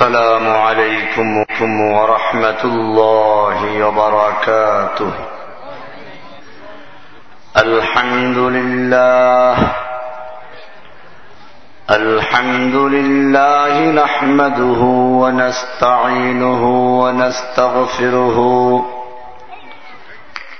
السلام عليكم ورحمة الله وبركاته. الحمد لله. الحمد لله نحمده ونستعينه ونستغفره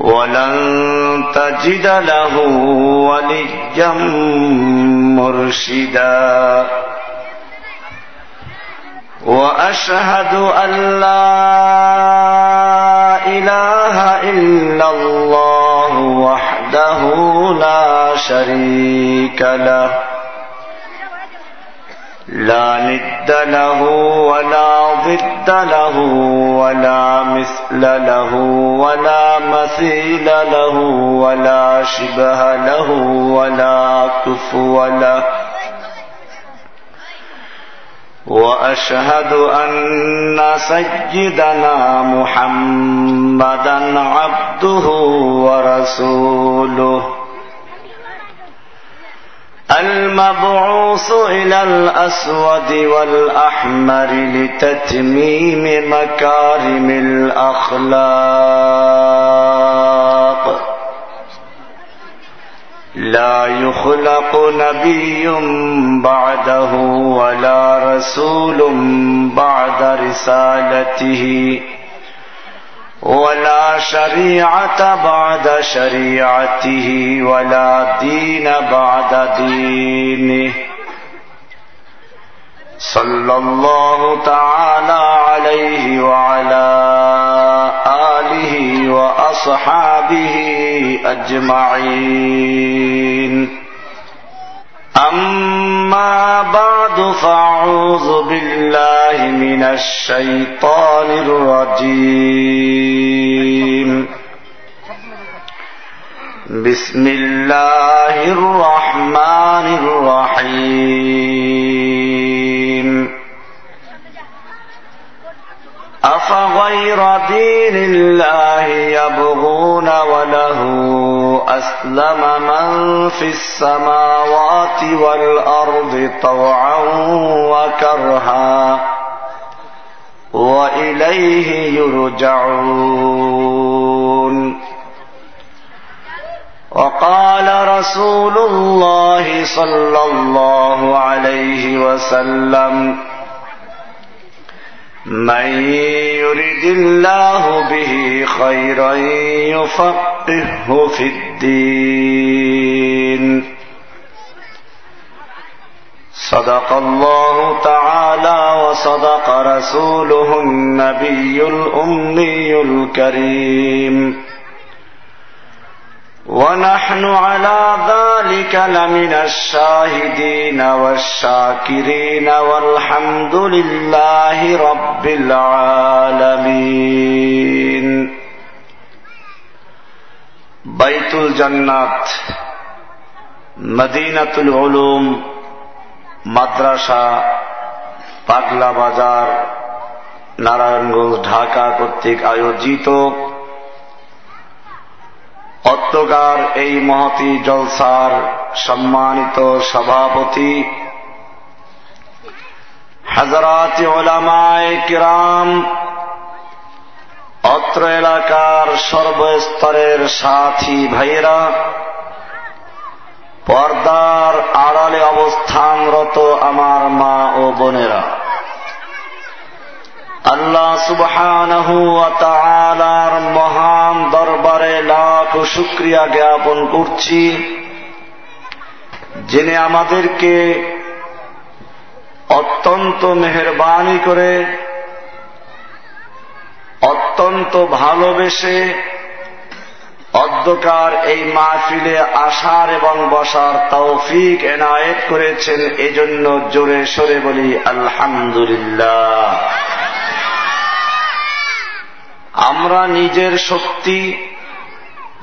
ولن تجد له وليا مرشدا. وأشهد أن لا إله إلا الله وحده لا شريك له. لا ند له ولا ضد له ولا مثل له ولا مثيل له ولا شبه له ولا كفو له. وأشهد أن سيدنا محمدا عبده ورسوله. المبعوث إلى الأسود والأحمر لتتميم مكارم الأخلاق. لا يخلق نبي بعده ولا رسول بعد رسالته. ولا شريعة بعد شريعته ولا دين بعد دينه. صلى الله تعالى عليه وعلى آله وأصحابه أجمعين. أما بعد فاعوذ بالله من الشيطان الرجيم بسم الله الرحمن الرحيم أفغير دين الله يبغون وله أسلم من في السماوات والأرض طوعا وكرها وإليه يرجعون. وقال رسول الله صلى الله عليه وسلم من يرد الله به خيرا يفقهه في الدين. صدق الله تعالى وصدق رسوله النبي الأمي الكريم. ونحن على ذلك لمن الشاهدين والشاكرين والحمد لله رب العالمين بيت الجنات مدينة العلوم মাদ্রাসা পাগলা বাজার নারায়ণগঞ্জ ঢাকা কর্তৃক আয়োজিত অত্যকার এই মহতি জলসার সম্মানিত সভাপতি। হাজারাত ওলামায় কিরাম, অত্র এলাকার সর্বস্তরের সাথী ভাইয়েরা, পর্দার আড়ালে অবস্থানরত আমার মা ও বোনেরা। আল্লাহ সুবহানাহু মহান দরবারে লাখ শুক্রিয়া জ্ঞাপন করছি। যিনি আমাদেরকে অত্যন্ত মেহরবানি করে, অত্যন্ত ভালোবেসে অধ্যকার এই মাহফিলে আসার এবং বসার তৌফিক এনায়েত করেছেন, এজন্য জোরে সরে বলি, আলহামদুলিল্লাহ। আমরা নিজের শক্তি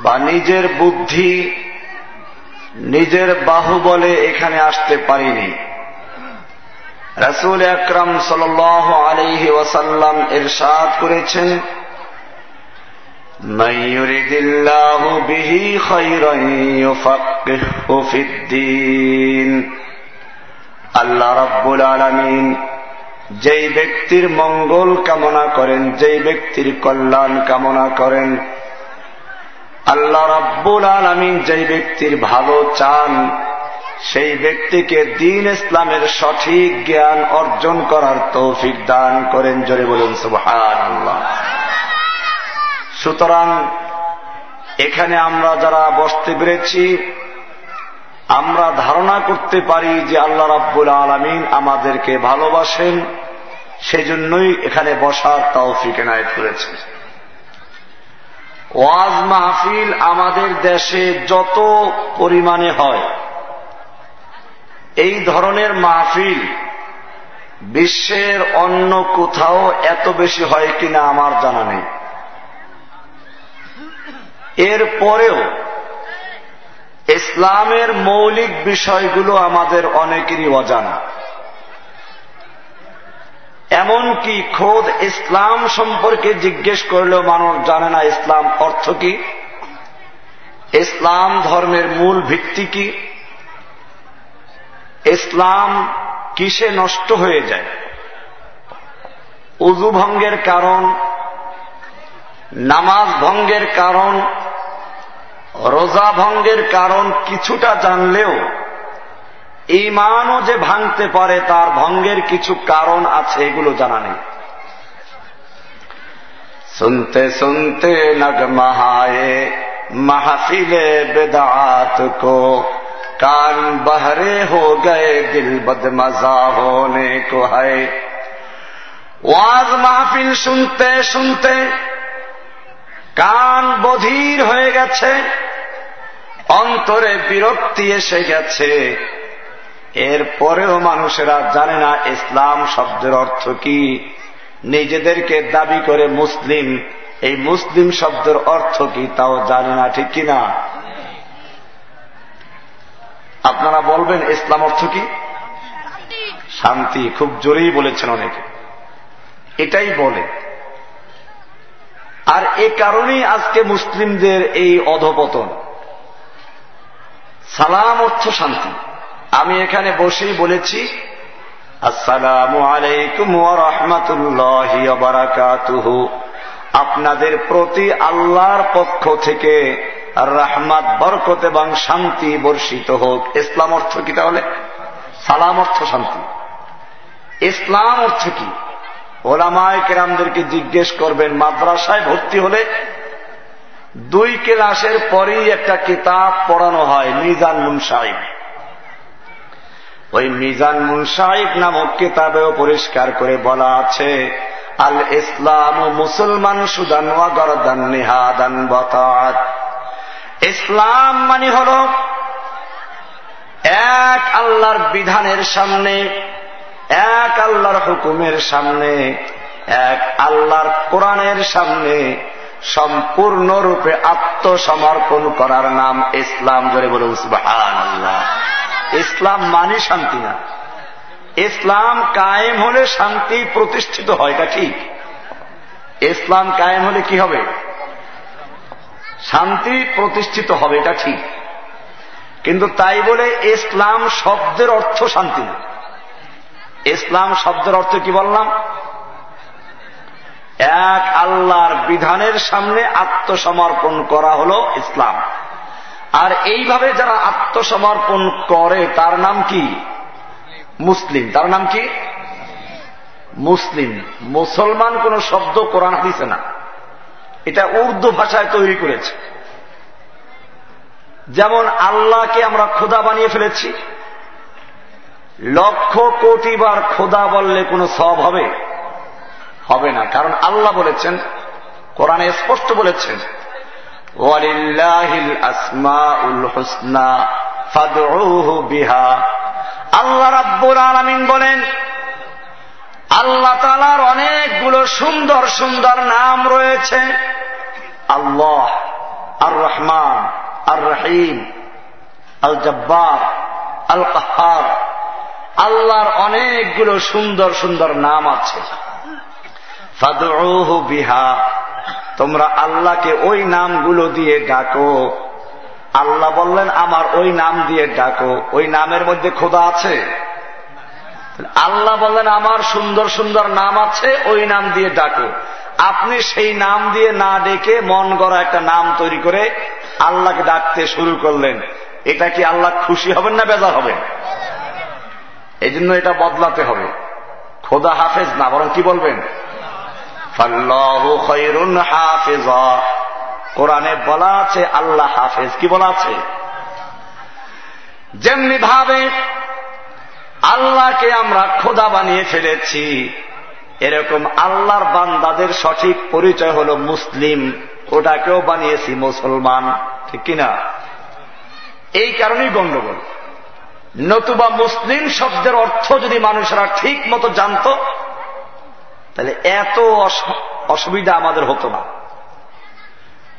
বা নিজের বুদ্ধি, নিজের বাহুবলে এখানে আসতে পারিনি। রাসুল আকরাম সাল আলহি ওয়াসাল্লাম এরশাদ করেছেন আল্লাহ রব্বুল আলমিন যেই ব্যক্তির মঙ্গল কামনা করেন, যেই ব্যক্তির কল্যাণ কামনা করেন আল্লাহ রব্বুল আলমিন যেই ব্যক্তির ভালো চান, সেই ব্যক্তিকে দিন ইসলামের সঠিক জ্ঞান অর্জন করার তৌফিক দান করেন। জোরে বলুন সুবহান আল্লাহ সুতরাং এখানে আমরা যারা বসতে পেরেছি, আমরা ধারণা করতে পারি যে আল্লাহ রাব্বুল আলমিন আমাদেরকে ভালোবাসেন, সেজন্যই এখানে বসার তৌফিক এনায়ত করেছেন। ওয়াজ মাহফিল আমাদের দেশে যত পরিমাণে হয়। এই ধরনের মাহফিল বিশ্বের অন্য কোথাও এত বেশি হয় কিনা আমার জানা নেই। এর পরেও ইসলামের মৌলিক বিষয়গুলো আমাদের অনেকেরই অজানা। এমনকি খোদ ইসলাম সম্পর্কে জিজ্ঞেস করলেও মানুষ জানে না ইসলাম অর্থ কি। ইসলাম ধর্মের মূল ভিত্তি কি? ইসলাম কিসে নষ্ট হয়ে যায়? উজু ভঙ্গের কারণ, নামাজ ভঙ্গের কারণ, রোজা ভঙ্গের কারণ কিছুটা জানলেও ইমানও যে ভাঙতে পারে তার ভঙ্গের কিছু কারণ আছে, এগুলো জানা নেই। শুনতে শুনতে নগমহায়ে মাহফিলে বেদাত কো কান বহরে হো গয়ে দিল বদ মজা হোনে কো হয়। ওয়াজ মাহফিল শুনতে শুনতে কান বধির হয়ে গেছে, অন্তরে বিরক্তি এসে গেছে। এরপরেও মানুষেরা জানে না ইসলাম শব্দের অর্থ কি। নিজেদেরকে দাবি করে মুসলিম, এই মুসলিম শব্দের অর্থ কি তাও জানে না, ঠিক কিনা আপনারা বলবেন, ইসলাম অর্থ কি? শান্তি, খুব জোরেই বলেছেন অনেকে। এটাই বলে। আর এ কারণেই আজকে মুসলিমদের এই অধপতন। সালাম অর্থ শান্তি। আমি এখানে বসেই বলেছি, আসসালামু আলাইকুম রহমতুল্লাহ বারাকাতুহু। আপনাদের প্রতি আল্লাহর পক্ষ থেকে রাহমাত, বরকত এবং শান্তি বর্ষিত হোক। ইসলাম অর্থ কি তাহলে? সালাম অর্থ শান্তি। ইসলাম অর্থ কি? ওলামায় কেরামদেরকে জিজ্ঞেস করবেন, মাদ্রাসায় ভর্তি হলে দুই ক্লাসের পরেই একটা কিতাব পড়ানো হয় মিজান মুন সাহেব। ওই মিজান মুন সাহেব নামক কিতাবেও পরিষ্কার করে বলা আছে, আল ইসলাম মুসলমান সুদান গরদান নিহাদান বতাত ইসলাম মানে হল এক আল্লাহর বিধানের সামনে, এক আল্লাহর হুকুমের সামনে, এক আল্লাহর কোরআনের সামনে সম্পূর্ণরূপে আত্মসমর্পণ করার নাম ইসলাম ধরে বলুন আল্লাহ ইসলাম মানে শান্তি না। ইসলাম কায়েম হলে শান্তি প্রতিষ্ঠিত হয়, এটা ঠিক। ইসলাম কায়েম হলে কি হবে? শান্তি প্রতিষ্ঠিত হবে, এটা ঠিক। কিন্তু তাই বলে ইসলাম শব্দের অর্থ শান্তি না। ইসলাম শব্দের অর্থ কি বললাম? এক আল্লাহর বিধানের সামনে আত্মসমর্পণ করা হল ইসলাম। আর এইভাবে যারা আত্মসমর্পণ করে, তার নাম কি? মুসলিম। তার নাম কি? মুসলিম। মুসলমান কোন শব্দ কোরআন দিছে না। এটা উর্দু ভাষায় তৈরি করেছে। যেমন আল্লাহকে আমরা খোদা বানিয়ে ফেলেছি। লক্ষ কোটি বার খোদা বললে কোনো সব হবে? হবে না। কারণ আল্লাহ বলেছেন, কোরআনে স্পষ্ট বলেছেন আল্লাহ রাব্বুর আলমিন বলেন, আল্লাহ তালার অনেকগুলো সুন্দর সুন্দর নাম রয়েছে। আল্লাহ আর রহমান আর রহিম আল জব্বার আল কাহার আল্লাহর অনেকগুলো সুন্দর সুন্দর নাম আছে। বিহা। তোমরা আল্লাহকে ওই নামগুলো দিয়ে ডাকো। আল্লাহ বললেন, আমার ওই নাম দিয়ে ডাকো। ওই নামের মধ্যে খোদা আছে? আল্লাহ বললেন, আমার সুন্দর সুন্দর নাম আছে, ওই নাম দিয়ে ডাকো। আপনি সেই নাম দিয়ে না ডেকে মন গড়া একটা নাম তৈরি করে আল্লাহকে ডাকতে শুরু করলেন। এটা কি আল্লাহ খুশি হবেন না বেজার হবেন? এই জন্য এটা বদলাতে হবে। খোদা হাফেজ না, বরং কি বলবেন? কোরআনে বলা আছে, আল্লাহ হাফেজ। কি বলা আছে? যেমনি ভাবে আল্লাহকে আমরা খোদা বানিয়ে ফেলেছি, এরকম আল্লাহর বান্দাদের সঠিক পরিচয় হল মুসলিম। ওটাকেও বানিয়েছি মুসলমান। ঠিক কিনা এই কারণেই গণ্ডগোল। নতুবা মুসলিম শব্দের অর্থ যদি মানুষরা ঠিক মতো জানত তাহলে এত অসুবিধা আমাদের হতো না।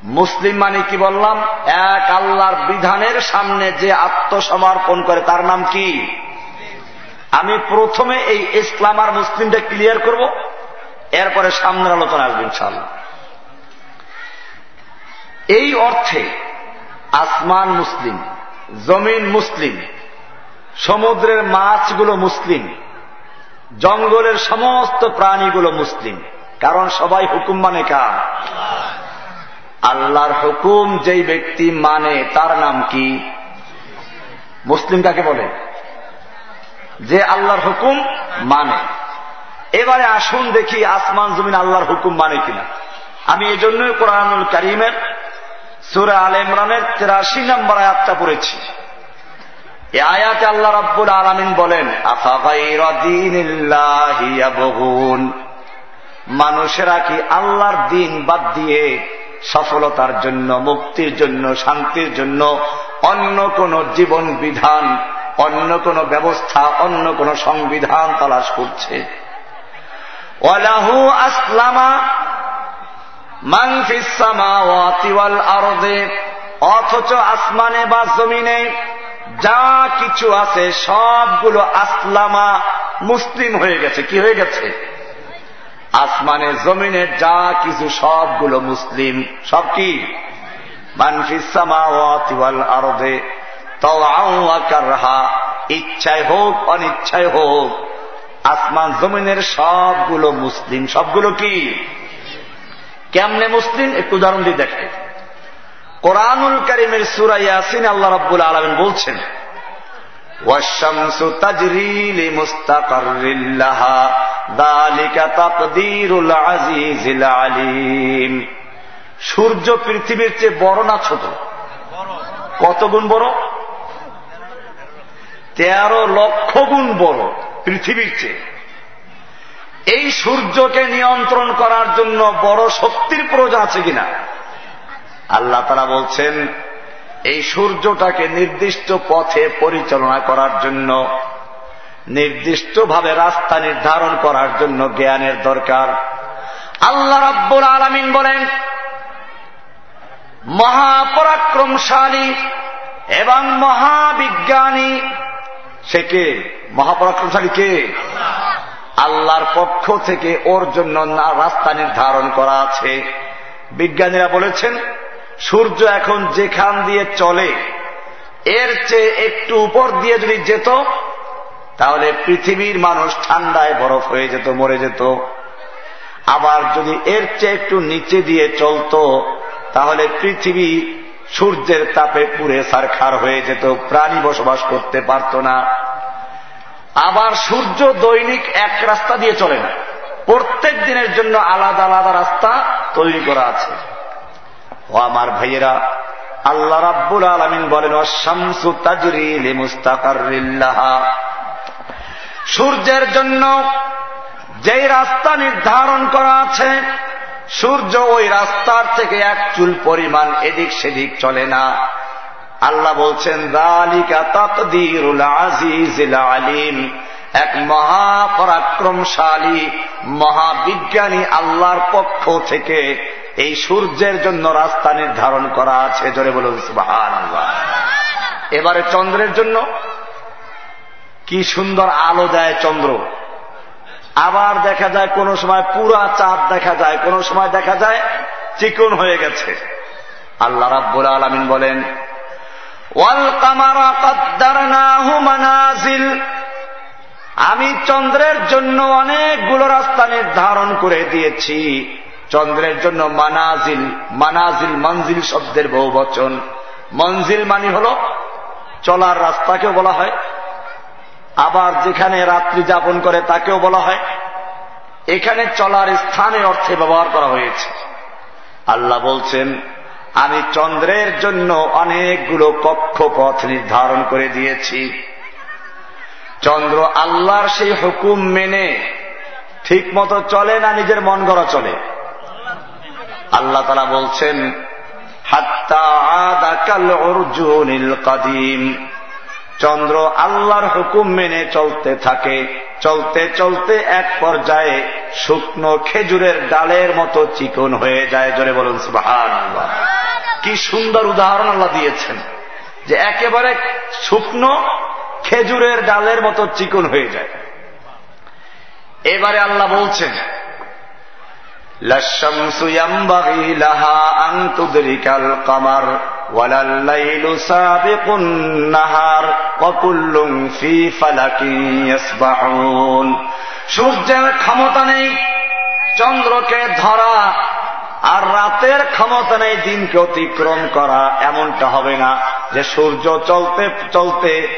মুসলিম মানে কি বললাম? এক আল্লাহর বিধানের সামনে যে আত্মসমর্পণ করে, তার নাম কি? আমি প্রথমে এই ইসলাম আর মুসলিমটা ক্লিয়ার করব, এরপরে সামনের আলোচনা আসবে ইনশাল্লাহ এই অর্থে আসমান মুসলিম, জমিন মুসলিম, সমুদ্রের মাছগুলো মুসলিম জঙ্গলের সমস্ত প্রাণীগুলো মুসলিম। কারণ সবাই হুকুম মানে কার? আল্লাহর হুকুম যেই ব্যক্তি মানে তার নাম কি? মুসলিম কাকে বলে? যে আল্লাহর হুকুম মানে। এবারে আসুন দেখি আসমান, জমিন আল্লাহর হুকুম মানে কিনা। আমি এই জন্যই কোরআনুল করিমের, সুরা আল ইমরানের তেরাশি নম্বর আয়াতটা পড়েছি। এ আয়াতে আল্লাহ রাব্বুল আলমিন বলেন মানুষেরা কি আল্লাহর দিন বাদ দিয়ে সফলতার জন্য, মুক্তির জন্য, শান্তির জন্য অন্য কোন জীবন বিধান, অন্য কোন ব্যবস্থা, অন্য কোন সংবিধান তালাশ করছে? ওয়ালাহু অথচ আসমানে বা জমিনে যা কিছু আছে সবগুলো আসলামা মুসলিম হয়ে গেছে। কি হয়ে গেছে? আসমানে, জমিনে যা কিছু সবগুলো মুসলিম। সব কি? আরদে ইচ্ছায় হোক, অনিচ্ছায় হোক, আসমান, জমিনের সবগুলো মুসলিম। সবগুলো কি? কেমনে মুসলিম? একটু উদাহরণ দিয়ে দেখে কোরআনুল করিমের সুরা ইয়াসিন আল্লাহ রব্বুল আলমিন বলছেন সূর্য পৃথিবীর চেয়ে বড় না ছোট? কত গুণ বড়? তেরো লক্ষ গুণ বড় পৃথিবীর চেয়ে। এই সূর্যকে নিয়ন্ত্রণ করার জন্য বড় শক্তির প্রয়োজন আছে কিনা? আল্লাহ তারা বলছেন, এই সূর্যটাকে নির্দিষ্ট পথে পরিচালনা করার জন্য, নির্দিষ্টভাবে রাস্তা নির্ধারণ করার জন্য জ্ঞানের দরকার। আল্লাহ রাব্বুল আলমিন বলেন, মহাপরাক্রমশালী এবং মহাবিজ্ঞানী সে কে? মহাপরাক্রমশালী কে? আল্লাহর পক্ষ থেকে ওর জন্য রাস্তা নির্ধারণ করা আছে। বিজ্ঞানীরা বলেছেন সূর্য এখন যেখান দিয়ে চলে, এর চেয়ে একটু উপর দিয়ে যদি যেত, তাহলে পৃথিবীর মানুষ ঠান্ডায় বরফ হয়ে যেত, মরে যেত। আবার যদি এর চেয়ে একটু নিচে দিয়ে চলত, তাহলে পৃথিবী সূর্যের তাপে পুড়ে সারখার হয়ে যেত, প্রাণী বসবাস করতে পারত না। আবার সূর্য দৈনিক এক রাস্তা দিয়ে চলে না, প্রত্যেক দিনের জন্য আলাদা আলাদা রাস্তা তৈরি করা আছে। ও আমার ভাইয়েরা, আল্লাহ রাব্বুল আলমিন বলেন অশামসু তাজরিল মুস্তাকারিল্লাহা সূর্যের জন্য যেই রাস্তা নির্ধারণ করা আছে, সূর্য ওই রাস্তার থেকে এক চুল পরিমাণ এদিক সেদিক চলে না। আল্লাহ বলছেন আলিম। এক মহাপরাক্রমশালী, মহাবিজ্ঞানী আল্লাহর পক্ষ থেকে এই সূর্যের জন্য রাস্তা নির্ধারণ করা আছে, জোরে সুবাহান এবারে চন্দ্রের জন্য কি সুন্দর আলো দেয় চন্দ্র। আবার দেখা যায় কোন সময় পুরা চাঁদ দেখা যায়, কোন সময় দেখা যায় চিকন হয়ে গেছে। আল্লাহ রাব্বুল আলমিন বলেন, ওয়াল কামারা কদ্দারনাহু মানাজিল। আমি চন্দ্রের জন্য অনেকগুলো রাস্তা নির্ধারণ করে দিয়েছি। চন্দ্রের জন্য মানাজিল মানাজিল মঞ্জিল শব্দের বহু বচন। মঞ্জিল মানি হল চলার রাস্তাকেও বলা হয়। আবার যেখানে রাত্রি যাপন করে তাকেও বলা হয়। এখানে চলার স্থানে অর্থে ব্যবহার করা হয়েছে। আল্লাহ বলছেন, আমি চন্দ্রের জন্য অনেকগুলো কক্ষপথ নির্ধারণ করে দিয়েছি। চন্দ্র আল্লাহর সেই হুকুম মেনে ঠিক মতো চলে না নিজের মন গড়া চলে? আল্লাহ তারা বলছেন কাদিম। চন্দ্র আল্লাহর হুকুম মেনে চলতে থাকে, চলতে চলতে এক পর্যায়ে শুকনো খেজুরের ডালের মতো চিকন হয়ে যায়। জোরে বলুন কি সুন্দর উদাহরণ আল্লাহ দিয়েছেন, যে একেবারে শুকনো খেজুরের ডালের মতো চিকন হয়ে যায়। এবারে আল্লাহ বলছেন সূর্যের ক্ষমতা নেই, চন্দ্রকে ধরা, আর রাতের ক্ষমতা নেই দিনকে অতিক্রম করা, এমনটা হবে না যে সূর্য চলতে চলতে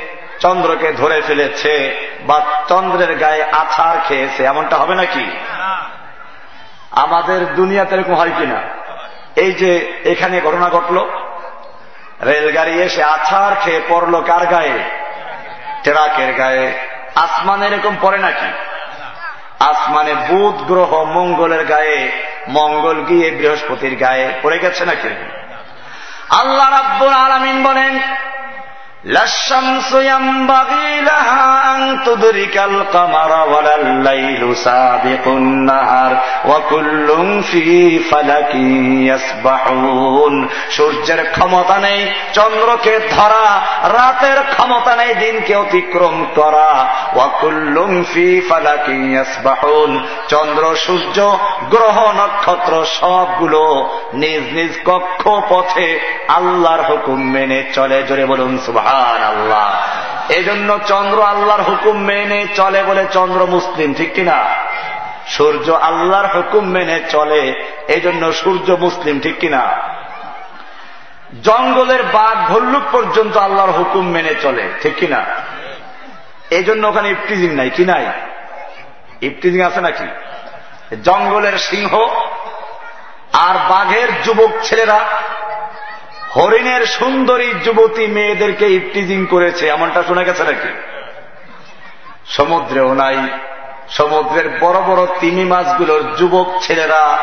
চন্দ্রকে ধরে ফেলেছে বা চন্দ্রের গায়ে আছাড় খেয়েছে, এমনটা হবে নাকি? আমাদের দুনিয়াতে এরকম হয় কিনা? এই যে এখানে ঘটনা ঘটল, রেলগাড়ি এসে আছাড় খেয়ে পড়ল কার গায়ে? ট্রাকের গায়ে। আসমান এরকম পড়ে নাকি? আসমানে বুধ গ্রহ মঙ্গলের গায়ে, মঙ্গল গিয়ে বৃহস্পতির গায়ে পড়ে গেছে নাকি? আল্লাহ রাব্বুল আলমিন বলেন সূর্যের ক্ষমতা নেই, চন্দ্রকে ধরা, রাতের ক্ষমতা নেই, দিনকে অতিক্রম করা। ওয়াকুল্লুম ফি ফালাকিয়াসবাহুন চন্দ্র, সূর্য, গ্রহ, নক্ষত্র সবগুলো নিজ নিজ কক্ষ পথে আল্লাহর হুকুম মেনে চলে। জোরে বলুন আল্লাহ এজন্য চন্দ্র আল্লাহর হুকুম মেনে চলে বলে চন্দ্র মুসলিম, ঠিক কিনা? সূর্য আল্লাহর হুকুম মেনে চলে এই জন্য সূর্য মুসলিম, ঠিক কিনা? জঙ্গলের বাঘ ভল্লুক পর্যন্ত আল্লাহর হুকুম মেনে চলে, ঠিক কিনা? এই জন্য ওখানে ইফটিজিং নাই, কি নাই? ইফটিজিং আছে নাকি? জঙ্গলের সিংহ আর বাঘের যুবক ছেলেরা হরিণের সুন্দরী যুবতী মেয়েদেরকে ইফটিজিং করেছে, এমনটা শোনা গেছে নাকি? সমুদ্রেও নাই। সমুদ্রের বড় বড় তিমি মাছগুলোর যুবক ছেলেরা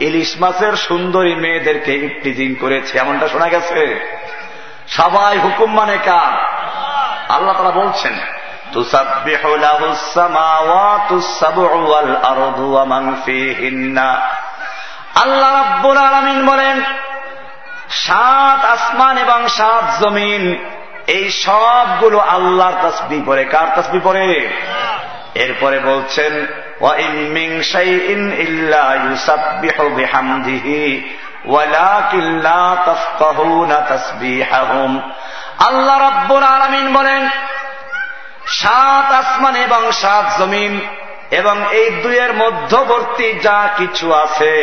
ইলিশ মাছের সুন্দরী মেয়েদেরকে ইফটিজিং করেছে, এমনটা শোনা গেছে? সবাই হুকুম মানে কার? আল্লাহ তারা বলছেন আল্লাহ রাব্বুল আলমিন বলেন সাত আসমান এবং সাত জমিন, এই সবগুলো আল্লাহর তসবি পরে কার তসবি পরে এরপরে বলছেন আল্লাহ রব্বুল আলমিন বলেন, সাত আসমান এবং সাত জমিন, এবং এই দুইয়ের মধ্যবর্তী যা কিছু আছে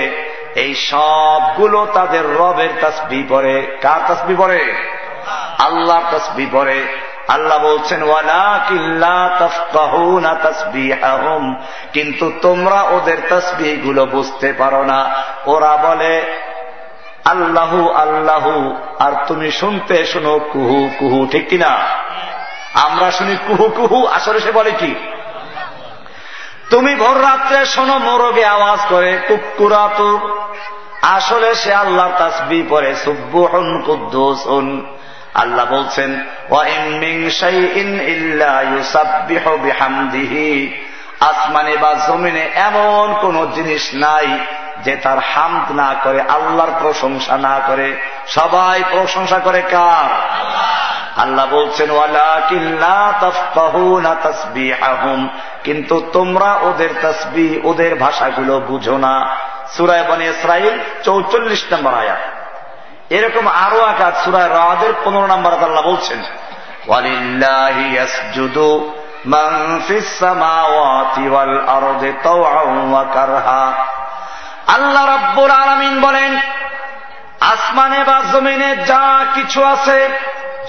এই সবগুলো তাদের রবের তসবি পরে কার তসবি পরে আল্লাহ তসবি পরে আল্লাহ বলছেন কিন্তু তোমরা ওদের তসবি গুলো বুঝতে পারো না। ওরা বলে, আল্লাহু আল্লাহু। আর তুমি শুনতে শোনো, কুহু কুহু। ঠিক কিনা? আমরা শুনি, কুহু কুহু। আসলে সে বলে কি? তুমি ভোর রাত্রে শোনো মোরগে আওয়াজ করে কুকুরাতুর আসলে সে আল্লাহ তাসবি পরে সুব্বুহন কুদ্দুসুন। আল্লাহ বলছেন আসমানে বা জমিনে এমন কোন জিনিস নাই যে তার হামদ না করে, আল্লাহর প্রশংসা না করে। সবাই প্রশংসা করে কার? আল্লাহ বলছেন কিন্তু তোমরা ওদের তসবি ওদের ভাষাগুলো বুঝো না। সুরায় বনে ইসরাইল চৌচল্লিশ নম্বর আয়া এরকম আরও আকাশ সুরায় রাদের পনেরো নম্বর আল্লাহ বলছেন আল্লাহ রব্বুর আলমিন বলেন, আসমানে বা জমিনে যা কিছু আছে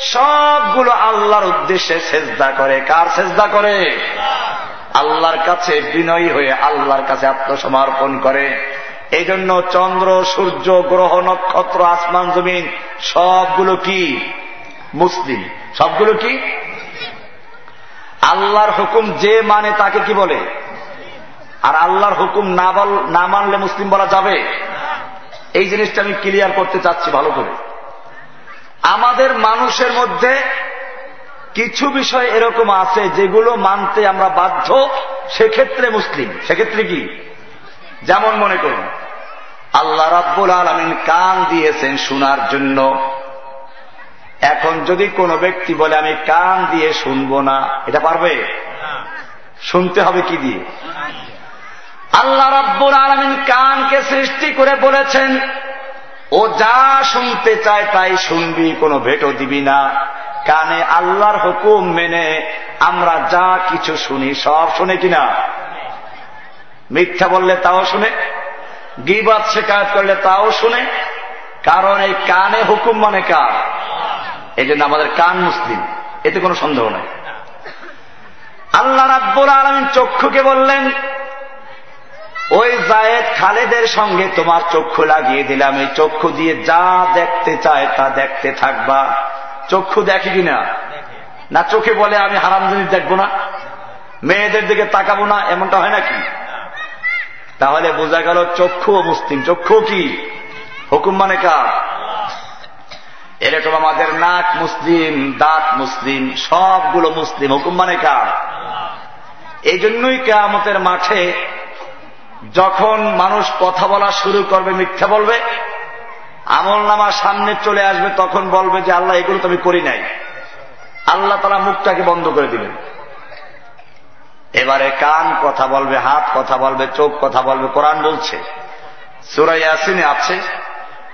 সবগুলো আল্লাহর উদ্দেশ্যে সেজদা করে। কার সেজদা করে? আল্লাহর কাছে বিনয়ী হয়ে আল্লাহর কাছে আত্মসমর্পণ করে। এই জন্য চন্দ্র, সূর্য, গ্রহ, নক্ষত্র, আসমান, জমিন, সবগুলো কি? মুসলিম। সবগুলো কি? আল্লাহর হুকুম যে মানে তাকে কি বলে? আর আল্লাহর হুকুম না মানলে মুসলিম বলা যাবে? এই জিনিসটা আমি ক্লিয়ার করতে চাচ্ছি ভালো করে। আমাদের মানুষের মধ্যে কিছু বিষয় এরকম আছে যেগুলো মানতে আমরা বাধ্য। সেক্ষেত্রে মুসলিম। সেক্ষেত্রে কি? যেমন মনে করুন, আল্লাহ রাব্বুল আলমিন কান দিয়েছেন শোনার জন্য। এখন যদি কোনো ব্যক্তি বলে, আমি কান দিয়ে শুনব না, এটা পারবে? শুনতে হবে কি দিয়ে? আল্লাহ রাব্বুল আলমিন কানকে সৃষ্টি করে বলেছেন ও যা শুনতে চায় তাই শুনবি, কোনো ভেটো দিবি না। কানে আল্লাহর হুকুম মেনে আমরা যা কিছু শুনি সব শুনে কিনা? মিথ্যা বললে তাও শুনে গিবাদ শেখায়ত করলে তাও শুনে, কারণ এই কানে হুকুম মানে কার? এই জন্য আমাদের কান মুসলিম, এতে কোনো সন্দেহ নাই। আল্লাহ রাব্বুল আলমিন চক্ষুকে বললেন ওই জায়েদ খালেদের সঙ্গে তোমার চক্ষু লাগিয়ে দিলাম। এই চক্ষু দিয়ে যা দেখতে চায় তা দেখতে থাকবা। চক্ষু দেখে কিনা? না চোখে বলে আমি হারাম জিনিস দেখব না? মেয়েদের দিকে তাকাবো না, এমনটা হয় নাকি? তাহলে বোঝা গেল চক্ষু মুসলিম। চক্ষু কি? হুকুম মানে কার? এরকম আমাদের নাক মুসলিম, দাঁত মুসলিম, সবগুলো মুসলিম। হুকুম মানে কার? এই জন্যই কেয়ামতের মাঠে যখন মানুষ কথা বলা শুরু করবে, মিথ্যা বলবে, আমল নামা সামনে চলে আসবে, তখন বলবে যে, আল্লাহ, এগুলো তো আমি করি নাই। আল্লাহ তারা মুখটাকে বন্ধ করে দিলেন। এবারে কান কথা বলবে, হাত কথা বলবে, চোখ কথা বলবে, কোরআন বলছে। সুরাই আসিনে আছে।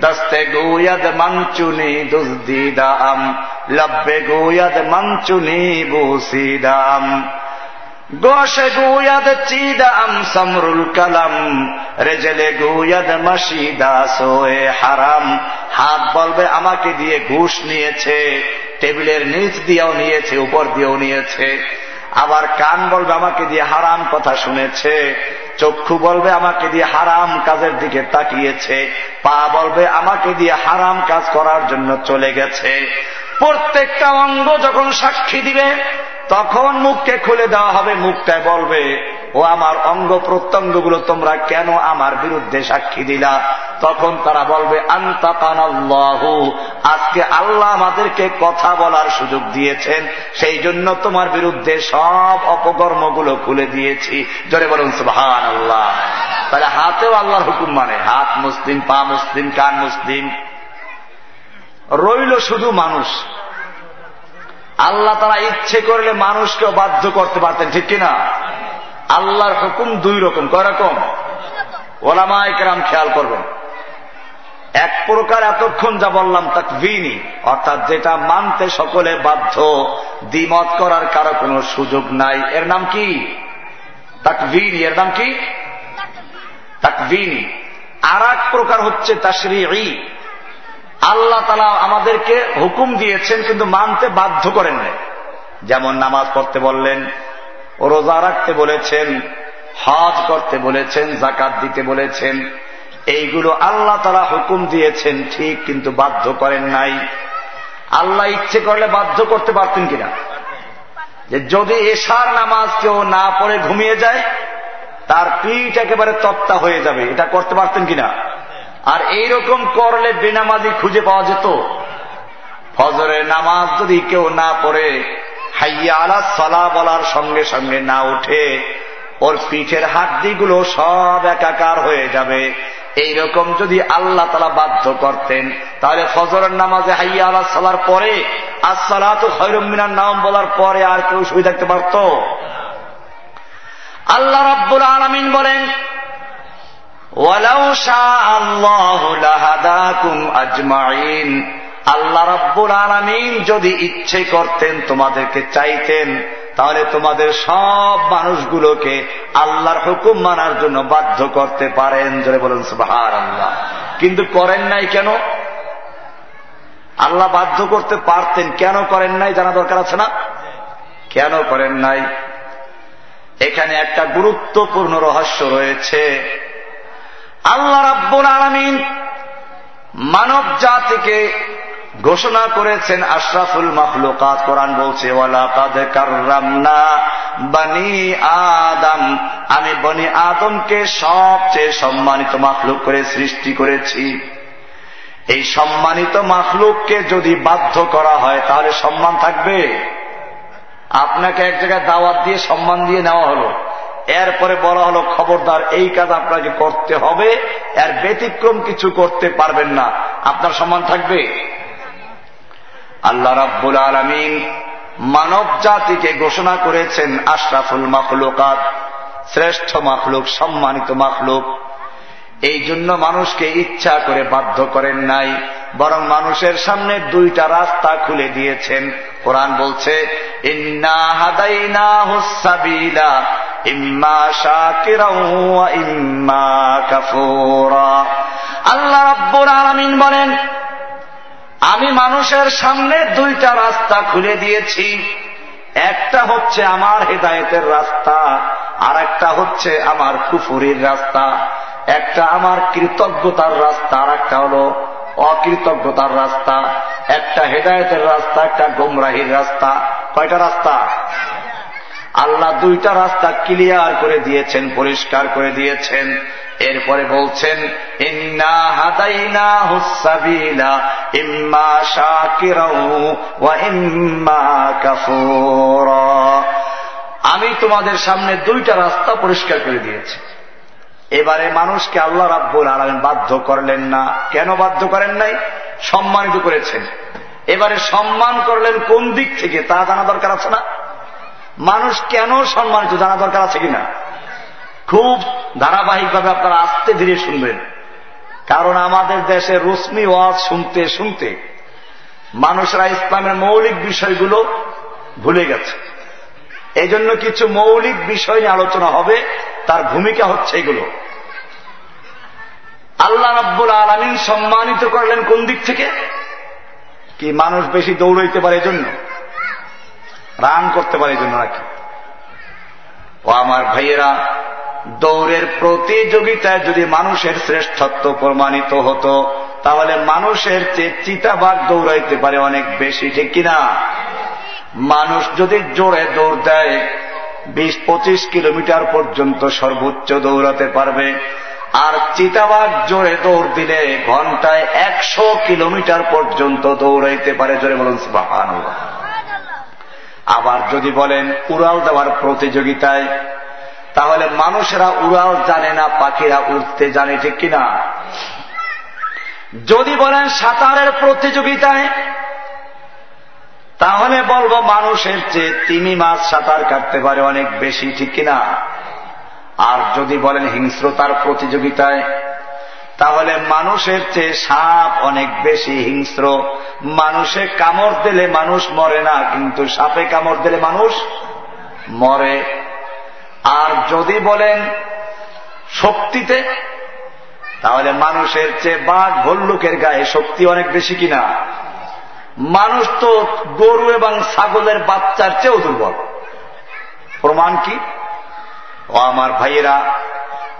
দস্তে গুয়াদ মঞ্চুনি দুসদিদাম লব্বে গুয়াদ মঞ্চুনি বুসিদাম। গোশে গুয়াদ চিদাম সমরুল কলম, রেজলে গুয়াদ মশিদা সোয়ে হারাম। হাত বলবে আমাকে দিয়ে ঘুষ নিয়েছে, টেবিলের নিচ দিয়েও নিয়েছে, উপর দিয়েও নিয়েছে। আবার কান বলবে আমাকে দিয়ে হারাম কথা শুনেছে। চক্ষু বলবে আমাকে দিয়ে হারাম কাজের দিকে তাকিয়েছে, পা বলবে আমাকে দিয়ে হারাম কাজ করার জন্য চলে গেছে। প্রত্যেকটা অঙ্গ যখন সাক্ষী দিবে, তখন মুখকে খুলে দেওয়া হবে মুখটায় বলবে, ও আমার অঙ্গ প্রত্যঙ্গগুলো তোমরা কেন আমার বিরুদ্ধে সাক্ষী দিলা? তখন তারা বলবে আজকে আল্লাহ আমাদেরকে কথা বলার সুযোগ দিয়েছেন, সেই জন্য তোমার বিরুদ্ধে সব অপকর্মগুলো খুলে দিয়েছি। জোরে বলুন সুহান আল্লাহ তাহলে হাতেও আল্লাহর হুকুম মানে হাত মুসলিম, পা মুসলিম, কান মুসলিম। রইল শুধু মানুষ। আল্লাহ তারা ইচ্ছে করলে মানুষকেও বাধ্য করতে পারতেন, ঠিক কিনা? আল্লাহর হুকুম দুই রকম, কয় রকম? ওলামা একরাম খেয়াল করবেন। এক প্রকার এতক্ষণ যা বললাম তাকভিনি অর্থাৎ যেটা মানতে সকলে বাধ্য, দ্বিমত করার কারও কোনো সুযোগ নাই। এর নাম কি? তাকভিনি এর নাম কি? তাকভিনি আর এক প্রকার হচ্ছে তাশরি আল্লাহ তালা আমাদেরকে হুকুম দিয়েছেন, কিন্তু মানতে বাধ্য করেন নাই। যেমন নামাজ পড়তে বললেন রোজা রাখতে বলেছেন, হজ করতে বলেছেন জাকাত দিতে বলেছেন, এইগুলো আল্লাহ তারা হুকুম দিয়েছেন, ঠিক কিন্তু বাধ্য করেন নাই। আল্লাহ ইচ্ছে করলে বাধ্য করতে পারতেন কিনা? যে যদি এশার নামাজ কেউ না পড়ে ঘুমিয়ে যায়, তার পিঠ একেবারে তত্তা হয়ে যাবে। এটা করতে পারতেন কিনা? আর এইরকম করলে বেনামাজি খুঁজে পাওয়া যেত। ফজরের নামাজ যদি কেউ না পড়ে, হাইয়া আলা সলা বলার সঙ্গে সঙ্গে না উঠে ওর পিঠের হাড্ডিগুলো সব একাকার হয়ে যাবে। এইরকম যদি আল্লাহ তালা বাধ্য করতেন, তাহলে ফজরের নামাজে হাইয়া আলা সালার পরে আসসালা তো খৈরমিনার নাম বলার পরে আর কেউ শুয়ে থাকতে পারত? আল্লাহ রব্বুল আলমিন বলেন আল্লাহ রব্বুল আলমিন যদি ইচ্ছে করতেন তোমাদেরকে চাইতেন, তাহলে তোমাদের সব মানুষগুলোকে আল্লাহর হুকুম মানার জন্য বাধ্য করতে পারেন ধরে বলেন সুবাহার আল্লাহ কিন্তু করেন নাই কেন? আল্লাহ বাধ্য করতে পারতেন, কেন করেন নাই জানা দরকার আছে না? কেন করেন নাই? এখানে একটা গুরুত্বপূর্ণ রহস্য রয়েছে। আল্লাহ রাব্বুল আলমিন মানব জাতিকে ঘোষণা করেছেন আশরাফুল মাহলুকাত কোরআন বলছে বানি আদম। আমি বনি আদমকে সবচেয়ে সম্মানিত মাখলুক করে সৃষ্টি করেছি। এই সম্মানিত মাখলুককে যদি বাধ্য করা হয়, তাহলে সম্মান থাকবে। আপনাকে এক জায়গায় দাওয়াত দিয়ে সম্মান দিয়ে নেওয়া হলো। এরপরে বলা হলো, খবরদার, এই কাজ আপনাকে করতে হবে। এর ব্যতিক্রম কিছু করতে পারবেন না। আপনার সম্মান থাকবে? আল্লাহ রাব্বুল আলমিন মানব জাতিকে ঘোষণা করেছেন, আশরাফুল মাখলুকাত, শ্রেষ্ঠ মাখলুক, সম্মানিত মাখলুক। এই জন্য মানুষকে ইচ্ছা করে বাধ্য করেন নাই, বরং মানুষের সামনে দুইটা রাস্তা খুলে দিয়েছেন। কোরআন বলছে আল্লাহ বলেন, আমি মানুষের সামনে দুইটা রাস্তা খুলে দিয়েছি। একটা হচ্ছে আমার হেদায়েতের রাস্তা আর একটা হচ্ছে আমার কুফুরির রাস্তা। একটা আমার কৃতজ্ঞতার রাস্তা আর একটা হল অকৃতজ্ঞতার রাস্তা, একটা হেদায়তের রাস্তা, একটা গোমরাহির রাস্তা। কয়টা রাস্তা? আল্লাহ দুইটা রাস্তা ক্লিয়ার করে দিয়েছেন, পরিষ্কার করে দিয়েছেন। এরপরে বলছেন, ইন্না হাদাইনা হুসাবিলা ইম্মা শাকিরাউ ওয়া ইম্মা কাফুরা। আমি তোমাদের সামনে দুইটা রাস্তা পরিষ্কার করে দিয়েছি। এবারে মানুষকে আল্লাহ রাব্বুল আলমিন বাধ্য করলেন না। কেন বাধ্য করেন নাই? সম্মানিত করেছেন। এবারে সম্মান করলেন কোন দিক থেকে? তা জানা দরকার আছে না? মানুষ কেন সম্মানিত? জানা দরকার আছে কিনা? খুব ধারাবাহিকভাবে আপনারা আস্তে ধীরে শুনবেন। কারণ আমাদের দেশে রশ্মি ওয়াজ শুনতে শুনতে মানুষরা ইসলামের মৌলিক বিষয়গুলো ভুলে গেছে। এই জন্য কিছু মৌলিক বিষয় নিয়ে আলোচনা হবে, তার ভূমিকা হচ্ছে এগুলো। আল্লাহ রাব্বুল আলমিন সম্মানিত করলেন কোন দিক থেকে? কি মানুষ বেশি দৌড়াইতে পারে জন্য রান করতে পারে জন্য নাকি? ও আমার ভাইয়েরা, দৌড়ের প্রতিযোগিতায় যদি মানুষের শ্রেষ্ঠত্ব প্রমাণিত হতো, তাহলে মানুষের চেয়ে চিতাবাগ দৌড়াইতে পারে অনেক বেশি, ঠিক কিনা? মানুষ যদি জোরে দৌড় দেয় বিশ পঁচিশ কিলোমিটার পর্যন্ত সর্বোচ্চ দৌড়াতে পারবে। আর চিতাবাগ জোরে দৌড় দিলে ঘন্টায় একশো কিলোমিটার পর্যন্ত দৌড়াইতে পারে। জোরে বলুন সুবাহান আবার যদি বলেন, উড়াল দেওয়ার প্রতিযোগিতায়, তাহলে মানুষেরা উড়াল জানে না, পাখিরা উঠতে জানে, ঠিক কিনা? যদি বলেন সাঁতারের প্রতিযোগিতায় তাহলে বলব মানুষের চেয়ে তিমি মাছ সাঁতার কাটতে পারে অনেক বেশি, ঠিক কিনা? আর যদি বলেন হিংস্রতার প্রতিযোগিতায়, তাহলে মানুষের চেয়ে সাপ অনেক বেশি হিংস্র। মানুষে কামড় দিলে মানুষ মরে না, কিন্তু সাপে কামড় দিলে মানুষ মরে। আর যদি বলেন শক্তিতে, তাহলে মানুষের চেয়ে বাঘ, ভল্লুকের গায়ে শক্তি অনেক বেশি কিনা? মানুষ তো গরু এবং ছাগলের বাচ্চার চেয়েও দুর্বল। প্রমাণ কি? ও আমার ভাইয়েরা,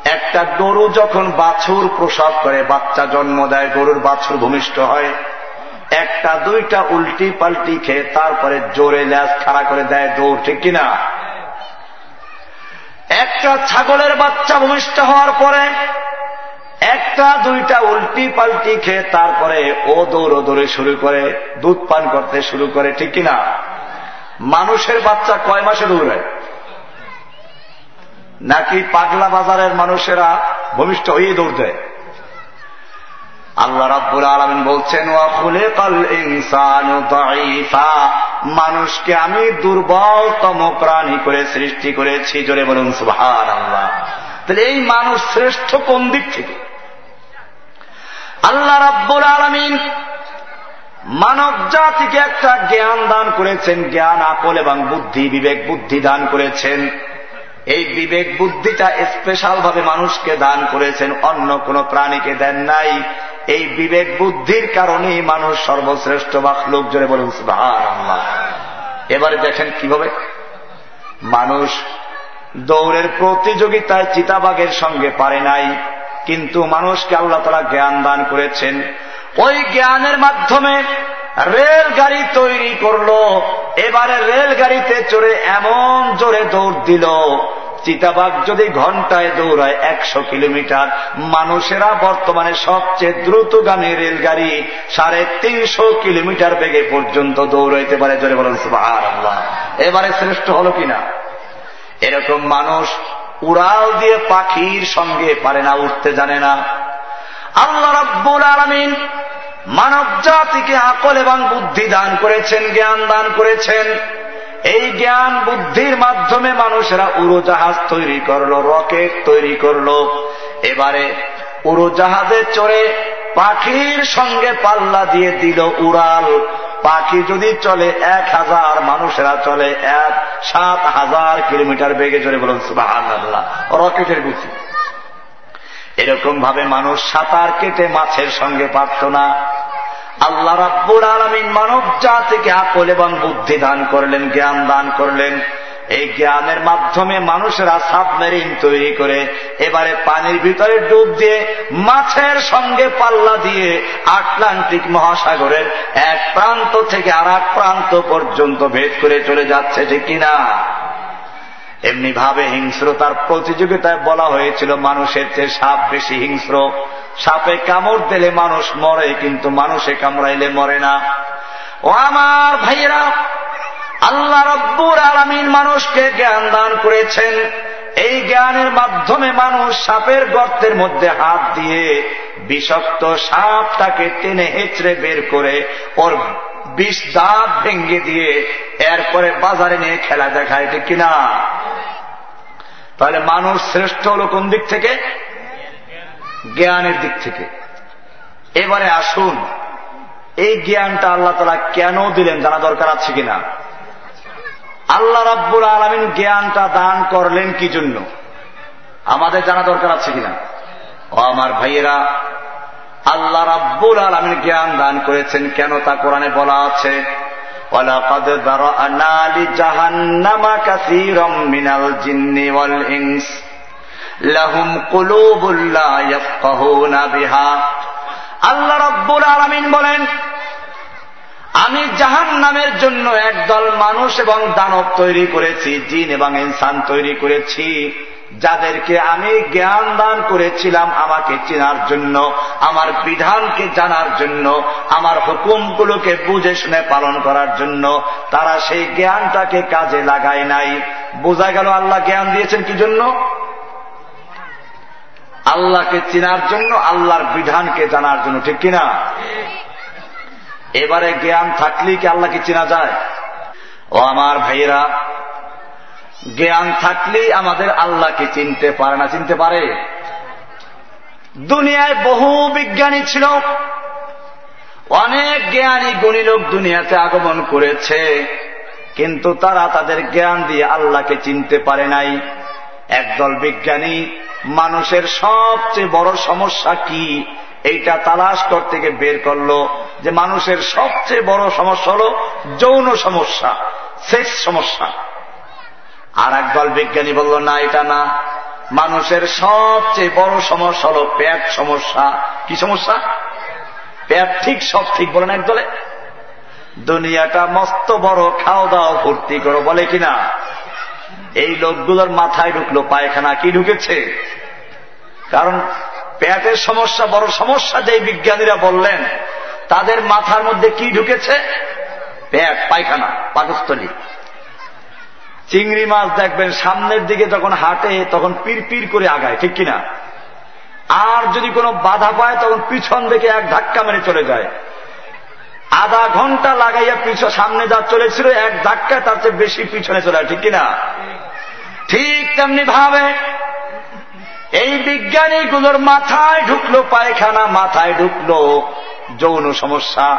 একটা গরু যখন বাছুর প্রসব করে, বাচ্চা জন্ম দেয়, গরুর বাছুর ভূমিষ্ঠ হয়, একটা, দুইটা উল্টি পাল্টি খেয়ে তারপরে জোরে ল্যাস খাড়া করে দেয়, দৌড়, ঠিক কিনা? একটা ছাগলের বাচ্চা ভূমিষ্ঠ হওয়ার পরে একটা, দুইটা উল্টি পাল্টি খেয়ে তারপরে ও দৌড়ো দৌড়ে শুরু করে, দুধ পান করতে শুরু করে, ঠিক কিনা? মানুষের বাচ্চা কয় মাসে দৌড়ায় নাকি পাগলা বাজারের মানুষেরা ভূমিষ্ঠ হয়ে দৌড় দেয়? আল্লাহ রাব্বুল আলমিন বলছেন ওয়াফুলে কাল ইনসান মানুষকে আমি দুর্বলতম প্রাণী করে সৃষ্টি করেছি, জোরে বলুন সুহান আল্লাহ তাহলে এই মানুষ শ্রেষ্ঠ কোন দিক থেকে? আল্লাহ রাব্বুল আলমিন মানব জাতিকে একটা জ্ঞান দান করেছেন, জ্ঞান, আকল এবং বুদ্ধি, বিবেক বুদ্ধি দান করেছেন। এই বিবেক বুদ্ধিটা স্পেশাল ভাবে মানুষকে দান করেছেন, অন্য কোন প্রাণীকে দেন নাই। এই বিবেক বুদ্ধির কারণেই মানুষ সর্বশ্রেষ্ঠ বা লোক জোরে বলুন এবারে দেখেন কীভাবে মানুষ দৌড়ের প্রতিযোগিতায় চিতাবাগের সঙ্গে পারে নাই। কিন্তু মানুষকে আল্লাহ তারা জ্ঞান দান করেছেন। ওই জ্ঞানের মাধ্যমে রেলগাড়ি তৈরি করল। এবারে রেলগাড়িতে চড়ে এমন জোরে দৌড় দিল। চিতাবাগ যদি ঘন্টায় দৌড়ায় একশো কিলোমিটার, মানুষেরা বর্তমানে সবচেয়ে দ্রুতগামী রেলগাড়ি সাড়ে তিনশো কিলোমিটার বেগে পর্যন্ত দৌড়াইতে পারে। জোরে বলেন আল্লাহ এবারে শ্রেষ্ঠ হল কিনা? এরকম মানুষ উড়াল দিয়ে পাখির সঙ্গে পারে না, উঠতে জানে না। আল্লাহ রব্বুল আলমিন মানব জাতিকে আকল এবং বুদ্ধি দান করেছেন, জ্ঞান দান করেছেন। এই জ্ঞান বুদ্ধির মাধ্যমে মানুষেরা উড়োজাহাজ তৈরি করল, রকেট তৈরি করল। এবারে উড়োজাহাজে চড়ে পাখির সঙ্গে পাল্লা দিয়ে দিল উড়াল। পাখি যদি চলে, এক হাজার মানুষেরা চলে, এক সাত হাজার কিলোমিটার বেগে চলে বলুন সুবাহ রকেটের গুছি এরকম ভাবে মানুষ সাঁতার কেটে মাছের সঙ্গে পারত না। আল্লাহ রাব্বুর আলমিন মানব জাতিকে আকল এবং বুদ্ধি দান করলেন, জ্ঞান দান করলেন। এই জ্ঞানের মাধ্যমে মানুষেরা সাবমেরিন তৈরি করে এবারে পানির ভিতরে ডুব দিয়ে মাছের সঙ্গে পাল্লা দিয়ে আটলান্টিক মহাসাগরের এক প্রান্ত থেকে আর এক প্রান্ত পর্যন্ত ভেদ করে চলে যাচ্ছে, ঠিক কিনা? এমনি ভাবে হিংস্রতার প্রতিযোগিতায় বলা হয়েছিল, মানুষের চেয়ে সাপ বেশি হিংস্র। সাপে কামড় দিলে মানুষ মরে, কিন্তু মানুষে কামড়াইলে মরে না। ও আমার ভাইয়েরা আল্লাহ রব্বুর আলমিন মানুষকে জ্ঞান দান করেছেন। এই জ্ঞানের মাধ্যমে মানুষ সাপের গর্তের মধ্যে হাত দিয়ে বিষাক্ত সাপটাকে টেনে হেঁচড়ে বের করে ওর বিষ দাঁত ভেঙ্গে দিয়ে এরপরে বাজারে নিয়ে খেলা দেখায়, ঠিক কিনা? তাহলে মানুষ শ্রেষ্ঠ হল কোন দিক থেকে? জ্ঞানের দিক থেকে। এবারে আসুন, এই জ্ঞানটা আল্লাহ তালা কেন দিলেন জানা দরকার আছে কিনা? আল্লাহ রাব্বুল আলমিন জ্ঞানটা দান করলেন কি জন্য? আমাদের জানা দরকার আছে কিনা? ও আমার ভাইয়েরা, আল্লাহ রাব্বুল আলমিন জ্ঞান দান করেছেন কেন তা কোরআনে বলা আছে? লাহুম আল্লাহ রব্বুল আলমিন বলেন আমি জাহান নামের জন্য একদল মানুষ এবং দানব তৈরি করেছি, জিন এবং ইনসান তৈরি করেছি। যাদেরকে আমি জ্ঞান দান করেছিলাম আমাকে চেনার জন্য, আমার বিধানকে জানার জন্য, আমার হুকুমগুলোকে বুঝে শুনে পালন করার জন্য। তারা সেই জ্ঞানটাকে কাজে লাগায় নাই। বোঝা গেল আল্লাহ জ্ঞান দিয়েছেন কি জন্য? আল্লাহকে চেনার জন্য, আল্লাহর বিধানকে জানার জন্য, ঠিক কিনা? এবারে জ্ঞান থাকলেই কি আল্লাহকে চেনা যায়? ও আমার ভাইয়েরা, জ্ঞান থাকলেই আমাদের আল্লাহকে চিনতে পারে না চিনতে পারে। দুনিয়ায় বহু বিজ্ঞানী ছিল। অনেক জ্ঞানী গুণী লোক দুনিয়াতে আগমন করেছে। কিন্তু তারা তাদের জ্ঞান দিয়ে আল্লাহকে চিনতে পারে নাই। একদল বিজ্ঞানী, মানুষের সবচেয়ে বড় সমস্যা কি? এইটা তালাশ করতে গিয়ে বের করল যে মানুষের সবচেয়ে বড় সমস্যা হল যৌন সমস্যা সেক্স সমস্যা। আর একদল বিজ্ঞানী বলল, না, এটা না। মানুষের সবচেয়ে বড় সমস্যা হল পেট সমস্যা। কি সমস্যা? পেট ঠিক, সব ঠিক বলেন একদলে দুনিয়াটা মস্ত বড় খাওয়া দাওয়া ভর্তি করো, বলে কিনা এই লোকগুলোর মাথায় ঢুকলো, পায়খানা কি ঢুকেছে? কারণ পেটের সমস্যা, বড় সমস্যা যে বিজ্ঞানীরা বললেন, তাদের মাথার মধ্যে কি ঢুকেছে? পেট, পায়খানা, পাকস্থলী। চিংড়ি মাছ দেখবেন, সামনের দিকে যখন হাঁটে, তখন পির করে আগায়, ঠিক কিনা? আর যদি কোনো বাধা পায়, তখন পিছন দিকে এক ধাক্কা মেরে চলে যায়। আধা ঘণ্টা লাগাইয়া পিছন সামনে যা চলেছিল, এক ধাক্কা তার চেয়ে বেশি পিছনে চলে ঠিক কিনা? ঠিক তেমনি ভাবে এই বিজ্ঞানীগুলোর মাথায় ঢুকলো পায়খানা, মাথায় ঢুকলো যৌন সমস্যা।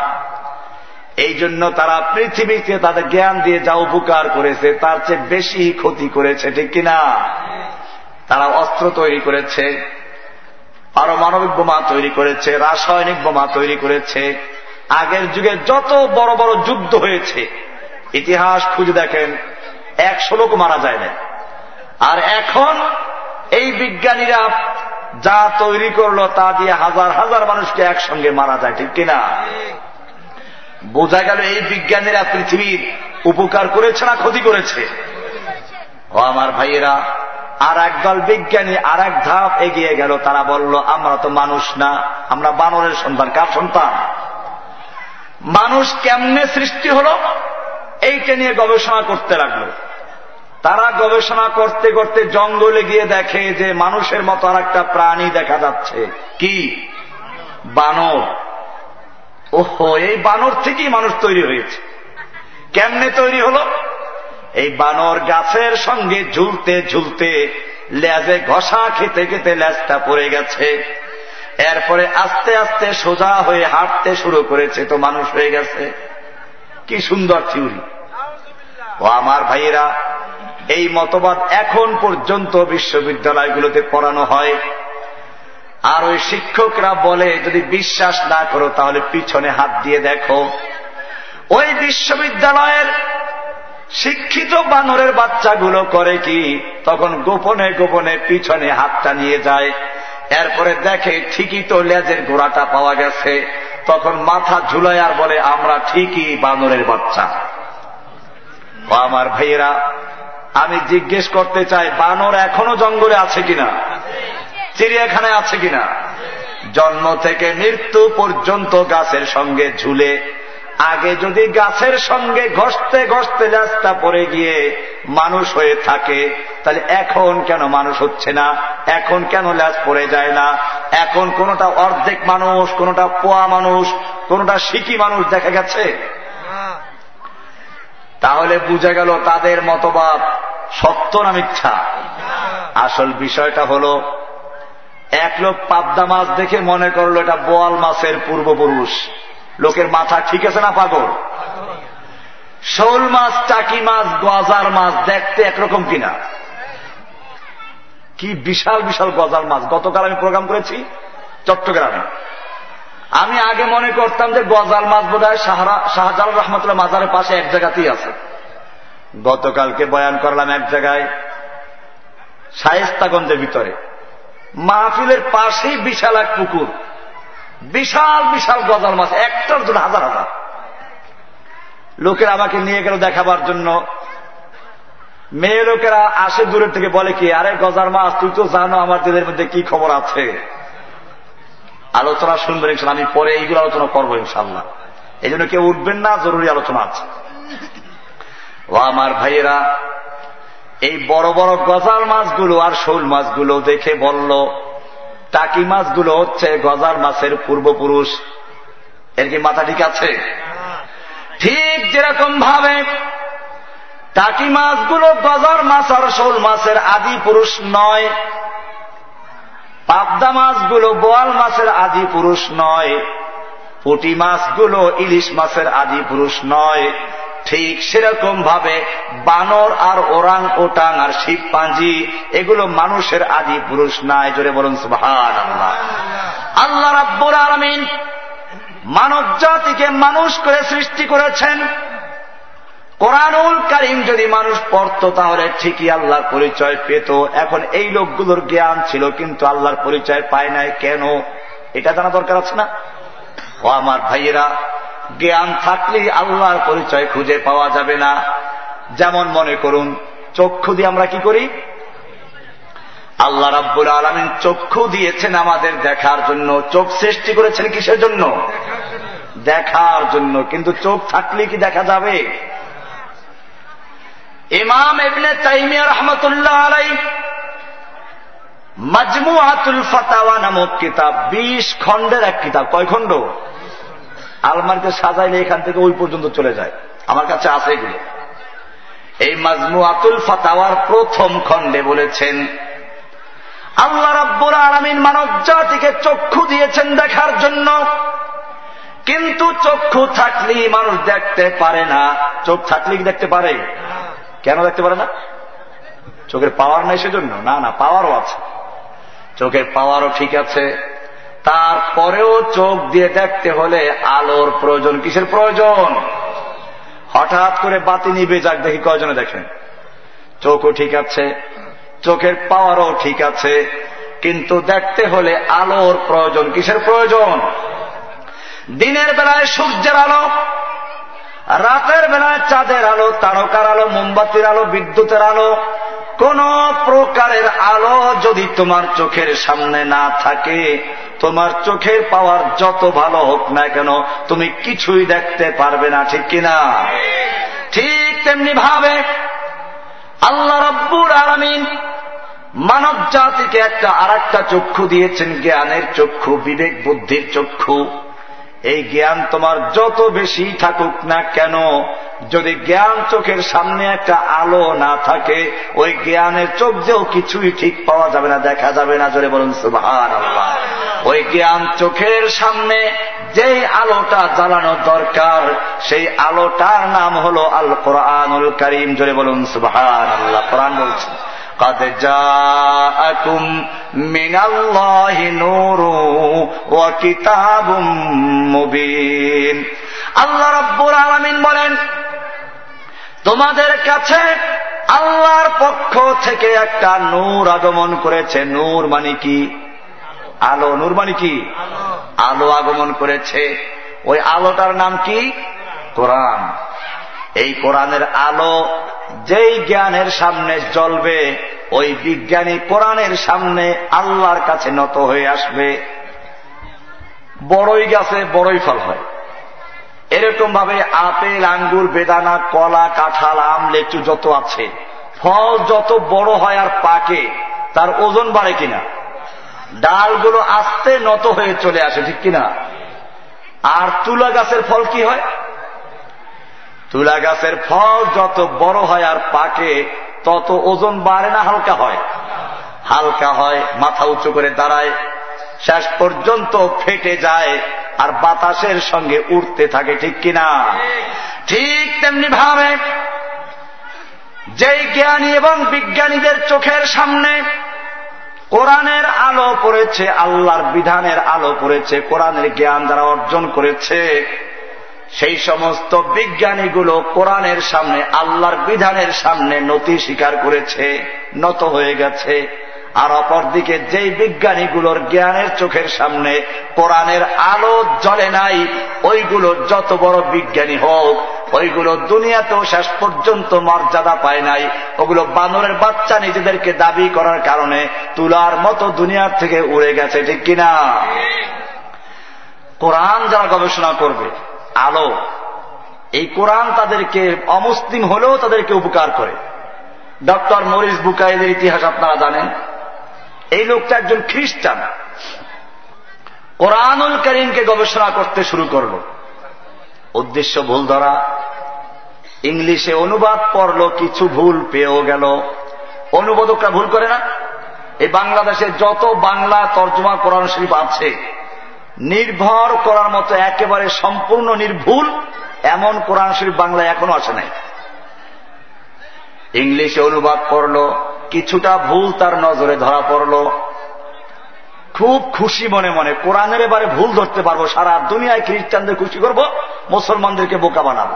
এই জন্য তারা পৃথিবীতে তাদের জ্ঞান দিয়ে যা উপকার করেছে, তার চেয়ে বেশি ক্ষতি করেছে, ঠিক কিনা? তারা অস্ত্র তৈরি করেছে, পারমাণবিক বোমা তৈরি করেছে, রাসায়নিক বোমা তৈরি করেছে। আগের যুগে যত বড় বড় যুদ্ধ হয়েছে, ইতিহাস খুঁজে দেখেন, একশো লোক মারা যায় না আর এখন এই বিজ্ঞানীরা যা তৈরি করল তা দিয়ে হাজার হাজার মানুষকে একসঙ্গে মারা যায়, ঠিক কিনা? বোঝা গেল এই বিজ্ঞানীরা পৃথিবীর উপকার করেছে না ক্ষতি করেছে? ও আমার ভাইয়েরা, আর একদল বিজ্ঞানী আর এক ধাপ এগিয়ে গেল, তারা বলল, আমরা তো মানুষ না, আমরা বানরের সন্তান, কার সন্তান? মানুষ কেমনে সৃষ্টি হল, এইটা নিয়ে গবেষণা করতে লাগল। তারা গবেষণা করতে করতে জঙ্গলে গিয়ে দেখে যে মানুষের মতো আর একটা প্রাণী দেখা যাচ্ছে। কি? বানর। ওহো, এই বানর থেকেই মানুষ তৈরি হয়েছে। কেমনে তৈরি হল? এই বানর গাছের সঙ্গে ঝুলতে ঝুলতে লেজে ঘষা খেতে খেতে লেজটা পড়ে গেছে। এরপরে আস্তে আস্তে সোজা হয়ে হাঁটতে শুরু করেছে তো মানুষ হয়ে গেছে। কি সুন্দর থিউরি ও আমার ভাইয়েরা এই মতবাদ এখন পর্যন্ত বিশ্ববিদ্যালয়গুলোতে পড়ানো হয়। আর ওই শিক্ষকরা বলে, যদি বিশ্বাস না করো, তাহলে পিছনে হাত দিয়ে দেখো। ওই বিশ্ববিদ্যালয়ের শিক্ষিত বানরের বাচ্চাগুলো করে কি, তখন গোপনে গোপনে পিছনে হাতটা নিয়ে যায়। এরপরে দেখে ঠিকই তো লেজের গোড়াটা পাওয়া গেছে। তখন মাথা ঝুলাই আর বলে, আমরা ঠিকই বানরের বাচ্চা। আমার ভাইয়েরা আমি জিজ্ঞেস করতে চাই, বানর এখনও জঙ্গলে আছে কিনা? চিড়িয়াখানায় আছে কিনা? জন্ম থেকে মৃত্যু পর্যন্ত গাছের সঙ্গে ঝুলে, আগে যদি গাছের সঙ্গে ঘষতে ঘষতে লেজটা পড়ে গিয়ে মানুষ হয়ে থাকে, তাহলে এখন কেন মানুষ হচ্ছে না? এখন কেন ল্যাস পড়ে যায় না? এখন কোনটা অর্ধেক মানুষ, কোনটা পোয়া মানুষ, কোনটা শিকি মানুষ দেখা গেছে? তাহলে বুঝে গেল তাদের মতবাদ সত্য না মিথ্যা? আসল বিষয়টা হল, এক লোক পাবদা মাছ দেখে মনে করল এটা বোয়াল মাছের পূর্বপুরুষ। লোকের মাথা ঠিক আছে না পাগল? শোল মাছ চাকি মাছ, গজার মাছ দেখতে একরকম কিনা? কি বিশাল বিশাল গজার মাছ? গতকাল আমি প্রোগ্রাম করেছি, চট্টগ্রামে। আমি আগে মনে করতাম যে গজাল মাছ বোধ হয় শাহজাল রহমতুল্লাহ মাজারের পাশে এক জায়গাতেই আছে। গতকালকে বয়ান করলাম এক জায়গায়, শায়েস্তাগঞ্জের ভিতরে। মাহফিলের পাশেই বিশাল এক পুকুর। বিশাল বিশাল গজাল মাছ, একটার জন্য হাজার হাজার। লোকেরা আমাকে নিয়ে গেল দেখাবার জন্য। মেয়ে লোকেরা আসে দূরের থেকে বলে কি, আরে গজার মাছ, তুই তো জানো আমার দিনের মধ্যে কি খবর আছে? আলোচনা শুনবেন ইনশাল আমি পরে এইগুলো আলোচনা করব ইনশাল্লাহ। এই জন্য কেউ উঠবেন না, জরুরি আলোচনা আছে। ও আমার ভাইয়েরা, এই বড় বড় গজাল মাছগুলো আর শোল মাছগুলো দেখে বলল, টাকি মাছগুলো হচ্ছে গজাল মাছের পূর্বপুরুষ। এর কি মাথা ঠিক আছে? ঠিক যেরকম ভাবে টাকি মাছগুলো গজার মাছ আর শোল মাছের আদি পুরুষ নয় পাবদা মাছগুলো বোয়াল মাছের আদি পুরুষ নয়, পুটি মাছগুলো ইলিশ মাছের আদি পুরুষ নয়। ঠিক সেরকম ভাবে বানর আর ওরাং ওটাং আর শিব পাঞ্জি এগুলো মানুষের আদি পুরুষ নাই। জোরে বলুন আল্লাহ আল্লাহ রাব্বুর আলমিন মানব জাতিকে মানুষ করে সৃষ্টি করেছেন। কোরআনুল কারিম যদি মানুষ পড়ত, তাহলে ঠিকই আল্লাহর পরিচয় পেত। এখন এই লোকগুলোর জ্ঞান ছিল, কিন্তু আল্লাহর পরিচয় পায় নাই। কেন? এটা জানা দরকার আছে না? ও আমার ভাইয়েরা, জ্ঞান থাকলেই আল্লাহর পরিচয় খুঁজে পাওয়া যাবে না। যেমন মনে করুন, চক্ষু দিয়ে আমরা কি করি? আল্লাহ রাব্বুল আলমিন চক্ষু দিয়েছেন আমাদের দেখার জন্য। চোখ সৃষ্টি করেছেন কিসের জন্য? দেখার জন্য। কিন্তু চোখ থাকলে কি দেখা যাবে? ইমাম এবনে তাইমিয়া রহমতুল্লাহ আলাই মাজমু আতুল ফাতাওয়া নামক কিতাব, বিশ খণ্ডের এক কিতাব। কয় খণ্ড? আলমারিতে সাজাইলে এখান থেকে ওই পর্যন্ত চলে যায়। আমার কাছে আছে এগুলো। এই মাজমু আতুল ফাতাওয়ার প্রথম খণ্ডে বলেছেন, আল্লাহ রাব্বুর আলমিন মানব জাতিকে চক্ষু দিয়েছেন দেখার জন্য। কিন্তু চক্ষু থাকলেই মানুষ দেখতে পারে না। চোখ থাকলে কি দেখতে পারে? কেন দেখতে পারে না? চোখের পাওয়ার নাই সেজন্য? না না পাওয়ারও আছে। চোখের পাওয়ারও ঠিক আছে। তারপরেও চোখ দিয়ে দেখতে হলে আলোর প্রয়োজন কিসের প্রয়োজন? হঠাৎ করে বাতি নিবে যাক, দেখি কয়জনে দেখেন। চোখও ঠিক আছে, চোখের পাওয়ারও ঠিক আছে, কিন্তু দেখতে হলে আলোর প্রয়োজন কিসের প্রয়োজন? দিনের বেলায় সূর্যের আলো রাতের বেলায় চাঁদের আলো, তারকার আলো, মোমবাতির আলো, বিদ্যুতের আলো, কোন প্রকারের আলো যদি তোমার চোখের সামনে না থাকে, তোমার চোখের পাওয়ার যত ভালো হোক না কেন, তুমি কিছুই দেখতে পারবে না, ঠিক কিনা? ঠিক তেমনি ভাবে আল্লাহ রব্বুর আলমিন মানব জাতিকে একটা আর চক্ষু দিয়েছেন, জ্ঞানের চক্ষু, বিবেক, বুদ্ধির চক্ষু। এই জ্ঞান তোমার যত বেশি থাকুক না কেন, যদি জ্ঞান চোখের সামনে একটা আলো না থাকে, ওই জ্ঞানের চোখ দিয়েও কিছুই ঠিক পাওয়া যাবে না, দেখা যাবে না, জোরে বলুন সুভার ওই জ্ঞান চোখের সামনে যেই আলোটা জ্বালানো দরকার, সেই আলোটার নাম হল আল কোরআনুল করিম, জোরে বলুন সুভার আল্লাহ কোরআন বলছেন قد جاءكم من الله نور وكتاب مبين আল্লাহ রব্বুর আলমিন বলেন তোমাদের কাছে আল্লাহর পক্ষ থেকে একটা নূর আগমন করেছে নূর মানে কি আলো নূর মানে কি আলো আগমন করেছে ওই আলোটার নাম কি কোরআন এই কোরআনের আলো যেই জ্ঞানের সামনে জ্বলবে, ওই বিজ্ঞানী কোরআনের সামনে আল্লাহর কাছে নত হয়ে আসবে। বড়ই গাছে বড়ই ফল হয়। এরকম ভাবে আপেল, আঙ্গুর, বেদানা, কলা, কাঁঠাল, আম, লেচু যত আছে, ফল যত বড় হয় আর পাকে, তার ওজন বাড়ে কিনা? ডালগুলো আস্তে নত হয়ে চলে আসে, ঠিক কিনা? আর তুলা গাছের ফল কি হয়? তুলা গাছের ফল যত বড় হয় আর পাকে, তত ওজন বাড়ে না, হালকা হয়। হালকা হয়, মাথা উঁচু করে দাঁড়ায়, শেষ পর্যন্ত ফেটে যায় আর বাতাসের সঙ্গে উঠতে থাকে, ঠিক কিনা? ঠিক তেমনি ভাবে যেই জ্ঞানী এবং বিজ্ঞানীদের চোখের সামনে কোরআনের আলো পড়েছে, আল্লাহর বিধানের আলো পড়েছে, কোরআনের জ্ঞান যারা অর্জন করেছে সেই সমস্ত বিজ্ঞানীগুলো কোরআনের সামনে, আল্লাহর বিধানের সামনে নতি স্বীকার করেছে, নত হয়ে গেছে। আর অপরদিকে যেই বিজ্ঞানীগুলোর জ্ঞানের চোখের সামনে কোরআনের আলো জ্বলে নাই, ওইগুলো যত বড় বিজ্ঞানী হোক, ওইগুলো দুনিয়াতেও শেষ পর্যন্ত মর্যাদা পায় নাই। ওগুলো বানরের বাচ্চা নিজেদেরকে দাবি করার কারণে তুলার মতো দুনিয়ার থেকে উড়ে গেছে, ঠিক কিনা? কোরআন যারা গবেষণা করবে আলো। এই কোরআন তাদেরকে অমুসলিম হলেও তাদেরকে উপকার করে। ডক্টর মরিস বুকাইদের ইতিহাস আপনারা জানেন। এই লোকটা একজন খ্রিস্টান। কোরআনুল করিমকে গবেষণা করতে শুরু করল। উদ্দেশ্য ভুল ধরা। ইংলিশে অনুবাদ পড়ল, কিছু ভুল পেয়েও গেল। অনুবাদকরা ভুল করে না। এই বাংলাদেশে যত বাংলা তর্জমা কোরআন শরীফ আছে নির্ভর করার মতো একেবারে সম্পূর্ণ নির্ভুল এমন কোরআন শরীফ বাংলায় এখনও আসে নাই। ইংলিশে অনুবাদ করল, কিছুটা ভুল তার নজরে ধরা পড়ল। খুব খুশি মনে মনে, কোরআনের এবারে ভুল ধরতে পারব, সারা দুনিয়ায় খ্রিস্টানদের খুশি করব, মুসলমানদেরকে বোকা বানাবো।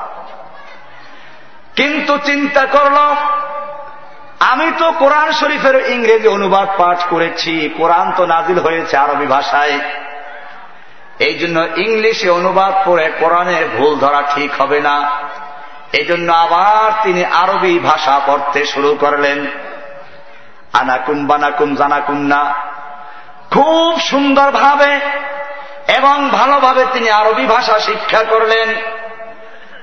কিন্তু চিন্তা করল, আমি তো কোরআন শরীফের ইংরেজি অনুবাদ পাঠ করেছি, কোরআন তো নাজিল হয়েছে আরবি ভাষায়। এই জন্য ইংলিশে অনুবাদ পড়ে কোরআনের ভুল ধরা ঠিক হবে না। এই জন্য আবার তিনি আরবি ভাষা পড়তে শুরু করলেন। আনাকুম বানাকুম জানাকুম না। খুব সুন্দরভাবে এবং ভালোভাবে তিনি আরবি ভাষা শিক্ষা করলেন।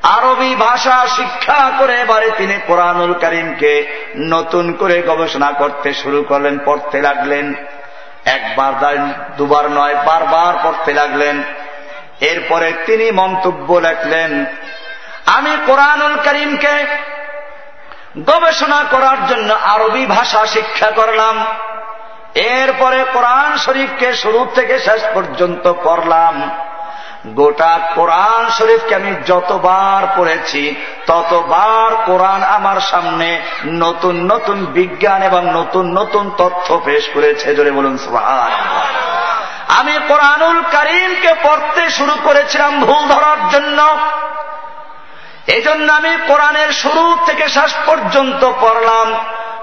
আরবি ভাষা শিক্ষা করে এবারে তিনি কোরআনুল করিমকে নতুন করে গবেষণা করতে শুরু করলেন, পড়তে লাগলেন। একবার দুবার নয়, বারবার পড়তে লাগলেন। এরপরে তিনি মন্তব্য লেখলেন, আমি কোরআনুল করিমকে গবেষণা করার জন্য আরবি ভাষা শিক্ষা করলাম। এরপরে কোরআন শরীফকে শুরু থেকে শেষ পর্যন্ত পড়লাম। গোটা কোরআন শরীফকে আমি যতবার পড়েছি, ততবার কোরআন আমার সামনে নতুন নতুন বিজ্ঞান এবং নতুন নতুন তথ্য পেশ করেছে। জোরে বলুন সুহান আমি কোরআনুল করিমকে পড়তে শুরু করেছিলাম ভুল ধরার জন্য। এই জন্য আমি কোরআনের শুরু থেকে শেষ পর্যন্ত পড়লাম।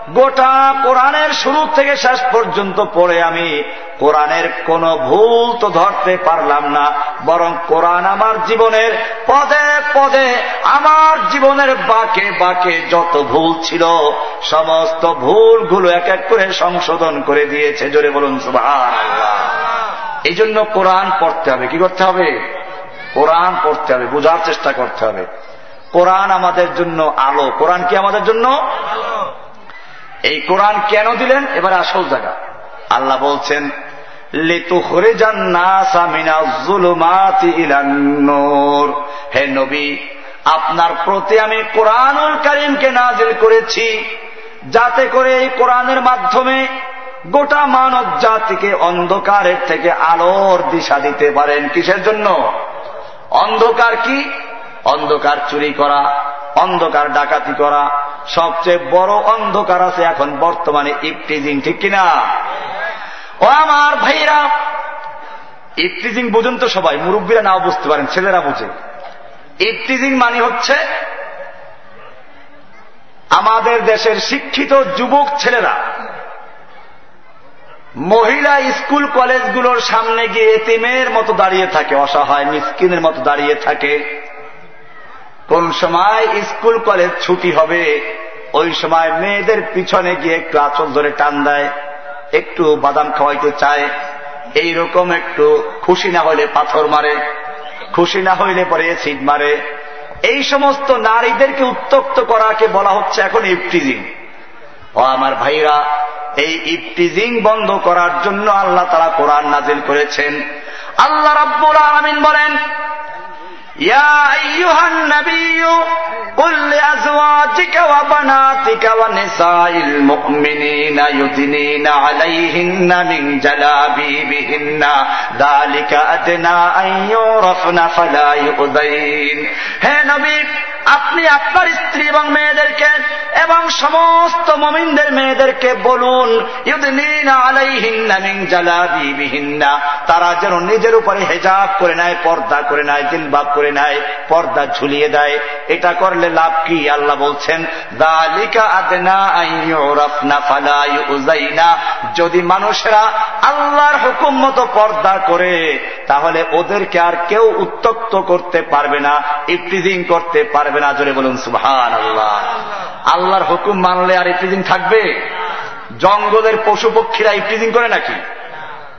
গোটা কোরআনের শুরু থেকে শেষ পর্যন্ত পড়ে আমি কোরআনের কোন ভুল তো ধরতে পারলাম না, বরং কোরআন আমার জীবনের পদে পদে আমার জীবনের বাকে বাকে যত ভুল ছিল, সমস্ত ভুলগুলো এক এক করে সংশোধন করে দিয়েছে। জোরে বলুন এই জন্য কোরআন পড়তে হবে। কি করতে হবে? কোরআন পড়তে হবে। বোঝার চেষ্টা করতে হবে। কোরআন আমাদের জন্য আলো। কোরআন কি আমাদের জন্য? এই কোরআন কেন দিলেন? এবার আসল জায়গা। আল্লাহ বলছেন হে নবী, আপনার প্রতি আমি কোরআনুল করিমকে নাজিল করেছি, যাতে করে এই কোরআনের মাধ্যমে গোটা মানব জাতিকে অন্ধকারের থেকে আলোর দিশা দিতে পারেন। কিসের জন্য? অন্ধকার কি? অন্ধকার চুরি করা, অন্ধকার ডাকাতি করা সবচেয়ে বড় অন্ধকার আছে এখন বর্তমানে ইফটিজিং ঠিক কিনা? ও আমার ভাইরা ইফটিজিং বুঝুন তো সবাই, মুরব্বীরা নাও বুঝতে পারেন, ছেলেরা বুঝে। ইফটিজিং মানে হচ্ছে আমাদের দেশের শিক্ষিত যুবক ছেলেরা মহিলা স্কুল কলেজগুলোর সামনে গিয়ে এতিমের মতো দাঁড়িয়ে থাকে, অসহায়, মিসকিনের মতো দাঁড়িয়ে থাকে। কোন সময় স্কুল কলেজ ছুটি হবে, ওই সময় মেয়েদের পিছনে গিয়ে একটু আচল ধরে টান দেয়, একটু বাদাম খাওয়াইতে চায়। এই রকম একটু খুশি না হইলে পাথর মারে, খুশি না হইলে পরে সিট মারে। এই সমস্ত নারীদেরকে উত্তক্ত করাকে বলা হচ্ছে এখন ইফটিজিং। ও আমার ভাইরা, এই ইফটিজিং বন্ধ করার জন্য আল্লাহ তারা কোরআন নাজিল করেছেন। আল্লাহ রাব্বুল আলমিন বলেন يا أيها النبي قل لأزواجك وبناتك ونساء المؤمنين يدنين عليهن من جلابيبهن ذلك أدنى أن يعرفن فلا يؤذين হে নবী আপনি আপনার স্ত্রী এবং মেয়েদেরকে এবং সমস্ত মমিনদের মেয়েদেরকে বলুন তারা যেন নিজের উপরে হেজাব করে নেয় পর্দা করে নেয় জিলবাব করে নেয়, পর্দা ঝুলিয়ে দেয়। এটা করলে লাভ কি? আল্লাহ বলছেন যদি মানুষেরা আল্লাহর হুকুম মতো পর্দা করে, তাহলে ওদেরকে আর কেউ উত্তক্ত করতে পারবে না ইফটিজিং করতে পারবে না। জোরে বলুন সুহান আল্লাহ আল্লাহর হুকুম মানলে আর ইফটিজিং থাকবে? জঙ্গলের পশু পক্ষীরা ইফটিজিং করে নাকি?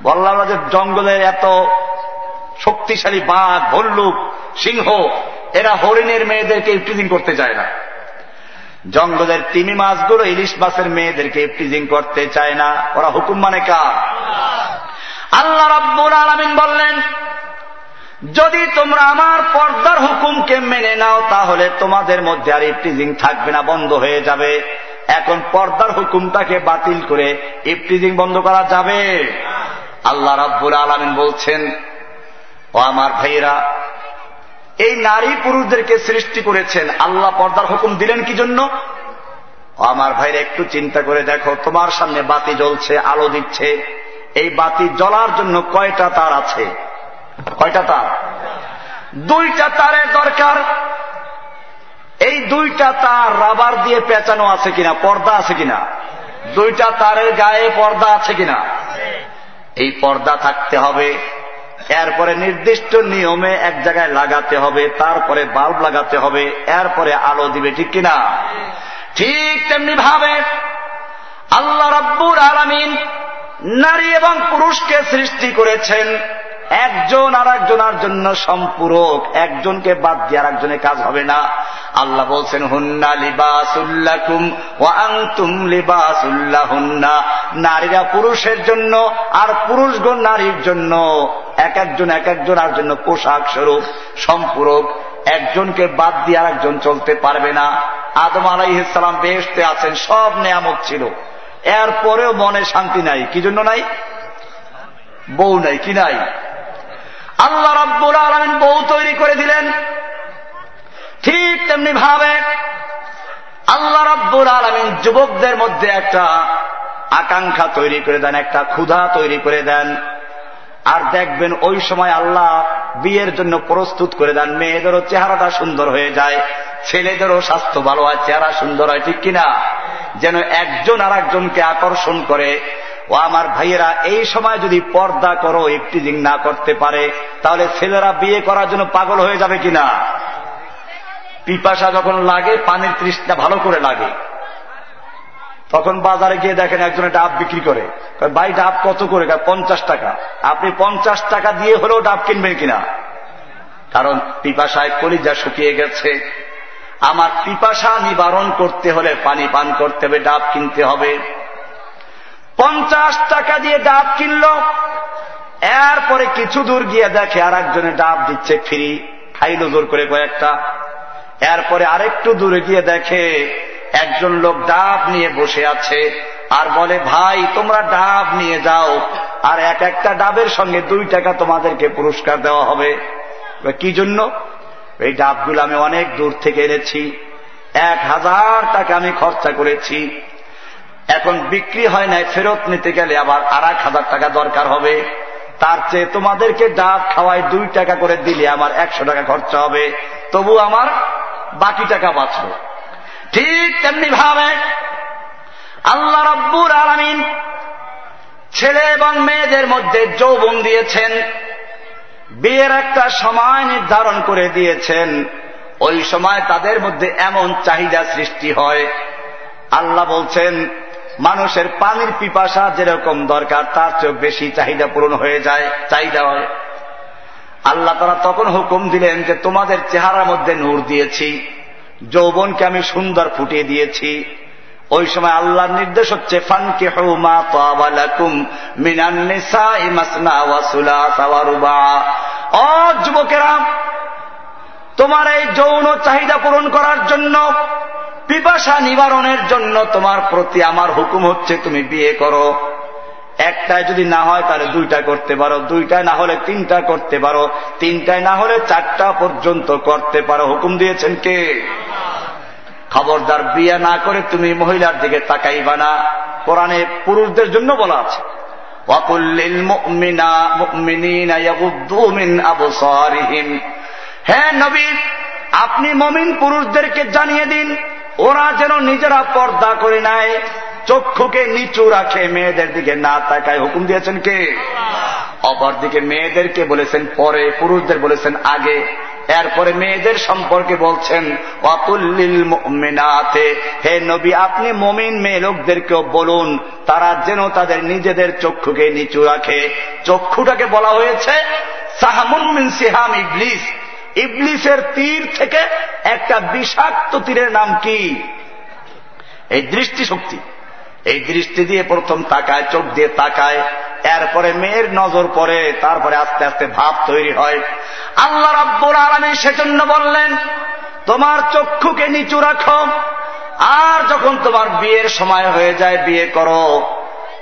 বললাম যে জঙ্গলের এত শক্তিশালী বাঘ, ভল্লুক, সিংহ, এরা হরিণের মেয়েদেরকে ইফটিজিং করতে চায় না। জঙ্গলের তিমি মাছগুলো ইলিশ মাছের মেয়েদেরকে ইফটিজিং করতে চায় না। ওরা হুকুম মানে কার? আল্লাহ রব্বুল আলমিন বললেন, যদি তোমরা আমার পর্দার হুকুমকে মেনে নাও, তাহলে তোমাদের মধ্যে আর ইফটিজিং থাকবে না, বন্ধ হয়ে যাবে। এখন পর্দার হুকুমটাকে বাতিল করে ইফটিজিং বন্ধ করা যাবে। আল্লাহ রাব্বুল আলমিন বলছেন ও আমার ভাইয়েরা, এই নারী পুরুষদেরকে সৃষ্টি করেছেন, আল্লাহ পর্দার হুকুম দিলেন কি জন্য? আমার ভাইরা একটু চিন্তা করে দেখো, তোমার সামনে বাতি জ্বলছে, আলো দিচ্ছে, এই বাতি জ্বলার জন্য কয়টা তার আছে? কয়টা তার? দুইটা তারের দরকার। এই দুইটা তার রাবার দিয়ে পেঁচানো আছে কিনা, পর্দা আছে কিনা? দুইটা তারের গায়ে পর্দা আছে কিনা? এই পর্দা থাকতে হবে এরপরে নির্দিষ্ট নিয়মে এক জায়গায় লাগাতে হবে, তারপরে বাল্ব লাগাতে হবে, এরপরে আলো দিবে, ঠিক কিনা? ঠিক তেমনি ভাবে আল্লাহ রব্বুর আলমিন নারী এবং পুরুষকে সৃষ্টি করেছেন। একজন আর জন্য সম্পূরক। একজনকে বাদ দিয়ে আর একজনের কাজ হবে না। আল্লাহ বলছেন, হুন্না লিবাসুল্লাকুম ও আংতুম লিবাসুল্লাহ হুন্না নারীরা পুরুষের জন্য আর পুরুষগণ নারীর জন্য। এক একজন এক একজন আর জন্য পোশাক স্বরূপ, সম্পূরক। একজনকে বাদ দিয়ে আর একজন চলতে পারবে না। আদম আলাইসালাম বেহতে আছেন, সব নেয়ামত ছিল। এরপরেও মনে শান্তি নাই। কি জন্য নাই? বউ নাই, কি নাই? আল্লাহ রব্বুল আলমিন বউ তৈরি করে দিলেন। ঠিক তেমনি ভাবে আল্লাহ রব্বুল আলমিন যুবকদের মধ্যে একটা আকাঙ্ক্ষা তৈরি করে দেন, একটা ক্ষুধা তৈরি করে দেন। আর দেখবেন ওই সময় আল্লাহ বিয়ের জন্য প্রস্তুত করে দেন। মেয়েদেরও চেহারাটা সুন্দর হয়ে যায়, ছেলেদেরও স্বাস্থ্য ভালো হয়, চেহারা সুন্দর হয়, ঠিক কিনা? যেন একজন আর একজনকে আকর্ষণ করে ও আমার ভাইয়েরা, এই সময় যদি পর্দা করো, একটি দিন না করতে পারে, তাহলে ছেলেরা বিয়ে করার জন্য পাগল হয়ে যাবে কিনা? পিপাসা যখন লাগে, পানির তৃষ্ণা ভালো করে লাগে। তখন বাজারে গিয়ে দেখেন একজনে ডাব বিক্রি করে। ভাই ডাব কত করে? পঞ্চাশ টাকা। আপনি পঞ্চাশ টাকা দিয়ে হলেও ডাব কিনবেন কিনা? কারণ পিপাসায় কলিজা শুকিয়ে গেছে। আমার পিপাসা নিবারণ করতে হলে পানি পান করতে হবে ডাব কিনতে হবে। পঞ্চাশ টাকা দিয়ে ডাব কিনল। এরপরে কিছু দূর গিয়ে দেখে আর একজনে ডাব দিচ্ছে ফ্রি খাইল জোর করে কয়েকটা। এরপরে আরেকটু দূরে গিয়ে দেখে একজন লোক ডাব নিয়ে বসে আছে আর বলে, ভাই, তোমরা ডাব নিয়ে যাও আর এক একটা ডাবের সঙ্গে দুই টাকা তোমাদেরকে পুরস্কার দেওয়া হবে। কি জন্য? এই ডাবগুলো আমি অনেক দূর থেকে এনেছি। এক হাজার টাকা আমি খরচা করেছি। এখন বিক্রি হয় নাই, ফেরত নিতে গেলে আবার আর হাজার টাকা দরকার হবে। তার চেয়ে তোমাদেরকে ডাব খাওয়াই দুই টাকা করে দিলে আমার একশো টাকা খরচা হবে। তবু আমার বাকি টাকা বাঁচবে। ঠিক তেমনি ভাবে আল্লাহ রব্বুর আলমিন ছেলে এবং মেয়েদের মধ্যে যৌবন দিয়েছেন, বিয়ের একটা সময় নির্ধারণ করে দিয়েছেন। ওই সময় তাদের মধ্যে এমন চাহিদা সৃষ্টি হয়। আল্লাহ বলছেন মানুষের পানির পিপাসা যেরকম দরকার, তার চেয়ে বেশি চাহিদা পূরণ হয়ে যায়, চাহিদা হয়। আল্লাহ তারা তখন হুকুম দিলেন যে, তোমাদের চেহারার মধ্যে নূর দিয়েছি, যৌবনকে আমি সুন্দর ফুটিয়ে দিয়েছি। ওই সময় আল্লাহর নির্দেশ হচ্ছে ফানকে অ যুবকেরা তোমার এই যৌন চাহিদা পূরণ করার জন্য, পিপাসা নিবারণের জন্য তোমার প্রতি আমার হুকুম হচ্ছে তুমি বিয়ে করো। একটায় যদি না হয় তাহলে দুইটা করতে পারো, দুইটায় না হলে তিনটা করতে পারো, তিনটায় না হলে চারটা পর্যন্ত করতে পারো। হুকুম দিয়েছেন কে? খবরদার বিয়ে না করে তুমি মহিলার দিকে তাকাইবা না। কোরআনে পুরুষদের জন্য বলা আছে হ্যাঁ নবী আপনি মমিন পুরুষদেরকে জানিয়ে দিন ওরা যেন নিজেরা পর্দা করে নেয় চক্ষুকে নিচু রাখে মেয়েদের দিকে না তাকায়। হুকুম দিয়েছেন কে? অপরদিকে মেয়েদেরকে বলেছেন পরে পুরুষদের বলেছেন আগে। এরপরে মেয়েদের সম্পর্কে বলছেন অতুল্লিল মেনাতে হে নবী আপনি মমিন মেয়ে লোকদেরকেও বলুন তারা যেন তাদের নিজেদের চক্ষুকে নিচু রাখে। চক্ষুটাকে বলা হয়েছে সাহামুন মিন সিহাম ইবলিস। ইবলিসের তীর থেকে একটা বিষাক্ত তীরের নাম কি? এই দৃষ্টিশক্তি। এই দৃষ্টি দিয়ে প্রথম তাকায়, চোখ দিয়ে তাকায়, এরপরে মেয়ের নজর পড়ে, তারপরে আস্তে আস্তে ভাব তৈরি হয়। আল্লাহ রাব্বুল আলমী সেজন্য বললেন, তোমার চক্ষুকে নিচু রাখো, আর যখন তোমার বিয়ের সময় হয়ে যায়, বিয়ে করো।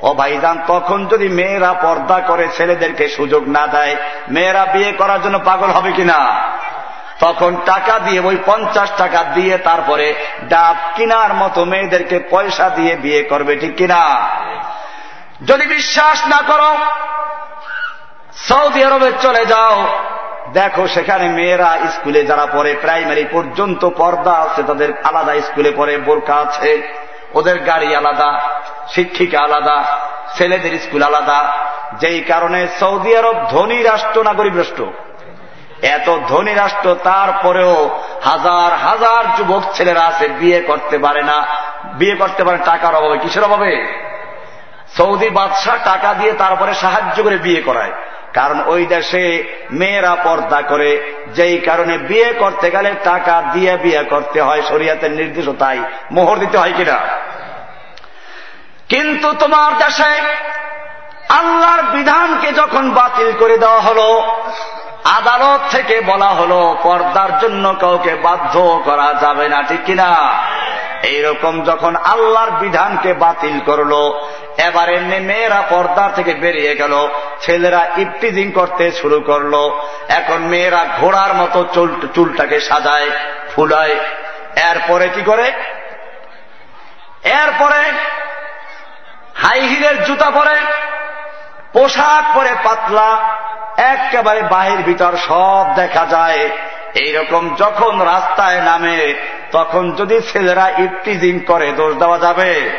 ও ভাইজান, তখন যদি মেয়েরা পর্দা করে ছেলেদেরকে সুযোগ না দেয়, মেয়েরা বিয়ে করার জন্য পাগল হবে কিনা? তখন টাকা দিয়ে, ওই পঞ্চাশ টাকা দিয়ে তারপরে ডাব কিনার মতো মেয়েদেরকে পয়সা দিয়ে বিয়ে করবে, ঠিক কিনা? যদি বিশ্বাস না করো, সৌদি আরবে চলে যাও। দেখো, সেখানে মেয়েরা স্কুলে যারা পড়ে, প্রাইমারি পর্যন্ত পর্দা আছে, তাদের আলাদা স্কুলে পড়ে বোরকা আছে। ওদের গাড়ি আলাদা, শিক্ষিকা আলাদা, ছেলেদের স্কুল আলাদা। যেই কারণে সৌদি আরব ধনী রাষ্ট্র না গরিব রাষ্ট্র। এত ধনী রাষ্ট্র, তারপরেও হাজার হাজার যুবক ছেলেরা আছে, বিয়ে করতে পারে না। বিয়ে করতে পারে, টাকার অভাবে। কিসের অভাবে? সৌদি বাদশাহ টাকা দিয়ে তারপরে সাহায্য করে বিয়ে করায়। কারণ ওই দেশে মেয়েরা পর্দা করে, যেই কারণে বিয়ে করতে গেলে টাকা দিয়ে বিয়ে করতে হয়, শরিয়াতের নির্দেশ তাই মোহর দিতে হয় কিনা? কিন্তু তোমার দেশে আল্লাহর বিধানকে যখন বাতিল করে দেওয়া হলো আদালত থেকে বলা হলো, পর্দার জন্য কাউকে বাধ্য করা যাবে না, ঠিক কিনা? এইরকম যখন আল্লাহর বিধানকে বাতিল করল, এবারে মেয়েরা পর্দার থেকে বেরিয়ে গেল, ছেলেরা ইফটিজিং করতে শুরু করল। এখন মেয়েরা ঘোড়ার মতো চুলটাকে সাজায়, ফুলায়। এরপরে কি করে? এরপরে হাই হিলের জুতা পরে, পোশাক পরে পাতলা একেবারে বাহির ভিতর সব দেখা যায়। এইরকম যখন রাস্তায় নামে, তখন যদি ছেলেরা ইফটিজিং করে, দোষ দেওয়া যাবে?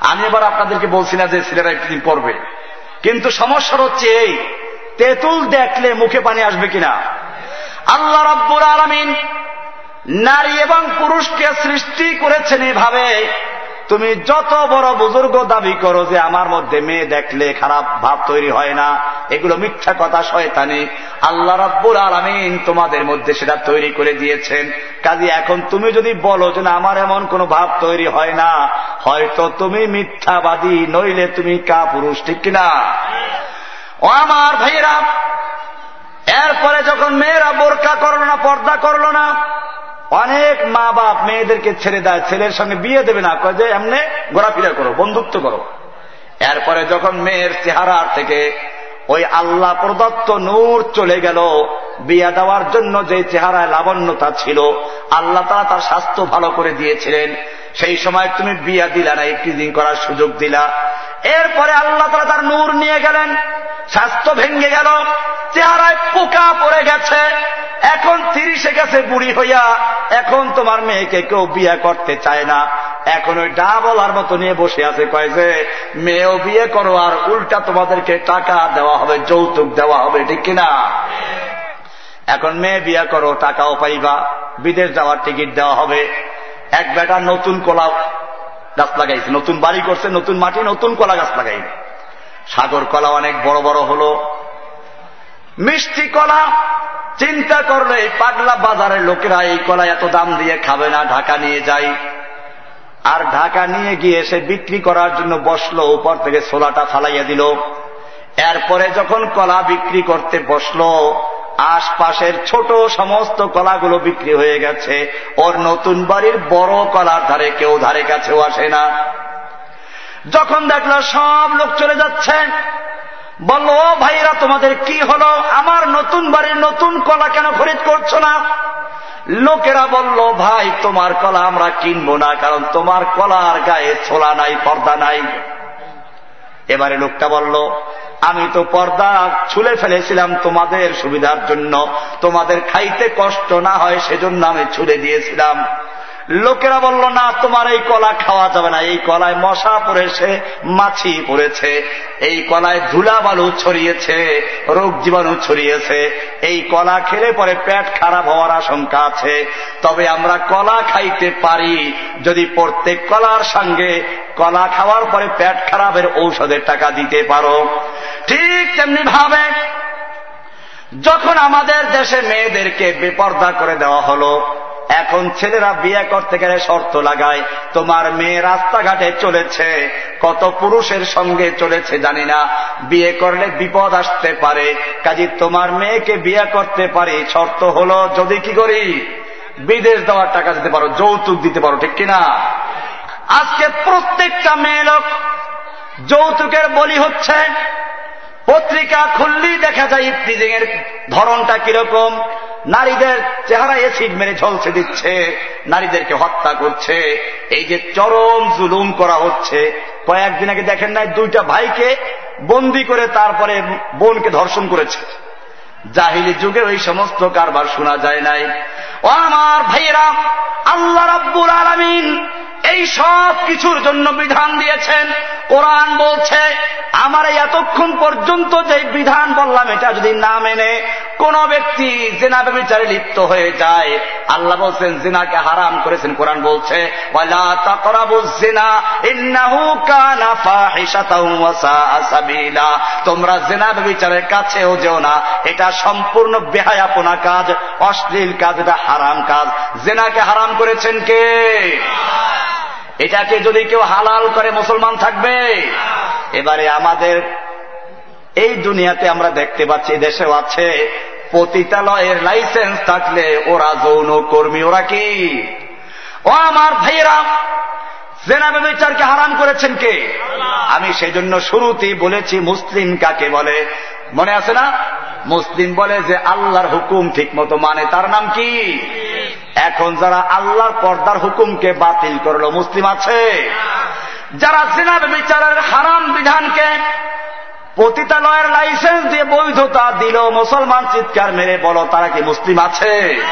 আমি এবার আপনাদেরকে বলছি না যে ছেলেরা ইফটিজিং করবে। কিন্তু সমস্যা হচ্ছে এই, তেঁতুল দেখলে মুখে পানি আসবে কিনা? আল্লাহ রব্বুর আলমিন নারী এবং পুরুষকে সৃষ্টি করেছেন এভাবে। তুমি যত বড় বুজুর্গ দাবি করো যে আমার মধ্যে মেয়ে দেখলে খারাপ ভাব তৈরি হয় না এগুলো মিথ্যা কথা শয়তানি। আল্লাহ রব্বুর আলমিন তোমাদের মধ্যে সেটা তৈরি করে দিয়েছেন। কাজে এখন তুমি যদি বলো যে না, আমার এমন কোন ভাব তৈরি হয় না, হয়তো তুমি মিথ্যাবাদী, নইলে তুমি কা পুরুষ ঠিক কিনা ও আমার ভাইয়েরা, এরপরে যখন মেয়েরা বোরকা করল না, পর্দা করল না, অনেক মা বাপ মেয়েদেরকে ছেড়ে দেয়, ছেলের সঙ্গে বিয়ে দেবে না, কয়ে যে, এমনি ঘোরাফেরা করো, বন্ধুত্ব করো। এরপরে যখন মেয়ের চেহারা থেকে ওই আল্লাহ প্রদত্ত নূর চলে গেল। বিয়া দেওয়ার জন্য যে চেহারায় লাবণ্যতা ছিল, আল্লাহ তারা তার স্বাস্থ্য ভালো করে দিয়েছিলেন। সেই সময় তুমি বিয়া দিলা না ইফটিজিং করার সুযোগ দিলা। এরপরে আল্লাহ তারা তার নূর নিয়ে গেলেন, স্বাস্থ্য ভেঙে গেল, চেহারায় পোকা পড়ে গেছে। এখন তিরিশে গেছে বুড়ি হইয়া, এখন তোমার মেয়েকে কেউ বিয়ে করতে চায় না। এখন ওই ডা বলার মতো নিয়ে বসে আছে, কয় যে, মেয়েও বিয়ে করো আর উল্টা তোমাদেরকে টাকা দেওয়া হবে, যৌতুক দেওয়া হবে, ঠিক কিনা? এখন মেয়ে বিয়ে করো, টাকাও পাইবা, বিদেশ যাওয়ার টিকিট দেওয়া হবে। এক বেটা নতুন কলা গাছ লাগাইছে, নতুন বাড়ি করছে, নতুন মাটি, নতুন কলা গাছ লাগাইবে। সাগর কলা অনেক বড় বড় হলো। মিষ্টি কলা, চিন্তা করলে পাগলা বাজারের লোকেরা এই কলা এত দাম দিয়ে খাবে না, ঢাকা নিয়ে যায়। আর ঢাকা নিয়ে গিয়ে সে বিক্রি করার জন্য বসল, উপর থেকে সোলাটা ফালাইয়া দিল। এরপরে যখন কলা বিক্রি করতে বসল আশপাশের ছোট সমস্ত কলাগুলো বিক্রি হয়ে গেছে। ওর নতুন বাড়ির বড় কলার ধারে কেউ ধারে কাছেও আসে না। যখন দেখল সব লোক চলে যাচ্ছে, বলল, ও ভাইরা, তোমাদের কি হলো? আমার নতুন বাড়ির নতুন কলা কেন খরিদ করছ না? লোকেরা বলল, ভাই, তোমার কলা আমরা কিনবো না, কারণ তোমার কলার গায়ে ছোলা নাই, পর্দা নাই। এবারে লোকটা বলল, আমি তো পর্দা ছুলে ফেলেছিলাম তোমাদের সুবিধার জন্য। তোমাদের খাইতে কষ্ট না হয়, সেজন্য আমি ছুলে দিয়েছিলাম। লোকেরা বলল, না, তোমার এই কলা খাওয়া যাবে না। এই কলায় মশা পড়েছে, মাছি পড়েছে, এই কলায় ধুলা বালু ছড়িয়েছে, রোগ জীবাণু ছড়িয়েছে। এই কলা খেলে পরে পেট খারাপ হওয়ার আশঙ্কা আছে। তবে আমরা কলা খাইতে পারি। যদি প্রত্যেক কলার সঙ্গে কলা খাওয়ার পরে পেট খারাপের ঔষধের টাকা দিতে পারো। ঠিক তেমনি ভাবে যখন আমাদের দেশে মেয়েদেরকে বেপর্দা করে দেওয়া হলো এখন ছেলেরা বিয়ে করতে গেলে শর্ত লাগায়, তোমার মেয়ে রাস্তাঘাটে চলেছে, কত পুরুষের সঙ্গে চলেছে জানি না, বিয়ে করলে বিপদ আসতে পারে, কাজী তোমার মেয়েকে বিয়ে করতে পারি, শর্ত হলো যদি কি করি, বিদেশ দেওয়ার টাকা দিতে পারো, যৌতুক দিতে পারো, ঠিক কিনা? আজকে প্রত্যেকটা মেয়ে লোক যৌতুকের বলি হচ্ছে পত্রিকা খুললেই দেখা যায় ইফতিজিং এর ধরনটা কীরকম। নারীদের চেহারা এসিড মেরে ঝলসে দিচ্ছে, নারীদেরকে হত্যা করছে, এই যে চরম জুলুম করা হচ্ছে। কয়েকদিন আগে দেখেন নাই, দুইটা ভাইকে বন্দি করে তারপরে বোনকে ধর্ষণ করেছে। জাহিলি যুগে ওই সমস্ত কারবার শোনা যায় নাই। ও আমার ভাইয়েরা, আল্লাহ রাব্বুল আলমিন এই সব কিছুর জন্য বিধান দিয়েছেন। কোরআন বলছে, আমার এতক্ষণ পর্যন্ত যে বিধান বললাম, এটা যদি না মেনে কোন ব্যক্তি জেনা বিচারে লিপ্ত হয়ে যায়, আল্লাহ বলছেন, জিনাকে হারাম করেছেন, কোরআন বলছে তোমরা জেনা বিচারের কাছেও যেও না, এটা সম্পূর্ণ বেহায়াপনা কাজ, অশ্লীল কাজ, এটা হারাম কাজ। জেনাকে হারাম করেছেন কে? এটাকে যদি কেউ হালাল করে মুসলমান থাকবে, এবারে আমাদের এই দুনিয়াতে আমরা দেখতে পাচ্ছি দেশেও আছে, পতিতালয়ের লাইসেন্স থাকলে ওরা যৌন কর্মী, ওরা কি? ও আমার ভাইয়েরা, জেনা বিচারকে হারাম করেছেন কে? আমি সেই জন্য শুরুতেই বলেছি, মুসলিম কাকে বলে? মনে আছে না? মুসলিম বলে যে আল্লাহর হুকুম ঠিক মতো মানে তার নাম কি? এখন যারা আল্লাহর পর্দার হুকুমকে বাতিল করল, মুসলিম আছে? যারা জেনাব বিচারের হারাম বিধানকে পতিতালয়ের লাইসেন্স দিয়ে বৈধতা দিল, মুসলমান চিৎকার মেরে বলো, তারা কি মুসলিম আছে?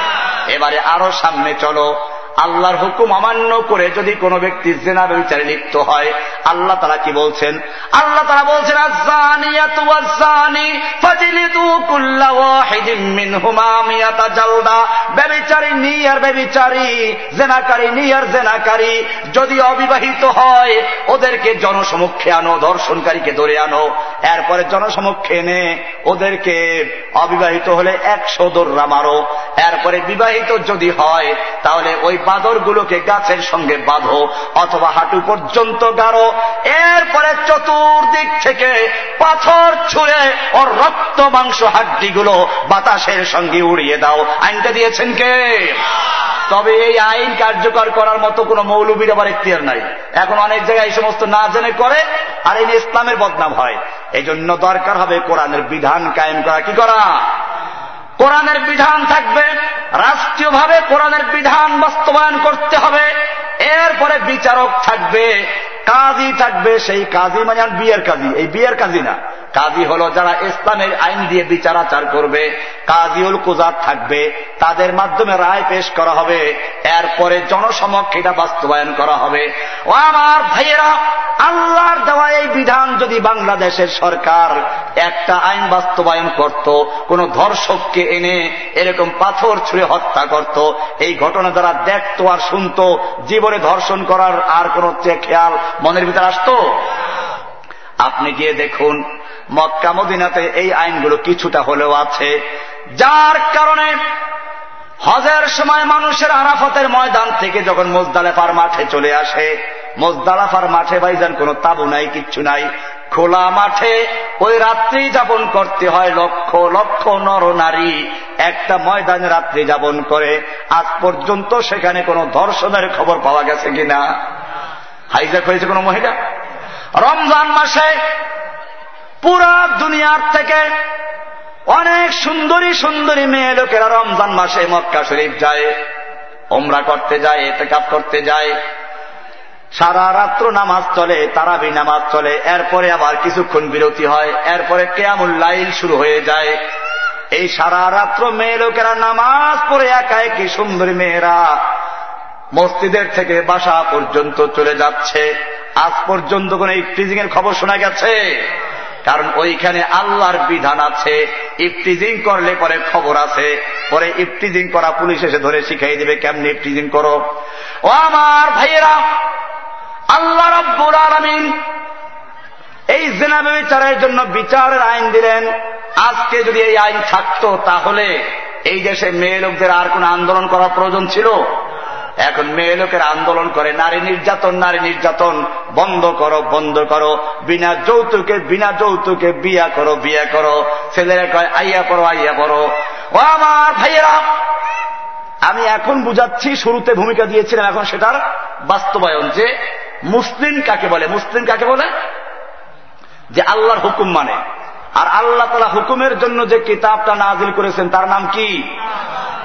এবারে আরও সামনে চলো। আল্লাহর হুকুম অমান্য করে যদি কোনো ব্যক্তি জেনা বিচারে লিপ্ত হয়, আল্লাহ তারা কি বলছেন? আল্লাহ তারা বলছেন যদি অবিবাহিত হয়, ওদেরকে জনসমক্ষে আনো ধর্ষণকারীকে ধরে আনো। এরপরে জনসমক্ষে এনে ওদেরকে অবিবাহিত হলে একশো দোররা মারো। এরপরে বিবাহিত যদি হয়, তাহলে ওই বাদরগুলোকে গাছের সঙ্গে বাঁধো অথবা হাঁটু পর্যন্ত গাড়ো এরপরে চতুর্দিক থেকে পাথর ছুঁড়ে ওর রক্ত মাংস হাড্ডিগুলো বাতাসের সঙ্গে উড়িয়ে দাও। আইনটা দিয়েছেন কে? তবে এই আইন কার্যকর করার মতো কোন মৌলবীর আবার এখতিয়ার নাই। এখন অনেক জায়গায় এই সমস্ত না জেনে করে আর এই ইসলামের বদনাম হয়। এই দরকার হবে কোরআনের বিধান কায়েম করা। কি করা? কোরআনের বিধান থাকবে, রাষ্ট্রীয়ভাবে কোরআনের বিধান বাস্তবায়ন করতে হবে, এরপরে বিচারক থাকবে, কাজী থাকবে, সেই কাজী মানে বিয়ের কাজী, এই বিয়ের কাজী না। কাজী হল যারা ইসলামের আইন দিয়ে বিচারাচার করবে, কাজীউল কুজাত থাকবে, তাদের মাধ্যমে রায় পেশ করা হবে, এরপরে জনসমক্ষে এটা বাস্তবায়ন করা হবে। ও আমার ভাইয়েরা, আল্লাহর দেওয়া এই বিধান যদি বাংলাদেশের সরকার একটা আইন বাস্তবায়ন করত, কোন ধর্ষককে এনে এরকম পাথর ছুঁড়ে হত্যা করত, এই ঘটনা যারা দেখত আর শুনত, জীবনে ধর্ষণ করার আর কোন খেয়াল মনের ভিতরে আসতো? আপনি গিয়ে দেখুন মক্কা মদিনাতে এই আইনগুলো কিছুটা হলেও আছে। যার কারণে হজের সময় মানুষের আরাফতের ময়দান থেকে যখন মোজদালেফার মাঠে চলে আসে, মোজদালাফার মাঠে ভাইজান কোনো তাবু নাই, কিচ্ছু নাই। খোলা মাঠে ওই রাত্রি যাপন করতে হয় লক্ষ লক্ষ নর নারী। একটা ময়দানে রাত্রি যাপন করে। আজ পর্যন্ত সেখানে কোনো ধর্ষণের খবর পাওয়া গেছে কিনা? হাইজাক হয়েছে কোন মহিলা? রমজান মাসে পুরা দুনিয়ার থেকে অনেক সুন্দরী সুন্দরী মেয়ে লোকেরা রমজান মাসে মক্কা শরীফ যায় ওমরা করতে যায় এতে কাপ করতে যায়। সারা রাত্র নামাজ চলে, তারাবি নামাজ চলে, এরপরে আবার কিছুক্ষণ বিরতি হয়, এরপরে কেয়ামুল লাইল শুরু হয়ে যায়। এই সারা রাত্র মেয়ে লোকেরা নামাজ পড়ে একা একই সুন্দরী মেয়েরা মসজিদের থেকে বাসা পর্যন্ত চলে যাচ্ছে। আজ পর্যন্ত কোন ইফটিজিং এর খবর শোনা গেছে? কারণ ওইখানে আল্লাহর বিধান আছে ইফটিজিং করলে পরে খবর আছে, পরে ইফটিজিং করা পুলিশ এসে ধরে শিখাই দেবে, কেমনি ইফটিজিং করো? ও আমার ভাইয়েরা, আল্লাহ রব্বুর আলমিন এই জেনা বিচারের জন্য বিচারের আইন দিলেন। আজকে যদি এই আইন থাকতো, তাহলে এই দেশে মেয়ে লোকদের আর কোন আন্দোলন করার প্রয়োজন ছিল? এখন মেয়ে লোকের আন্দোলন করে, নারী নির্যাতন নারী নির্যাতন, বন্ধ করো বন্ধ করো, বিনা যৌতুকে বিনা যৌতুকে বিয়া করো বিয়া করো। ছেলেরা কয়, আইয়া করো আইয়া করো ও আমার ভাইয়েরা, আমি এখন বুঝাচ্ছি, শুরুতে ভূমিকা দিয়েছিলাম, এখন সেটার বাস্তবায়ন যে মুসলিম কাকে বলে? মুসলিম কাকে বলে? যে আল্লাহর হুকুম মানে। আর আল্লাহ তালা হুকুমের জন্য যে কিতাবটা নাজিল করেছেন, তার নাম কি?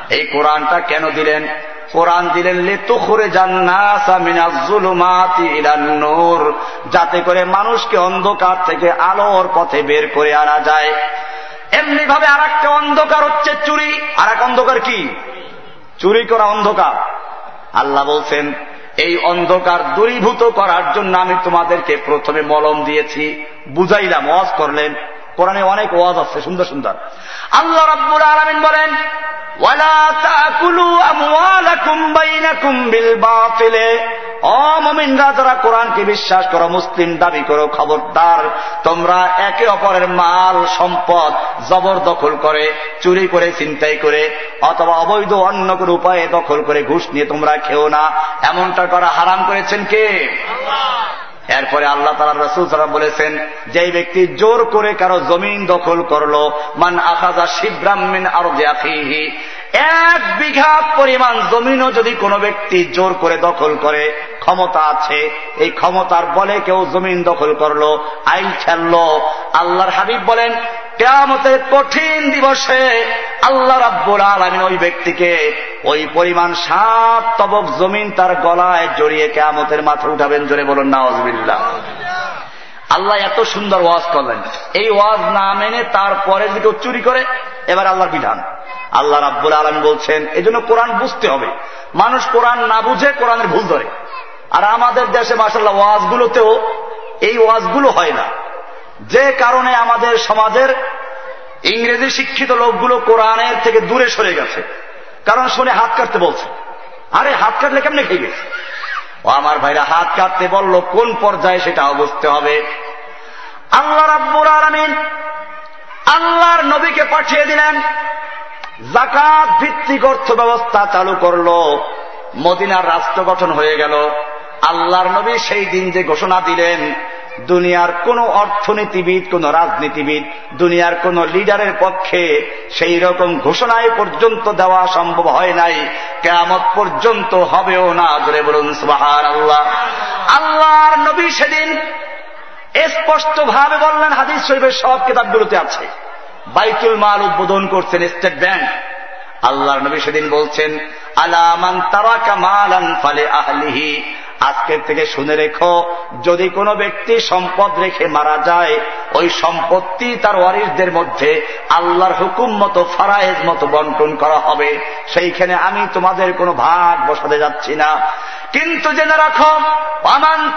এই কোরআনটা কেন দিলেন? কোরআন দিলেন লেতুখরে নূর যাতে করে মানুষকে অন্ধকার থেকে আলোর পথে বের করে আনা যায়। এমনি ভাবে আর একটা অন্ধকার হচ্ছে চুরি। আর এক অন্ধকার কি? চুরি করা অন্ধকার। আল্লাহ বলছেন, এই অন্ধকার দূরীভূত করার জন্য আমি তোমাদেরকে প্রথমে মলম দিয়েছি। বুঝাইলাম, ওয়াজ করলেন কোরআনে অনেক ওয়াজ আছে, সুন্দর সুন্দর। আল্লাহ রাব্বুল আলমিন বলেন যারা কোরআনকে বিশ্বাস করো, মুসলিম দাবি করো, খবরদার, তোমরা একে অপরের মাল, সম্পদ জবরদখল করে, চুরি করে চিন্তাই করে, অথবা অবৈধ অন্য কোনো উপায়ে দখল করে, ঘুষ নিয়ে তোমরা খেও না। এমনটা করা হারাম করেছেন কে? এরপরে আল্লাহ তালা রসুল সালাম বলেছেন যে ব্যক্তি জোর করে কারও জমিন দখল করল, মান আখাজা শিব্রাহ্মিন আরও জাফিহি এক বিঘা পরিমাণ জমিনও যদি কোনো ব্যক্তি জোর করে দখল করে, ক্ষমতা আছে, এই ক্ষমতার বলে কেউ জমিন দখল করল, আইন খেললো আল্লাহর হাবিব বলেন কেয়ামতের কঠিন দিবসে আল্লাহ রাব্বুল আলমিন ওই ব্যক্তিকে ওই পরিমাণ সাত তবক জমিন তার গলায় জড়িয়ে কেয়ামতের মাথা উঠাবেন। জোরে বলুন নওয়াজবিল্লা আল্লাহ এত সুন্দর ওয়াজ করলেন। এই ওয়াজ না মেনে তারপরে যদি চুরি করে, এবার আল্লাহর বিধান। আল্লাহ রাব্বুল আলম বলছেন এই জন্য কোরআন বুঝতে হবে। মানুষ কোরআন না বুঝে কোরআনের ভুল ধরে। আর আমাদের দেশে মাসাল্লাহ ওয়াজগুলোতেও এই ওয়াজগুলো হয় না। যে কারণে আমাদের সমাজের ইংরেজি শিক্ষিত লোকগুলো কোরআনের থেকে দূরে সরে গেছে। কারণ শুনে হাত কাটতে বলছে। আরে হাত কাটলে কেমনে খেয়ে ও আমার ভাইরা, হাত কাটতে বলল, কোন পর্যায়ে সেটা বুঝতে হবে? আল্লাহ রাব্বুর আলমিন আল্লাহর নবীকে পাঠিয়ে দিলেন জাকাত ভিত্তিক অর্থ ব্যবস্থা চালু করল, মদিনার রাষ্ট্র গঠন হয়ে গেল। আল্লাহর নবী সেই দিন যে ঘোষণা দিলেন দুনিয়ার কোন অর্থনীতিবিদ, কোন রাজনীতিবিদ, দুনিয়ার কোন লিডারের পক্ষে সেই রকম ঘোষণায় পর্যন্ত দেওয়া সম্ভব হয় নাই। কেমত পর্যন্ত হবেও না ধরে বলুন আল্লাহ আল্লাহর নবী সেদিন স্পষ্ট ভাবে বললেন, হাদিস শরীফের সব কিতাবগুলোতে আছে। বাইতুল মাল উদ্বোধন করছেন স্টেট ব্যাংক। আল্লাহর নবী সেদিন বলছেন আলামান তারাকা মালান ফালে আহলিহি। আজকের থেকে শুনে রেখো, যদি কোনো ব্যক্তি সম্পদ রেখে মারা যায়, ওই সম্পত্তি তার ওয়ারিসদের মধ্যে আল্লাহর হুকুম মতো, ফারায়েজ মতো বন্টন করা হবে। সেইখানে আমি তোমাদের কোনো ভাগ বসাতে যাচ্ছি না। কিন্তু জেনে রাখো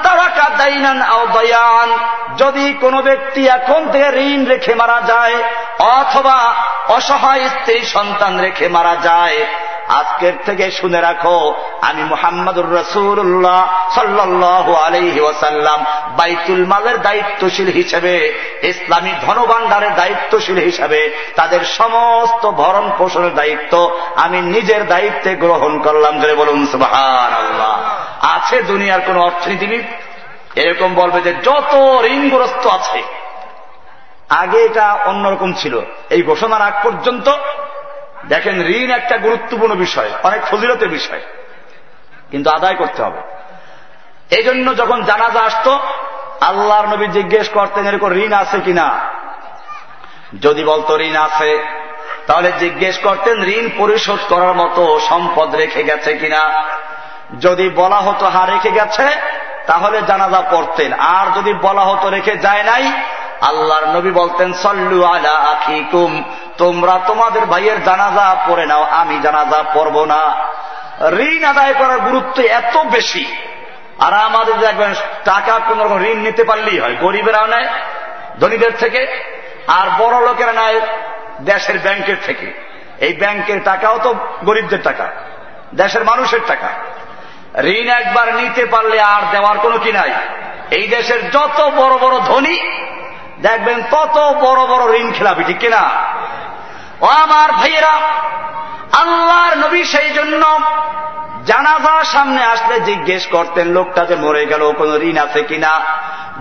তারাকা দাইনান দয়ান, যদি কোনো ব্যক্তি এখন থেকে ঋণ রেখে মারা যায়, অথবা অসহায় স্ত্রী সন্তান রেখে মারা যায় আজকের থেকে শুনে রাখো, আমি মোহাম্মদুর রসুল্লাহ সাল্লাহ আলহি ওসাল্লাম বাইতুল মালের দায়িত্বশীল হিসেবে, ইসলামী ধনভাণ্ডারের দায়িত্বশীল হিসেবে তাদের সমস্ত ভরণ পোষণের দায়িত্ব আমি নিজের দায়িত্বে গ্রহণ করলাম। ধরে বলুন আল্লাহ আছে দুনিয়ার কোন অর্থনীতিবিদ? এরকম বলবে যে যত ঋণগ্রস্ত আছে। আগে এটা অন্যরকম ছিল। এই ঘোষণার আগ পর্যন্ত দেখেন ঋণ একটা গুরুত্বপূর্ণ বিষয়, অনেক ফজিলতের বিষয়, কিন্তু আদায় করতে হবে। এই জন্য যখন জানাজা আসত, আল্লাহর নবী জিজ্ঞেস করতেন, এরকম ঋণ আছে কিনা? যদি বলতো, ঋণ আছে। তাহলে জিজ্ঞেস করতেন, ঋণ পরিশোধ করার মতো সম্পদ রেখে গেছে কিনা? যদি বলা হতো হা রেখে গেছে, তাহলে জানাজা পড়তেন। আর যদি বলা হতো, রেখে যায় নাই, আল্লাহর নবী বলতেন, সল্লু আলা আখিকুম। তোমরা তোমাদের ভাইয়ের জানাজা পড়ে নাও, আমি জানাজা পড়ব না। ঋণ আদায় করার গুরুত্ব এত বেশি। আর আমাদের দেখবেন টাকা কোন রকম ঋণ নিতে পারলেই হয়, গরিবেরাও নেয়, ধনীদের থেকে, আর বড় লোকেরা নেয় দেশের ব্যাংকের থেকে। এই ব্যাংকের টাকাও তো গরিবদের টাকা, দেশের মানুষের টাকা। ঋণ একবার নিতে পারলে আর দেওয়ার কোনো কি নাই। এই দেশের যত বড় বড় ধনী, দেখবেন তত বড় বড় ঋণ খেলাপি, ঠিক কিনা? ও আমার ভাইয়েরা, আল্লাহর নবী সেই জন্য জানাজা সামনে আসলে জিজ্ঞেস করতেন, লোকটা যে মরে গেল, কোন ঋণ আছে কিনা?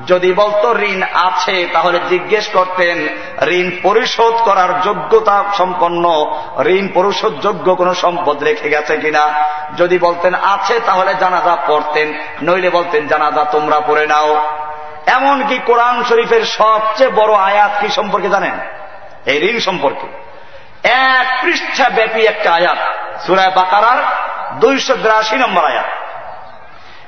যদি বলতো ঋণ আছে, তাহলে জিজ্ঞেস করতেন, ঋণ পরিশোধ করার যোগ্যতা সম্পন্ন, ঋণ পরিশোধ যোগ্য কোন সম্পদ রেখে গেছে কিনা? যদি বলতেন আছে, তাহলে জানাজা পড়তেন, নইলে বলতেন, জানাজা তোমরা পড়ে নাও। এমনকি কোরআন শরীফের সবচেয়ে বড় আয়াত কি সম্পর্কে জানেন? এই ঋণ সম্পর্কে। এক পৃষ্ঠা ব্যাপী একটা আয়াত সুরায় বাকারার দুইশো বিরাশি নম্বর আয়াত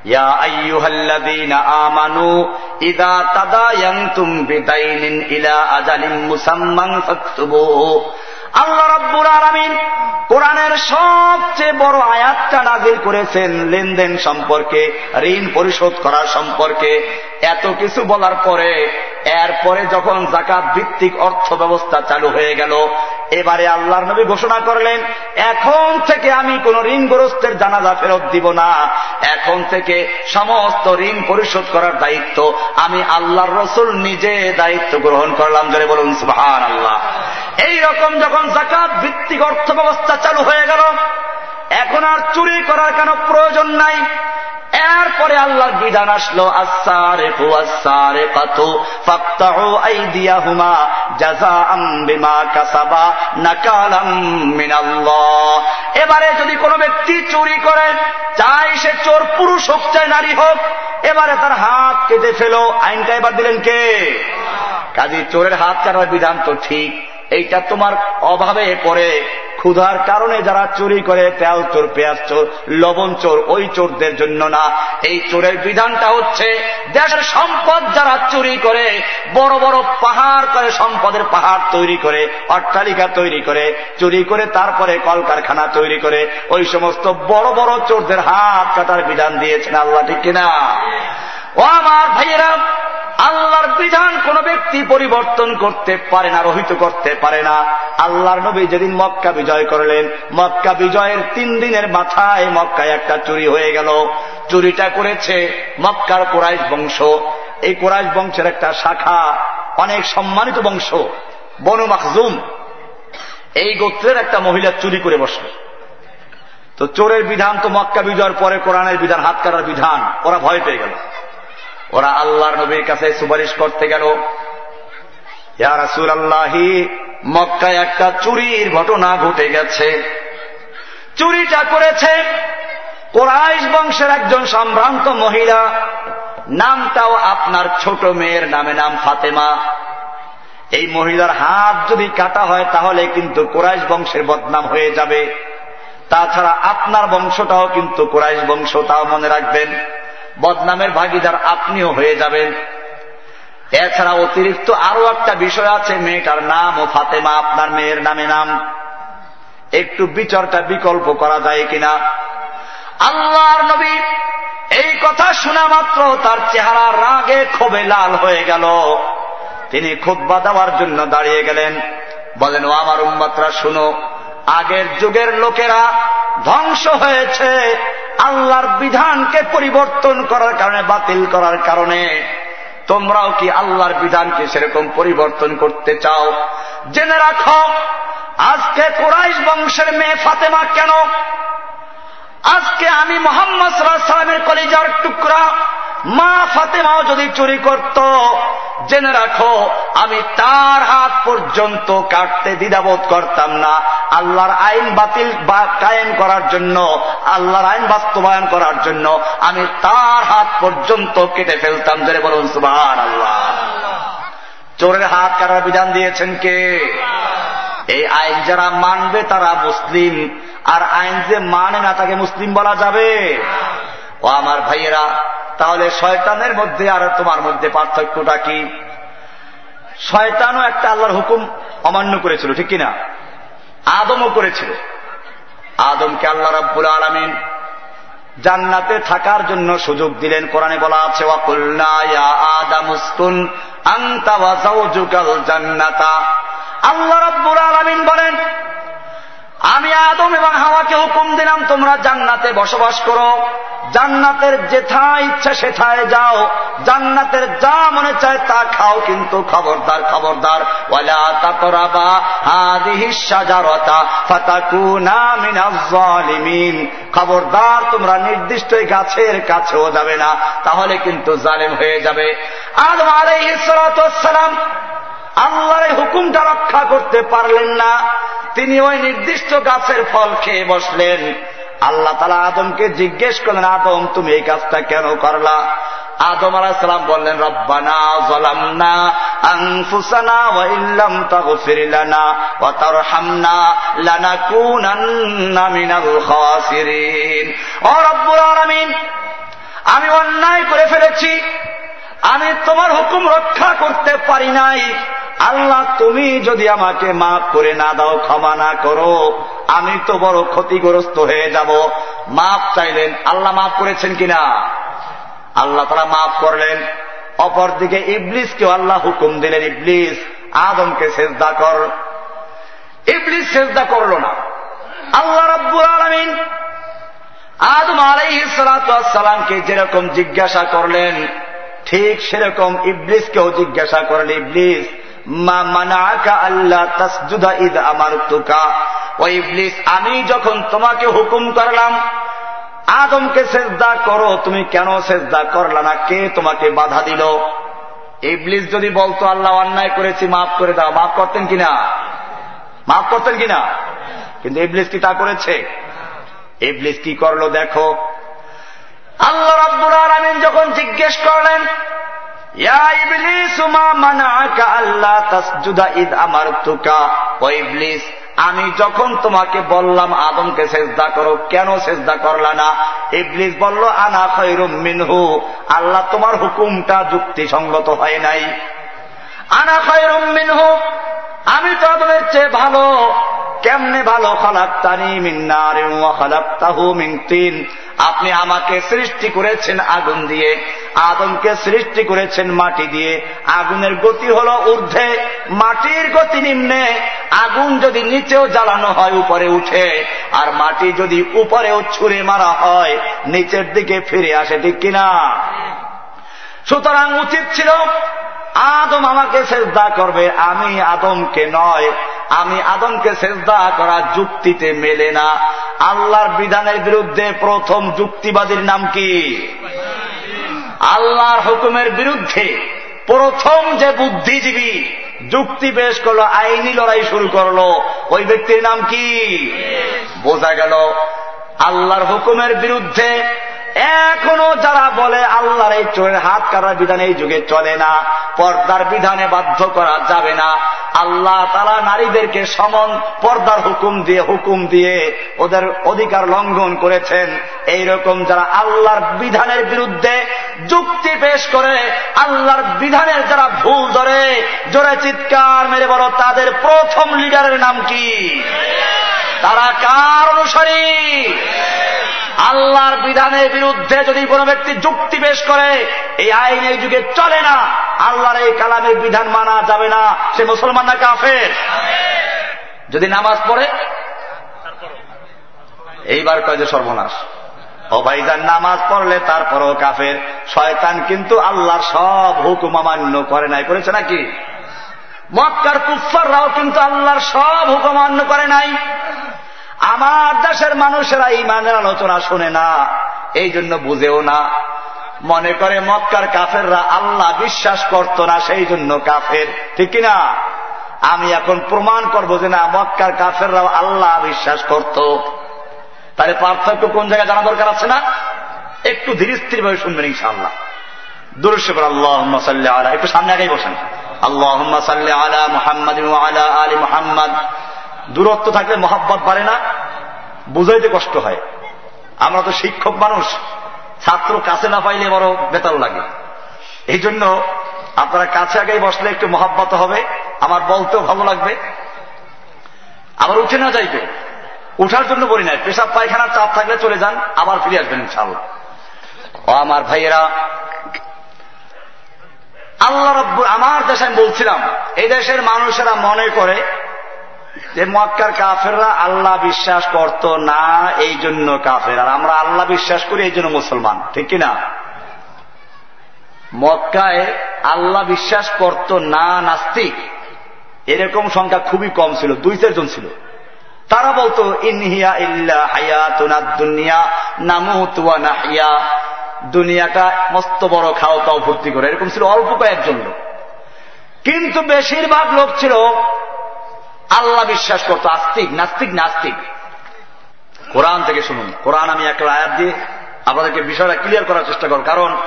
يا أيها الذين آمنوا إذا تداينتم بدين إلى أجل مسمى فاكتبوه আল্লাহ রব্বুর আলমিন কোরআনের সবচেয়ে বড় আয়াতটা নাজিল করেছেন লেনদেন সম্পর্কে, ঋণ পরিশোধ করার সম্পর্কে। এত কিছু বলার পরে, এরপরে যখন জাকাত ভিত্তিক অর্থ ব্যবস্থা চালু হয়ে গেল, এবারে আল্লাহর নবী ঘোষণা করলেন, এখন থেকে আমি কোন ঋণগ্রস্তের জানাজা ফেরত দিব না। এখন থেকে সমস্ত ঋণ পরিশোধ করার দায়িত্ব আমি আল্লাহর রসুল নিজে দায়িত্ব গ্রহণ করলাম। যারা বলুন সুহান আল্লাহ এই রকম যখন জাকাত ভিত্তিক অর্থ ব্যবস্থা চালু হয়ে গেল। এখন আর চুরি করার কেন প্রয়োজন নাই। এরপরে আল্লাহর বিধান আসলো আসারে হু আসারে পাতো ফাক্তাহু আইদিয়াহুমা জাযাআম বিমা কাসাবা নাকালাম মিনাল্লাহ। এবারে যদি কোনো ব্যক্তি চুরি করে, চাই সে চোর পুরুষ হোক, চাই নারী হোক, এবারে তার হাত কেটে ফেলো। আইনটা এবার দিলেন কে? কাজী চোরের হাত কাটার বিধান তো ঠিক। এইটা তোমার অভাবে পড়ে। ক্ষুধার কারণে যারা চুরি করে, তেল চোর, পেঁয়াজ চোর, লবণ চোর, ওই চোরদের জন্য না। এই চোরের বিধানটা হচ্ছে, দেশের সম্পদ যারা চুরি করে, বড় বড় পাহাড় করে সম্পদের পাহাড় তৈরি করে, অট্টালিকা তৈরি করে, চুরি করে তারপরে কলকারখানা তৈরি করে, ওই সমস্ত বড় বড় চোরদের হাত কাটার বিধান দিয়েছেন আল্লাহ, ঠিক কিনা? ও আমার ভাইয়েরা, আল্লাহর বিধান কোন ব্যক্তি পরিবর্তন করতে পারে না, রহিত করতে পারে না। আল্লাহর নবী যেদিন মক্কা বিজয় করলেন, মক্কা বিজয়ের তিন দিনের মাথায় মক্কায় একটা চুরি হয়ে গেল। চুরিটা করেছে মক্কার কোরাইশ বংশ। এই কোরাইশ বংশের একটা শাখা, অনেক সম্মানিত বংশ, বনু মাকজুম এই গোত্রের একটা মহিলা চুরি করে বসল। তো চোরের বিধান তো মক্কা বিজয়ের পরে কোরআনের বিধান, হাত কাটার বিধান, ওরা ভয় পেয়ে গেল। ওরা আল্লাহর নবীর কাছে সুপারিশ করতে গেল। রাসুল আল্লাহি মক্কায় একটা চুরির ঘটনা ঘটে গেছে। চুরিটা করেছে কোরাইশ বংশের একজন সম্ভ্রান্ত মহিলা। নামটাও আপনার ছোট মেয়ের নামে, নাম ফাতেমা। এই মহিলার হাত যদি কাটা হয়, তাহলে কিন্তু কোরাইশ বংশের বদনাম হয়ে যাবে। তাছাড়া আপনার বংশটাও কিন্তু কোরাইশ বংশ, তাও মনে রাখবেন। বদনামের ভাগিদার আপনিও হয়ে যাবেন। এছাড়া অতিরিক্ত আরও একটা বিষয় আছে, মেয়েটার নাম ও ফাতেমা আপনার মেয়ের নামে নাম। একটু বিচারটা বিকল্প করা যায় কিনা? আল্লাহর নবী এই কথা শোনা মাত্র তার চেহারা রাগে ক্ষোভে লাল হয়ে গেল। তিনি খুদ্া দেওয়ার জন্য দাঁড়িয়ে গেলেন। বলেন, ও আমার উম্মাত্রা, শুনো আগের যুগের লোকেরা ধ্বংস হয়েছে আল্লাহর বিধানকে পরিবর্তন করার কারণে, বাতিল করার কারণে। তোমরাও কি আল্লাহর বিধানকে সেরকম পরিবর্তন করতে চাও? জেনে রাখো, আজকে কোরাইশ বংশের মেয়ে ফাতেমা কেন আজকে আমি মোহাম্মদ সাল্লামের কলিজার টুকরা মা ফাতেমাও যদি চুরি করত, জেনে রাখো, আমি তার হাত পর্যন্ত কাটতে দ্বিধাবোধ করতাম না। আল্লাহর আইন বাতিল বা কায়েম করার জন্য, আল্লাহর আইন বাস্তবায়ন করার জন্য আমি তার হাত পর্যন্ত কেটে ফেলতাম। জেনে বলুন সুবাহ আল্লাহ চোরের হাত কাটার বিধান দিয়েছেন কে? এই আইন যারা মানবে তারা মুসলিম। আর আইন যে মানে না তাকে মুসলিম বলা যাবে। ও আমার ভাইয়েরা, তাহলে শয়তানের মধ্যে আর তোমার মধ্যে পার্থক্যটা কি? শয়তানও একটা আল্লাহর হুকুম অমান্য করেছিল, ঠিক কিনা? আদমও করেছিল। আদমকে আল্লাহ রাব্বুল আলমিন জান্নাতে থাকার জন্য সুযোগ দিলেন। কোরআনে বলা আছে আল্লাহ রাব্বুল আলমিন বলেন আমি আদম এবং হাওয়াকে হুকুম দিলাম, তোমরা জান্নাতে বসবাস করো। জান্নাতের যেথায় ইচ্ছা সেথায় যাও। জান্নাতের যা মনে চায় তা খাও, কিন্তু খবরদার খবরদার। খবরদার, তোমরা নির্দিষ্ট গাছের কাছেও যাবে না, তাহলে কিন্তু জালেম হয়ে যাবে। আদম আলাইহিস সালাম আল্লাহর এই হুকুমটা রক্ষা করতে পারলেন না। তিনি ওই নির্দিষ্ট গাছের ফল খেয়ে বসলেন। আল্লাহ তালা আদমকে জিজ্ঞেস করলেন, আদম, তুমি এই কাজটা কেন করলা? আদম আলাহিসাম বললেন, রব্বানা জলামনা আনফুসানা ওয়া ইল্লাম তাগফির লানা ওয়া তারহামনা লানাকুনান্না মিনাল খাসিরিন। ও রব্বুল আলামিন, আমি অন্যায় করে ফেলেছি। আমি তোমার হুকুম রক্ষা করতে পারি নাই। আল্লাহ, তুমি যদি আমাকে মাফ করে না দাও, ক্ষমা না করো, আমি তো বড় ক্ষতিগ্রস্ত হয়ে যাব। মাফ চাইলেন, আল্লাহ মাফ করেছেন কিনা? আল্লাহ তারা মাফ করলেন। অপরদিকে ইবলিসকেও আল্লাহ হুকুম দিলেন, ইবলিস, আদমকে সেজদা কর। ইবলিস সেজদা করল না। আল্লাহ রব্বুল আলমিন আদম আলাইসালামকে যেরকম জিজ্ঞাসা করলেন ঠিক সেরকম ইবলিসকেও জিজ্ঞাসা করলেন ইবলিস, মা মানাকা আল্লাহ তাসজুদা ঈদ আমার তুকা ও ইবলিস, আমি যখন তোমাকে হুকুম করলাম, আদমকে সেজদা করো, তুমি কেন সেজদা করলা না? কে তোমাকে বাধা দিল? ইবলিস যদি বলতো, আল্লাহ অন্যায় করেছি, মাফ করে দাও। মাফ করতেন কিনা? মাফ করতেন কিনা? কিন্তু ইবলিস কি তা করেছে? ইবলিস কি করল দেখো আল্লাহ রব্বুল আলমিন যখন জিজ্ঞেস করলেন আমি যখন তোমাকে বললাম, আদমকে চেষ্টা করো, কেন চেষ্টা করলা না? ইবলিস বলল, আনা মিনহু, আল্লাহ তোমার হুকুমটা যুক্তিসঙ্গত হয় নাই। আনা খৈরুম মিনহু। আমি তো আদমের চেয়ে ভালো। কেমনে ভালো? মিন্নারে মিন তিন। আপনি আমাকে সৃষ্টি করেছেন আগুন দিয়ে। আদমকে সৃষ্টি করেছেন মাটি দিয়ে। আগুনের গতি হল ঊর্ধ্বে। মাটির গতি নিম্নে। আগুন যদি নিচেও জ্বালানো হয়, উপরে উঠে। আর মাটি যদি উপরেও ছুঁড়ে মারা হয়, নিচের দিকে ফিরে আসে ঠিক কিনা? সুতরাং উচিত ছিল আদম আমাকে সেজদা করবে আমি আদমকে নয় আমি আদমকে সেজদা করা যুক্তিতে মেলে না। আল্লাহর বিধানের বিরুদ্ধে প্রথম যুক্তিবাদীর নাম কি? আল্লাহর হুকুমের বিরুদ্ধে। প্রথম যে বুদ্ধিজীবী যুক্তি পেশ করল আইনি লড়াই শুরু করল ওই ব্যক্তির নাম কি? বোঝা গেল আল্লাহর হুকুমের বিরুদ্ধে এখনও যারা বলে আল্লাহর এই চোরের হাত কাটার বিধান এই যুগে চলে না, পর্দার বিধানে বাধ্য করা যাবে না। আল্লাহ তারা নারীদেরকে সমন, পর্দার হুকুম দিয়ে হুকুম দিয়ে ওদের অধিকার লঙ্ঘন করেছেন। এই রকম যারা আল্লাহর বিধানের বিরুদ্ধে যুক্তি পেশ করে, আল্লাহর বিধানের যারা ভুল ধরে, জোরে চিৎকার মেরে বলো, তাদের প্রথম লিডারের নাম কি? তারা কার অনুসারী? আল্লাহর বিধানের বিরুদ্ধে যদি কোনো ব্যক্তি যুক্তি পেশ করে, এই আইন এই যুগে চলে না। আল্লাহর এই কালামের বিধান মানা যাবে না। সে মুসলমান না কাফের? যদি নামাজ পড়ে, এইবার কয় যে সর্বনাশ। ও ভাইজান, নামাজ পড়লে তারপরও কাফের। শয়তান কিন্তু আল্লাহর সব হুকুম অমান্য করে নাই। করেছে নাকি? মক্কার কুফাররাও কিন্তু আল্লাহর সব হুকুম অমান্য করে নাই। আমার দেশের মানুষেরা ইমানের আলোচনা শোনে না, এই জন্য বুঝেও না। মনে করে মক্কার কাফেররা আল্লাহ বিশ্বাস করত না, সেই জন্য কাফের। ঠিক কিনা? আমি এখন প্রমাণ করব যে না, মক্কার কাফেররাও আল্লাহ বিশ্বাস করত। তাহলে পার্থক্য কোন জায়গায় জানা দরকার আছে না? একটু ধীর স্থির ভাবে শুনবেন ইনশাআল্লাহ। দুরুশেফর আল্লাহ সাল্লাহ একটু সামনে আগেই বসেন। আল্লাহ আলা মোহাম্মদ আলা আলী মোহাম্মদ। দূরত্ব থাকলে মহাব্বত বাড়ে না, বুঝাইতে কষ্ট হয়। আমরা তো শিক্ষক মানুষ, ছাত্র কাছে না পাইলে বড় বেতাল লাগে। এই জন্য আপনারা কাছে আগেই বসলে একটু মহাব্বত হবে, আমার বলতেও ভালো লাগবে। আবার উঠে না যাইবে উঠার জন্য বলি নাই, পেশাব পায়খানার চাপ থাকলে চলে যান, আবার ফিরে আসবেন ইনশাল্লাহ ও আমার ভাইয়েরা, আল্লাহ রব্বুর আমার দেশে আমি বলছিলাম, এই দেশের মানুষেরা মনে করে যে মক্কার কাফেররা আল্লাহ বিশ্বাস করত না, এই জন্য কাফের। আর আমরা আল্লাহ বিশ্বাস করি, এই জন্য মুসলমান। ঠিক কিনা? মক্কায় আল্লাহ বিশ্বাস করত না নাস্তিক। এরকম সংখ্যা খুবই কম ছিল, দুই চারজন ছিল। তারা বলতো ইনহিয়া ইল্লা হায়াতুনা দুনিয়া নামুতুয়া নাহিয়া। দুনিয়াটা মস্ত বড়, খাও তাও ভর্তি করে। এরকম ছিল অল্প কয়েকজন লোক। কিন্তু বেশিরভাগ লোক ছিল আল্লাহ বিশ্বাস করতো, আস্তিক, নাস্তিক নাস্তিক। কোরআন থেকে শুনুন। কোরআন আমি একটা আয়াত দিয়ে আপনাদেরকে বিষয়টা ক্লিয়ার করার চেষ্টা করব কারণ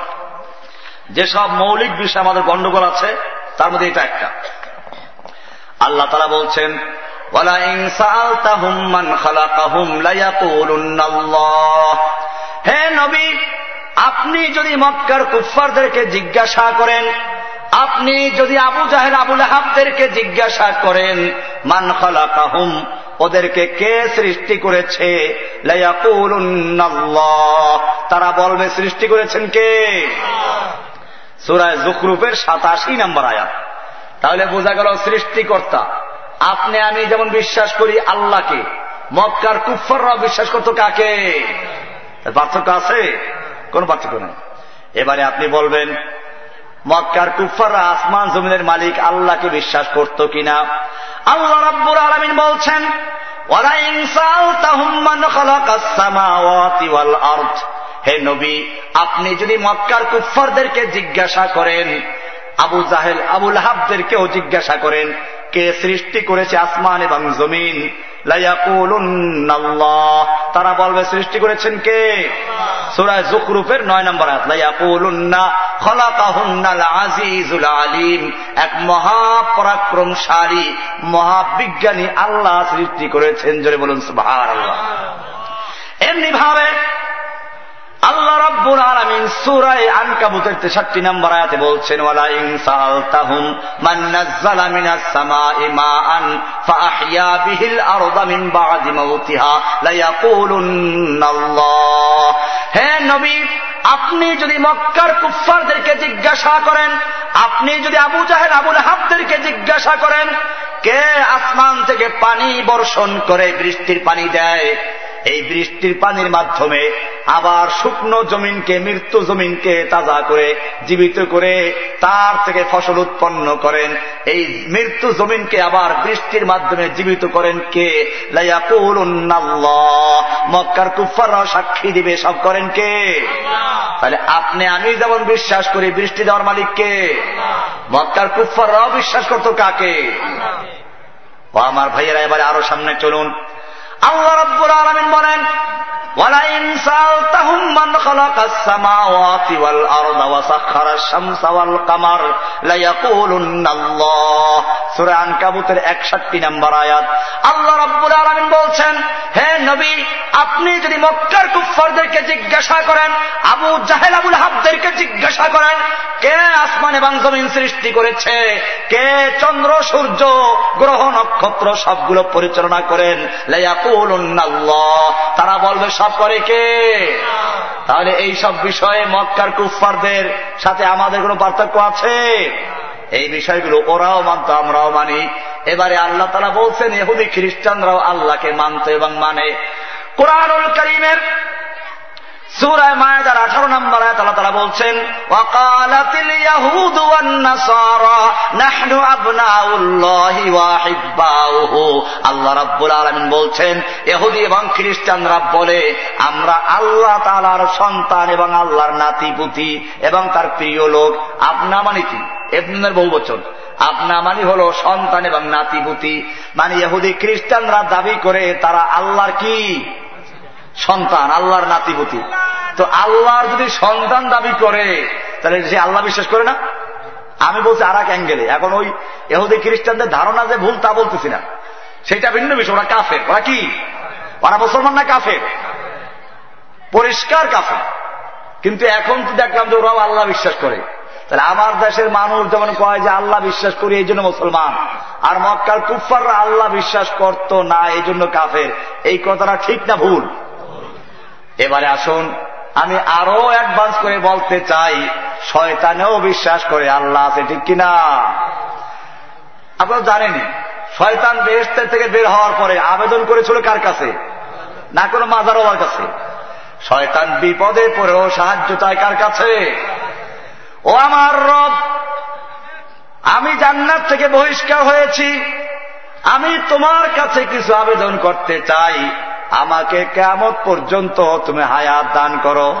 যেসব মৌলিক বিষয় আমাদের গন্ডগোল আছে, তার মধ্যে এটা একটা। আল্লাহ তারা বলছেন হে নবী, আপনি যদি মক্কার কুফারদেরকে জিজ্ঞাসা করেন আপনি যদি আবু জাহেদ আবুল হাবদেরকে জিজ্ঞাসা করেন, মান খালাকাহুম, ওদেরকে কে সৃষ্টি করেছে? তারা বলবে, সৃষ্টি করেছেন কে? সুরায় জুকরুপের সাতাশি নম্বর আয়াত। তাহলে বোঝা গেল সৃষ্টিকর্তা। আপনি, আমি যেমন বিশ্বাস করি আল্লাহকে, মক্কার কুফাররাও বিশ্বাস করত কাকে? পার্থক্য আছে? কোন পার্থক্য নেই। এবারে আপনি বলবেন মক্কার কুফাররা আসমান জমিনের মালিক আল্লাহকে বিশ্বাস করত কিনা? আল্লাহ রাব্বুর আলমিন বলছেন হে নবী, আপনি যদি মক্কার কুফারদেরকে জিজ্ঞাসা করেন, আবু জাহেল, আবুল হাবদেরকেও জিজ্ঞাসা করেন, কে সৃষ্টি করেছে আসমান এবং জমিন? তারা বলবে, সৃষ্টি করেছেন কে? সুরায় জুকরুফের নয় নম্বর আজিজুল আলিম। এক মহাপরাক্রমশালী, মহাবিজ্ঞানী আল্লাহ সৃষ্টি করেছেন, জোরে বলুন সুবাহ এমনি ভাবে আল্লাহ রব্বুল আলমিন সুরায় আনকাবুতের তেষট্টি নম্বর আয়াতে বলছেন, ওয়ালা ইনসাল তাহুম মান নাজ্জালা মিনাস সামাই মাআন ফাআহইয়া বিহিল আরদা মিন বাদি মাউতিহা লায়াকুলুন্নাল্লাহ। হে নবী, আপনি যদি মক্কার কুফফারদেরকে জিজ্ঞাসা করেন, আপনি যদি আবু জাহেল, আবুল হাবদেরকে জিজ্ঞাসা করেন, কে আসমান থেকে পানি বর্ষণ করে বৃষ্টির পানি দেয়? এই বৃষ্টির পানির মাধ্যমে আবার শুকনো জমিনকে মৃত্যু জমিনকে তাজা করে জীবিত করে তার থেকে ফসল উৎপন্ন করেন। এই মৃত্যু জমিনকে আবার বৃষ্টির মাধ্যমে জীবিত করেন কে? মক্কার কুফাররাও সাক্ষী দিবে সব করেন কে? তাহলে আপনি আমি যেমন বিশ্বাস করি বৃষ্টি দেওয়ার মালিককে মক্কার কুফাররাও বিশ্বাস করতো কাকে? ও আমার ভাইয়েরা এবারে আরও সামনে চলুন। আল্লাহ রব্বুর আলমিন বলেন বলছেন, হে নবী, আপনি যদি মক্কার কুফারদেরকে জিজ্ঞাসা করেন, আবু জাহেল, আবুল হাবদেরকে জিজ্ঞাসা করেন, কে আসমান এবং জমিন সৃষ্টি করেছে, কে চন্দ্র, সূর্য, গ্রহ, নক্ষত্র সবগুলো পরিচালনা করেন লায়াকু তারা বলবে, সব করে কে? তাহলে এই সব বিষয়ে মক্কার কুফফারদের সাথে আমাদের কোনো পার্থক্য আছে? এই বিষয়গুলো ওরাও মানত, আমরাও মানি। এবারে আল্লাহ তারা বলছেন এহুদি খ্রিস্টানরাও আল্লাহকে মানত এবং মানে। কোরআনুল করিমের সুরায় মায়াদার আঠারো নম্বর আয়াত আল্লাহ তারা বলছেন, ওয়াকালাতিল নাহনু আল্লাহ রাব্বুল আলামিন বলছেন, ইহুদি এবং খ্রিস্টানরা বলে, আমরা আল্লাহ তাআলার সন্তান এবং আল্লাহর নাতিপুতি এবং তার প্রিয় লোক আপনা মানে কি? এবনের বহু বচন আপনা মানে হল সন্তান এবং নাতিপুতি। মানে ইহুদি খ্রিস্টানরা দাবি করে তারা আল্লাহর কি? সন্তান, আল্লাহর নাতিপুতি। তো আল্লাহর যদি সন্তান দাবি করে, তাহলে সে আল্লাহ বিশ্বাস করে না? আমি বলছি আর এক অ্যাঙ্গেলে। এখন ওই এহুদি খ্রিস্টানদের ধারণা যে ভুল তা বলতেছি না। সেটা ভিন্ন বিষয়, ওরা কাফের। ওরা কি? ওরা মুসলমান না কাফের? পরিষ্কার কাফের। কিন্তু এখন তো দেখলাম যে ওরাও আল্লাহ বিশ্বাস করে, তাহলে আমার দেশের মানুষ যেমন কয় যে আল্লাহ বিশ্বাস করি, এই জন্য মুসলমান। আর মক্কার কুফাররা আল্লাহ বিশ্বাস করত না, এই জন্য কাফের। এই কথাটা ঠিক না, ভুল। এবারে আসুন, আমি আরও অ্যাডভান্স করে বলতে চাই, শয়তানেও বিশ্বাস করে আল্লাহ আছে, ঠিক কিনা? আপনারা জানেনি শয়তান বেহেস্তের থেকে বের হওয়ার পরে আবেদন করেছিল কার কাছে? না কোনো মাজার হওয়ার কাছে। শয়তান বিপদে পড়েও সাহায্য চায় কার কাছে? ও আমার রব, আমি জান্নাত থেকে বহিষ্কার হয়েছি, আমি তোমার কাছে কিছু আবেদন করতে চাই। আমাকে কেমত পর্যন্ত তুমি হায়াত দান করো।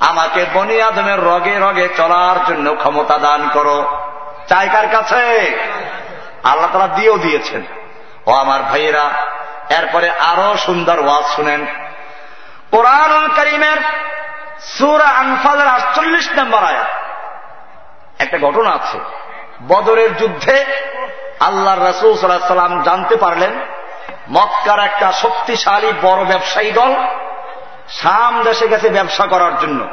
আমাকে বনি আদমের রগে রগে চলার জন্য ক্ষমতা দান করো। চাই কার কাছে? আল্লাহ তারা দিয়েও দিয়েছেন। ও আমার ভাইয়েরা, এরপরে আরও সুন্দর ওয়াজ শুনেন। কোরআন করিমের সুরা আনফালের আটচল্লিশ নম্বর আয়াত। একটা ঘটনা আছে। বদরের যুদ্ধে আল্লাহ রসুল সাল্লাহ সাল্লাম জানতে পারলেন মক্কার একটা শক্তিশালী বড় ব্যবসায়ী দল সাম দেশে গেছে ব্যবসা করার জন্য।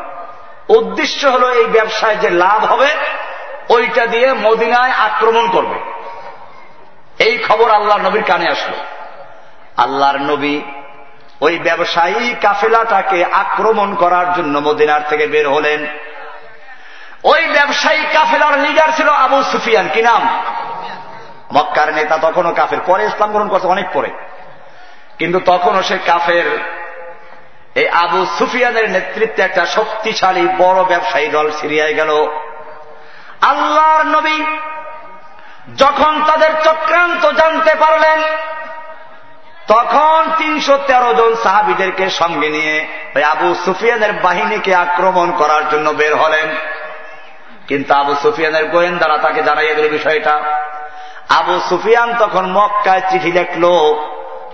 উদ্দেশ্য হল এই ব্যবসায় যে লাভ হবে, ওইটা দিয়ে মদিনায় আক্রমণ করবে। এই খবর আল্লাহ নবীর কানে আসলো। আল্লাহর নবী ওই ব্যবসায়ী কাফেলাটাকে আক্রমণ করার জন্য মদিনার থেকে বের হলেন। ওই ব্যবসায়ী কাফেলার লিডার ছিল আবু সুফিয়ান। কি নাম? মক্কার নেতা তখনও কাফের। পরে ইসলাম গ্রহণ করছে অনেক পরে। কিন্তু তখনও সে কাফের। এই আবু সুফিয়ানের নেতৃত্বে একটা শক্তিশালী বড় ব্যবসায়ী দল সিরিয়ায় গেল। আল্লাহর নবী যখন তাদের চক্রান্ত জানতে পারলেন, তখন তিনশো তেরো জন সাহাবিদেরকে সঙ্গে নিয়ে ওই আবু সুফিয়ানের বাহিনীকে আক্রমণ করার জন্য বের হলেন। কিন্তু আবু সুফিয়ানের গোয়েন্দারা তাকে জানাইয়ে দিল বিষয়টা। আবু সুফিয়ান তখন মক্কায় চিঠি লেখল।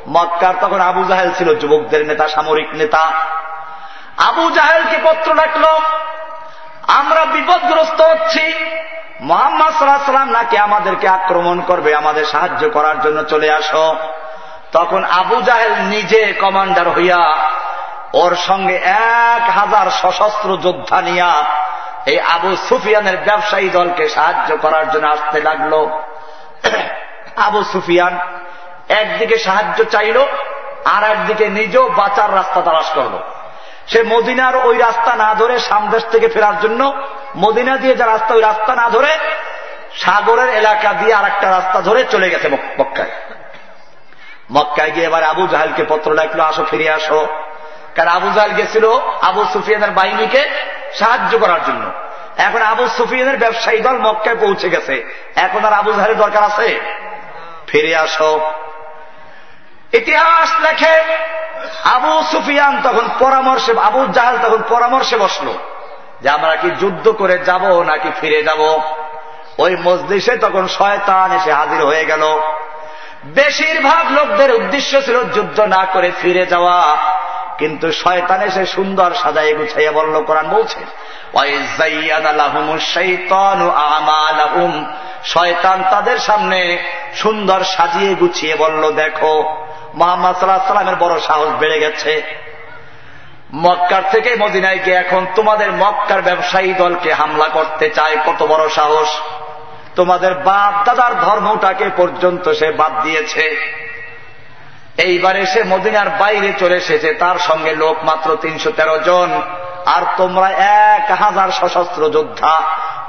মক্কার তখন আবু জাহেল ছিল যুবকদের নেতা, সামরিক নেতা। আবু জাহেলকে পত্র লেখল? আমরা বিপদগ্রস্ত হচ্ছি। মোহাম্মদ সাল্লাহ সাল্লাম নাকি আমাদেরকে আক্রমণ করবে, আমাদের সাহায্য করার জন্য চলে আসো। তখন আবু জাহেল নিজে কমান্ডার হইয়া ওর সঙ্গে এক হাজার সশস্ত্র যোদ্ধা নিয়া এই আবু সুফিয়ানের ব্যবসায়ী দলকে সাহায্য করার জন্য আসতে লাগল। আবু সুফিয়ান একদিকে সাহায্য চাইল আর একদিকে নিজেও বাঁচার রাস্তা তালাশ করল। সে মদিনার ওই রাস্তা না ধরে সামদেশ থেকে ফেরার জন্য মদিনা দিয়ে যে রাস্তা, ওই রাস্তা না ধরে সাগরের এলাকা দিয়ে আর একটা রাস্তা ধরে চলে গেছে মক্কায়। মক্কায় গিয়ে এবার আবু জাহালকে পত্র লাগল আসো, ফিরে আসো। কারণ আবু জাহাল গেছিল আবু সুফিয়ানের বাহিনীকে সাহায্য করার জন্য। এখন আবু সুফিয়ানের ব্যবসায়ী দল মক্কায় পৌঁছে গেছে। এখন আর আবু জাহালের দরকার আছে? ফিরে আসো। ইতিহাস লেখে, আবু সুফিয়ান তখন পরামর্শে, আবু জাহাল তখন পরামর্শে বসল যে, আমরা কি যুদ্ধ করে যাব নাকি ফিরে যাব? ওই মজলিসে তখন শয়তান এসে হাজির হয়ে গেল। বেশিরভাগ লোকদের উদ্দেশ্য ছিল যুদ্ধ না করে ফিরে যাওয়া। কিন্তু শয়তানে সে সুন্দর সাজাই গুছাইয়া বলল, কোরআন বলছে শয়তান তাদের সামনে সুন্দর সাজিয়ে গুছিয়ে বলল, দেখো, মোহাম্মদ সাল্লাহ সাল্লামের বড় সাহস বেড়ে গেছে। মক্কার থেকে মদিনায় গিয়ে এখন তোমাদের মক্কার ব্যবসায়ী দলকে হামলা করতে চায়, কত বড় সাহস। তোমাদের বাপ দাদার ধর্মটাকে পর্যন্ত সে বাদ দিয়েছে। এইবারে সে মদিনার বাইরে চলে এসেছে, তার সঙ্গে লোক মাত্র তিনশো তেরো জন। আর তোমরা এক হাজার সশস্ত্র যোদ্ধা।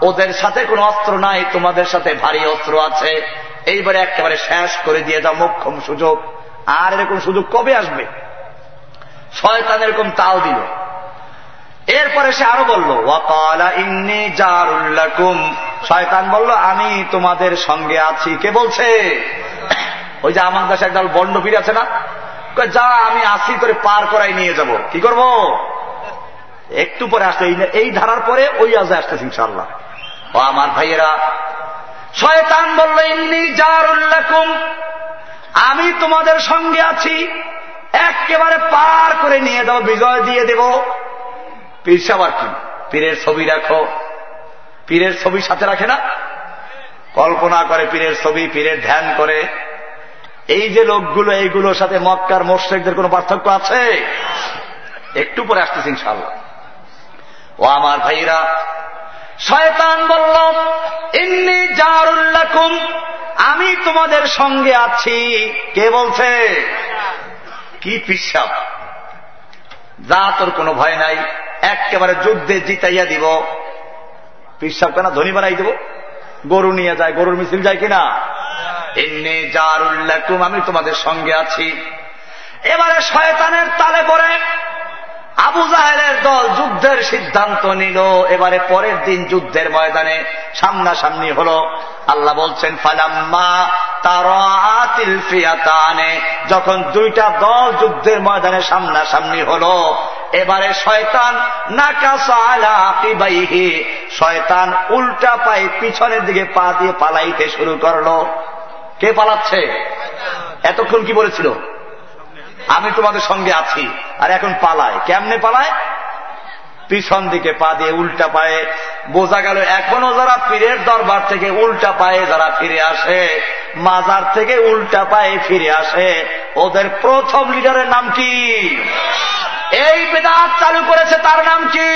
ওদের সাথে কোনো অস্ত্র নাই, তোমাদের সাথে ভারী অস্ত্র আছে। এইবারে একেবারে শেষ করে দিয়ে যাও, মোক্ষম সুযোগ। আর এরকম সুযোগ কবে আসবে? শয়তান এরকম তাও দিল। এরপরে সে আরও বলল, ওয়াকালা ইন্নি জারুল্লাকুম শয়তান বলল, আমি তোমাদের সঙ্গে আছি। কে বলছে? ওই যে আমার কাছে একদল বন্ড ফিরে আছে না? যা, আমি আসি করে পার করাই নিয়ে যাব। কি করব? একটু পরে আসতে এই ধারার পরে ওই আজে আসতেছে ইনশাল্লাহ ও আমার ভাইয়েরা, শয়তান বলল, ইন্নি জারুল্লাকুম আমি তোমাদের সঙ্গে আছি। একেবারে পার করে নিয়ে দেবো বিজয় দিয়ে দেব। পীর সাবার কি? পীরের ছবি রাখো। পীরের ছবি সাথে রাখে না? কল্পনা করে পীরের ছবি, পীরের ধ্যান করে। এই যে লোকগুলো, এইগুলোর সাথে মক্কার মোর্শেকদের কোন পার্থক্য আছে? একটু পরে আসতেছি ইনশাল্লাহ ও আমার ভাইরা শয়তান বলল, ইন্নি জারুল্লাকুম আমি তোমাদের সঙ্গে আছি। কে বলছে? কি পিসাব যা তোর কোনো ভয় নাই। একেবারে যুদ্ধে জিতাইয়া দিব। পিসাব কেনা ধনী বানাই দেব। গরু নিয়ে যায়, গরুর মিছিল যায় কিনা? এমনি জারুল্লাকুম আমি তোমাদের সঙ্গে আছি। এবারে শয়তানের তালে পড়ে আবু জাহেলের দল যুদ্ধের সিদ্ধান্ত নিল। এবারে পরের দিন যুদ্ধের ময়দানে সামনাসামনি হল। আল্লাহ বলছেন, ফালাম্মা ফিয়াতানে যখন দুইটা দল যুদ্ধের ময়দানে সামনাসামনি হল এবারে শয়তান নাকাশালাহি শয়তান উল্টা পায়ে পিছনের দিকে পা দিয়ে পালাইতে শুরু করল। কে পালাচ্ছে? এতক্ষণ কি বলেছিল? আমি তোমাদের সঙ্গে আছি, আর এখন পালায়। কেমনে পালায়? পিছন দিকে পা দিয়ে উল্টা পায়ে বোঝা গেল এখনও যারা পীরের দরবার থেকে উল্টা পায়ে যারা ফিরে আসে, মাজার থেকে উল্টা পায়ে ফিরে আসে, ওদের প্রথম লিডারের নাম কি? এই বেদাত চালু করেছে তার নাম কি?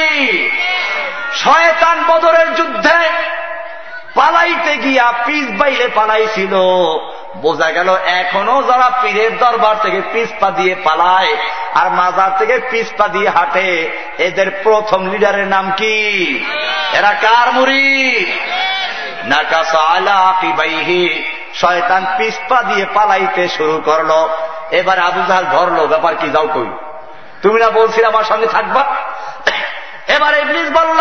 শয়তান বদরের যুদ্ধে পালাইতে গিয়া পিস বাইলে পালাইছিল। বোঝা গেল, এখনও যারা পীরের দরবার থেকে পিসপা দিয়ে পালায় আর মাজার থেকে পিসপা দিয়ে হাঁটে, এদের প্রথম লিডারের নাম কি? এরা কার মুড়ি শয়তান পিসপা দিয়ে পালাইতে শুরু করল। এবার আবু জাহাল ধরলো, ব্যাপার কি, যাও কই? তুমি না বলছিলে আমার সঙ্গে থাকবা? এবার ইবলিস বলল,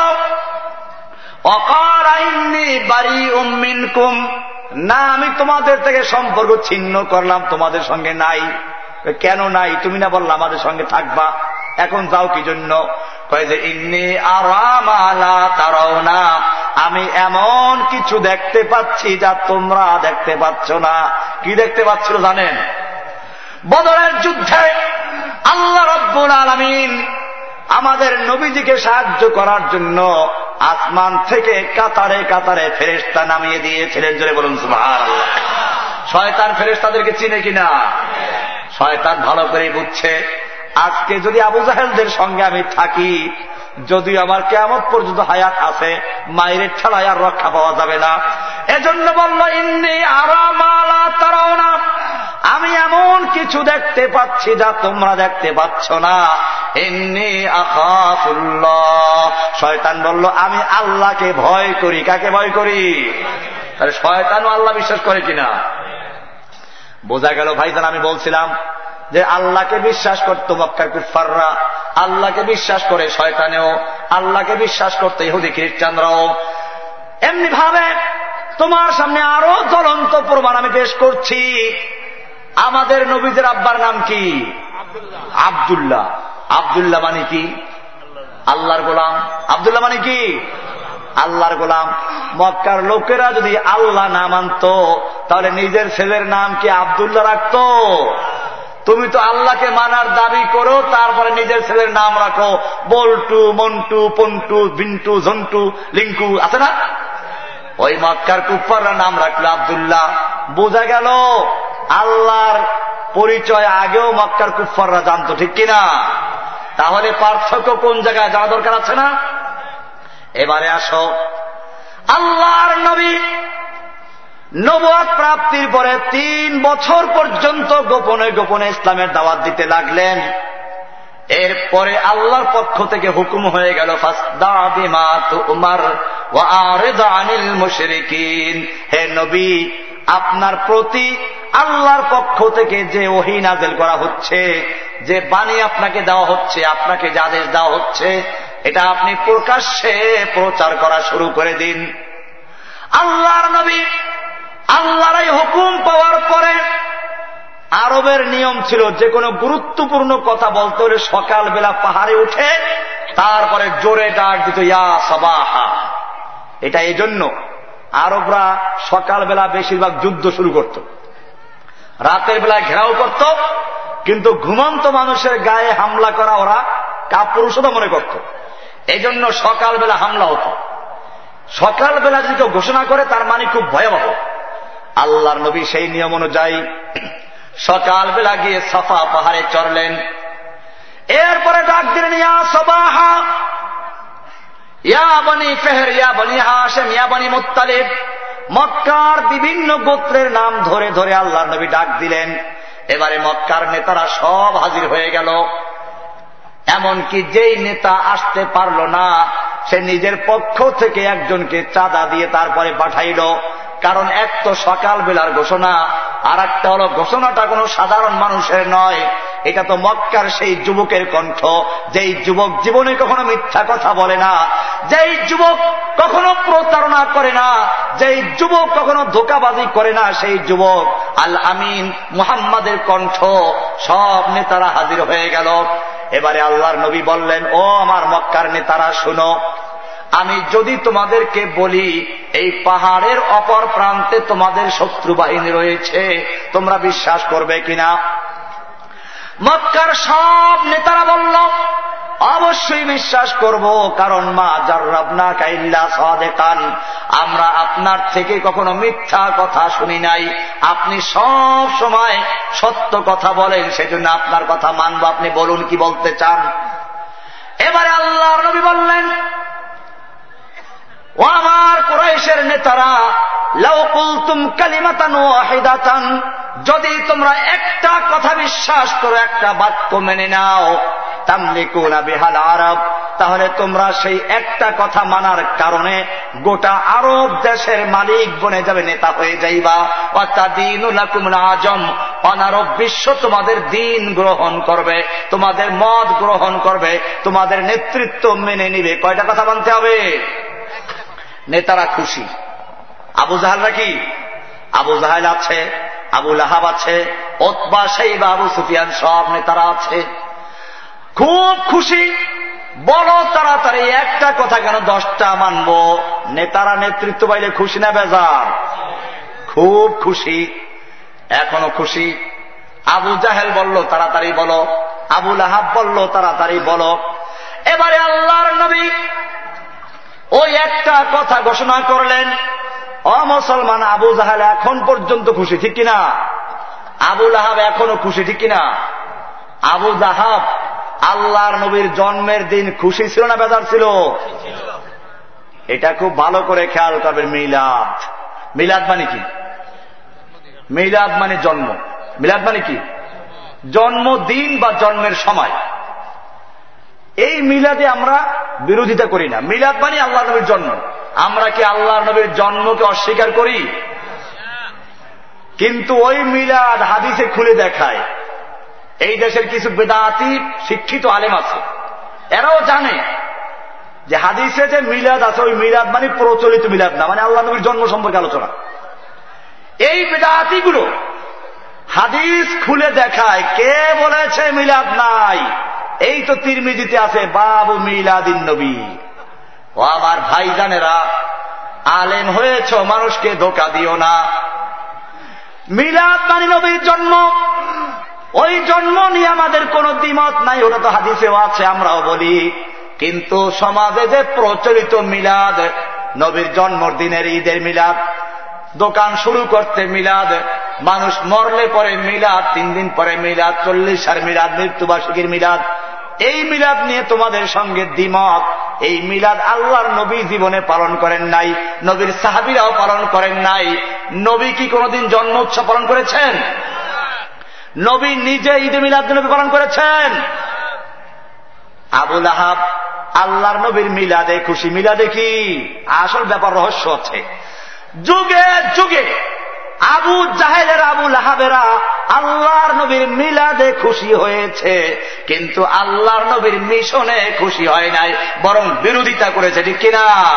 অকার আইনি বাড়ি উম্মিনকুম না, আমি তোমাদের থেকে সম্পর্ক ছিন্ন করলাম, তোমাদের সঙ্গে নাই। কেন নাই? তুমি না বললাম আমাদের সঙ্গে থাকবা। এখন যাও কি জন্য? আমি এমন কিছু দেখতে পাচ্ছি যা তোমরা দেখতে পাচ্ছ না। কি দেখতে পাচ্ছিল জানেন? বদরের যুদ্ধে আল্লাহ রব্বুল আলমিন আমাদের নবীজিকে সাহায্য করার জন্য আসমান থেকে কাতারে কাতারে ফেরেস্তা নামিয়ে দিয়েছিলেন। জোরে বলুন শয়তান ফেরেস্তাদেরকে চিনে কিনা? শয়তান ভালো করে বুঝছে। আজকে যদি আবু জাহেলদের সঙ্গে আমি থাকি যদিও আমার কেমন পর্যন্ত হায়াত আছে মায়ের ঠেলায় আর রক্ষা পাওয়া যাবে না। এজন্য বলল, ইন্নি আরামালা তারাও না আমি এমন কিছু দেখতে পাচ্ছি যা তোমরা দেখতে পাচ্ছ না। এমনি আকাফুল্লাহ শয়তান বলল, আমি আল্লাহকে ভয় করি। কাকে ভয় করি? তাহলে শয়তানও আল্লাহ বিশ্বাস করে কিনা? বোঝা গেল ভাইজান, আমি বলছিলাম যে আল্লাহকে বিশ্বাস করত মক্কার কুফাররা আল্লাহকে বিশ্বাস করে শয়তানেও। আল্লাহকে বিশ্বাস করতে ইহুদি খ্রিস্টানরাও। এমনি ভাবে তোমার সামনে আরও জ্বলন্ত প্রমাণ আমি পেশ করছি। আমাদের নবীদের আব্বার নাম কি? আবদুল্লাহ। আবদুল্লাহ মানে কি? আল্লাহর গোলাম। আবদুল্লাহ মানে কি? আল্লাহর গোলাম। মক্কার লোকেরা যদি আল্লাহ না মানত, তাহলে নিজের ছেলের নাম কি আবদুল্লাহ রাখত? তুমি তো আল্লাহকে মানার দাবি করো, তারপরে নিজের ছেলের নাম রাখো। বল্টু, মন্টু, পন্টু, বিন্টু, ঝন্টু, লিঙ্কু, আছে না? ওই মক্কার কুপ্পাররা নাম রাখল আবদুল্লাহ। বোঝা গেল আল্লাহর পরিচয় আগেও মক্কার কুফাররা জানতো, ঠিক কিনা? তাহলে পার্থক্য কোন জায়গায় যাওয়া দরকার আছে না? এবারে আসো। আল্লাহর নবী নবাদ প্রাপ্তির পরে তিন বছর পর্যন্ত গোপনে গোপনে ইসলামের দাওয়াত দিতে লাগলেন। এরপরে আল্লাহর পক্ষ থেকে হুকুম হয়ে গেল হে নবী আপনার প্রতি আল্লাহর পক্ষ থেকে যে ওহি নাজেল করা হচ্ছে, যে বাণী আপনাকে দেওয়া হচ্ছে, আপনাকে যে আদেশ দেওয়া হচ্ছে, এটা আপনি প্রকাশ্যে প্রচার করা শুরু করে দিন। আল্লাহর নবী আল্লাহর এই হুকুম পাওয়ার পরে আরবের নিয়ম ছিল যে কোনো গুরুত্বপূর্ণ কথা বলতে হলে সকালবেলা পাহাড়ে উঠে তারপরে জোরে ডাক দিত, ইয়া সবাহা। এটা এই জন্য আরবরা সকালবেলা বেশিরভাগ যুদ্ধ শুরু করত। রাতের বেলায় ঘেরাও করত, কিন্তু ঘুমন্ত মানুষের গায়ে হামলা করা ওরা কাপুরুষতা মনে করত। এই জন্য সকালবেলা হামলা হতো। সকালবেলা যদি কেউ ঘোষণা করে, তার মানে খুব ভয়াবহ। আল্লাহর নবী সেই নিয়ম অনুযায়ী সকালবেলা গিয়ে সাফা পাহাড়ে চড়লেন। এরপরে ডাক দিলেন সবাহা! মক্কার বিভিন্ন গোত্রের নাম ধরে ধরে আল্লাহ নবী ডাক দিলেন। এবারে মক্কার নেতারা সব হাজির হয়ে গেল। এমনকি যেই নেতা আসতে পারল না, সে নিজের পক্ষ থেকে একজনকে চাঁদা দিয়ে তারপরে পাঠাইল। কারণ এক তো সকাল বেলার ঘোষণা আর একটা হলো ঘোষণাটা কোনো সাধারণ মানুষের নয়। এটা তো মক্কার সেই যুবকের কণ্ঠ। যেই যুবক জীবনে কখনো মিথ্যা কথা বলে না, যেই যুবক কখনো প্রতারণা করে না, যেই যুবক কখনো ধোকাবাজি করে না, সেই যুবক আল আমিন মুহাম্মাদের কণ্ঠ। সব নেতারা হাজির হয়ে গেল। এবারে আল্লাহর নবী বললেন, ও আমার মক্কার নেতারা, শুনো, আমি যদি তোমাদেরকে বলি, এই পাহাড়ের অপর প্রান্তে তোমাদের শত্রু বাহিনী রয়েছে, তোমরা বিশ্বাস করবে কিনা? মক্কার সব নেতারা বলল, অবশ্যই বিশ্বাস করব, কারণ মা জার্রাবনা কাইল্লা আমরা আপনার থেকে কখনো মিথ্যা কথা শুনি নাই। আপনি সব সময় সত্য কথা বলেন, সেজন্য আপনার কথা মানব। আপনি বলুন কি বলতে চান? এবারে আল্লাহ নবী বললেন ও আমার কুরাইশের নেতারা লাউকুলতুম কালিমাতান ওয়াহিদাতান, যদি তোমরা একটা কথা বিশ্বাস করো, একটা বাক্য মেনে নাও, তামলিকুনা বিহাল আরব, তাহলে তোমরা সেই একটা কথা মানার কারণে গোটা আরব দেশের মালিক বনে যাবে, নেতা হয়ে যাইবা। আজম, অনারব বিশ্ব তোমাদের দিন গ্রহণ করবে, তোমাদের মত গ্রহণ করবে, তোমাদের নেতৃত্ব মেনে নিবে। কয়টা কথা মানতে হবে? নেতারা খুশি। আবু জাহালরা কি? আবু জাহাল আছে, আবু লাহাব আছে, ওতবা সেই আবু সুফিয়ান সব নেতারা আছে। খুব খুশি, বড় তাড়াতাড়ি একটা কথা কেন দশটা মানব? নেতারা নেতৃত্ব পাইলে খুশি না বেজার? খুব খুশি, এখনও খুশি। আবু জাহেল বলল, তাড়াতাড়ি বলো। আবু লাহাব বলল, তাড়াতাড়ি বলো। এবারে আল্লাহর নবী ওই একটা কথা ঘোষণা করলেন, অ মুসলমান, আবু জাহাল এখন পর্যন্ত খুশি, ঠিক কিনা? আবু আহাব এখনও খুশি, ঠিক কিনা? আবু জাহাব আল্লাহর নবীর জন্মের দিন খুশি ছিল না বেজার ছিল? এটা খুব ভালো করে খেয়াল করবেন, মিলাদ। মিলাদ মানে কি? মিলাদ মানে জন্ম। মিলাদ মানে কি? জন্মদিন বা জন্মের সময়। এই মিলাদে আমরা বিরোধিতা করি না। মিলাদ মানে আল্লাহ নবীর জন্ম। আমরা কি আল্লাহ নবীর জন্মকে অস্বীকার করি? কিন্তু ওই মিলাদ হাদিসে খুলে দেখায়, এই দেশের কিছু বেদাতি শিক্ষিত আলেম আছে। এরাও জানে যে হাদিসে যে মিলাদ আছে, ওই মিলাদ মানে প্রচলিত মিলাদ না মানে আল্লাহ নবীর জন্ম সম্পর্কে আলোচনা। এই বেদাতিগুলো হাদিস খুলে দেখায়, কে বলেছে মিলাদ নাই? এই তো তিরমিজিতে আছে, বাবু মিলাদিন নবী। ও আমার ভাইজানেরা, আলেম হয়েছ, মানুষকে ধোকা দিও না। মিলাদ মানে নবীর জন্ম, ওই জন্ম নিয়ে আমাদের কোন দ্বিমত নাই, ওটা তো হাদিসেও আছে, আমরাও বলি। কিন্তু সমাজে যে প্রচলিত মিলাদ, নবীর জন্মদিনের ঈদের মিলাদ দোকান শুরু করতে মিলাদ, মানুষ মরলে পরে মিলাদ, তিন দিন পরে মিলাদ চল্লিশ আর মিলাদ, মৃত্যুবার্ষিকীর মিলাদ। এই মিলাদ নিয়ে তোমাদের সঙ্গে দ্বিমত। এই মিলাদ আল্লাহর নবী জীবনে পালন করেন নাই, নবীর সাহাবিরাও পালন করেন নাই। নবী কি কোনদিন জন্ম উৎসব পালন করেছেন? নবী নিজে ঈদে মিলাদ নবী পালন করেছেন? আবুল আহাব, আল্লাহর নবীর মিলাদে খুশি। মিলাদে কি? আসল ব্যাপার রহস্য আছে যুগে যুগে আবু জাহেলের আবু লাহাবেরা আল্লাহর নবীর মিলাদে খুশি হয়েছে। কিন্তু আল্লাহর নবীর মিশনে খুশি হয় নাই বরং বিরোধিতা করেছে ঠিক কিনা?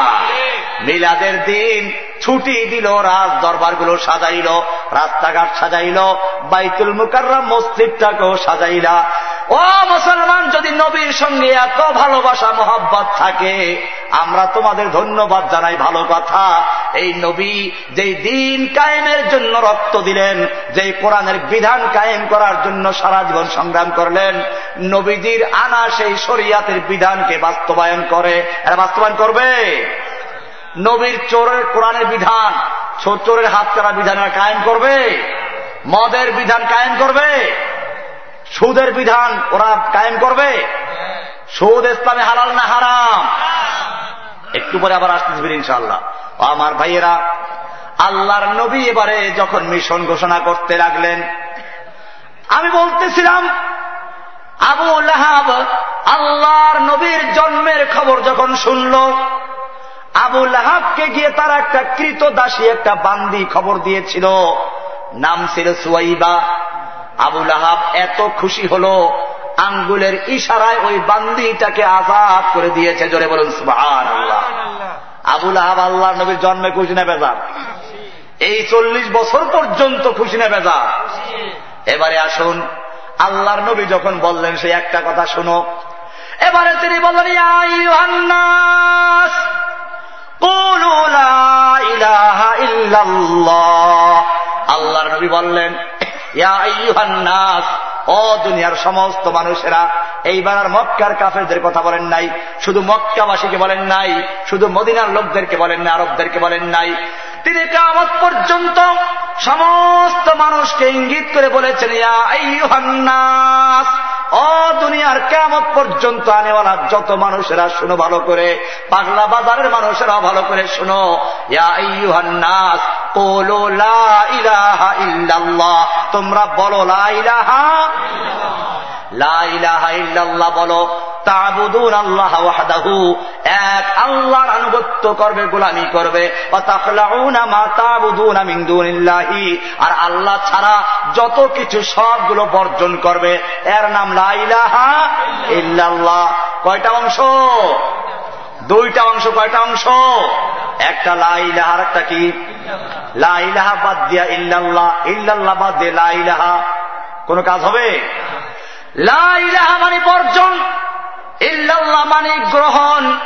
মিলাদের দিন ছুটি দিল, রাজ দরবারগুলো সাজাইল, রাস্তাঘাট সাজাইল, বাইতুল মুকাররাম মসজিদটাকেও সাজাইলা। ও মুসলমান, যদি নবীর সঙ্গে এত ভালোবাসা, মোহাব্বত থাকে, আমরা তোমাদের ধন্যবাদ জানাই, ভালো কথা। এই নবী যেই দিন কায়েমের জন্য রক্ত দিলেন, যেই কোরআনের বিধান কায়েম করার জন্য সারা জীবন সংগ্রাম করলেন, নবীজির আনা সেই শরিয়াতের বিধানকে বাস্তবায়ন করে। এরা বাস্তবায়ন করবে? নবীর চোরের কোরআনের বিধান। চোরের হাত করা বিধান কায়েম করবে? মদের বিধান কায়েম করবে? সুদের বিধান ওরা কায়েম করবে? সুদ ইসলামে হালাল না হারাম? একটু পরে আবার আসতেছি ইনশাল্লাহ আমার ভাইয়েরা, আল্লাহর নবী এবারে যখন মিশন ঘোষণা করতে লাগলেন, আমি বলতেছিলাম, আবু লাহাব আল্লাহর নবীর জন্মের খবর যখন শুনল আবু লাহাবকে গিয়ে তার একটা কৃত দাসী একটা বান্দি খবর দিয়েছিল। নাম ছিল সুয়াইবা। আবু লাহাব এত খুশি হল আঙ্গুলের ইশারায় ওই বান্দিটাকে আজাদ করে দিয়েছে। জোরে বলুন সুবাহান আল্লাহ আবুল আহাব আল্লাহ নবীর জন্মে খুশি না বেজার? এই চল্লিশ বছর পর্যন্ত খুশি না বেজার? এবারে আসুন আল্লাহর নবী যখন বললেন সেই একটা কথা শুনো। এবারে তিনি বললেন আল্লাহর নবী বললেন নাস, ও দুনিয়ার সমস্ত মানুষেরা এইবার আর মক্কার কাফেরদের কথা বলেন নাই, শুধু মক্কাবাসীকে বলেন নাই, শুধু মদিনার লোকদেরকে বলেন না আরবদেরকে বলেন নাই। তিনি কামত পর্যন্ত সমস্ত মানুষকে ইঙ্গিত করে বলেছেন ও দুনিয়ার কেমত পর্যন্ত আনেওয়ালা যত মানুষেরা শুনো ভালো করে, পাগলা বাজারের মানুষেরা ভালো করে শুনো। নাস তোমরা বলো লাইলাহা লাইলাহা ইল্লাল্লাহ বলো। এক আল্লাহর আনুগত্য করবে, গোলামি করবে। আর আল্লাহ ছাড়া যত কিছু সবগুলো বর্জন করবে। এর নাম লাইলাহা ইল্লাল্লাহ। কয়টা অংশ? দুইটা অংশ, কয়টা অংশ? একটা লাইলাহা আর একটা কি? লাইলাহা বাদ দিয়া ইল্লাল্লাহ। ইল্লাল্লাহ বাদ দিয়ে লাইলাহা কোন কাজ হবে? লাইলাহা মানে বর্জন। ইল্লাল্লাহ মানে গ্রহণ।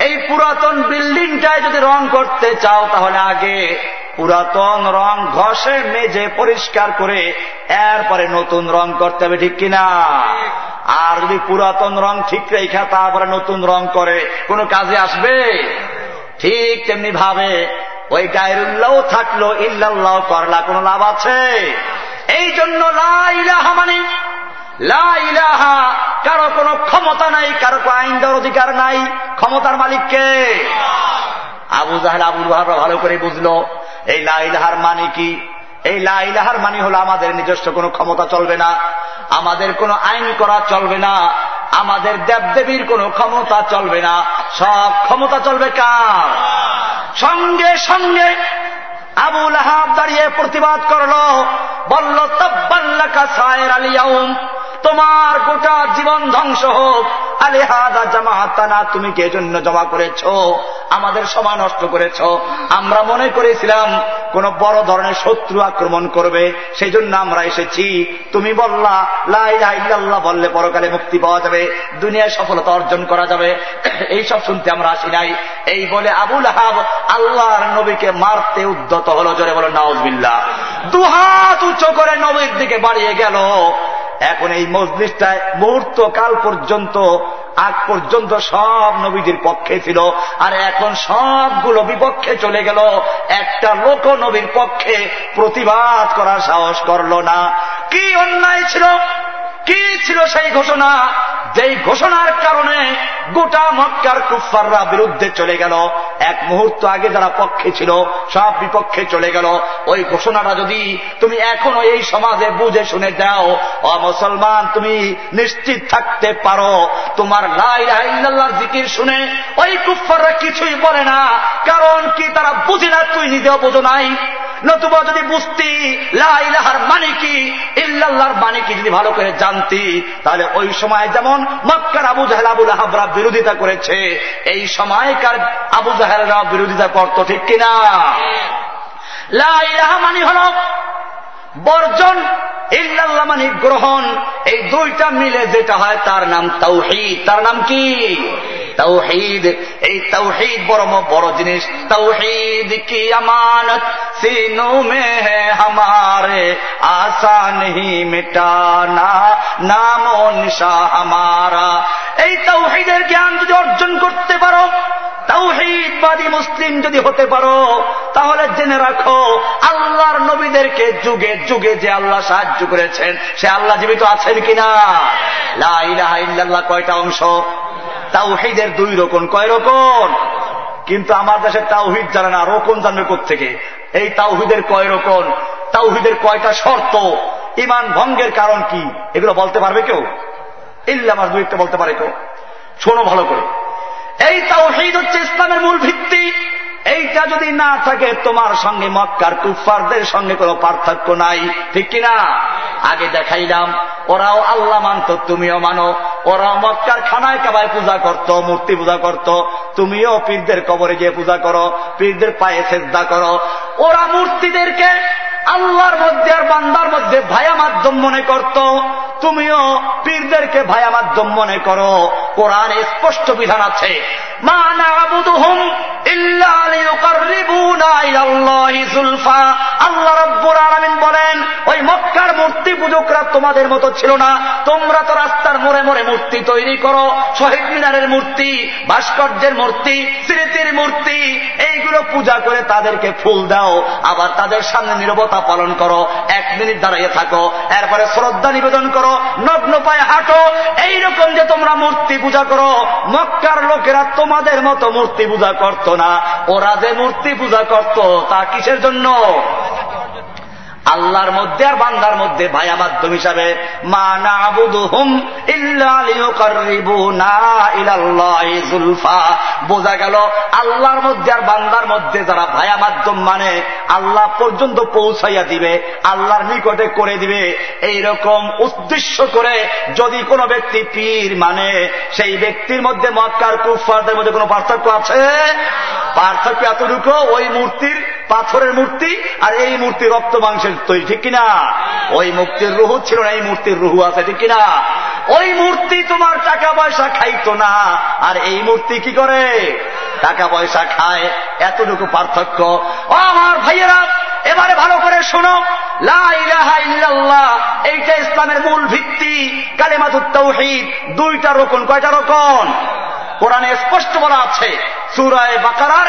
এই পুরাতন বিল্ডিংটায় যদি রং করতে চাও, তাহলে আগে পুরাতন রং ঘষে, মেজে, পরিষ্কার করে এরপরে নতুন রং করতে হবে, ঠিক কিনা? আর যদি পুরাতন রং ঠিক রেখা, তারপরে নতুন রং করে, কোনো কাজে আসবে? ঠিক তেমনি ভাবে ওই গায়রুল্লাহ থাকল ইল্লাল্লাহ করলা, কোনো লাভ আছে? এই জন্য লাইলাহা মানে লাইলাহা কারও কোনো ক্ষমতা নাই, কারও আইন দেওয়ার অধিকার নাই। ক্ষমতার মালিককে আবু জাহেল আবুল বাহারা ভালো করে বুঝলো। এই লাইলাহার মানে কি? এই লাইলাহার মানে হলো আমাদের নিজস্ব কোনো ক্ষমতা চলবে না, আমাদের কোনো আইন করা চলবে না, আমাদের দেবদেবীর কোনো ক্ষমতা চলবে না। সব ক্ষমতা চলবে কার? সঙ্গে সঙ্গে আবুল আহাব দাঁড়িয়ে প্রতিবাদ করল, বলল তব্বাল্লাকা সায়ের আলিয়াউম তোমার গোটা জীবন ধ্বংস হোক। আলে হাদা জামাতানা, তুমি কে জন্য জমা করেছ? আমাদের সময় নষ্ট করেছ। আমরা মনে করেছিলাম, কোন বড় ধরনের শত্রু আক্রমণ করবে। সেই জন্য আমরা এসেছি। তুমি বললা লাইল্লাহ বললে পরকালে মুক্তি পাওয়া যাবে। দুনিয়ায় সফলতা অর্জন করা যাবে। এই সব শুনতে আমরা আসি নাই। এই বলে আবুল আহাব আল্লাহর নবীকে মারতে উদ্যত হলো। জোরে বলো নাউজবিল্লা দুহাত উচ্চ করে নবীর দিকে বাড়িয়ে গেল। এখন এই মজলিসটায় মুহূর্ত কাল পর্যন্ত, আগ পর্যন্ত সব নবীদের পক্ষে ছিল। আর এখন সবগুলো বিপক্ষে চলে গেল। একটা লোক নবীর পক্ষে প্রতিবাদ করার সাহস করল না। কি অন্যায় ছিল? কি ছিল সেই ঘোষণা? যেই ঘোষণার কারণে গোটা মক্কার কুফাররা বিরুদ্ধে চলে গেল। এক মুহূর্ত আগে যারা পক্ষে ছিল, সব বিপক্ষে চলে গেল। ওই ঘোষণাটা যদি তুমি এখনও এই সমাজে বুঝে শুনে দাও, ও মুসলমান, তুমি নিশ্চিত থাকতে পারো। তোমার লাইল্লাহ জিকির শুনে ওই কুফাররা কিছুই বলে না। কারণ কি তারা বুঝে না, তুই নিজেও বোঝো নাই। নতুবা যদি বুঝতি লাইলাহার মানে কি? ইল্লাল্লাহর মানে কি? যদি ভালো করে জানতি তাহলে ওই সময় যেমন মক্কার আবু জাহেল আবুল আহাবরা বিরোধিতা করেছে, এই সময়কার আবু জাহেলরা বিরোধিতা করত ঠিক কিনা? মানে হল বর্জন, ইল্লাল্লাহ মানি গ্রহণ। এই দুইটা মিলে যেটা হয় তার নাম তাওহি তার নাম কি? তৌহিদ এই তৌহিদ বড় বড় জিনিস। তৌহিদ কি আমানত সিনু মে হামারে আশা নেই মেটানা, নাম নিশা হামারা। এই তৌহিদের জ্ঞান যদি অর্জন করতে পারো, তাওহিদবাদী মুসলিম যদি হতে পারো, তাহলে জেনে রাখো, আল্লাহর নবীদেরকে যুগে যুগে যে আল্লাহ সাহায্য করেছেন, সে আল্লাহ জীবিত আছেন কিনা? লাহ কয়টা অংশ? তাওহিদের দুই রকম। কয় রকম? কিন্তু আমার দেশে তাওহিদ জানে না, রোকন জানবে থেকে এই তাওহিদের কয় রকম? তাওহিদের কয়টা শর্ত? ইমান ভঙ্গের কারণ কি? এগুলো বলতে পারবে কেউ? ইল্লামার দুই দুইটা বলতে পারে কেউ। শোনো ভালো করে। এই তাওহিদ হচ্ছে ইসলামের মূল ভিত্তি। এইটা যদি না থাকে, তোমার সঙ্গে মক্কার কুফারদের সঙ্গে কোনো পার্থক্য নাই। ঠিক কিনা? আগে দেখাইলাম, ওরাও আল্লাহ মানত, তুমিও মানো। ওরাও মক্কার খানায় কাবায় পূজা করত, মূর্তি পূজা করত। তুমিও পীরদের কবরে গিয়ে পূজা করো, পীরদের পায়ে চেষ্টা করো। ওরা মূর্তিদেরকে আল্লাহর মধ্যে আর বান্দার মধ্যে ভায়া মাধ্যম মনে করত। তুমিও পীরদেরকে ভায়া মাধ্যম মনে করো। কোরআন স্পষ্ট বিধান আছে আল্লাহ রাব্বুল আলামিন বলেন, ওই মক্কার মূর্তি পূজকরা তোমাদের মতো ছিল না। তোমরা তো রাস্তার মোড়ে মোড়ে মূর্তি তৈরি করো। শহীদ মিনারের মূর্তি, ভাস্কর্যের মূর্তি, স্মৃতির মূর্তি, এইগুলো পূজা করে তাদেরকে ফুল দাও। আবার তাদের সামনে নিরবতা পালন করো। এক মিনিট দাঁড়িয়ে থাকো। এরপরে শ্রদ্ধা নিবেদন করো। নগ্ন পায়ে হাঁটো। এইরকম যে তোমরা মূর্তি পূজা করো। মক্কার লোকেরা তোমাদের মতো মূর্তি পূজা করত না। ওরা যে মূর্তি পূজা করত তা কিসের জন্য? আল্লাহর মধ্যে আর বান্দার মধ্যে ভায়া মাধ্যম হিসাবে বোঝা গেল, আল্লাহর মধ্যে আর বান্দার মধ্যে যারা ভায়া মাধ্যম মানে আল্লাহ পর্যন্ত পৌঁছাইয়া দিবে, আল্লাহর নিকটে করে দিবে। এই রকম উদ্দেশ্য করে যদি কোনো ব্যক্তি পীর মানে সেই ব্যক্তির মধ্যে মক্কার কুফারদের মধ্যে কোনো পার্থক্য আছে? পার্থক্য এতটুকু, ওই মূর্তির পাথরের মূর্তি আর এই মূর্তি রক্ত মাংসের তৈরি, ঠিক কিনা? ওই মূর্তির রুহু ছিল না, এই মূর্তির রুহু আছে, ঠিক কিনা? ওই মূর্তি তোমার টাকা পয়সা খাইতো না, আর এই মূর্তি কি করে? টাকা পয়সা খায়, এতটুকু পার্থক্য। ও আমার ভাইয়েরা, এবারে ভালো করে শোনো। এইটা ইসলামের মূল ভিত্তি, কালেমাতুত তৌহিদ দুইটা রোকন, কয়টা রোকন? কোরআনে স্পষ্ট বলা আছে সুরায় বাকারার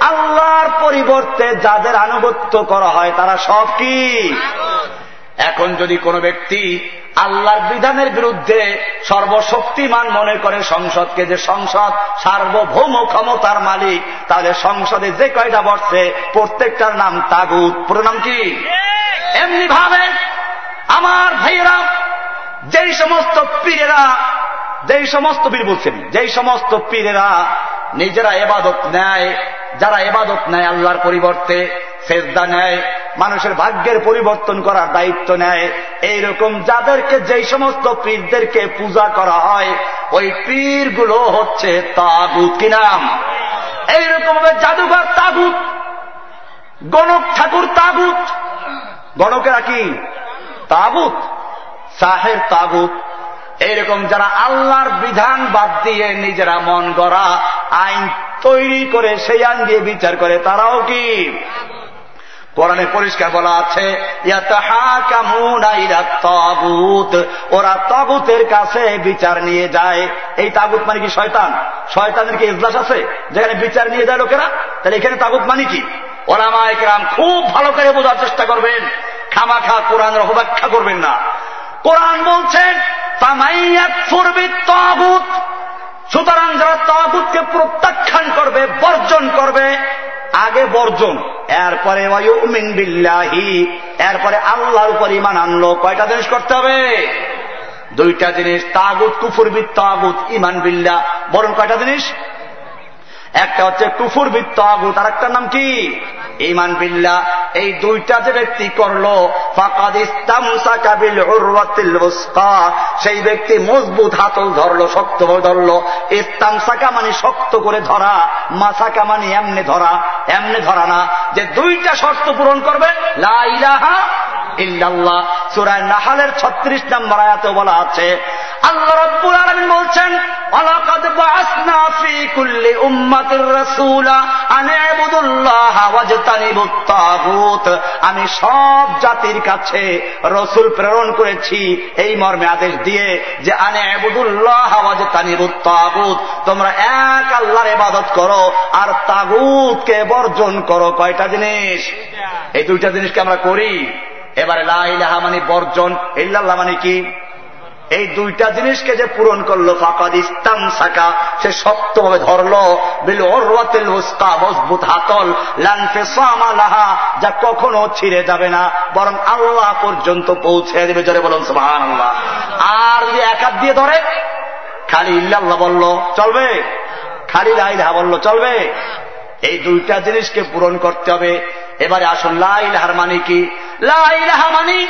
আল্লাহর পরিবর্তে যাদের আনুগত্য করা হয়, তারা সব কি? এখন যদি কোনো ব্যক্তি আল্লাহর বিধানের বিরুদ্ধে সর্বশক্তিমান মনে করে সংসদকে যে সংসদ সার্বভৌম ক্ষমতার মালিক, তাহলে সংসদে যে কয়টা বসছে, প্রত্যেকটার নাম তাগুত। পুরো নাম কি? এমনি ভাবে আমার ভাইয়েরা, যেই সমস্ত পীরেরা যেই সমস্ত পীর বলছেন, যেই সমস্ত পীরেরা নিজেরা এবাদত নেয়, যারা এবাদত নেয় আল্লাহর পরিবর্তে, সেজদা নেয়, মানুষের ভাগ্যের পরিবর্তন করার দায়িত্ব নেয়, এইরকম যাদেরকে যেই সমস্ত পীরদেরকে পূজা করা হয়, ওই পীরগুলো হচ্ছে তাগুত কি নাম? এইরকম ভাবে জাদুঘর তাগুত, গণক ঠাকুর তাগুত। গণকেরা কি? তাগুত। সাহের তাগুত। এইরকম যারা আল্লাহর বিধান বাদ দিয়ে নিজেরা মন গড়া, আইন তৈরি করে সেই আইন দিয়ে বিচার করে, তারাও কি? কোরআনে পরিষ্কার বলা আছে ওরা তগুতের কাছে বিচার নিয়ে যায়। এই তাগুত মানে কি শয়তান? শয়তানের কি ইজলাস আছে? যেখানে বিচার নিয়ে যায় লোকেরা, তাহলে এখানে তাগুত মানে কি? ওলামা একরাম খুব ভালো করে বোঝার চেষ্টা করবেন। খামাখা কোরআনের অপব্যাখ্যা করবেন না। কোরআন বলছেন সুতরাং যারা তাগুতকে প্রত্যাখ্যান করবে, বর্জন করবে, আগে বর্জন। এরপরে বিল্লাহি, এরপরে আল্লাহর উপর ইমান আনলো। কয়টা জিনিস করতে হবে? দুইটা জিনিস, তাগুত কুফুরবিদ তাগুত ইমান বিল্লা বরং কয়টা জিনিস? একটা হচ্ছে কুফুর বৃত্ত আগুত আর একটার নাম কি? ইমান বিল্লা এই দুইটা যে ব্যক্তি করল সেই ব্যক্তি মজবুত হাতল ধরলো, শক্ত ধরলো। ইস্তাম সাকা মানে শক্ত করে ধরা, মাসাকা মানে এমনি ধরা। এমনি ধরা না। যে দুইটা শর্ত পূরণ করবে, লা ইলাহা ইল্লাল্লাহ। সুরায় নাহালের ছত্রিশ নম্বর আয়াতে বলা আছে, আল্লাহ রব্বুল আলমিন বলছেন, ওয়ালাকাদ বাআসনা ফি কুল্লি উম্মাতির রাসূলা আন ইবুদুল্লাহ ওয়াজতানিবুত তাগুত আমি সব জাতির কাছে রসুল প্রেরণ করেছি এই মর্মে আদেশ দিয়ে যে, আনে আবুদুল্লাহ ইবুদুল্লাহ ওয়াজতানিবুত তাগুত তোমরা এক আল্লাহর ইবাদত করো আর তাগুতকে বর্জন করো। কয়টা জিনিস? এই দুইটা জিনিসকে আমরা করি। এবারে লাহা মানে বর্জন, ইল্লাল্লাহ মানে কি? এই দুইটা জিনিসকে যে পূরণ করল, ফাকাদ ইস্তাম সাকা সে শক্তভাবে ধরলো মজবুত হাতল লাহা, যা কখনো ছিঁড়ে যাবে না, বরং আল্লাহ পর্যন্ত পৌঁছে দেবে। জোরে বলুন সুবহান আল্লাহ আর যদি এক হাত দিয়ে ধরে, খালি ইল্লাল্লাহ বলল, চলবে? খালি লাইলাহা বলল, চলবে? এই দুইটা জিনিসকে পূরণ করতে হবে। এবারে আসুন লাইলাহার মানে কি? মানে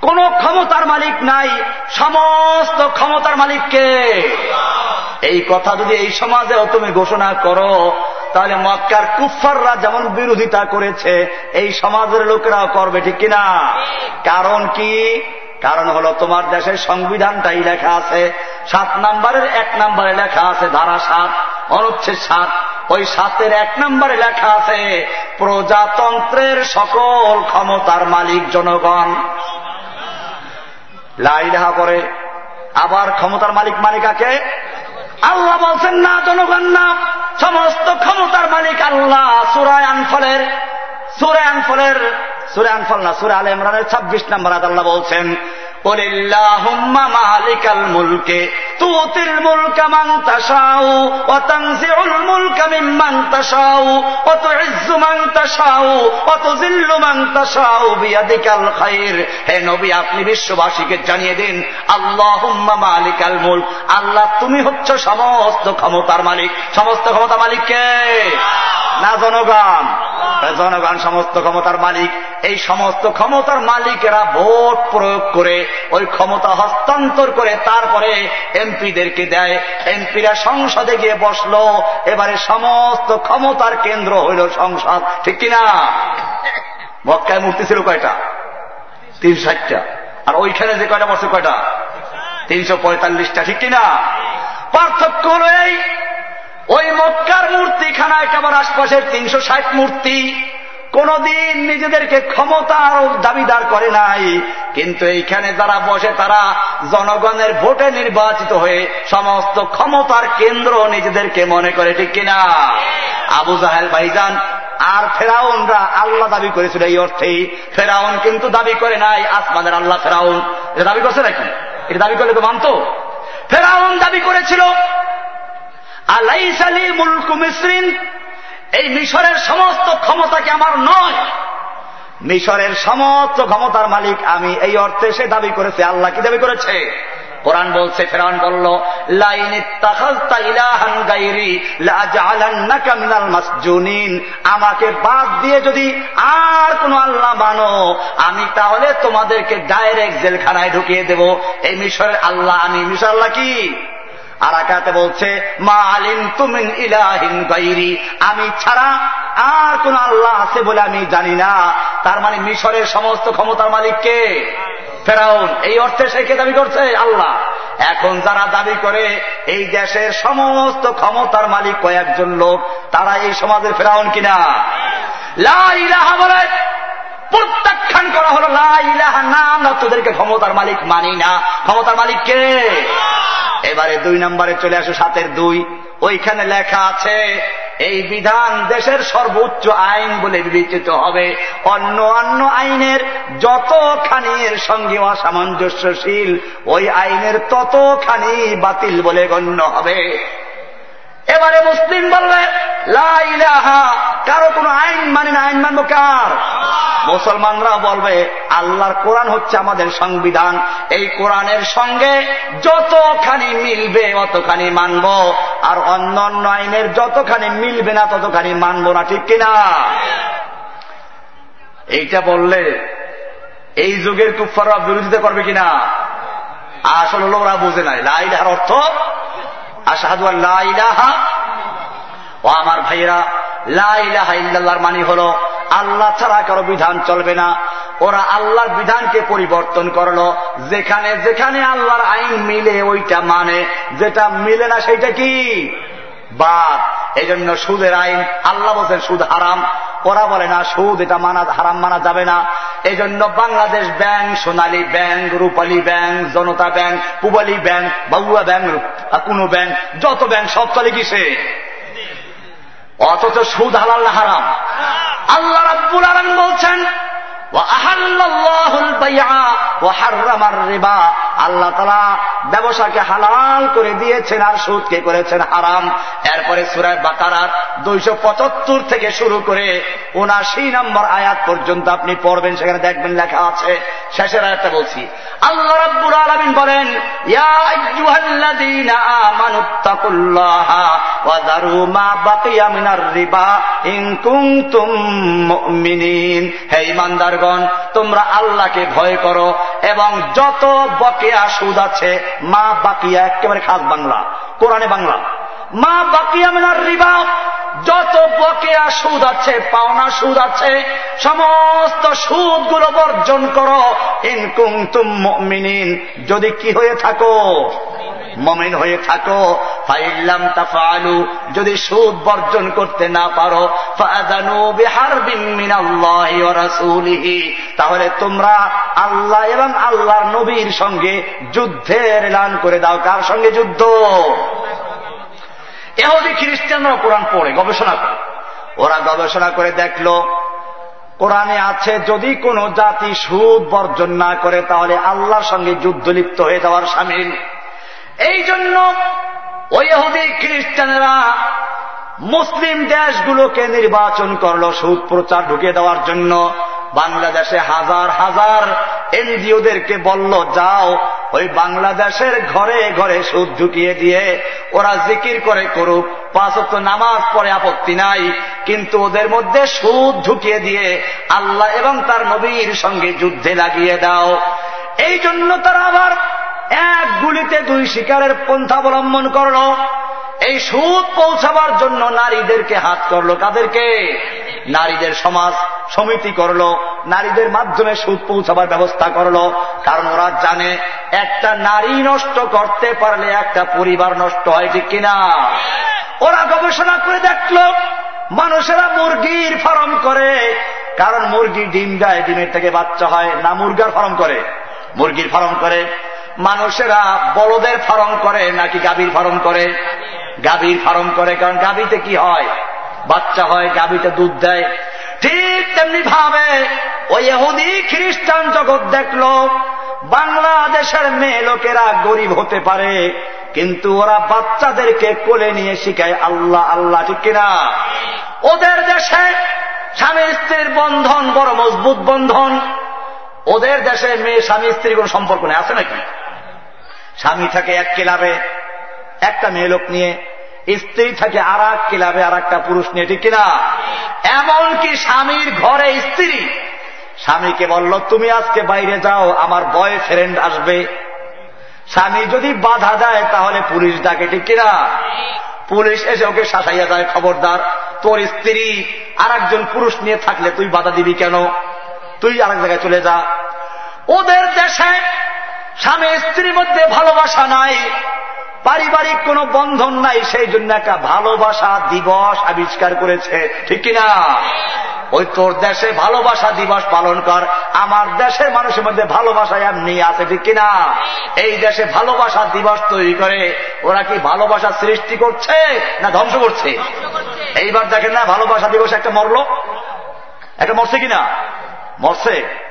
কোন ক্ষমতার মালিক নাই, সমস্ত ক্ষমতার মালিককে। এই কথা যদি এই সমাজেও তুমি ঘোষণা করো, তাহলে মক্কার কুফাররা যেমন বিরোধিতা করেছে, এই সমাজের লোকেরাও করবে, ঠিক কিনা? কারণ কি? কারণ হলো তোমার দেশের সংবিধানটাই লেখা আছে, সাত নাম্বারের এক নাম্বারে লেখা আছে, ধারা সাত, অনুচ্ছেদ সাত। ওই সাতের এক নম্বরে লেখা আছে, প্রজাতন্ত্রের সকল ক্ষমতার মালিক জনগণ। লাই লাইলাহা করে, আবার ক্ষমতার মালিক মালিকাকে আল্লাহ বলছেন, না জনগণ, না। সমস্ত ক্ষমতার মালিক আল্লাহ। সুরায় আনফলের সুরায় আনফলের, সুরে আনফল না, সুরে আল ইমরানের ছাব্বিশ নম্বর আল্লাহ বলছেন আপনি বিশ্ববাসীকে জানিয়ে দিন আল্লাহ আল্লাহুম্মা মালিকাল মুল আল্লাহ, তুমি হচ্ছ সমস্ত ক্ষমতার মালিক। সমস্ত ক্ষমতা মালিক কে? না জনগণ। জনগণ, সমস্ত ক্ষমতার মালিক। এই সমস্ত ক্ষমতার মালিকেরা ভোট প্রয়োগ করে ওই ক্ষমতা হস্তান্তর করে তারপরে এমপিদেরকে দেয়। এমপিরা সংসদে গিয়ে বসল, এবারে সমস্ত ক্ষমতার কেন্দ্র হইল সংসদ, ঠিক কিনা? মক্কায় মূর্তি ছিল কয়টা? তিন ষাটটা। আর ওইখানে যে কয়টা বসে, কয়টা? তিনশো পঁয়তাল্লিশটা, ঠিক কিনা? পার্থক্য হল এই, ওই মক্কার মূর্তিখানা একেবারে আশপাশের তিনশো ষাট মূর্তি। কোনদিন নিজেদেরকে ক্ষমতার দাবিদার করে নাই। কিন্তু এইখানে যারা বসে, তারা জনগণের ভোটে নির্বাচিত হয়ে সমস্ত ক্ষমতার কেন্দ্র নিজেদেরকে মনে করে, ঠিক কিনা? আবু জাহেল ভাইজান, আর ফেরাউনরা আল্লাহ দাবি করেছিল এই অর্থেই। ফেরাউন কিন্তু দাবি করে নাই, আসমানের আল্লাহ ফেরাউন। এটা দাবি করছে নাকি? এটা দাবি করলে তো মানত। ফেরাউন দাবি করেছিল আলাইসালি মুলকু মিসরিন এই মিশরের সমস্ত ক্ষমতা কি আমার নয়? মিশরের সমস্ত ক্ষমতার মালিক আমি। এই অর্থে সে দাবি করেছে, আল্লাহ কি দাবি করেছে? কোরআন বলছে ফেরান বলল আমাকে বাদ দিয়ে যদি আর কোন আল্লাহ মানো আমি তাহলে তোমাদেরকে ডাইরেক্ট জেলখানায় ঢুকিয়ে দেব। এই মিশরের আল্লাহ, আমি মিশর আল্লাহ কি? আর আকাতে বলছে, মা আলিম তুমিন ইলাহিন গাইরি। আমি ছাড়া আর কোন আল্লাহ আছে বলে আমি জানি না। তার মানে মিশরের সমস্ত ক্ষমতার মালিককে ফেরাউন। এই অর্থে সে কে দাবি করছে? আল্লাহ। এখন যারা দাবি করে, এই দেশের সমস্ত ক্ষমতার মালিক কয়েকজন লোক, তারা এই সমাজের ফেরাউন কিনা? লাহা বলে প্রত্যাখ্যান করা হলো লাহা না, আমরা তোদেরকে ক্ষমতার মালিক মানি না। ক্ষমতার মালিক কে? এবারে দুই নম্বরে চলে আসো সাতের দুই। ওইখানে লেখা আছে, এই বিধান দেশের সর্বোচ্চ আইন বলে বিবেচিত হবে। অন্য অন্য আইনের যতখানির সঙ্গে অসামঞ্জস্যশীল, ওই আইনের ততখানি বাতিল বলে গণ্য হবে। এবারে মুসলিম বললে লাইলাহা কারও কোনো আইন মানে না, আইন মানবো কার? মুসলমানরা বলবে, আল্লাহর কোরআন হচ্ছে আমাদের সংবিধান। এই কোরআনের সঙ্গে যতখানি মিলবে অতখানি মানব, আর অন্য অন্য আইনের যতখানি মিলবে না ততখানি মানব না, ঠিক কিনা? এইটা বললে এই যুগের কুফাররা বিরোধিতা করবে কিনা? আসলে ওরা বুঝে নাই। লাইলাহার অর্থ, আশাহাদু লাইলাহা ও আমার ভাইয়েরা ইল্লাল্লাহর মানি হল, আল্লাহ ছাড়া কারও বিধান চলবে না। ওরা আল্লাহর বিধানকে পরিবর্তন করল। যেখানে যেখানে আল্লাহর আইন মিলে ওইটা মানে যেটা মিলে না সেইটা কি? বাদ। এই জন্য সুদের আইন, আল্লাহ বলছেন সুদ হারাম। ওরা বলে না, সুদ এটা মানা, হারাম মানা যাবে না। এই জন্য Bangladesh bank, Sonali bank, Rupali bank, Janata bank, Pubali bank বাবুয়া ব্যাংক কোনো ব্যাংক, যত ব্যাংক, সব চলে কিসে? অথচ সুদ হালাল হারাম। আল্লাহ রাব্বুল আলম বলছেন আল্লাহ তালা ব্যবসাকে হালাল করে দিয়েছেন আর সুদকে করেছেন হারাম। এরপরে সুরায় বাকারার দুইশো পঁচাত্তর থেকে শুরু করে উনাশি নম্বর আয়াত পর্যন্ত আপনি পড়বেন, সেখানে দেখবেন লেখা আছে। শেষের আয়াতটা বলছি। আল্লাহ রাব্বুল আলামিন বলেন তোমরা আল্লাহকে ভয় করো এবং যত বকেয়া সুদ আছে মা বাকিয়া একেবারে খাস বাংলা, কোরআনে বাংলা। মা বাকিয়া মেলার রিবা, যত বকেয়া সুদ আছে, পাওনা সুদ আছে, সমস্ত সুদগুলো বর্জন করো। ইনকুম তুম যদি কি হয়ে থাকো? মমিন হয়ে থাকো। ফাইল্লাম তাফালু যদি সুদ বর্জন করতে না পারো তাহলে তোমরা আল্লাহ এবং আল্লাহর নবীর সঙ্গে যুদ্ধের এলান করে দাও। কার সঙ্গে যুদ্ধ? এহদি খ্রিস্টানরা কোরআন পড়ে, গবেষণা করে। ওরা গবেষণা করে দেখল, কোরআনে আছে, যদি কোনো জাতি সুদ বর্জন না করে, তাহলে আল্লাহর সঙ্গে যুদ্ধ লিপ্ত হয়ে যাওয়ার সামিল এই জন্য ওই এহুদি খ্রিস্টানেরা মুসলিম দেশগুলোকে নির্বাচন করল সুদ প্রচার ঢুকে দেওয়ার জন্য। বাংলাদেশে হাজার হাজার এনজিওদেরকে বলল, যাও, ওই বাংলাদেশের ঘরে ঘরে সুদ ঢুকিয়ে দিয়ে ওরা জিকির করে করুক। পাঁচত্ব নামাজ পড়ে আপত্তি নাই, কিন্তু ওদের মধ্যে সুদ ঢুকিয়ে দিয়ে আল্লাহ এবং তার নবীর সঙ্গে যুদ্ধে লাগিয়ে দাও। এই জন্য তারা আবার এক গুলিতে দুই শিকারের পন্থা অবলম্বন করল। এই সুদ পৌঁছাবার জন্য নারীদেরকে হাত করল কাদেরকে? নারীদের সমাজ সমিতি করল, নারীদের মাধ্যমে সুদ পৌঁছাবার ব্যবস্থা করল। কারণ ওরা জানে একটা নারী নষ্ট করতে পারলে একটা পরিবার নষ্ট হয়, ঠিক কিনা? ওরা গবেষণা করে দেখল, মানুষেরা মুরগির ফার্ম করে। কারণ মুরগি ডিম দেয়, ডিমের থেকে বাচ্চা হয়, না মুরগার ফার্ম করে। মুরগির ফার্ম করে মানুষেরা বড়দের ফার্ম করে নাকি গাভীর ফার্ম করে? গাভীর ফার্ম করে, কারণ গাভীতে কি হয়? বাচ্চা হয়, গাভীতে দুধ দেয়। ঠিক তেমনি ভাবে ওই এহুদি খ্রিস্টান জগৎ দেখল, বাংলাদেশের মেয়ে লোকেরা গরিব হতে পারে, কিন্তু ওরা বাচ্চাদেরকে কোলে নিয়ে শিখায় আল্লাহ আল্লাহ, ঠিক কিনা? ওদের দেশে স্বামী স্ত্রীর বন্ধন বড় মজবুত বন্ধন। ওদের দেশে মেয়ে স্বামী স্ত্রীর কোন সম্পর্ক নেই, আছে নাকি? স্বামী থাকে এক ক্লাবে, একটা মেয়ে লোক নিয়ে, স্ত্রী থাকে আর এক ক্লাবে আর একটা পুরুষ নিয়ে, ঠিক কিনা? এমনকি স্বামীর ঘরে স্ত্রী। স্বামীকে বলল, তুমি আজকে বাইরে যাও, আমার বয় ফ্রেন্ড আসবে। স্বামী যদি বাধা দেয়, তাহলে পুলিশ ডাকে, ঠিক কিনা? পুলিশ এসে ওকে শাসাইয়া যায়, খবরদার। তোর স্ত্রী আর একজন পুরুষ নিয়ে থাকলে তুই বাধা দিবি কেন? তুই আরেক জায়গায় চলে যা। ওদের দেশে স্বামী স্ত্রীর মধ্যে ভালোবাসা নাই, পারিবারিক কোনো বন্ধন নাই, সেই জন্য একটা ভালোবাসা দিবস আবিষ্কার করেছে। ঠিক কিনা? ওই তোর দেশে ভালোবাসা দিবস পালন কর, আমার দেশের মানুষের মধ্যে ভালোবাসা এমনি আছে, ঠিক কিনা? এই দেশে ভালোবাসা দিবস তৈরি করে, ওরা কি ভালোবাসা সৃষ্টি করছে না ধ্বংস করছে? এইবার দেখেন না, ভালোবাসা দিবস একটা মরল? একটা মরছে কিনা? মরছে।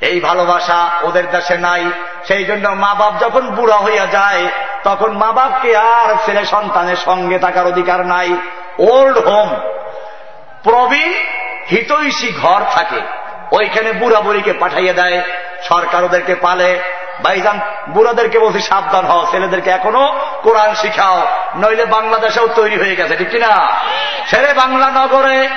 এই ভালোবাসা ওদের দেশে নাই। সেই জন্য মা বাপ যখন বুড়া হইয়া যায় তখন মা বাপকে আর ছেলে সন্তানের সঙ্গে থাকার অধিকার নাই। Old home. প্রবীণ হিতৈষী ঘর থাকে। ওইখানে বুড়া বুড়িকে পাঠাইয়া দেয়। সরকার ওদেরকে পালে। ভাইজান বুড়াদেরকে বলছি সাবধান হও ছেলেদেরকে এখনও কোরআন শিখাও। নইলে বাংলাদেশেও তৈরি হয়ে গেছে ঠিক কিনা? ছেলে বাংলা নগরে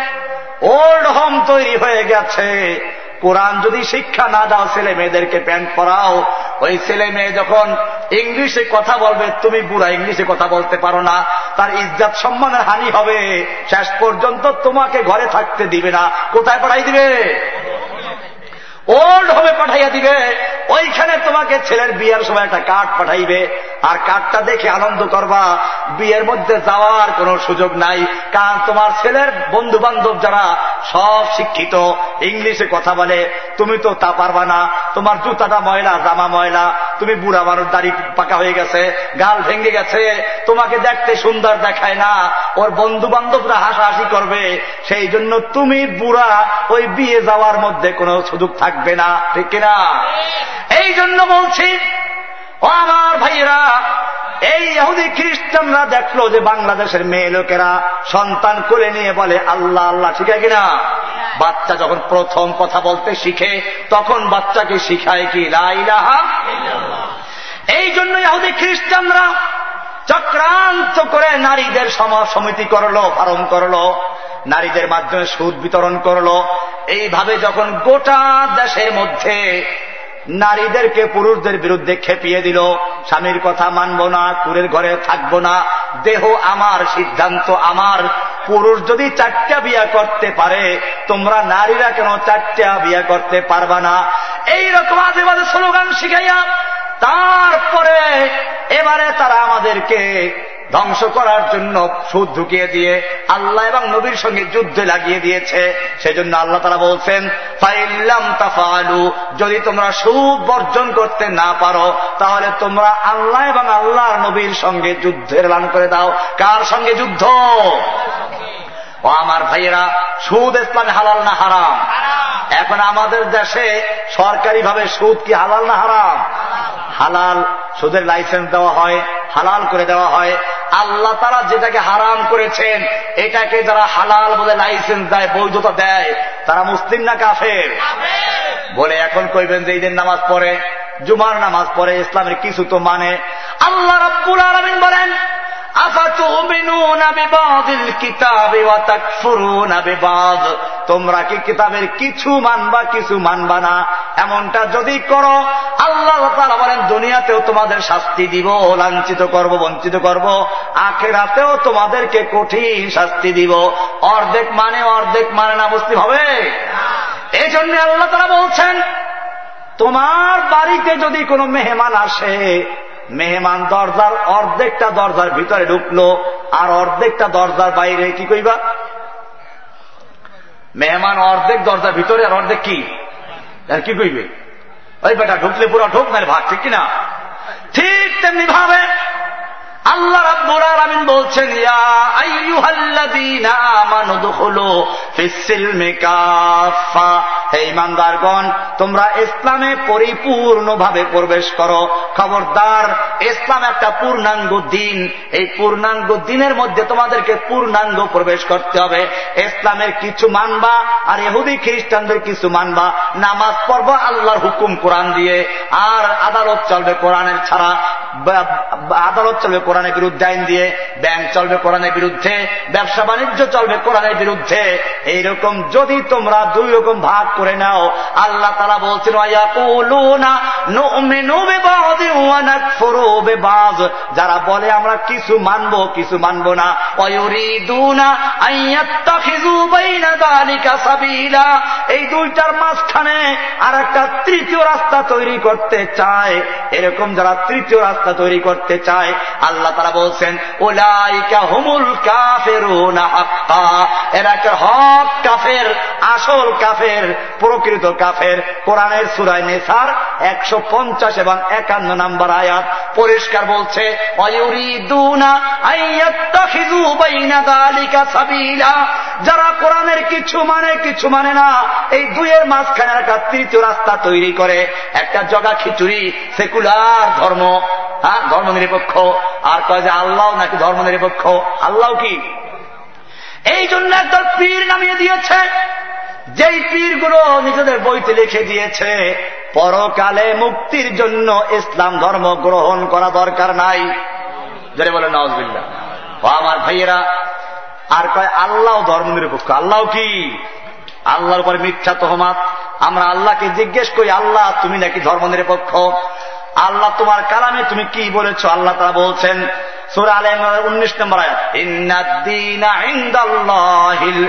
ওল্ড হোম তৈরি হয়ে গেছে। কোরআন যদি শিক্ষা না দাও ছেলে মেয়েদেরকে প্যান্ট পরাও, ওই ছেলে মেয়ে যখন ইংলিশে কথা বলবে, তুমি বুড়া ইংলিশে কথা বলতে পারো না, তার ইজ্জাত সম্মানের হানি হবে। শেষ পর্যন্ত তোমাকে ঘরে থাকতে দিবে না। কোথায় পড়াই দিবে? ওল্ড হবে পাঠাইয়া দিবে। ওইখানে তোমাকে ছেলের বিয়ের সময় একটা কার্ড পাঠাইবে। আর কার্ডটা দেখে আনন্দ করবা, বিয়ের মধ্যে যাওয়ার কোনো সুযোগ নাই। কারণ তোমার ছেলের বন্ধু বান্ধব যারা সব শিক্ষিত, ইংলিশে কথা বলে, তুমি তো তা পারবা না। তোমার জুতাটা ময়লা, জামা ময়লা, তুমি বুড়া মানুষ, দাড়ি পাকা হয়ে গেছে, গাল ভেঙে গেছে, তোমাকে দেখতে সুন্দর দেখায় না। ওর বন্ধু বান্ধবরা হাসাহাসি করবে। সেই জন্য তুমি বুড়া ওই বিয়ে যাওয়ার মধ্যে কোনো সুযোগ থাকবে না, ঠিক কিনা? এই জন্য বলছি, ও আমার ভাইয়েরা, এই ইহুদি খ্রিস্টানরা দেখল যে বাংলাদেশের মেয়ে লোকেরা সন্তান করে নিয়ে বলে, আল্লাহ আল্লাহ ঠিক আছে কিনা? বাচ্চা যখন প্রথম কথা বলতে শিখে, তখন বাচ্চাকে শিখায় কি? লাইলাহা এই জন্য ইহুদি খ্রিস্টানরা চক্রান্ত করে নারীদের সমাজ সমিতি করল ফারম করল। নারীদের মাধ্যমে সুদ বিতরণ করল। এইভাবে যখন গোটা দেশের মধ্যে নারীদেরকে পুরুষদের বিরুদ্ধে খেপিয়ে দিল, স্বামীর কথা মানব না, কুরের ঘরে থাকব না, দেহ আমার, সিদ্ধান্ত আমার। পুরুষ যদি চারটা বিয়া করতে পারে, তোমরা নারীরা কেন চারটা বিয়া করতে পারবা না? এইরকম আজে বাজে স্লোগান শিখাইয়া তারপরে এবারে তারা আমাদেরকে ধ্বংস করার জন্য সুদ ঢুকিয়ে দিয়ে আল্লাহ এবং নবীর সঙ্গে যুদ্ধে লাগিয়ে দিয়েছে। সেজন্য আল্লাহ তারা বলছেন, ফাইল্লাম তাফালু যদি তোমরা সুদ বর্জন করতে না পারো, তাহলে তোমরা আল্লাহ এবং আল্লাহর নবীর সঙ্গে যুদ্ধের লান করে দাও। কার সঙ্গে যুদ্ধ? ও আমার ভাইয়েরা, সুদ ইসলামে হালাল না হারাম? এখন আমাদের দেশে সরকারিভাবে সুদ কি হালাল না হারাম? হালাল, সুদের লাইসেন্স দেওয়া হয়, হালাল করে দেওয়া হয়। আল্লাহ তারা যেটাকে হারাম করেছেন এটাকে যারা হালাল বলে লাইসেন্স দেয় বৈধতা দেয় তারা মুসলিম না কাফের? বলে এখন কইবেন যে ঈদের নামাজ পড়ে জুমার নামাজ পড়ে ইসলামের কিছু তো মানে। আল্লাহ রব্বুল আলমিন বলেন তোমরা কি কিতাবের কিছু মানবা কিছু মানবা না? এমনটা যদি করো, আল্লাহ তারা বলেন, দুনিয়াতেও তোমাদের শাস্তি দিব, লাঞ্ছিত করব, বঞ্চিত করব। আখেরাতেও তোমাদেরকে কঠিন শাস্তি দিব। অর্ধেক মানে অর্ধেক মানে না, মুসলিম হবে? এই জন্য আল্লাহ তারা বলছেন, তোমার বাড়িতে যদি কোনো মেহমান আসে মেহমান দরজার অর্ধেকটা দরজার ভিতরে ঢুকলো, আর অর্ধেকটা দরজার বাইরে কি কইবা? মেহমান অর্ধেক দরজার ভিতরে, আর অর্ধেক কি? আর কি কইবে? ওই বেটা ঢুকলে পুরো ঢুক না ভাগ, ঠিক কিনা? ঠিক তেমনি ভাবে আল্লাহ রাব্বুল আলামিন বলছেন, ইয়া আইয়ুহাল্লাযীনা আমানু দুখুলু ফিস-সিলমি কাফা হে ইমানদারগণ, তোমরা ইসলামে পরিপূর্ণভাবে প্রবেশ করো। খবরদার, ইসলাম একটা পূর্ণাঙ্গ দিন। এই পূর্ণাঙ্গ দিনের মধ্যে তোমাদেরকে পূর্ণাঙ্গ প্রবেশ করতে হবে। ইসলামের কিছু মানবা আর ইহুদি খ্রিস্টানদের কিছু মানবা। নামাজ পড়ব আল্লাহর হুকুম কোরআন দিয়ে। আর আদালত চলবে কোরআনের ছাড়া। আদালত চলবে কোরআনের বিরুদ্ধে আইন দিয়ে। ব্যাংক চলবে কোরআনের বিরুদ্ধে। ব্যবসা বাণিজ্য চলবে কোরআনের বিরুদ্ধে। এইরকম যদি তোমরা দুই রকম ভাগ করে নাও। আল্লাহ তারা বলছেন যারা বলে, আমরা কিছু মানবো কিছু মানবো না। এই দুইটার মাঝখানে আর একটা তৃতীয় রাস্তা তৈরি করতে চায়। এরকম যারা তৃতীয় রাস্তা তৈরি করতে চায়, আল্লাহ তারা বলছেন ওলাইকা হুমুল কাফের এরা হক কাফের, আসল কাফের। প্রকৃত কাফের। কোরআনের সুরায় নেসার একশো পঞ্চাশ এবং একান্ন নাম্বার আয়াত পরিষ্কার বলছে যারা কোরআনের কিছু মানে কিছু মানে না, এই দুইয়ের মাঝখানে একটা তৃতীয় রাস্তা তৈরি করে। একটা জগা খিচুড়ি, সেকুলার ধর্ম। হ্যাঁ ধর্ম নিরপেক্ষ। আর কয় যে, আল্লাহ নাকি ধর্ম নিরপেক্ষ? আল্লাহ কি? এই জন্য একদল পীর নামিয়ে দিয়েছে। যেই পীরগুলো নিজেদের বইতে লিখে দিয়েছে, পরকালে মুক্তির জন্য ইসলাম ধর্ম গ্রহণ করা দরকার নাই। যারা বলে নওয়াজ ও আমার ভাইয়েরা, আর কয়, আল্লাহ ধর্ম নিরপেক্ষ আল্লাহ কি? আল্লাহর উপরে মিথ্যা তহমাত। আমরা আল্লাহকে জিজ্ঞেস করি, আল্লাহ, তুমি নাকি ধর্ম নিরপেক্ষ আল্লাহ, তোমার কালামে তুমি কি বলেছ? আল্লাহ তারা বলছেন সুরা আলম উনিশ নম্বর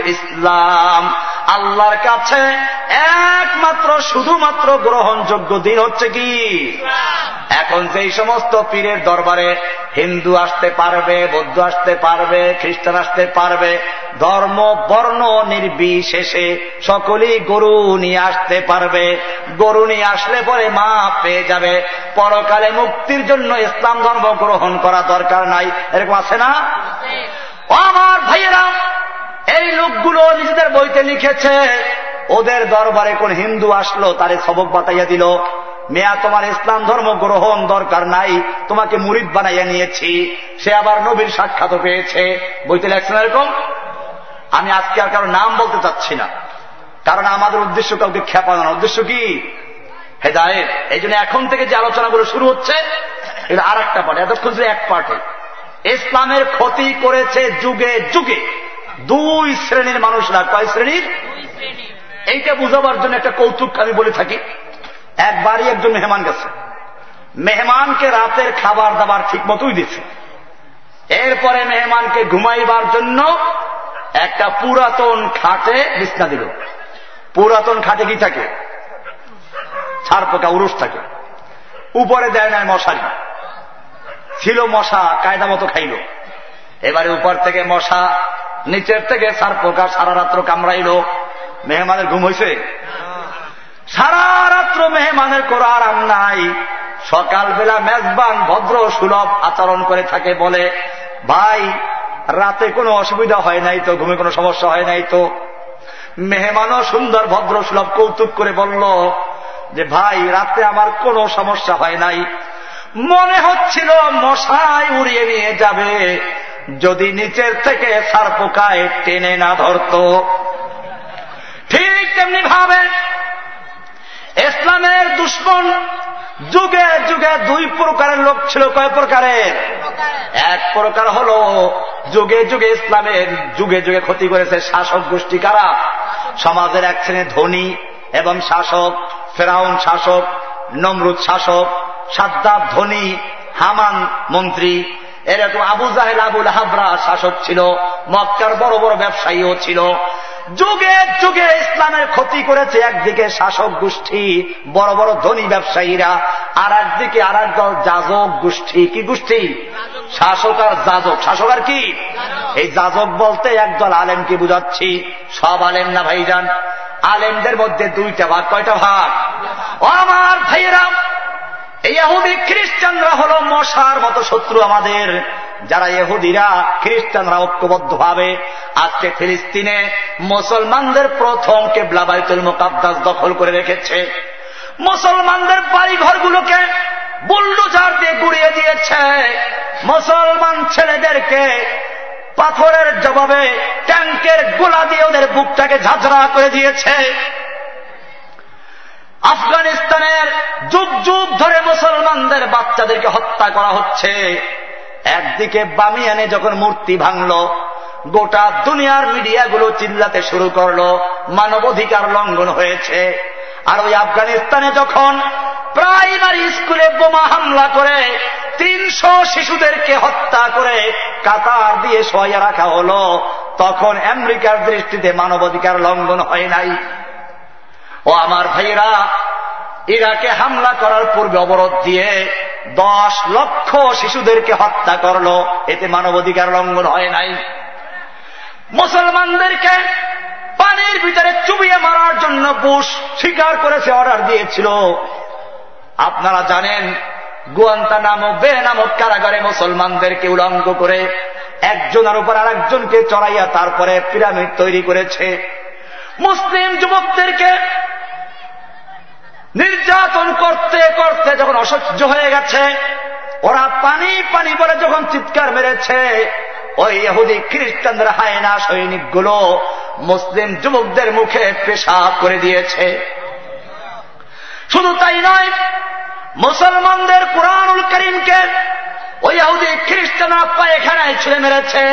ইসলাম। আল্লাহর কাছে একমাত্র, শুধুমাত্র গ্রহণযোগ্য দিন হচ্ছে কি? এখন যেই সমস্ত পীরের দরবারে হিন্দু আসতে পারবে, বৌদ্ধ আসতে পারবে, খ্রিস্টান আসতে পারবে, ধর্ম, বর্ণ নির্বিশেষে সকলেই গরু নিয়ে আসতে পারবে। গরু নিয়ে আসলে পরে মা পেয়ে যাবে। পরকালে মুক্তির জন্য ইসলাম ধর্ম গ্রহণ করা দরকার নাই এরকম আছে না? আমার ভাইয়েরা, এই লোকগুলো নিজেদের বইতে লিখেছে। ওদের দরবারে কোন হিন্দু আসলো, তারে সবক বাতাইয়া দিল। মেয়া, তোমার ইসলাম ধর্ম গ্রহণ দরকার নাই, তোমাকে মুরিদ বানাইয়া নিয়েছি। সে আবার নবীর সাক্ষাৎ পেয়েছে। বইতে লেখছেন এরকম? আমি আজকে আর কারও নাম বলতে চাচ্ছি না। কারণ আমাদের উদ্দেশ্য কাউকে খেপানোর উদ্দেশ্য কি? হেদায়েত। এই জন্য এখন থেকে যে আলোচনাগুলো শুরু হচ্ছে, এটা আর একটা পার্ট এতক্ষণ ছিল এক পার্টে ইসলামের ক্ষতি করেছে যুগে যুগে। দুই শ্রেণির মানুষরা। কয় শ্রেণির? এইটা বুঝাবার জন্য একটা কৌতুক আমি বলে থাকি। একবারই একজন মেহমান গেছে। মেহমানকে রাতের খাবার দাবার ঠিক মতোই দিচ্ছে এরপরে মেহমানকে ঘুমাইবার জন্য একটা পুরাতন খাটে বিছনা দিল। পুরাতন খাটে কি থাকে? ছাড় পোকা উরুষ থাকে। উপরে দেয় নাই মশারি। ছিল মশা, কায়দা মতো খাইল। এবারে উপর থেকে মশা, নিচের থেকে সার পোকা সারা রাত্র কামড়াইল। মেহমানের ঘুম হয়েছে সারা রাত্র মেহমানের কোনো আরাম নাই। সকালবেলা মেজবান, ভদ্র, সুলভ আচরণ করে থাকে, বলে, ভাই, রাতে কোনো অসুবিধা হয় নাই তো, ঘুমে কোনো সমস্যা হয় নাই তো? মেহমানও সুন্দর, ভদ্র, সুলভ কৌতুক করে বলল যে, ভাই, রাতে আমার কোনো সমস্যা হয় নাই। মনে হচ্ছিল মশাই উড়িয়ে নিয়ে যাবে। যদি নিচের থেকে সার পোকায় টেনে না ধরত। ঠিক তেমনি ভাবে ইসলামের দুশ্মন যুগে যুগে দুই প্রকারের লোক ছিল। কয় প্রকারের এক প্রকার হল যুগে যুগে ইসলামের যুগে যুগে ক্ষতি করেছে শাসক গোষ্ঠী কারা? সমাজের এক ধনী এবং শাসক, ফেরাউন শাসক, নমরুদ শাসক সাদ্দাব, ধনী, হামান মন্ত্রী। এরকম আবু জাহেল, আবুল হাবরা শাসক ছিল, মক্কার বড় বড় ব্যবসায়ীও ছিল। যুগে যুগে ইসলামের ক্ষতি করেছে একদিকে শাসক গোষ্ঠী, বড় বড় ধনী ব্যবসায়ীরা, আর একদিকে আর দল যাজক গোষ্ঠী। কি গোষ্ঠী? শাসক আর যাজক। শাসক আর কি? এই যাজক বলতে একদল আলেমকে বুঝাচ্ছি। সব আলেম না ভাইজান? আলেমদের মধ্যে দুইটা ভাগ, কয়টা ভাগ? আমার ভাইয়েরা এই খ্রিস্টানরা হল মশার মতো শত্রু আমাদের। যারা এহুদিরা, খ্রিস্টানরা ঐক্যবদ্ধ ভাবে আজকে ফিলিস্তিনে মুসলমানদের প্রথম কেবলা বাইতুল মোকাদ্দাস দখল করে রেখেছে। মুসলমানদের বাড়ি ঘরগুলোকে বুল্ডুজার দিয়ে গুড়িয়ে দিয়েছে। মুসলমান ছেলেদেরকে পাথরের জবাবে ট্যাঙ্কের গোলা দিয়ে ওদের বুকটাকে ঝাঁঝরা করে দিয়েছে। আফগানিস্তানের যুগ যুগ ধরে মুসলমানদের বাচ্চাদেরকে হত্যা করা হচ্ছে। একদিকে বামিয়ানে যখন মূর্তি ভাঙল, গোটা দুনিয়ার মিডিয়াগুলো চিল্লাতে শুরু করল, মানবাধিকার লঙ্ঘন হয়েছে। আর ওই আফগানিস্তানে যখন প্রাইমারি স্কুলে বোমা হামলা করে তিনশো শিশুদেরকে হত্যা করে কাতার দিয়ে সয়া রাখা হল, তখন আমেরিকার দৃষ্টিতে মানবাধিকার লঙ্ঘন হয় নাই। ও আমার ভাইয়েরা, ইরাকে হামলা করার পূর্বে অবরোধ দিয়ে দশ লক্ষ শিশুদেরকে হত্যা করল। এতে মানবাধিকার লঙ্ঘন হয় নাই। মুসলমানদেরকে পানির ভিতরে চুবিয়ে মারার জন্য বুশ স্বীকার করেছে, অর্ডার দিয়েছিল। আপনারা জানেন গুয়ান্তা নামক বে নামক কারাগারে মুসলমানদেরকে উলঙ্গ করে একজনের উপর আর একজনকে চড়াইয়া তারপরে পিরামিড তৈরি করেছে। মুসলিম যুবকদেরকে নির্যাতন করতে করতে যখন অসহ্য হয়ে গেছে, ওরা পানি পানি বলে যখন চিৎকার মেরেছে, ওই এহুদি খ্রিস্টানদের হায়না সৈনিকগুলো মুসলিম যুবকদের মুখে পেশাব করে দিয়েছে। শুধু তাই নয়, মুসলমানদের কোরআনুল করিমকে ওই এহুদি খ্রিস্টানরা পায়খানায় ছেড়ে মেরেছে।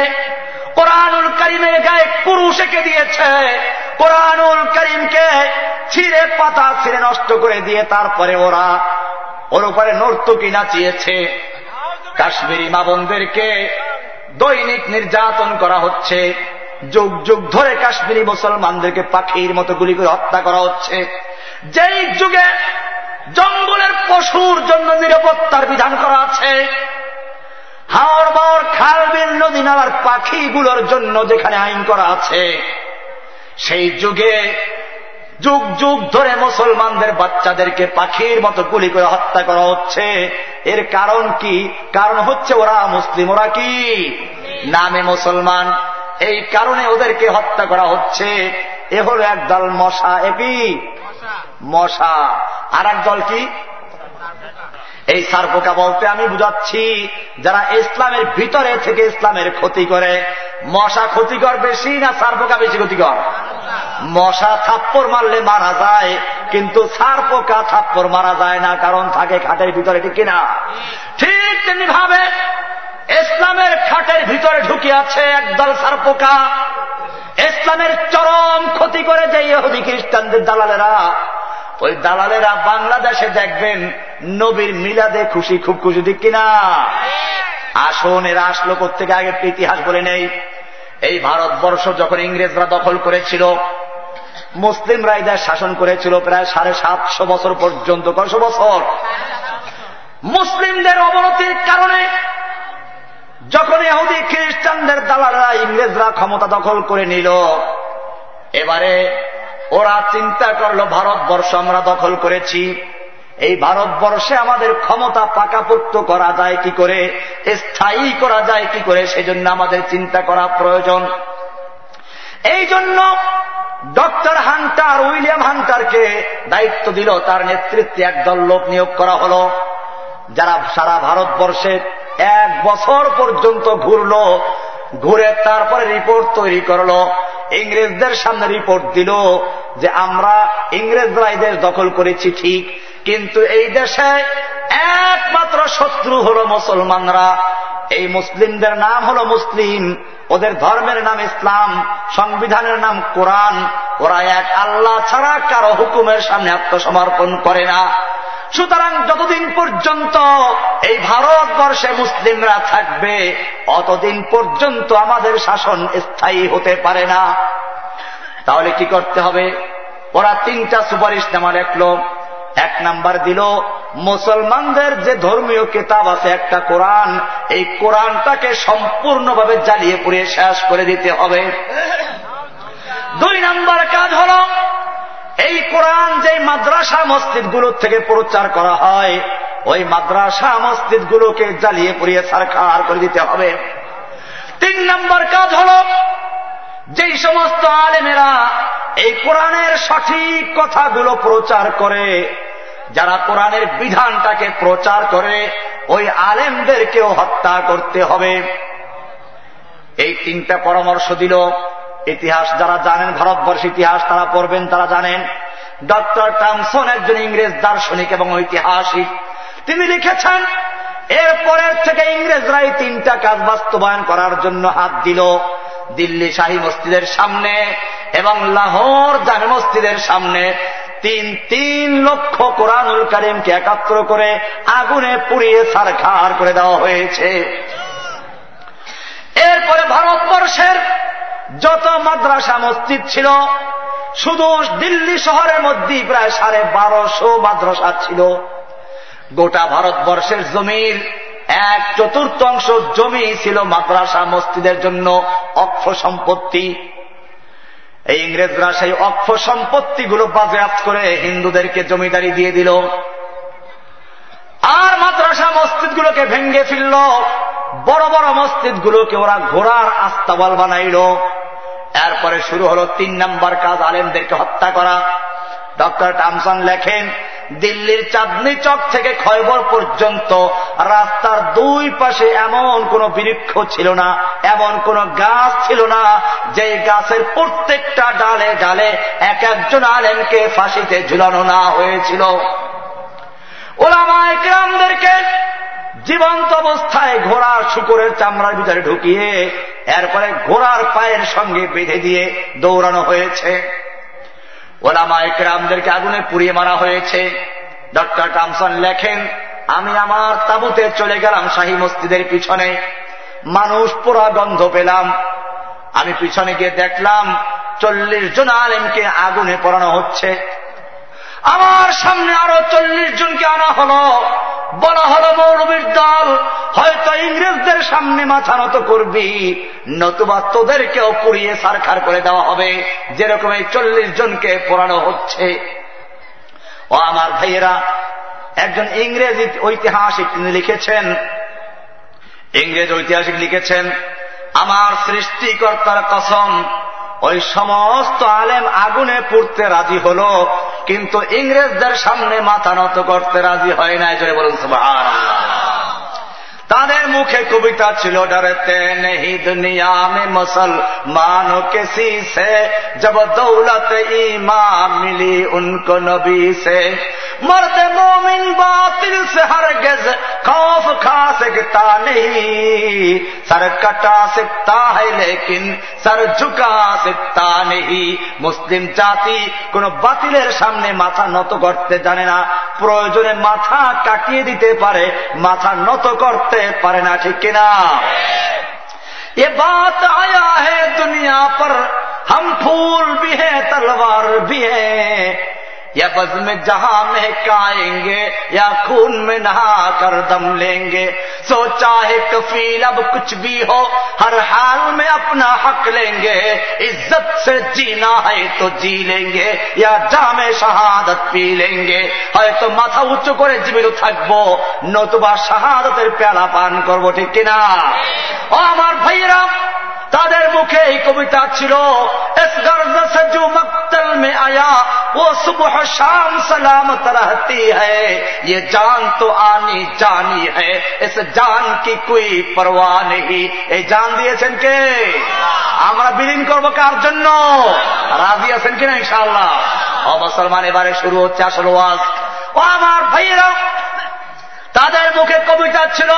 কোরআনুল করিমের গায়ে পুরুষ এঁকে দিয়েছে। কোরআনুল করিমকে ছিঁড়ে পাতা ছিঁড়ে নষ্ট করে দিয়ে তারপরে ওরা ওর উপরে নর্তকি নাচিয়েছে। কাশ্মীরি মা বোনদেরকে দৈনিক নির্যাতন করা হচ্ছে। যুগ যুগ ধরে কাশ্মীরি মুসলমানদেরকে পাখির মতো গুলি করে হত্যা করা হচ্ছে। যেই যুগে জঙ্গলের পশুর জন্য নিরাপত্তার বিধান করা আছে হাওড় বাওড় খাল বিল নদী নালার পাখিগুলোর জন্য যেখানে আইন করা আছে সেই যুগে যুগ যুগ ধরে মুসলমানদের বাচ্চাদেরকে পাখির মতো গুলি করে হত্যা করা হচ্ছে। এর কারণ কি? কারণ হচ্ছে ওরা মুসলিম ওরা কি? নামে মুসলমান। এই কারণে ওদেরকে হত্যা করা হচ্ছে। এ হল একদল মশা একই মশা। আর দল কি? এই সারপোকা বলতে আমি বুঝাচ্ছি, যারা ইসলামের ভিতরে থেকে ইসলামের ক্ষতি করে, মশা ক্ষতিকর বেশি না সারপোকা বেশি ক্ষতিকর? মশা থাপ্পর মারলে মারা যায়, কিন্তু সারপোকা থাপ্পর মারা যায় না, কারণ থাকে খাটের ভিতরে, ঠিক কিনা? ঠিক তেমনি ভাবে ইসলামের খাটের ভিতরে ঢুকে আছে একদল সারপোকা ইসলামের চরম ক্ষতি করে যে ইহুদি খ্রিস্টানদের দালালেরা ওই দালালেরা বাংলাদেশে দেখবেন নবীর মিলাদে খুশি খুব খুশি ঠিক কিনা? আসন এরা আসলো থেকে আগে ইতিহাস বলে নেই। এই ভারতবর্ষ যখন ইংরেজরা দখল করেছিল মুসলিমরা এদের শাসন করেছিল প্রায় সাড়ে সাতশো বছর পর্যন্ত। কয়শো বছর? মুসলিমদের অবনতির কারণে যখন এহুদি খ্রিস্টানদের দালালরা ইংরেজরা ক্ষমতা দখল করে নিল এবারে ওরা চিন্তা করল, ভারতবর্ষ আমরা দখল করেছি। এই ভারতবর্ষে আমাদের ক্ষমতা পাকাপোক্ত করা যায় কি করে? স্থায়ী করা যায় কি করে? সেজন্য আমাদের চিন্তা করা প্রয়োজন। এই জন্য ডক্টর হান্টার, উইলিয়াম হান্টারকে দায়িত্ব দিল, তার নেতৃত্বে একদল লোক নিয়োগ করা হল, যারা সারা ভারতবর্ষে এক বছর পর্যন্ত ঘুরল। ঘুরে তারপরে রিপোর্ট তৈরি করল। ইংরেজদের সামনে রিপোর্ট দিল যে আমরা ইংরেজরা এই দেশ দখল করেছি ঠিক, কিন্তু এই দেশে একমাত্র শত্রু হল মুসলমানরা। এই মুসলিমদের নাম হল মুসলিম, ওদের ধর্মের নাম ইসলাম, সংবিধানের নাম কোরআন। ওরা এক আল্লাহ ছাড়া কারও হুকুমের সামনে আত্মসমর্পণ করে না। সুতরাং যতদিন পর্যন্ত এই ভারতবর্ষে মুসলিমরা থাকবে, অতদিন পর্যন্ত আমাদের শাসন স্থায়ী হতে পারে না। তাহলে কি করতে হবে? ওরা তিনটা সুপারিশ নামা লেখল। এক নাম্বার দিল, মুসলমানদের যে ধর্মীয় কেতাব আছে, একটা কোরআন, এই কোরআনটাকে সম্পূর্ণভাবে জ্বালিয়ে পুড়িয়ে শেষ করে দিতে হবে। দুই নাম্বার কাজ হল এই কোরআন যে মাদ্রাসা মসজিদগুলোর থেকে প্রচার করা হয়, ওই মাদ্রাসা মসজিদগুলোকে জ্বালিয়ে পুড়িয়ে সারকার করে দিতে হবে। তিন নম্বর কাজ হল, যেই সমস্ত আলেমেরা এই কোরআনের সঠিক কথাগুলো প্রচার করে, যারা কোরআনের বিধানটাকে প্রচার করে, ওই আলেমদেরকেও হত্যা করতে হবে। এই তিনটা পরামর্শ দিল। ইতিহাস যারা জানেন ভারতবর্ষ ইতিহাস তারা পড়বেন, তারা জানেন। ডক্টর টামসন একজন ইংরেজ দার্শনিক এবং ঐতিহাসিক। তিনি লিখেছেন, এরপরের থেকে ইংরেজরা এই তিনটা কাজ বাস্তবায়ন করার জন্য হাত দিল। দিল্লি শাহী মসজিদের সামনে এবং লাহোর জামে মসজিদের সামনে তিন তিন লক্ষ কোরআনুল করিমকে একাত্র করে আগুনে পুড়িয়ে সারখার করে দেওয়া হয়েছে। এরপরে ভারতবর্ষের যত মাদ্রাসা মসজিদ ছিল, শুধু দিল্লি শহরের মধ্যেই প্রায় সাড়ে বারোশো মাদ্রাসা ছিল। গোটা ভারতবর্ষের জমির এক চতুর্থাংশ জমি ছিল মাদ্রাসা মসজিদের জন্য অক্ষ সম্পত্তি। এই ইংরেজরা সেই অক্ষ সম্পত্তিগুলো বাজেয়াত করে হিন্দুদেরকে জমিদারি দিয়ে দিল। আর মাদ্রাসা মসজিদগুলোকে ভেঙ্গে ফেলল। বড় বড় মসজিদগুলোকে ওরা ঘোড়ার আস্তাবল বানাইল। এরপরে শুরু হল তিন নম্বর কাজ, আলেমদেরকে হত্যা করা। ডক্টর টামসন লেখেন, দিল্লির চাঁদনি চক থেকে খয়বর পর্যন্ত রাস্তার দুই পাশে এমন কোন বৃক্ষ ছিল না, এমন কোন গাছ ছিল না যে গাছের প্রত্যেকটা ডালে ডালে এক একজন আলেমকে ফাঁসিতে ঝুলানো না হয়েছিল। ওলামায় গ্রামদেরকে জীবন্ত অবস্থায় ঘোড়ার শুকুরের চামড়ার ভিতরে ঢুকিয়ে এরপরে ঘোড়ার পায়ের সঙ্গে বেঁধে দিয়ে দৌড়ানো হয়েছে। ওলামা একরামদেরকে আগুনে পুড়িয়ে মারা হয়েছে। ডক্টর টামসন লেখেন, আমি আমার তাবুতে চলে গেলাম শাহী মসজিদের পিছনে। মানুষ পোড়া গন্ধ পেলাম। আমি পিছনে গিয়ে দেখলাম চল্লিশ জন আলেমকে আগুনে পড়ানো হচ্ছে। আমার সামনে আরও চল্লিশ জনকে আনা হল। বলা হল মৌরবীর দল, হয়তো ইংরেজদের সামনে মাথা নত করবি। নতুবা তোদেরকেও পুড়িয়ে সারখার করে দেওয়া হবে। যেরকম এই চল্লিশ জনকে পড়ানো হচ্ছে। ও আমার ভাইয়েরা, একজন ইংরেজ ঐতিহাসিক তিনি লিখেছেন। ইংরেজ ঐতিহাসিক লিখেছেন, আমার সৃষ্টিকর্তার কসম ওই সমস্ত আলেম আগুনে পড়তে রাজি হল, কিন্তু ইংরেজদের সামনে মাথা নত করতে রাজি হয় নাই জয় বলুন সুভার তাদের মুখে কবিতা ছিল ডরতে নেহি দুনিয়া মে মুসলমান কেসি সে জব দৌলত ইমাম মিলি উনকো নবী সে। মরতে মোমিন বাতিল সে হর গেজ खौफ खा सकता नहीं सर कटा सकता है लेकिन सर झुका सकता नहीं মুসলিম জাতি কোন বাতিলের সামনে মাথা নত করতে জানে না প্রয়োজনে মাথা কাটিয়ে দিতে পারে মাথা নত করতে পারে না ঠিক কিনা ये बात आया है दुनिया पर हम फूल भी हैं तलवार भी हैं या बज में जहां महकाएंगे या खून में नहा कर दम लेंगे सोचा है कफील अब कुछ भी हो हर हाल में अपना हक लेंगे इज्जत से जीना है तो जी लेंगे या जामे শাহাদত পি লেঙ্গে হয়তো মাথা উঁচু করে জীবিত থাকবো নতুবা শাহাদতের পেয়ালা পান করবো ঠিক কিনা ও আমার ভাইয়েরা তাদের মুখে এই কবিতা ছিল इस गर्ज से जो मक्तल में आया वो सुबह शाम सलामत रहती है ये जान तो आनी जानी है इस जान की कोई परवाह नहीं এই জান দিয়েছেন কে আমরা বিলীন করবো কার জন্য রাজি আছেন কিনা ইনশাআল্লাহ ও মুসলমান এবারে শুরু হচ্ছে আসল ওয়াজ ও আমার ভাইয়েরা তাদের মুখে কবিতা ছিল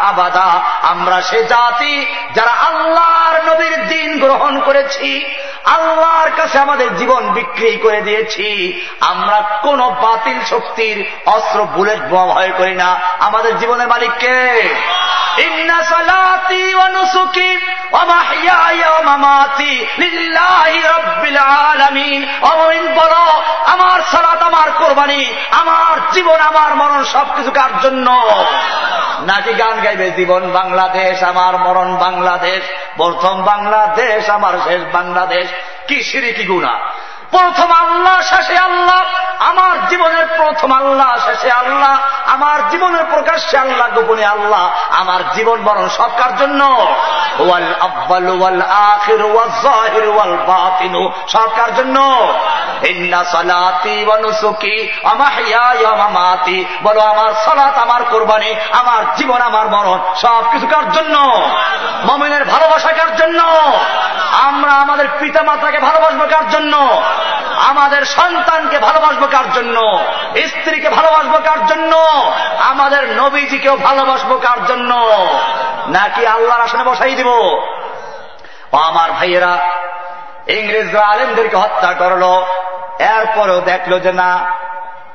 আবাদা। আমরা সে জাতি যারা আল্লাহর নবীর দিন গ্রহণ করেছি, আল্লাহর কাছে আমাদের জীবন বিক্রি করে দিয়েছি। আমরা কোন বাতিল শক্তির অস্ত্র, বুলেট ভয় করি না। আমাদের জীবনের মালিককে ইন্না অমিন বলো, আমার সালাত, আমার কোরবানি, আমার জীবন, আমার মরণ সবকিছু কার জন্য? নাকি গান গাইবে জীবন বাংলাদেশ, আমার মরণ বাংলাদেশ, প্রথম বাংলাদেশ, আমার শেষ বাংলাদেশ? কি সিঁড়ি, কি গুণা? প্রথম আল্লাহ, শেষে আল্লাহ। আমার জীবনের প্রথম আল্লাহ, শেষে আল্লাহ। আমার জীবনের প্রকাশ্যে আল্লাহ, গোপনে আল্লাহ। আমার জীবন বরণ সবকার জন্য? ওয়াল আব্বাল ওয়াল আখির ওয়াল জাহির ওয়াল বাতিনু। সবকার জন্য? ইন্না সালাতি ওয়া নুসুকি ওয়া মাহইয়ায়া ওয়া মামাতি। বলো, আমার সালাত, আমার কুরবানি, আমার জীবন, আমার মরণ, সব কিছু কার জন্য? মমিনের ভালোবাসা কার জন্য? আমরা আমাদের পিতা মাতাকে ভালোবাসবো কার জন্য? আমাদের সন্তানকে ভালোবাসবো কার জন্য? স্ত্রীকে ভালোবাসবো কার জন্য? আমাদের নবীজিকেও ভালোবাসবো কার জন্য? নাকি আল্লাহর আসনে বসাই দিব? আমার ভাইয়েরা, ইংরেজরা আলেমদেরকে হত্যা করল। এরপরেও দেখল যে না,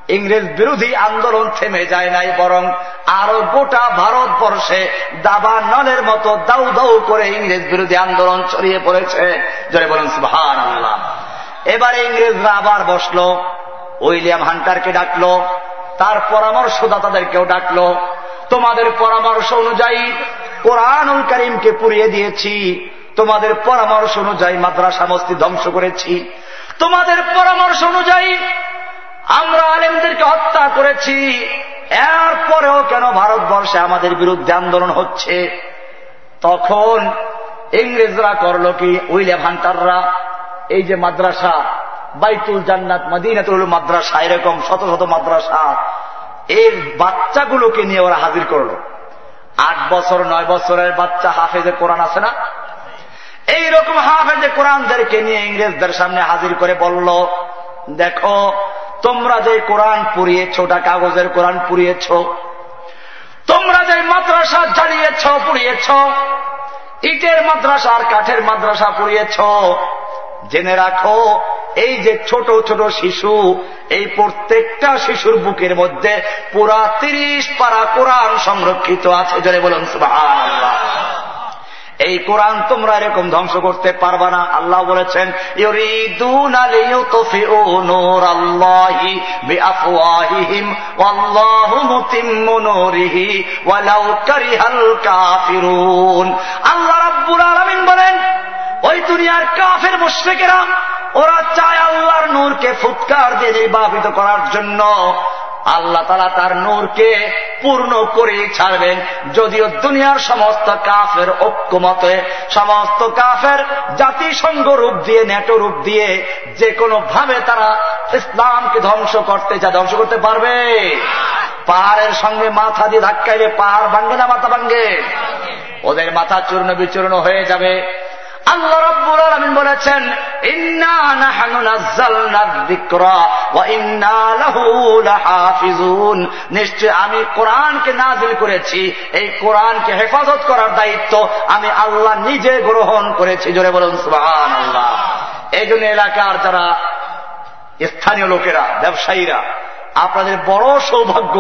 ইংরেজ বিরোধী আন্দোলন থেমে যায় নাই, বরং আরও গোটা ভারতবর্ষে দাবা নলের মতো দাউ দাউ করে ইংরেজ বিরোধী আন্দোলন ছড়িয়ে পড়েছে। জয় বলেন সুহান আল্লাহ এবারে ইংরেজরা আবার বসল, উইলিয়াম হান্টারকে ডাকলো, তার পরামর্শদাতাদেরকেও ডাকলো, তোমাদের পরামর্শ অনুযায়ী কোরআনুল করিমকে পুড়িয়ে দিয়েছি, তোমাদের পরামর্শ অনুযায়ী মাদ্রাসা মস্তি ধ্বংস করেছি, তোমাদের পরামর্শ অনুযায়ী আমরা আলেমদেরকে হত্যা করেছি, এরপরেও কেন ভারতবর্ষে আমাদের বিরুদ্ধে আন্দোলন হচ্ছে? তখন ইংরেজরা করল কি, উইলিয়াম হান্টাররা এই যে মাদ্রাসা, বাইতুল জান্নাত, মদিনাতুল মাদ্রাসা, এরকম শত শত মাদ্রাসা, এর বাচ্চাগুলোকে নিয়ে ওরা হাজির করল। আট বছর, নয় বছরের বাচ্চা হাফেজে কোরআন আছে না? এইরকম হাফেজে কোরআনদেরকে নিয়ে ইংরেজদের সামনে হাজির করে বলল, দেখো, তোমরা যে কোরআন পুড়িয়েছ, ওটা কাগজের কোরআন পুড়িয়েছ, তোমরা যে মাদ্রাসা জ্বালিয়েছ, পুড়িয়েছ, ইটের মাদ্রাসা আর কাঠের মাদ্রাসা পুড়িয়েছ জেনে রাখো, এই যে ছোট ছোট শিশু, এই প্রত্যেকটা শিশুর বুকের মধ্যে পুরা তিরিশ পারা কোরআন সংরক্ষিত আছে জনে বলুন এই কোরআন তোমরা এরকম ধ্বংস করতে পারবা না। আল্লাহ বলেছেন আল্লাহ রাব্বুল আলামিন বলেন ওই দুনিয়ার কাফের মুশ্রিকেরা, ওরা চায় আল্লাহর নূরকে ফুৎকার দিয়ে নির্বাপিত করার জন্য। আল্লাহ তালা তার নূরকে পূর্ণ করে ছাড়বেন। যদিও দুনিয়ার সমস্ত কাফের ঐক্যমতে, সমস্ত কাফের জাতিসংঘ রূপ দিয়ে, নেটো রূপ দিয়ে যে কোনো ভাবে তারা ইসলামকে ধ্বংস করতে যা ধ্বংস করতে পারবে। পাহাড়ের সঙ্গে মাথা দিয়ে ধাক্কাইলে পাহাড় ভাঙ্গে না, মাথা ভাঙ্গে ওদের মাথা চূর্ণ বিচূর্ণ হয়ে যাবে। আল্লাহ রব্বুল আলমিন বলেছেন নিশ্চয় আমি কোরআনকে নাজিল করেছি। এই কোরআনকে হেফাজত করার দায়িত্ব আমি আল্লাহ নিজে গ্রহণ করেছি। জোরে বলুন সুবাহান আল্লাহ এই জন্য এলাকার যারা স্থানীয় লোকেরা, ব্যবসায়ীরা, আপনাদের বড় সৌভাগ্য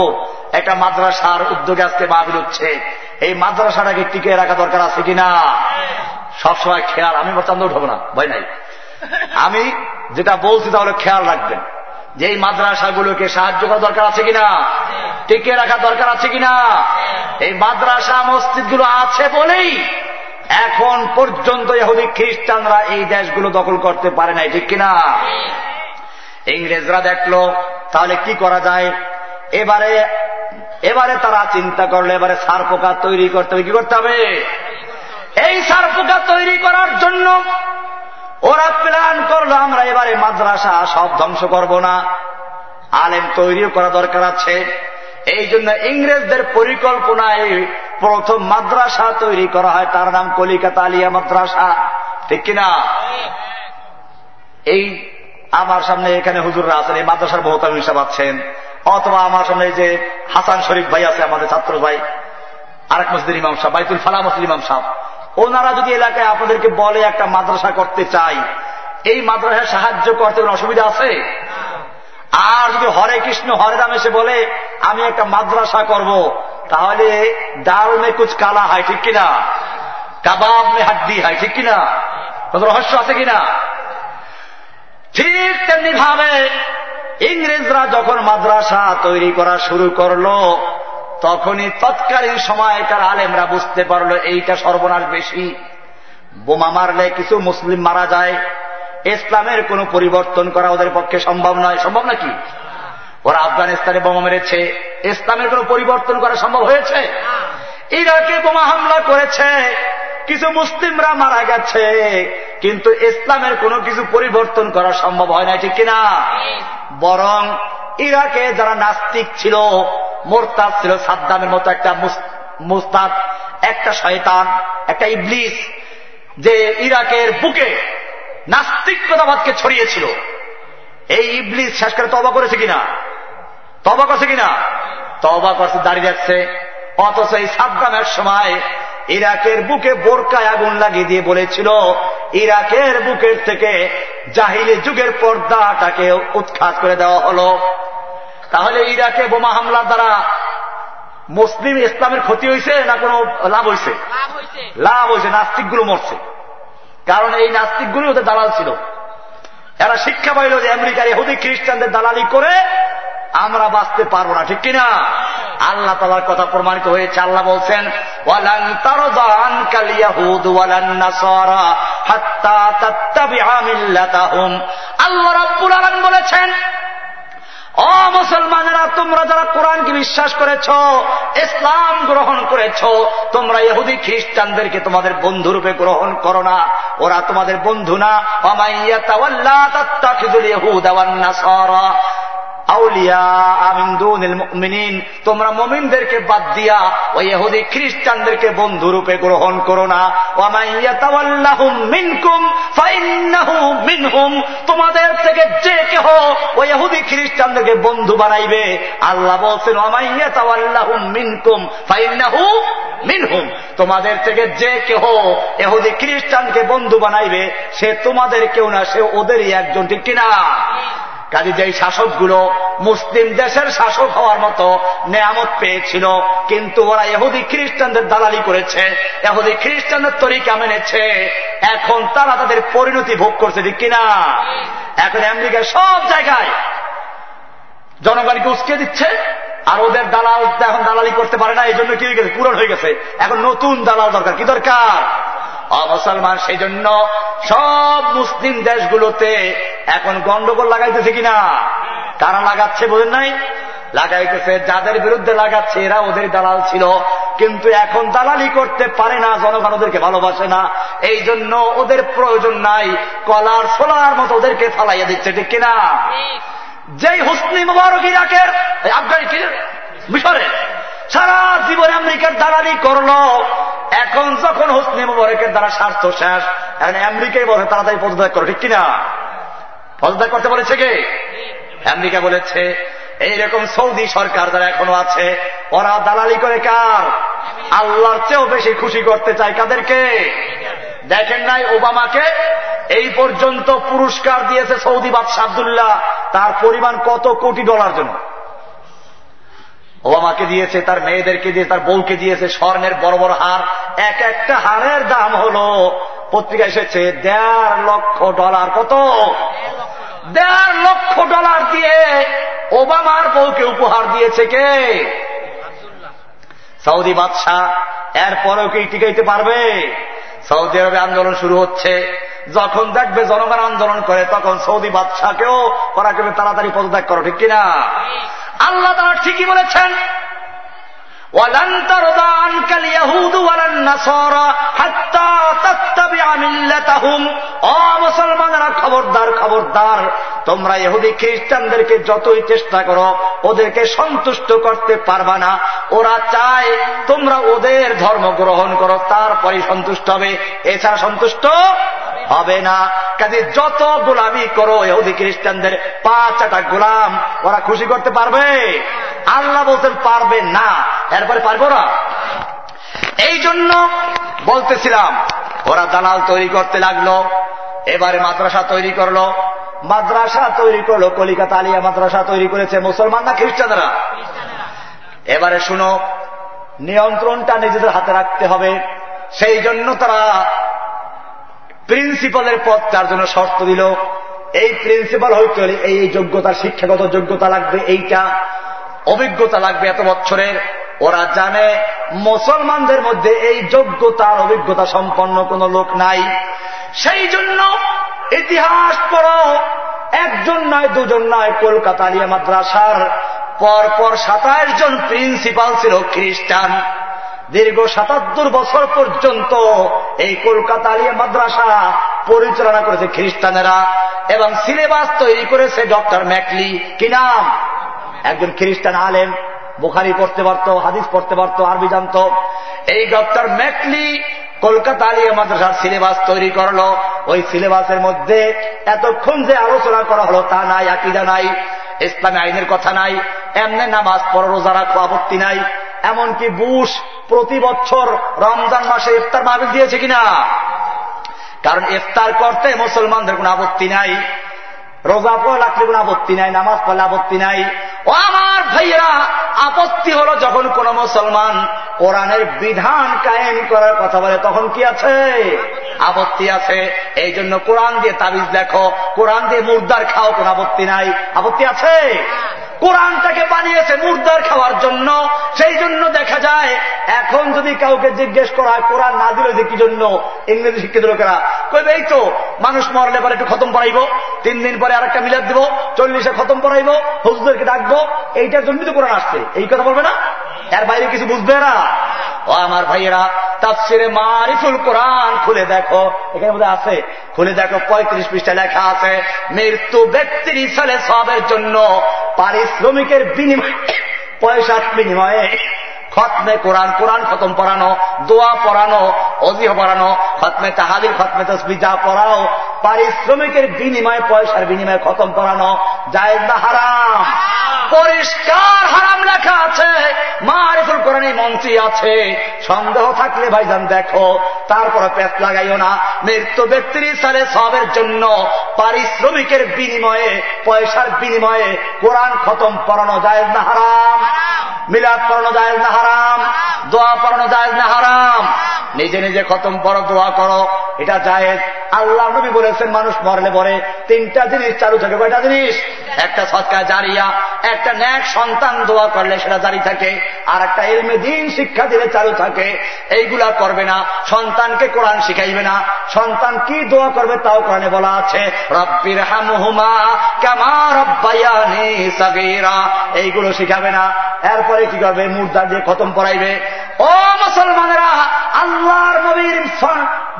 একটা মাদ্রাসার উদ্যোগে আজকে মাহবিল হচ্ছে। এই মাদ্রাসাটাকে টিকে রাখা দরকার আছে কিনা? সবসময় খেয়াল, আমি চান্দ উঠবো না, ভয় নাই। আমি যেটা বলছি তাহলে খেয়াল রাখবেন। যে এই মাদ্রাসাগুলোকে সাহায্য করা দরকার আছে কিনা? টিকে রাখা দরকার আছে কিনা? এই মাদ্রাসা, মসজিদগুলো আছে বলেই এখন পর্যন্ত ইহুদি খ্রিস্টানরা এই দেশগুলো দখল করতে পারে নাই, ঠিক কিনা? ইংরেজরা দেখল, তাহলে কি করা যায়? এবারে এবারে তারা চিন্তা করল, এবারে সার পোকা তৈরি করতে হবে, কি করতে হবে? এই সার পোকা তৈরি করার জন্য ওরা প্ল্যান করল, আমরা এবারে মাদ্রাসা সব ধ্বংস করব না। আলেম তৈরিও করা দরকার আছে। এই জন্য ইংরেজদের পরিকল্পনায় প্রথম মাদ্রাসা তৈরি করা হয়। তার নাম কলিকাতা আলিয়া মাদ্রাসা। ঠিক কিনা? এই আমার সামনে এখানে হুজুররা আছেন, এই মাদ্রাসার বহুতাম হিসাব আছেন। অথবা আমার সামনে যে হাসান শরীফ ভাই আছে, আমাদের ছাত্র ভাই। আরেক মসজিদ ইমাম সাহ বাইতুল ফালা মসজিদ ইমাম সাহ ওনারা যদি এলাকায় আপনাদেরকে বলে একটা মাদ্রাসা করতে চাই, এই মাদ্রাসায় সাহায্য করতে কোনো অসুবিধা আছে? আর যদি হরে কৃষ্ণ, হরে রাম এসে বলে, আমি একটা মাদ্রাসা করব, তাহলে ডাল মে কুচ কালা হয়, ঠিক কিনা? কাবাব মে হাড্ডি হয়, ঠিক কিনা? কোন রহস্য আছে কিনা? ঠিক তেমনি ভাবে ইংরেজরা যখন মাদ্রাসা তৈরি করা শুরু করল তখনই তৎকালীন সময় সময়কার আলেমরা বুঝতে পারল এইটা সর্বনাশ বেশি। বোমা মারলে কিছু মুসলিম মারা যায়। ইসলামের কোনো পরিবর্তন করা ওদের পক্ষে সম্ভব নয়। সম্ভব নাকি? ওরা আফগানিস্তানে বোমা মেরেছে। ইসলামের কোনো পরিবর্তন করা সম্ভব হয়েছে? ইরাকে বোমা হামলা করেছে। কিছু মুসলিমরা মারা গেছে। কিন্তু ইসলামের কোনো কিছু পরিবর্তন করা সম্ভব হয় না ঠিক কিনা? বরং ইরাকে যারা নাস্তিক ছিল মোরতাদ ছিল সাদ্দামের মতো একটা মুস্তাদ, একটা শয়তান, একটা ইবলিস, যে ইরাকের বুকে নাস্তিকতাবাদকে ছড়িয়েছিল। এই ইবলিস শেষ করে তবা করেছে কিনা? তবা করছে কিনা? তবা করছে, দাঁড়িয়ে যাচ্ছে। অথচ এই সাদ্দামের সময় ইরাকের বুকে বোরকায় আগুন লাগিয়ে দিয়ে বলেছিল, ইরাকের বুকের থেকে জাহিলি যুগের পর্দাটাকে উৎখাত করে দেওয়া হল। তাহলে ইরাকে বোমা হামলার দ্বারা মুসলিম ইসলামের ক্ষতি হয়েছে না কোনো লাভ হয়েছে? লাভ হয়েছে। নাস্তিকগুলো মরছে। কারণ এই নাস্তিকগুলো ওদের দালাল ছিল। এরা শিক্ষা পাইল যে আমেরিকার এহুদি খ্রিস্টানদের দালালি করে আমরা বাঁচতে পারব না ঠিক কিনা? আল্লাহ তালার কথা প্রমাণিত হয়েছে। আল্লাহ বলছেন আল্লাহ রাব্বুল আলামিন বলেছেন ও মুসলমানেরা, তোমরা যারা কোরআনকে বিশ্বাস করেছ, ইসলাম গ্রহণ করেছ, তোমরা ইহুদি খ্রিস্টানদেরকে তোমাদের বন্ধু রূপে গ্রহণ করো না। ওরা তোমাদের বন্ধু না। নাসারা তোমরা মমিনদেরকে বাদ দিয়া ওই এহুদি খ্রিস্টানদেরকে বন্ধুরূপে গ্রহণ করো না। মিনহুম, তোমাদের থেকে যে কেহ ওই এহুদি খ্রিস্টানদেরকে বন্ধু বানাইবে, আল্লাহ বলছেন মিনকুম ফাইন্নাহু মিনহুম, তোমাদের থেকে যে কেহ এহুদি খ্রিস্টানকে বন্ধু বানাইবে, সে তোমাদের কেউ না, সে ওদেরই একজন, ঠিক কিনা? কাজে যেই শাসকগুলো মুসলিম দেশের শাসক হওয়ার মতো নেয়ামত পেয়েছিল কিন্তু ওরা এহুদি খ্রিস্টানদের দালালি করেছে এহুদি খ্রিস্টানদের তরিকা মেনেছে এখন তারা তাদের পরিণতি ভোগ করছে ঠিক কিনা? এখন আমেরিকায় সব জায়গায় জনগণকে উস্কে দিচ্ছে আর ওদের দালাল এখন দালালি করতে পারে না এই জন্য কি হয়ে গেছে? পূরণ হয়ে গেছে। এখন নতুন দালাল দরকার। কি দরকার? অমুসলমান সেই জন্য সব মুসলিম দেশগুলোতে এখন গন্ডগোল লাগাইতেছে কিনা? কারা লাগাচ্ছে বোঝেন নাই? লাগাইতেছে, যাদের বিরুদ্ধে লাগাচ্ছে, এরা ওদের দালাল ছিল। কিন্তু এখন দালালি করতে পারে না, জনগণ ওদেরকে ভালোবাসে না। এই জন্য ওদের প্রয়োজন নাই, কলার, সোলার মতো ওদেরকে ফালাইয়া দিচ্ছে, ঠিক কিনা? যেই হুসনি মুবারক ইরাকের আফগানি মিশরে। সারা জীবনে আমেরিকার দালালি করল। এখন যখন হুসনি মুবারকের দ্বারা স্বার্থ শেষ, এখন আমেরিকাই বলে তাড়াতাড়ি পদত্যাগ করো, ঠিক কিনা পদত্যাগ করতে বলেছে কে? আমেরিকা বলেছে, এইরকম সৌদি সরকার যারা এখনও আছে, ওরা দালালি করে কার? আল্লাহর চেয়েও বেশি খুশি করতে চায় কাদেরকে? দেখেন নাই ওবামাকে? এই পর্যন্ত পুরস্কার দিয়েছে সৌদি বাদশাহ আবদুল্লাহ। তার পরিমাণ কত কোটি ডলার জন্য? ওবামাকে দিয়েছে, তার মেয়েদেরকে দিয়ে তার বউকে দিয়েছে, স্বর্ণের বড় বড় হার। এক একটা হারের দাম হল পত্রিকা এসেছে, দেড় লক্ষ ডলার। কত? দেড় লক্ষ ডলার দিয়ে ওবামার বউকে উপহার দিয়েছে কে? সৌদি বাদশাহ। এরপরেও কি টিকাইতে পারবে? সৌদি আরবে আন্দোলন শুরু হচ্ছে। যখন দেখবে জনগণ আন্দোলন করে তখন সৌদি বাদশাহকেও ওরা কেবে তাড়াতাড়ি পদত্যাগ করো ঠিক কিনা? আল্লাহ তারা ঠিকই বলেছেন। খবরদার খবরদার, তোমরা ইহুদি খ্রিস্টানদেরকে যতই চেষ্টা করো, ওদেরকে সন্তুষ্ট করতে পারবা না। ওরা চায় তোমরা ওদের ধর্ম গ্রহণ করো তারপরে সন্তুষ্ট হবে। এছাড়া সন্তুষ্ট হবে না। কাজে যত গোলামি করো এহুদি খ্রিস্টানদের পাঁচ আটা গোলাম ওরা খুশি করতে পারবে? আল্লাহ বলতেন পারবে না। এরপরে পারব না এই জন্য বলতেছিলাম, ওরা দালাল তৈরি করতে লাগল, এবারে মাদ্রাসা তৈরি করল। মাদ্রাসা তৈরি করল, কলিকাতা আলিয়া মাদ্রাসা তৈরি করেছে মুসলমান না খ্রিস্টানরা? এবারে শুনো, নিয়ন্ত্রণটা নিজেদের হাতে রাখতে হবে। সেই জন্য তারা প্রিন্সিপালের পদ তার জন্য শর্ত দিল, এই প্রিন্সিপাল হইতে হলে এই যোগ্যতা, শিক্ষাগত যোগ্যতা লাগবে এইটা, অভিজ্ঞতা লাগবে এত বছরের ওরা জানে, মুসলমানদের মধ্যে এই যোগ্যতার অভিজ্ঞতা সম্পন্ন কোন লোক নাই। সেই জন্য ইতিহাস পড়ো, একজন নয়, দুজন নয়, কলকাতা আলিয়া মাদ্রাসার পরপর সাতাইশ জন প্রিন্সিপাল ছিল খ্রিস্টান। দীর্ঘ সাতাত্তর বছর পর্যন্ত এই কলকাতা আলিয়া মাদ্রাসা পরিচালনা করেছে খ্রিস্টানেরা এবং সিলেবাস তৈরি করেছে ডক্টর ম্যাকলি। কি নাম? একজন খ্রিস্টান আলেম। বুখারি পড়তে পারত, হাদিস পড়তে পারত, আরবি জানত। এই ডক্টর ম্যাকলি কলকাতা আলিয়া মাদ্রাসার সিলেবাস তৈরি করল। ওই সিলেবাসের মধ্যে এতক্ষণ যে আলোচনা করা হলো তা নাই, আকিদা নাই, ইসলামী আইনের কথা নাই, এমনি নামাজ পর রোজা রাখো, আপত্তি নাই। এমনকি বুশ প্রতি বছর রমজান মাসে ইফতার মাহবিল দিয়েছে কিনা? কারণ ইফতার করতে মুসলমানদের কোন আপত্তি নাই, রোজা পড়ে রাখলে কোন আপত্তি নাই, নামাজ পড়লে আপত্তি নাই। ও আমার ভাইয়েরা, আপত্তি হলো যখন কোন মুসলমান কোরআনের বিধান কায়েম করার কথা বলে, তখন কি আছে? আপত্তি আছে। এই জন্য কোরআন দিয়ে তাবিজ দেখো কোরআন দিয়ে মুর্দার খাও, কোন আপত্তি নাই। আপত্তি আছে? কোরআনটাকে বানিয়েছে মুর্দার খাওয়ার জন্য, সেই জন্য দেখা যায়, এখন যদি কাউকে জিজ্ঞেস করা হয়, কোরআন না দিল যে কি জন্য? ইংরেজি শিক্ষিত লোকেরা কইবে, এই তো, মানুষ মরলে পরে একটু খতম পড়াইব তিন দিন পরে আর একটা মিলাদ দিব, চল্লিশে খতম পড়াইব হুজুরদেরকে ডাকবো, এইটার জন্যই তো কোরআন আসছে। এই কথা বলবে না? এর বাইরে কিছু বুঝবে না? ও আমার ভাইয়েরা, তাফসিরে মারিফুল কোরআন খুলে দেখো। এখানে বোধহয় আছে, খুলে দেখো, পঁয়ত্রিশ পৃষ্ঠা লেখা আছে, মৃত্যু ব্যক্তির ইসালে সবের জন্য পারিশ্রমিকের বিনিময়, পয়সার বিনিময়ে খতমে কোরআন কোরআন খতম পড়ানো, দোয়া পড়ানো অজিহ পড়ানো, খতমে তাহাদির খতমে তসবি যা পড়াও, পারিশ্রমিকের বিনিময়ে, পয়সার বিনিময়ে খতম পড়ানো জায়েজ না হারাম। পরিষ্কার হারাম লেখা আছে, মারিফুল কোরআনী মন্ত্রী আছে। সন্দেহ থাকলে ভাইজান দেখো তারপরে পেট লাগাইও না। মৃত ব্যক্তির সালে সবের জন্য পারিশ্রমিকের বিনিময়ে পয়সার বিনিময়ে কোরআন খতম পড়ানো যায় না হারাম? মিলাদ পড়ানো যায় না হারাম? দোয়া পড়ানো যায় না হারাম। নিজে নিজে খতম পড়ো দোয়া করো এটা জায়েজ। আল্লাহ নবী বলেছেন, মানুষ মরলে পরে তিনটা জিনিস চালু থাকে। কয়টা জিনিস? একটা সৎকার জারিয়া, একটা ন্যাক সন্তান দোয়া করলে সেটা জারি থাকে, আর একটা এলমে দিন শিক্ষা দিলে চালু থাকে। এইগুলা করবে না, সন্তানকে কোরআন শিখাইবে না। সন্তান কি দোয়া করবে তাও কোরআনে বলা আছে, রব্বির হামহুমা কামা রব্বায়ানি সাগীরা। এইগুলো শিখাবে না। এরপরে কি করবে? মুর্দা দিয়ে খতম পড়াইবে ও মুসলমানেরা, আল্লাহর নবীর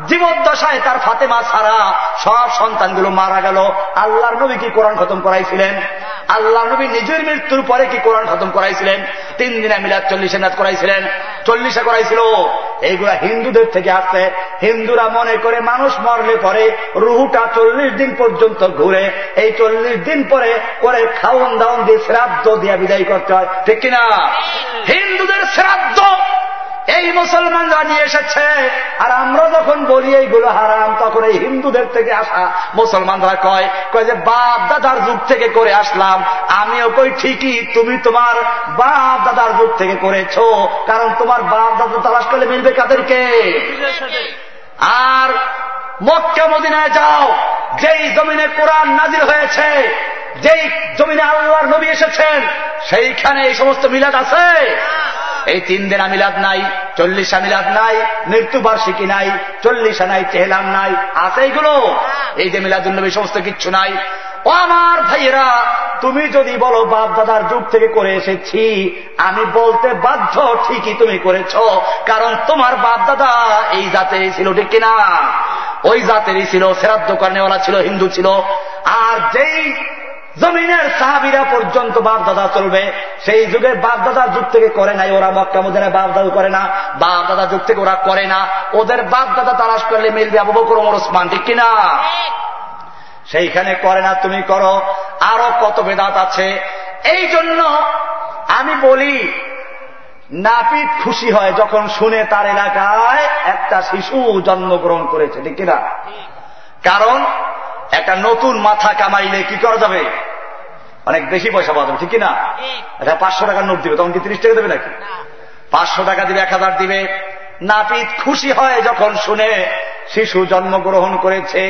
জীবদ্দশায় তার ফাতেমা ছাড়া সব সন্তানগুলো মারা গেল। আল্লাহর নবী কি কোরআন খতম করাইছিলেন? আল্লাহ নবী নিজের মৃত্যুর পরে কি কোরআন খতম করাইছিলেন? তিন দিনে মিলাদ চল্লিশে নাচ করাইছিলেন। চল্লিশে করাইছিল। এইগুলা হিন্দুদের থেকে আসছে। হিন্দুরা মনে করে মানুষ মরলে পরে রুহুটা চল্লিশ দিন পর্যন্ত ঘুরে এই চল্লিশ দিন পরে করে খাওয়ন দাওন দিয়ে শ্রাদ্ধ দিয়ে বিদায় করতে হয়। ঠিক কিনা? হিন্দুদের শ্রাদ্ধ এই মুসলমানরা নিয়ে এসেছে। আর আমরা যখন বলি এইগুলো হারাম, তখন এই হিন্দুদের থেকে আসা মুসলমানরা কয় কয় যে বাপ দাদার যুগ থেকে করে আসলাম। আমিও কই, ঠিকই, তুমি তোমার বাপ দাদার যুগ থেকে করেছ। কারণ তোমার বাপ দাদা তালাশ করলে মিলবে কাদেরকে? আর মক্কা মদিনায় যাও, যেই জমিনে কোরআন নাজির হয়েছে যেই জমিনে আল্লাহর নবী এসেছেন, সেইখানে এই সমস্ত মিলাদ আছে। এই তিন দিনা মিলাদ নাই, চল্লিশা মিলাদ নাই, মৃত্যুবার্ষিকী নাই, চল্লিশা নাই, চেহলাম নাই, আছে এইগুলো এই যে মিলাদুল্নবী সমস্ত কিচ্ছু নাই। ও আমার ভাইয়েরা, তুমি যদি বলো বাপ দাদার যুগ থেকে করে এসেছি, আমি বলতে বাধ্য ঠিকই তুমি করেছ, কারণ তোমার বাপ দাদা এই জাতেরই ছিল, ঠিক কিনা? ওই জাতেরই ছিল, শ্রাদ্ধ কর্নেওয়ালা ছিল, হিন্দু ছিল। আর যেই জমিনের সাহাবিরা পর্যন্ত বাপ দাদা চলবে। সেই যুগে বাপ দাদার যুগ থেকে করে নাই, ওরা মক্কা মদিনায় বাপ দাদু করে না বাপ দাদা যুগ থেকে ওরা করে না। ওদের বাপ দাদা তালাশ করলে মিলবে আবু বকর, ওমর, ওসমান, ঠিক কিনা? সেইখানে করে না, তুমি করো। আরও কত বেদাত আছে। এই জন্য আমি বলি, নাপিত খুশি হয় যখন শুনে তার এলাকায় একটা শিশু জন্মগ্রহণ করেছে, ঠিক কিনা? কারণ, একটা নতুন মাথা কামাইলে কি করা যাবে? অনেক বেশি পয়সা পাওয়া যাবে ঠিক কিনা? এটা পাঁচশো টাকার নোট দিবে তখন কি তিরিশ টাকা দেবে নাকি? পাঁচশো টাকা দিবে এক হাজার দিবে। নাপিত খুশি হয় যখন শুনে শিশু জন্মগ্রহণ করেছে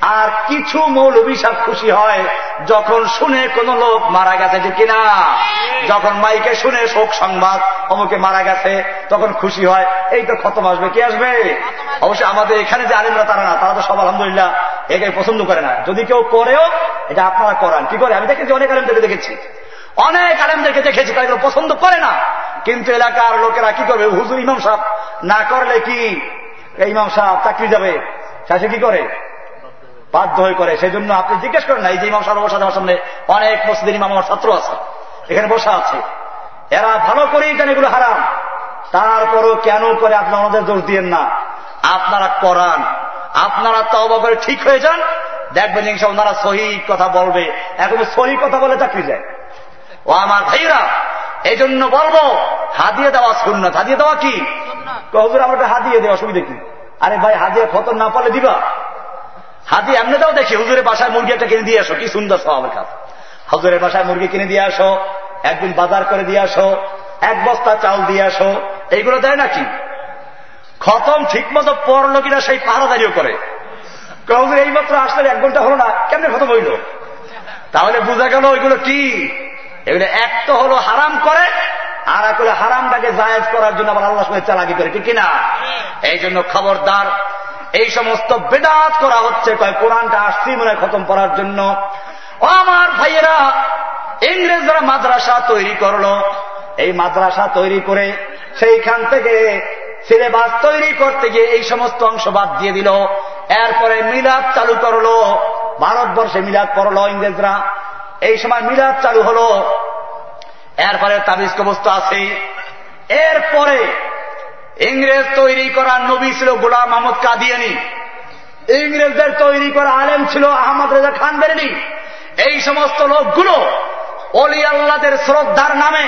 আর কিছু মৌলবী সাহ খুশি হয় যখন শুনে কোন লোক মারা গেছে যে কিনা? যখন মাইকে শুনে শোক সংবাদ অমুকে মারা গেছে তখন খুশি হয় এই তো খতম আসবে কি আসবে? অবশ্যই আমাদের এখানে যে আলিমরা তারা না তারা তো সব আলহামদুলিল্লাহ একে পছন্দ করে না। যদি কেউ করেও এটা আপনারা করান। কি করে? আমি দেখেছি অনেক আলিমদেরকে দেখেছি। অনেক আলেমদেরকে দেখেছি তারা এগুলো পছন্দ করে না। কিন্তু এলাকার লোকেরা কি করবে? হুজুর ইমাম সাহ না করলে কি? ইমাম সাহ চাকরি যাবে শেষে কি করে? বাধ্য হয়ে করে সেই জন্য আপনি জিজ্ঞেস করেন না এই যে ইমাম সাহেব বসা আমার সামনে অনেক মসজিদের ইমাম আমার ছাত্র আছে এখানে বসা আছে। এরা ভালো করেই জানে এগুলো হারাম। তারপরও কেন করে আপনারা আমাদের দোষ দিয়েন না? আপনারা করান। আপনারা তবা করে ঠিক হয়ে যান। দেখবেন ইনশা ওনারা সহি কথা বলবে। এখন সহি কথা বলে চাকরি যায় ও আমার ভাইরা এই জন্য বলব হাদিয়ে দেওয়া শূন্য হাদিয়ে দেওয়া কি? হুজুর আমার হাদিয়ে দেওয়া অসুবিধা কি? আরে ভাই হাদিয়ে খতর না পারলে দিবা? হাদি এমনিটাও দেখি হুজুরের বাসায় মুরগি একটা কিনে দিয়ে আসো কি সুন্দর স্বভাবের কাজ হুজুরের বাসায় মুরগি কিনে দিয়ে আসো একদিন বাজার করে দিয়ে আসো এক বস্তা চাল দিয়ে আসো এইগুলো দেয় নাকি খতম ঠিক মতো পড়ল কিনা সেই পাহারাদারিও করে। হুজুর এই মাত্র আসলে এক ঘণ্টা হলো না কেমনে খতম হইল? তাহলে বোঝা গেল ওইগুলো কি? এগুলো এক তো হলো হারাম করে আর এক হলো হারামটাকে জায়েজ করার জন্য আবার আল্লাহ সঙ্গে চালাকি করে ঠিক কিনা? এই জন্য খবরদার এই সমস্ত বেদাত করা হচ্ছে। কয়, কোরআনটা আসছি মনে খতম করার জন্য। আমার ভাইয়েরা, ইংরেজরা মাদ্রাসা তৈরি করল। এই মাদ্রাসা তৈরি করে সেইখান থেকে সিলেবাস তৈরি করতে গিয়ে এই সমস্ত অংশ বাদ দিয়ে দিল। এরপরে মিলাদ চালু করল। ভারতবর্ষে মিলাদ পড়ল ইংরেজরা। এই সময় মিলাদ চালু হলো। এরপরে তাবিজ কবস্ত আছে। এরপরে ইংরেজ তৈরি করা নবী ছিল গোলাম আহমদ কাদিয়ানি। ইংরেজদের তৈরি করা আলেম ছিল আহমদ রেজা খান বেরেনি এই সমস্ত লোকগুলো অলি আল্লাদের শ্রদ্ধার নামে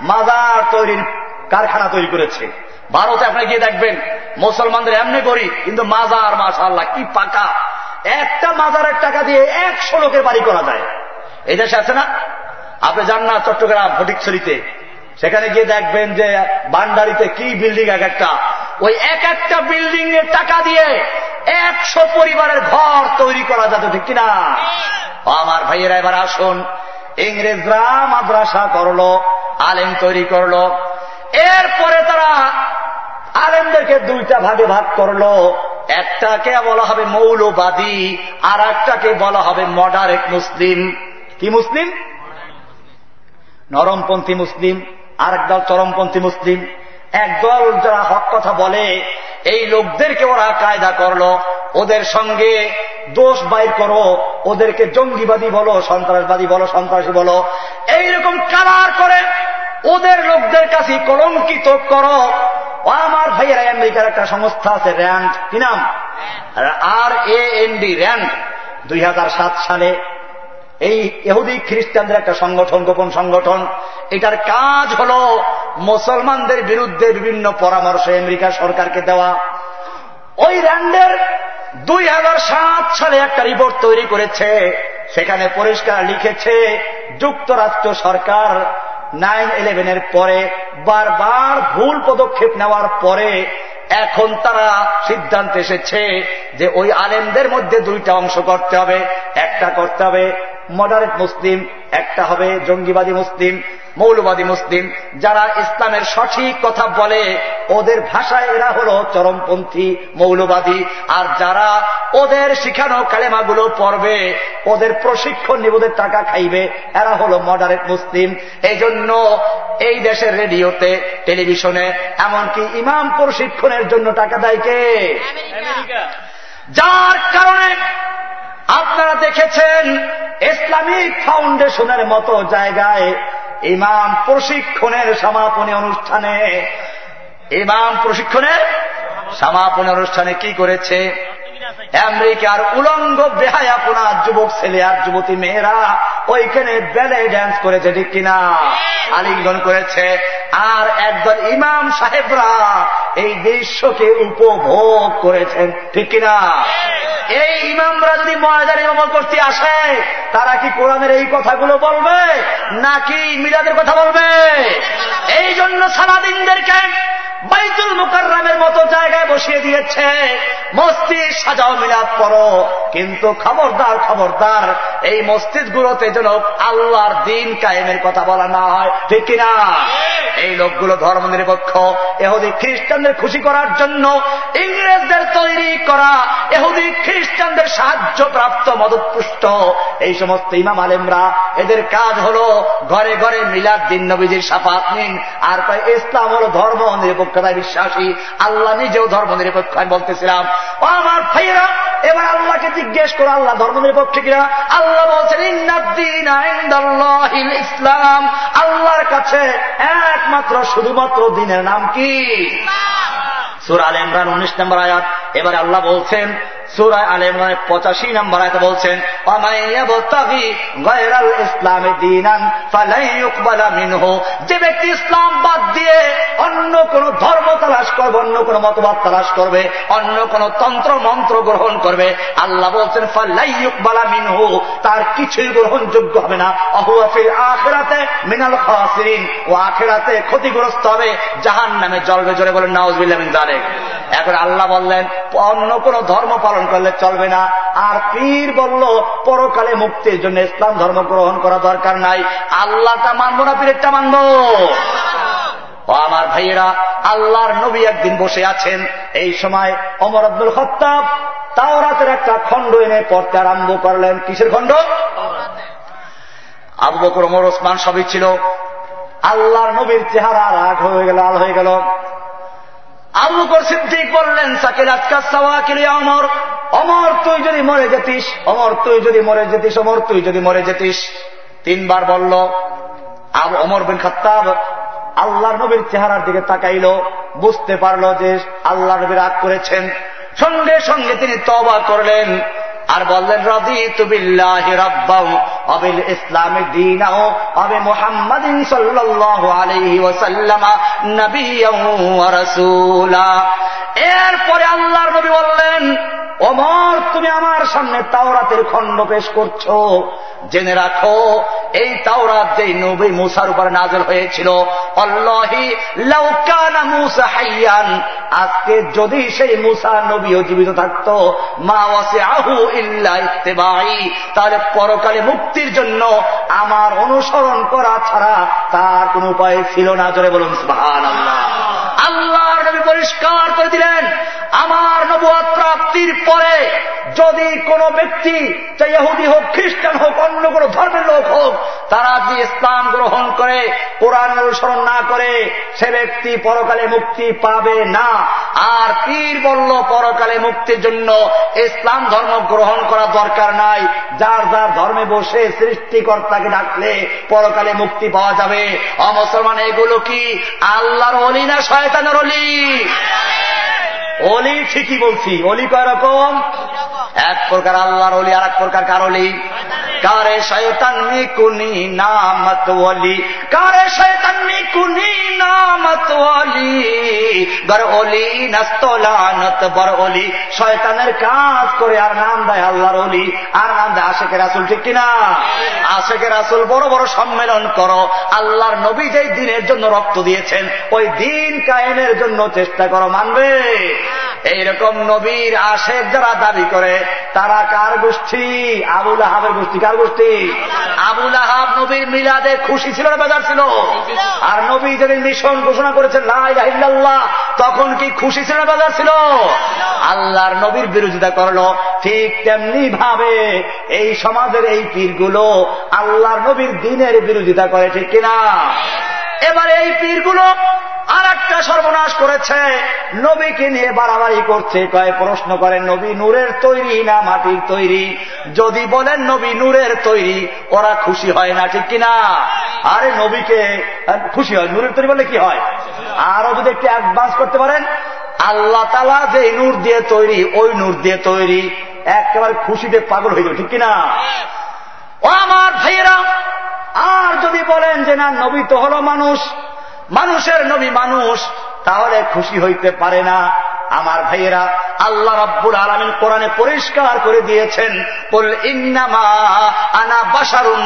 মাজার তৈরির কারখানা তৈরি করেছে। ভারতে আপনি গিয়ে দেখবেন, মুসলমানদের এমনি গরিব, কিন্তু মাজার মাসা আল্লাহ কি পাকা। একটা মাজারের টাকা দিয়ে একশো লোকের বাড়ি করা যায়। এই দেশে আছে না? আপনি যান না চট্টগ্রাম, ফটিকছড়িতে। সেখানে গিয়ে দেখবেন যে বান্ডারিতে কি বিল্ডিং এক একটা। ওই এক একটা বিল্ডিং এর টাকা দিয়ে একশো পরিবারের ঘর তৈরি করা যাবে, ঠিক কিনা? আমার ভাইয়েরা, এবার আসুন। ইংরেজরা মাদ্রাসা করল, আলেম তৈরি করল। এরপরে তারা আলেমদেরকে দুইটা ভাগে ভাগ করল। একটাকে বলা হবে মৌলবাদী আর একটাকে বলা হবে মডারেট মুসলিম। কি মুসলিম? নরমপন্থী মুসলিম। আর একদল চরমপন্থী মুসলিম। একদল যারা হক কথা বলে এই লোকদেরকে ওরা কায়দা করল। ওদের সঙ্গে দোষ বাইর করো ওদেরকে জঙ্গিবাদী বলো সন্ত্রাসবাদী বলো সন্ত্রাসী বলো। এইরকম কালার করে ওদের লোকদের কাছে কলঙ্কিত করো। আমার ভাইয়েরা আমেরিকার একটা সংস্থা আছে র্যান্ড কি নাম? R A N D rand দুই সালে এই এহুদি খ্রিস্টানদের একটা সংগঠন, গোপন সংগঠন। এটার কাজ হল মুসলমানদের বিরুদ্ধে বিভিন্ন পরামর্শ আমেরিকা সরকারকে দেওয়া। ওই র্যান্ডের দুই হাজার সাত সালে একটা রিপোর্ট তৈরি করেছে। সেখানে পরিষ্কার লিখেছে, যুক্তরাষ্ট্র সরকার নাইন ইলেভেনের পরে বারবার ভুল পদক্ষেপ নেওয়ার পরে এখন তারা সিদ্ধান্ত এসেছে যে ওই আলেমদের মধ্যে দুইটা অংশ করতে হবে, একটা করতে হবে। মডারেট মুসলিম একটা হবে জঙ্গিবাদী মুসলিম মৌলবাদী মুসলিম যারা ইসলামের সঠিক কথা বলে ওদের ভাষায় এরা হল চরমপন্থী মৌলবাদী আর যারা ওদের শিখানো কালেমাগুলো পড়বে ওদের প্রশিক্ষণ নিবোধের টাকা খাইবে এরা হল মডারেট মুসলিম। এই জন্য এই দেশের রেডিওতে টেলিভিশনে এমনকি ইমাম প্রশিক্ষণের জন্য টাকা দেয় কে? যার কারণে আপনারা দেখেছেন ইসলামিক ফাউন্ডেশনের মতো জায়গায় ইমাম প্রশিক্ষণের সমাপনী অনুষ্ঠানে, ইমাম প্রশিক্ষণের সমাপনী অনুষ্ঠানে কি করেছে? আমেরিকার উলঙ্গ বেহায়াপনা যুবক ছেলে আর যুবতী মেয়েরা ওইখানে বেলে ড্যান্স করেছে, ঠিক কিনা? আলিঙ্গন করেছে। আর একদল ইমাম সাহেবরা এই দৃশ্যকে উপভোগ করেছেন ঠিক কিনা? এই ইমামরা যদি ময়দানে অমল করতে আসে তারা কি কোরআনের এই কথাগুলো বলবে নাকি মিলাদের কথা বলবে? এই জন্য সারাদিনদেরকে বাইতুল মুকাররামের মতো জায়গায় বসিয়ে দিয়েছে। মসজিদ সাজাও মিলাদ পড়ো কিন্তু খবরদার খবরদার এই মসজিদ গুলোতে যেন আল্লাহর দিন কায়েমের কথা বলা না হয়। ঠিক কিনা? এই লোকগুলো ধর্ম নিরপেক্ষ। এহুদি খ্রিস্টানদের খুশি করার জন্য ইংরেজদের তৈরি করা এহুদি খ্রিস্টানদের সাহায্য প্রাপ্ত মদতপুষ্ট। এই সমস্ত ইমাম আলেমরা এদের কাজ হল ঘরে ঘরে মিলাদ দিন নবীজির সাফাত নিন। আর ইসলাম হল ধর্ম নিরপেক্ষতায় বিশ্বাসী। আল্লাহ নিজেও ধর্ম নিরপেক্ষ। আমি বলতেছিলাম ও আমার ভাইয়েরা এবার আল্লাহকে জিজ্ঞেস করো আল্লাহ ধর্ম নিরপেক্ষ কিনা? আল্লাহ বলছেন ইসলাম। আল্লাহর কাছে একমাত্র শুধুমাত্র দিনের নাম কি? সুর আল ইমরান উনিশ নম্বর আয়াত। এবার আল্লাহ বলছেন সুরায় আল ইমরানের পঁচাশি নম্বর আয়াত বলছেন ইসলামে দিনান যে ব্যক্তি ইসলাম বাদ দিয়ে অন্য কোন ধর্ম তালাশ করবে, অন্য কোন মতবাদ তালাশ করবে, অন্য কোন তন্ত্র মন্ত্র গ্রহণ করবে, আল্লাহ বলছেন ফাল্লাইবালা মিনহু। তার কিছুই গ্রহণযোগ্য হবে না। অহুয়াফির আখেরাতে মিনাল খাসিরিন। ও আখেরাতে ক্ষতিগ্রস্ত হবে জাহান নামে জলবে জলে বলেন, নাউজবিল্লাহ মিন জালেক এখন আল্লাহ বললেন, অন্য কোন ধর্ম পালন করলে চলবে না। আর পীর বলল, পরকালে মুক্তির জন্য ইসলাম ধর্ম গ্রহণ করা দরকার নাই। আল্লাহটা মানবো না, পীরেরটা মানব। আমার ভাইয়েরা, আল্লাহর নবী একদিন বসে আছেন। এই সময় অমর আব্দুল খত্তাব তাওরাতের একটা খণ্ড এনে পড়তে আরম্ভ করলেন। কিসের খণ্ড? আবু বকর, ওমর, ওসমান সবই ছিল। আল্লাহর নবীর চেহারা রাগ হয়ে গেল আল হয়ে গেল। আবু বকর সিদ্দিক বললেন সাকির আজকাল সাওয়াকিলি অমর। অমর, তুই যদি মরে যেতিস, অমর, তুই যদি মরে যেতিস, অমর, তুই যদি মরে যেতিস। তিনবার বলল, আবু অমর বিন খাত্তাব আল্লাহ নবীর চেহারার দিকে তাকাইল, বুঝতে পারল যে আল্লাহ নবী রাগ করেছেন। সঙ্গে সঙ্গে তিনি তবা করলেন। আর বললেন রবি তুবিল্লাহ রব্বাউ অবিল ইসলামী দিন অবে মোহাম্মদিন সাল্লাহ আলহি ওসাল্লামা নবী রসুলা। এরপরে আল্লাহর নবী বললেন ওমর তুমি আমার সামনে তাওরাতের খণ্ড পেশ করছ। জেনে রাখো, এই তাওরাত যেই নবী মুসার উপরে নাজল হয়েছিল আজকে যদি সেই মুসা নবীও জীবিত থাকত, মা ওয়াসে আহু ইল্লা ইত্তেবাই তাহলে পরকালে মুক্তির জন্য আমার অনুসরণ করা ছাড়া তার কোন উপায় ছিল না। জোরে বলুন আল্লাহ আল্লাহর নবী পরিষ্কার করে দিলেন। আমার নবুয়াদ প্রাপ্তির পরে যদি কোনো ব্যক্তি চাই ইহুদি হোক খ্রিস্টান হোক অন্য কোনো ধর্মের লোক হোক তারা যদি ইসলাম গ্রহণ করে কোরআন অনুসরণ না করে সে ব্যক্তি পরকালে মুক্তি পাবে না। আর পীর বলল পরকালে মুক্তির জন্য ইসলাম ধর্ম গ্রহণ করা দরকার নাই। যার যার ধর্মে বসে সৃষ্টিকর্তাকে ডাকলে পরকালে মুক্তি পাওয়া যাবে। অমুসলমান এগুলো কি আল্লাহর অলি না শয়তানের অলি? অলি ঠিকই বলছি, অলি কয় রকম? এক প্রকার আল্লাহর অলি আর এক প্রকার কার অলি? কারে শয়তান কুনি নামত অলি? কারে শয়তান কুনি নামত অলি? বর অলি নস্তলানত বর অলি শয়তানের কাজ করে আর নাম দেয় আল্লাহর অলি। আর নাম দেয় আশেকের আসল ঠিক কিনা? আশেকের আসল বড় বড় সম্মেলন করো, আল্লাহর নবী যেই দিনের জন্য রক্ত দিয়েছেন, ওই দিন কায়েমের জন্য চেষ্টা করো, মানবে? এইরকম নবীর আশেক যারা দাবি করে, তারা কার গোষ্ঠী? আবুল আহাবের গোষ্ঠী, কার গোষ্ঠী? আবুল আহাব নবীর মিলাদে খুশি ছিল না বেজার ছিল? আর নবী যেদিন মিশন ঘোষণা করেছেন লাইল্লাহ তখন কি খুশি ছিল না বেজার ছিল? আল্লাহর নবীর বিরোধিতা করল। ঠিক তেমনি ভাবে এই সমাজের এই পীরগুলো আল্লাহর নবীর দিনের বিরোধিতা করে, ঠিক কিনা? এবার এই পীরগুলো আর একটা সর্বনাশ করেছে। নবীকে নিয়ে বাড়াবাড়ি করছে। কয়ে প্রশ্ন করেন নবী নূরের তৈরি না মাটির তৈরি? যদি বলেন নবী নূরের তৈরি, ওরা খুশি হয় না, ঠিক কিনা? আরে নবীকে খুশি হয়। নূরের তৈরি বলে কি হয়? আরও যদি একটু অ্যাডভান্স করতে পারেন, আল্লাহ তালা যে নূর দিয়ে তৈরি, ওই নূর দিয়ে তৈরি। একেবারে খুশিতে পাগল হয়ে যাবে, ঠিক কিনা? ও আমার ভাইয়েরা, আর যদি বলেন যে না, নবী তো হল মানুষ, মানুষের নবী মানুষ, তাহলে খুশি হইতে পারে না। আমার ভাইয়েরা, আল্লাহ রাব্বুল আলমিন কোরআনে পরিষ্কার করে দিয়েছেন ইন্নামা আনা বাসারুম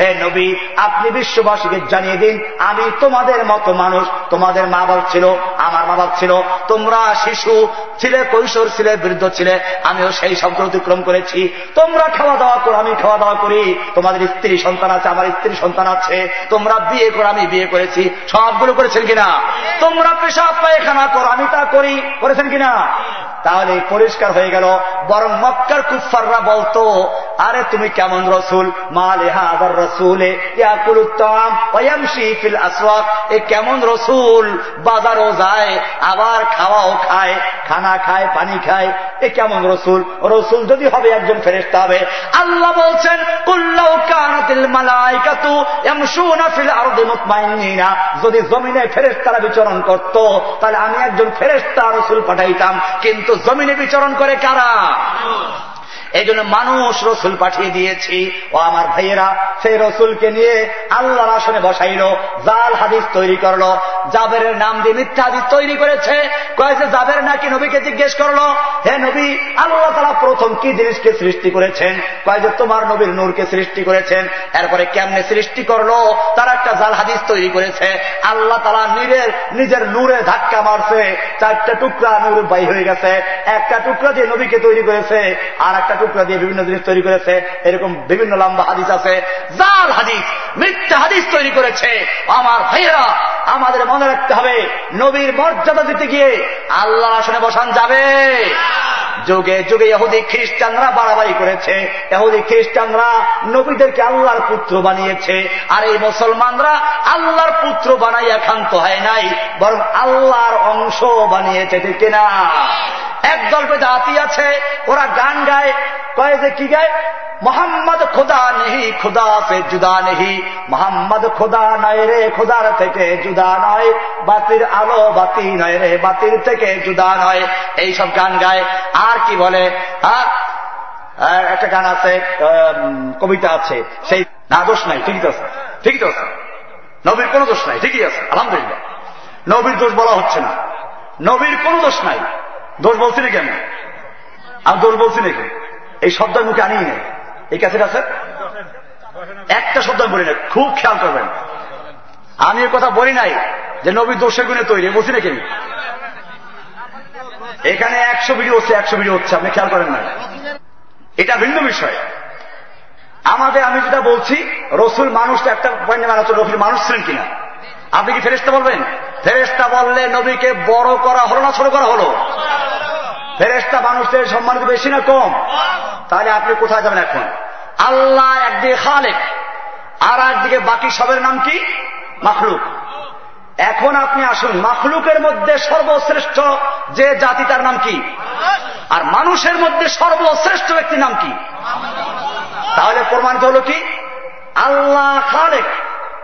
হে নবী, আপনি বিশ্ববাসীকে জানিয়ে দিন, আমি তোমাদের মতো মানুষ, তোমাদের মা বাপ ছিল, আমার মা বাপ ছিল, তোমরা শিশু ছিলে, কৈশোর ছিলে, বৃদ্ধ ছিলে, আমিও সেই শব্দ অতিক্রম করেছি। তোমরা খাওয়া দাওয়া করো, আমি খাওয়া দাওয়া করি। তোমাদের স্ত্রী সন্তান আছে, আমার স্ত্রী সন্তান আছে, তোমরা বিয়ে করো, আমি বিয়ে করেছি। সবগুলো করেছেন কিনা? তোমরা পেশাব পায়খানা করো, আমি তা করি করেছেন কিনা? তাহলে পরিষ্কার হয়ে গেল। বরং মক্কার কুফাররা বলতো, আরে তুমি কেমন রসুল? মালে হাজার রসুলে ফিল আসওয়াক। এ কেমন রসুল? বাজারও যায়, আবার খাওয়াও খায়, খানা খায়, পানি খায়। এ কেমন রসুল? রসুল যদি হবে একজন ফেরেস্তা হবে। আল্লাহ বলছেন কুল্লাউ কানাতিল মালাইকাতু ইয়ামশুনা ফিল আরদি মুতমাইন্নিনা। যদি জমিনে ফেরেস্তারা বিচরণ করত, তাহলে আমি একজন ফেরেস্তা রসুল পাঠাইতাম। কিন্তু জমিনে বিচরণ করে কারা? এই জন্য মানুষ রসুল পাঠিয়ে দিয়েছি। ও আমার ভাইয়েরা, সেই রসুলকে নিয়ে আল্লাহর আসনে বসাইল, জাল হাদিস তৈরি করল জাবের নাম দিয়ে মিথ্যা হাদিস তৈরি করেছে। কয়েছে জাবের নাকি নবীকে জিজ্ঞেস করল, হে নবী, আল্লাহ তারা প্রথম কি জিনিসকে সৃষ্টি করেছেন? কয়ে যে, তোমার নবীর নূরকে সৃষ্টি করেছেন। এরপরে কেমনে সৃষ্টি করল, তারা একটা জাল হাদিস তৈরি করেছে। আল্লাহ তারা নিজের নিজের নূরে ধাক্কা মারছে, চারটা টুকরা নূর বাই হয়ে গেছে। একটা টুকরা দিয়ে নবীকে তৈরি করেছে, আর একটা টুকরা দিয়ে বিভিন্ন জিনিস তৈরি করেছে, এরকম বিভিন্ন লম্বা হাদিস আছে, জাল হাদিস, মিথ্যা হাদিস তৈরি করেছে। আমার ভাইয়েরা, আমাদের মনে রাখতে হবে, নবীর মর্যাদা দিতে গিয়ে আল্লাহ আসনে বসান যাবে। যুগে যুগে এহুদি খ্রিস্টানরা বাড়াবাড়ি করেছে। এহুদি খ্রিস্টানরা নবীদেরকে আল্লাহর পুত্র বানিয়েছে। আর এই মুসলমানরা আল্লাহর পুত্র বানাইয়া খান্ত হয় নাই, বরং আল্লাহর অংশ বানিয়েছে, ঠিক না একদল বেদাতি আছে, ওরা গান গায়। কয়ে যে কি গায়? মোহাম্মদ খোদা নেহি, খোদা সে জুদা নেহি। মোহাম্মদ খোদা নয় রে, খোদার থেকে জুদা নয় বাতির আলো বাতি নয় রে, বাতির থেকে জুদা নয় এই সব গান গায়। আর কি বলে? একটা গান আছে কবিতা আছে। সেই, না, দোষ নাই, ঠিকই আছে ঠিকই আছে। নবীর কোন দোষ নাই, ঠিকই আছে, আলহামদুলিল্লাহ। নবীর দোষ বলা হচ্ছে না। নবীর কোন দোষ নাই। দোষ বলছি কেন আমি? দোষ বলছি নাকি? এই শব্দ মুখে আনিয়ে নেই। এই ক্যাসেট আছে? একটা শব্দ আমি বলি না খুব খেয়াল করবেন। আমি কথা বলি নাই যে নবী দোষে গুণে তৈরি বলছি নাকি আমি? এখানে একশো ভিডিও হচ্ছে, একশো ভিডিও হচ্ছে, আপনি খেয়াল করেন না এটা ভিন্ন বিষয়। আমাদের আমি যেটা বলছি, রসুল মানুষটা একটা পয়েন্ট মানা হচ্ছে, রসুল মানুষ ছিলেন কিনা? আপনি কি ফেরেস্তা বলবেন? ফেরেস্তা বললে নবীকে বড় করা হলো না ছোট করা হলো? ফেরেস্তা মানুষদের সম্মানিত বেশি না কম? তাহলে আপনি কোথায় যাবেন এখন? আল্লাহ একদিকে খালেক আর একদিকে বাকি সবের নাম কি? মাখলুক। এখন আপনি আসুন, মাখলুকের মধ্যে সর্বশ্রেষ্ঠ যে জাতি, তার নাম কি? আর মানুষের মধ্যে সর্বশ্রেষ্ঠ ব্যক্তির নাম কি? তাহলে প্রমাণিত হল কি? আল্লাহ খালেক,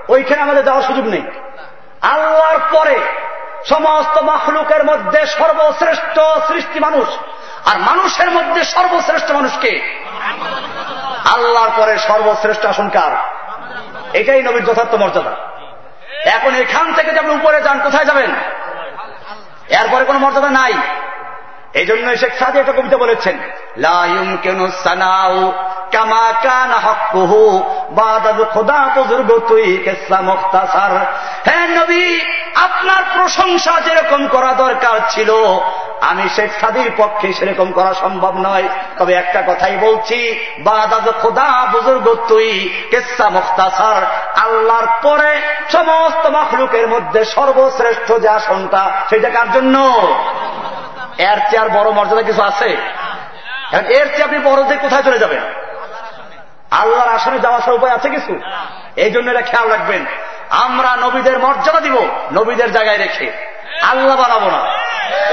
ওইখানে আমাদের যাওয়ার সুযোগ নেই। আল্লাহর পরে সমস্ত মাহলুকের মধ্যে সর্বশ্রেষ্ঠ সৃষ্টি মানুষ। আর মানুষের মধ্যে সর্বশ্রেষ্ঠ মানুষকে আল্লাহর পরে সর্বশ্রেষ্ঠ আসনকার এটাই নবীর যথার্থ মর্যাদা। এখন এখান থেকে যে আপনি উপরে যান, কোথায় যাবেন? এরপরে কোন মর্যাদা নাই। এই জন্য শেখ সাদি একটা কবিতা বলেছেন লাইম কেন সানাও কামা কান হকুহু বাদাদ খোদা বুজুর্গ তুই কেসা মুখতাসার। হ্যাঁ নবী, আপনার প্রশংসা যেরকম করা দরকার ছিল, আমি শেখ সাদির পক্ষে সেরকম করা সম্ভব নয়। তবে একটা কথাই বলছি বাদাদ খোদা বুজুর্গ তুই কেসা মুখতাসার। আল্লাহর পরে সমস্ত মখলুকের মধ্যে সর্বশ্রেষ্ঠ যে আসনটা, সেটা কার জন্য? এর চেয়ে আর বড় মর্যাদা কিছু আছে? এর চেয়ে আপনি বড় দিয়ে কোথায় চলে যাবেন? আল্লাহর আসনে যাওয়া আসার উপায় আছে কিছু? এই জন্য এটা খেয়াল রাখবেন। আমরা নবীদের মর্যাদা দিব, নবীদের জায়গায় রেখে। আল্লাহ বানাবো না।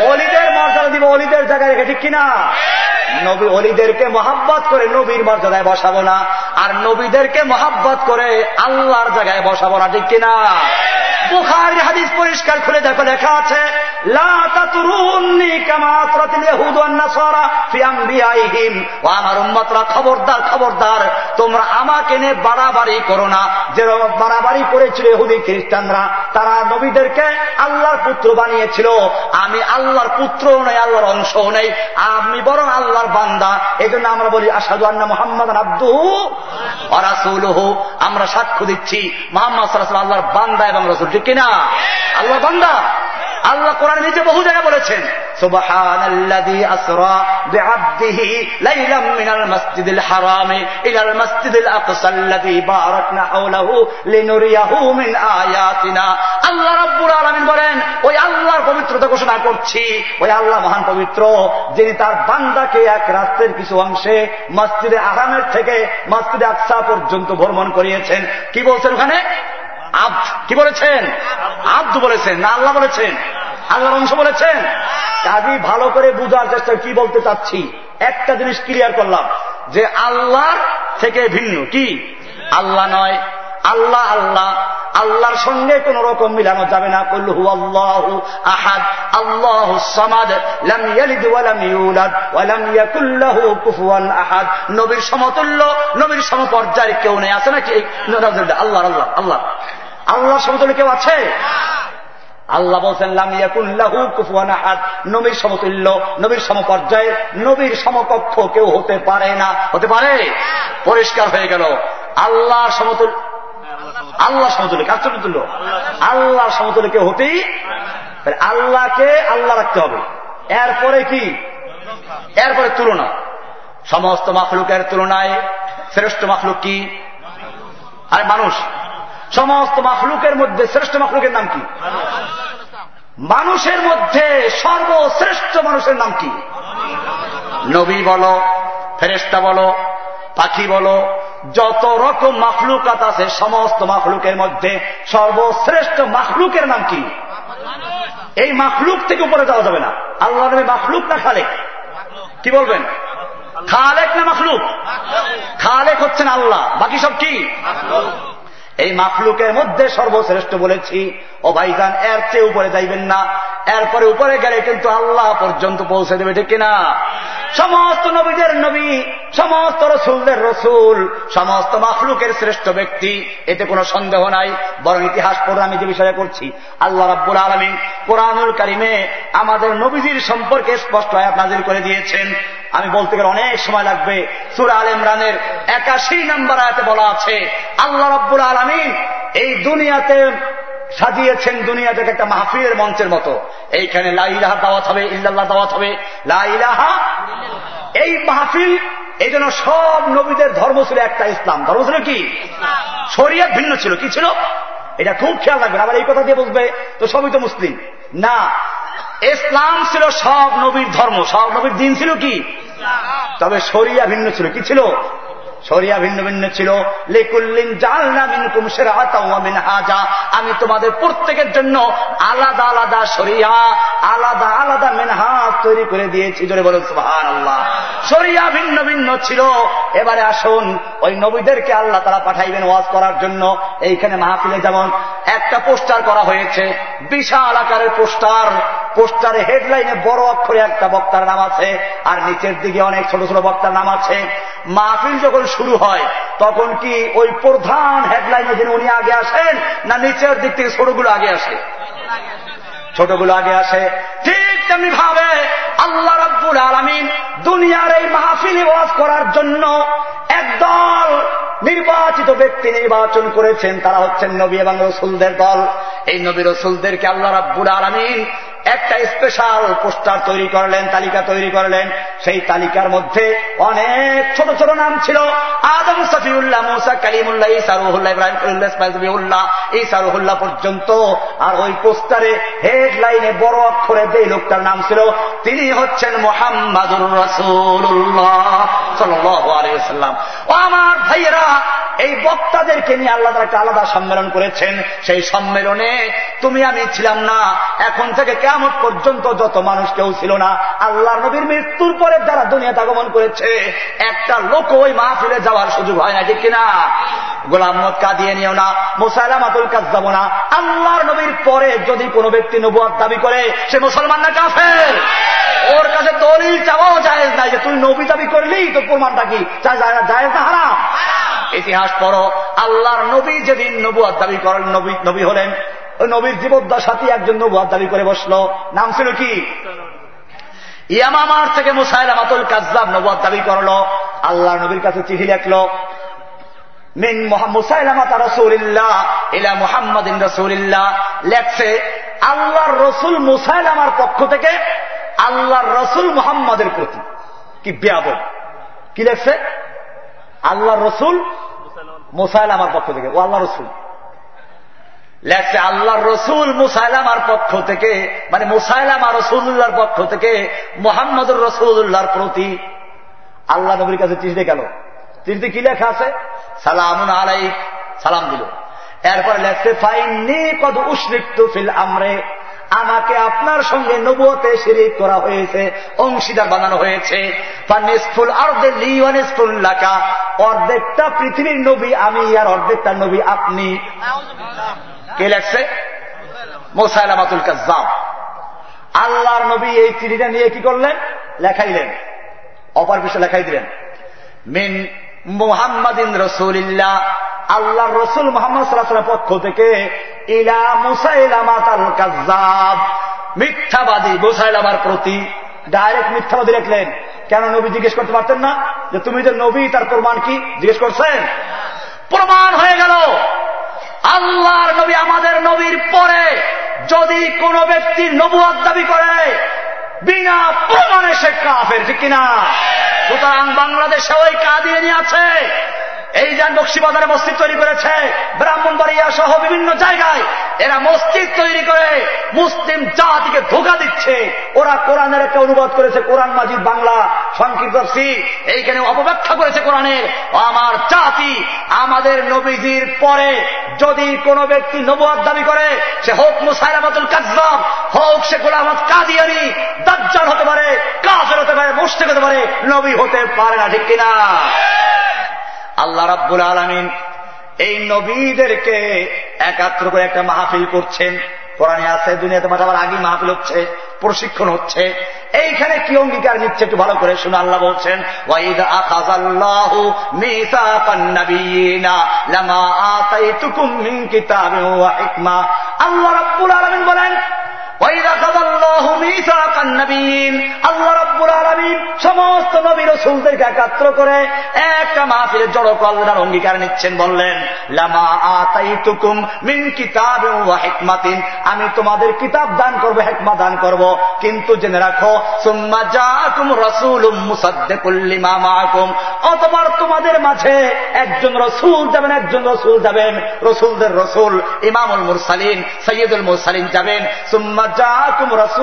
অলিদের মর্যাদা দিব, অলিদের জায়গায় রেখে, ঠিক কিনা? নবী অলিদেরকে মহাব্বত করে নবীর মর্যাদায় বসাবো না। আর নবীদেরকে মহাব্বত করে আল্লাহর জায়গায় বসাবো না, ঠিক কিনা? বুখারি হাদিস পরিষ্কার খুলে দেখো, লেখা আছে খবরদার খবরদার, তোমরা আমাকে নিয়ে বাড়াবাড়ি করো না। যেরকম বাড়াবাড়ি করেছিল হুদি খ্রিস্টানরা, তারা নবীদেরকে আল্লাহর পুত্র বানিয়েছিল। আমি আল্লাহর পুত্র নেই, আল্লাহর অংশ নেই, আমি বরং আল্লাহর বান্দা। এই জন্য আমরা বলি আসাদু আন্না মোহাম্মদ আব্দু অরাসুল আমরা সাক্ষ্য দিচ্ছি, মোহাম্মদ আল্লাহর বান্দা এবং রসুল কিনা? আল্লাহ বান্দা। আল্লাহ কোরআন নিজে বহু জায়গায় বলেছেন ঘোষণা করছি। ওই আল্লাহ মহান পবিত্র, যিনি তার বান্দাকে এক রাত্রের কিছু অংশে মসজিদে আরামের থেকে মসজিদে আকসা পর্যন্ত ভ্রমণ করিয়েছেন। কি বলছেন ওখানে? আব্দ। কি বলেছেন? আব্দু বলেছেন, না আল্লাহ বলেছেন, আল্লাহর অংশ বলেছেন। কাজী, ভালো করে বুঝার চেষ্টা, কি বলতে চাচ্ছি? একটা জিনিস ক্লিয়ার করলাম, যে আল্লাহ থেকে ভিন্ন। কি? আল্লাহ নয়, আল্লাহ আল্লাহ। আল্লাহর সঙ্গে কোন রকম মিলানো যাবে না। কল্লু আল্লাহ আহাদ, আল্লাহ সামাদ আহাদ। নবীর সমতুল্য, নবীর সমপর্যায়ের কেউ নেই, আছে নাকি? আল্লাহ আল্লাহ আল্লাহ। আল্লাহর সমতুল্য কেউ আছে? আল্লাহ বলছেন লামিয়াকুল্লাহু কুফুয়ান আহাদ। নবীর সমতুল্য, নবীর সমপর্যায়ের নবীর সমকক্ষ কেউ হতে পারে না। হতে পারে? পরিষ্কার হয়ে গেল। আল্লাহ সমতুল্য আল্লাহ সমতুল্য, কার সমতুল্য? আল্লাহ সমতুল্য কেউ হতেই আল্লাহকে আল্লাহ রাখতে হবে। এরপরে কি? এরপরে তুলনা। সমস্ত মাখলুকের তুলনায় শ্রেষ্ঠ মাখলুক কি? আরে মানুষ। সমস্ত মাখলুকের মধ্যে শ্রেষ্ঠ মাখলুকের নাম কি? মানুষের মধ্যে সর্বশ্রেষ্ঠ মানুষের নাম কি? নবী বলো ফেরেস্তা বলো, পাখি বলো, যত রকম মাখলুকাত আছে সমস্ত মাখলুকের মধ্যে সর্বশ্রেষ্ঠ মাখলুকের নাম কি? এই মাখলুক থেকে উপরে যাওয়া যাবে না। আল্লাহ নবী মাখলুক না খালেক? কি বলবেন? খালেক না মাখলুক? খালেক হচ্ছেন আল্লাহ। বাকি সব কি? এই মাখলুকের মধ্যে সর্বশ্রেষ্ঠ বলেছি। ও ভাইজান, এর চেয়ে উপরে যাইবেন না। এরপরে উপরে গেলে কিন্তু আল্লাহ পর্যন্ত পৌঁছে দেবে, ঠিক কিনা? সমস্ত নবীদের নবী, সমস্ত রসুলদের রসুল, সমস্ত মাফলুকের শ্রেষ্ঠ ব্যক্তি, এতে কোনো সন্দেহ নাই। বরং ইতিহাস পড়ে আমি যে বিষয়ে করছি আল্লাহ রাব্বুল আলমিন কোরআনুল কারিমে আমাদের নবীজির সম্পর্কে স্পষ্ট আয়াত নাজির করে দিয়েছেন। আমি বলতে গেলে অনেক সময় লাগবে। সুরা আল ইমরানের একাশি নম্বর আয়াতে বলা আছে, আল্লাহ রব্বুল আলমিন এই দুনিয়াতে সাজিয়েছেন দুনিয়াটাকে একটা মাহফিলের মঞ্চের মতো। এইখানে লাইলাহা দাওয়াত হবে, ইল্লাল্লাহ দাওয়াত হবে। লাইলাহা এই মাহফিল, এই জন্য সব নবীদের ধর্ম ছিল একটা ইসলাম। ধর্ম ছিল কি? শরিয়াত ভিন্ন ছিল। কি ছিল? এটা খুব খেয়াল রাখবেন। আবার এই কথা দিয়ে বুঝবে তো সবই তো মুসলিম। না, ইসলাম ছিল সব নবীর ধর্ম। সব নবীর দিন ছিল কি? তবে শরিয়া ভিন্ন ছিল। কি ছিল? শরিয়া ভিন্ন ভিন্ন ছিল। লেকুল্লিন জালনা মিনকুম মিন হাজা আমি তোমাদের প্রত্যেকের জন্য আলাদা আলাদা শরিয়া আলাদা আলাদা মেনহাজ তৈরি করে দিয়েছি। জোরে বলুন সুহান আল্লাহ শরিয়া ভিন্ন ভিন্ন ছিল। এবারে আসুন, ওই নবীদেরকে আল্লাহ তারা পাঠাইবেন ওয়াজ করার জন্য। এইখানে মাহফিলে যেমন একটা পোস্টার করা হয়েছে, বিশাল আকারের পোস্টার। পোস্টারে হেডলাইনে বড় অক্ষরে একটা বক্তার নাম আছে, আর নিচের দিকে অনেক ছোট ছোট বক্তার নাম আছে। মাহফিল যখন শুরু হয়, তখন কি ওই প্রধান হেডলাইনে যিনি উনি আগে আসেন, না নিচের দিক থেকে ছোটগুলো আগে আসে? ছোটগুলো আগে আসে। ঠিক তেমনি ভাবে আল্লাহ রব্বুল আলমিন দুনিয়ার এই মাহফিল ওয়াজ করার জন্য একদল নির্বাচিত ব্যক্তি নির্বাচন করেছেন। তারা হচ্ছেন নবী এবং রসুলদের দল। এই নবী রসুলদেরকে আল্লাহ রাব্বুল আলমিন একটা স্পেশাল পোস্টার তৈরি করলেন, তালিকা তৈরি করলেন। সেই তালিকার মধ্যে অনেক ছোট ছোট নাম ছিল। আদম সফিউল্লাহ মুসা কালিমুল্লাহ ইসারুহুল্লাহ ইব্রাহিম ইসমাইজবিউল্লাহ ইসারুহুল্লাহ পর্যন্ত। আর ওই পোস্টারে হেডলাইনে বড় অক্ষরে যে লোকটার নাম ছিল, তিনি হচ্ছেন মোহাম্মদুর রসুল্লাহ আমার ভাইয়েরা, এই বক্তাদেরকে নিয়ে আল্লাহ একটা আলাদা সম্মেলন করেছেন। সেই সম্মেলনে তুমি আমি ছিলাম না, এখন থেকে কেমন পর্যন্ত যত মানুষ কেউ ছিল না আল্লাহ নবীর মৃত্যুর পরে যারা দুনিয়াতে আগমন করেছে, একটা লোক ওই মাহফিলে যাওয়ার সুযোগ হয় না ঠিক কিনা? মত কাঁদিয়ে নিও না, মুসাইলামাতুল কাজ যাব না। আল্লাহর নবীর পরে যদি কোনো ব্যক্তি নবুয়ার দাবি করে, সে মুসলমান না কাফের? ওর কাছে দলিল চাওয়াও জায়েজ নাই যে তুই নবী দাবি করলি তো প্রমাণটা কি? জায়েজ না হারাম? ইতিহাস পড়ো, আল্লাহর নবী যেদিন নবুয়ার দাবি করেন, নবী নবী হলেন ওই নবীর জীবদ্দশাতি একজন নবুয়ার দাবি করে বসল। নাম ছিল কি? ইয়ামামার থেকে মুসাইলামাতুল কাজাব নবুয়ার দাবি করল। আল্লাহ নবীর কাছে চিঠি লেখলো। মিন মুসাইলামাতা রসুলিল্লাহ ইলা মুহাম্মদিন রসুলিল্লাহ লেখছে, আল্লাহর রসুল মুসাইলামার পক্ষ থেকে আল্লাহর রসুল মুহাম্মদের প্রতি। কি ব্যাব কি লেখছে? আল্লাহ রসুল মুসাইল আমার পক্ষ থেকে। ও আল্লাহ রসুল। লেখছে আল্লাহ রসুল মুসাইলামার পক্ষ থেকে মানে মুসাইলামা রসুল্লাহর পক্ষ থেকে, মোহাম্মদুর রসুল্লাহর প্রতি। আল্লাহ নবীর কাছে চিঠিতে গেল। চিঠিতে কি লেখা আছে? সালাম আলাইক। সালাম দিল। এরপর লেখছে ফাইনি কদ উসৃক্ত ফিল আমরে। আমাকে আপনার সঙ্গে নবুয়তে শিরিক করা হয়েছে, অংশীদার বানানো হয়েছে। অর্ধেকটা পৃথিবীর নবী আমি আর অর্ধেকটা নবী আপনি। কে লেখছে? মোসাইলামাতুল কাজাম আল্লাহর নবী এই চিঠিটা নিয়ে কি করলেন? লেখাইলেন। অপর বিষয় লেখাই দিলেন। মিন মুহাম্মাদিন রসুলিল্লাহ আল্লাহ রসুল মোহাম্মদ পক্ষ থেকে ইলা মুসাইলামাত আল কাজাব মিথ্যাবাদী মুসাইলামার প্রতি ডাইরেক্ট মিথ্যাবাদী লিখলেন। কেন নবী জিজ্ঞেস করতে পারতেন না? যে তুমি যে নবী, তার প্রমাণ কি? জিজ্ঞেস করছেন? প্রমাণ হয়ে গেল। আল্লাহর নবী আমাদের নবীর পরে যদি কোন ব্যক্তি নবুয়াদ দাবি করে, বিনা প্রমাণে সে কাফের, ঠিক কিনা? সুতরাং বাংলাদেশে ওই কাদিয়ে আছে। এই যান বক্সিবাজারে মসজিদ তৈরি করেছে, ব্রাহ্মণবাড়িয়া সহ বিভিন্ন জায়গায় এরা মসজিদ তৈরি করে মুসলিম জাতিকে ধোকা দিচ্ছে। ওরা কোরআনের একটা অনুবাদ করেছে, কোরআন মাজিদ বাংলা সংকীর্ত এইখানে অপব্যাখ্যা করেছে কোরআনের। আমার জাতি আমাদের নবীজির পরে যদি কোন ব্যক্তি নবুয়াদ দাবি করে, সে হোক মুসাইরামাতুল কাজরাম হোক সে গোলামত কাদিয়ানি, দাজ্জাল হতে পারে, কাফের হতে পারে মুস্তিক হতে পারে, নবী হতে পারে না, ঠিক কিনা? আল্লাহ রাব্বুল আলমিন এই নবীদেরকে একাত্র করে একটা মাহফিল করছেন। কোরআনে আছে, দুনিয়াতে মাঠাবার আগে মাহফিল হচ্ছে, প্রশিক্ষণ হচ্ছে। এইখানে কি অঙ্গীকার নিচ্ছে একটু ভালো করে শুনে আল্লাহ বলছেন আল্লাহ রাব্বুল আলামিন বলেন সমস্ত একাত্র করে একটা আল্লাহর অঙ্গীকার নিচ্ছেন, বললেন, লামা মিন কিতাবিন ওয়া হিকমাতিন। আমি তোমাদের কিতাব দান করব হেকমা দান করব। কিন্তু জেনে রাখো, সুম্মা লিমা মাআকুম। অতবার তোমাদের মাঝে একজন রসুল যাবেন, একজন রসুল যাবেন। রসুলদের রসুল ইমামুল মুরসালিন সৈয়দুল মুরসালিন যাবেন। সুম্মা জাআকুম রাসূলুম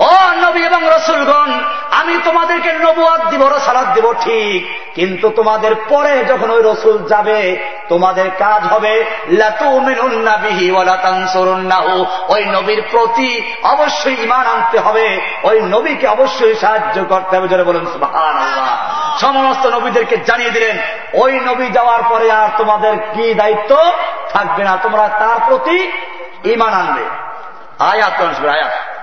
ও নবী এবং রসুলগণ, আমি তোমাদেরকে নবুয়াদ দিব রসালাদ দিব, ঠিক। কিন্তু তোমাদের পরে যখন ওই রসুল যাবে, তোমাদের কাজ হবে ওই নবীর প্রতি অবশ্যই ইমান আনতে হবে। ওই নবীকে অবশ্যই সাহায্য করতে হবে। যারা বলুন সমস্ত নবীদেরকে জানিয়ে দিলেন, ওই নবী যাওয়ার পরে আর তোমাদের কি দায়িত্ব থাকবে না, তোমরা তার প্রতি ইমান আনবে। আয়াত আয়াত।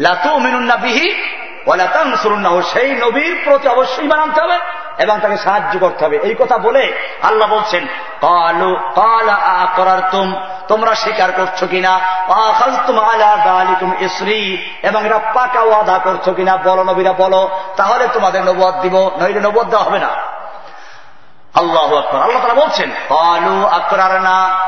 লাতু মিনুন্না বিহি সেই নবীর প্রতি অবশ্যই মানাতে হবে এবং তাকে সাহায্য করতে হবে। এই কথা বলে আল্লাহ বলছেন, কালু, কালা করার তুম তোমরা স্বীকার করছ কিনা? এবং এরা পাকা ওয়াদা করছ কিনা? বলো নবীরা, বলো। তাহলে তোমাদের নবদ দিব, নইলে নবদ দেওয়া হবে না। আল্লাহ আল্লাহ তারা বলছেন, কালু আকরার না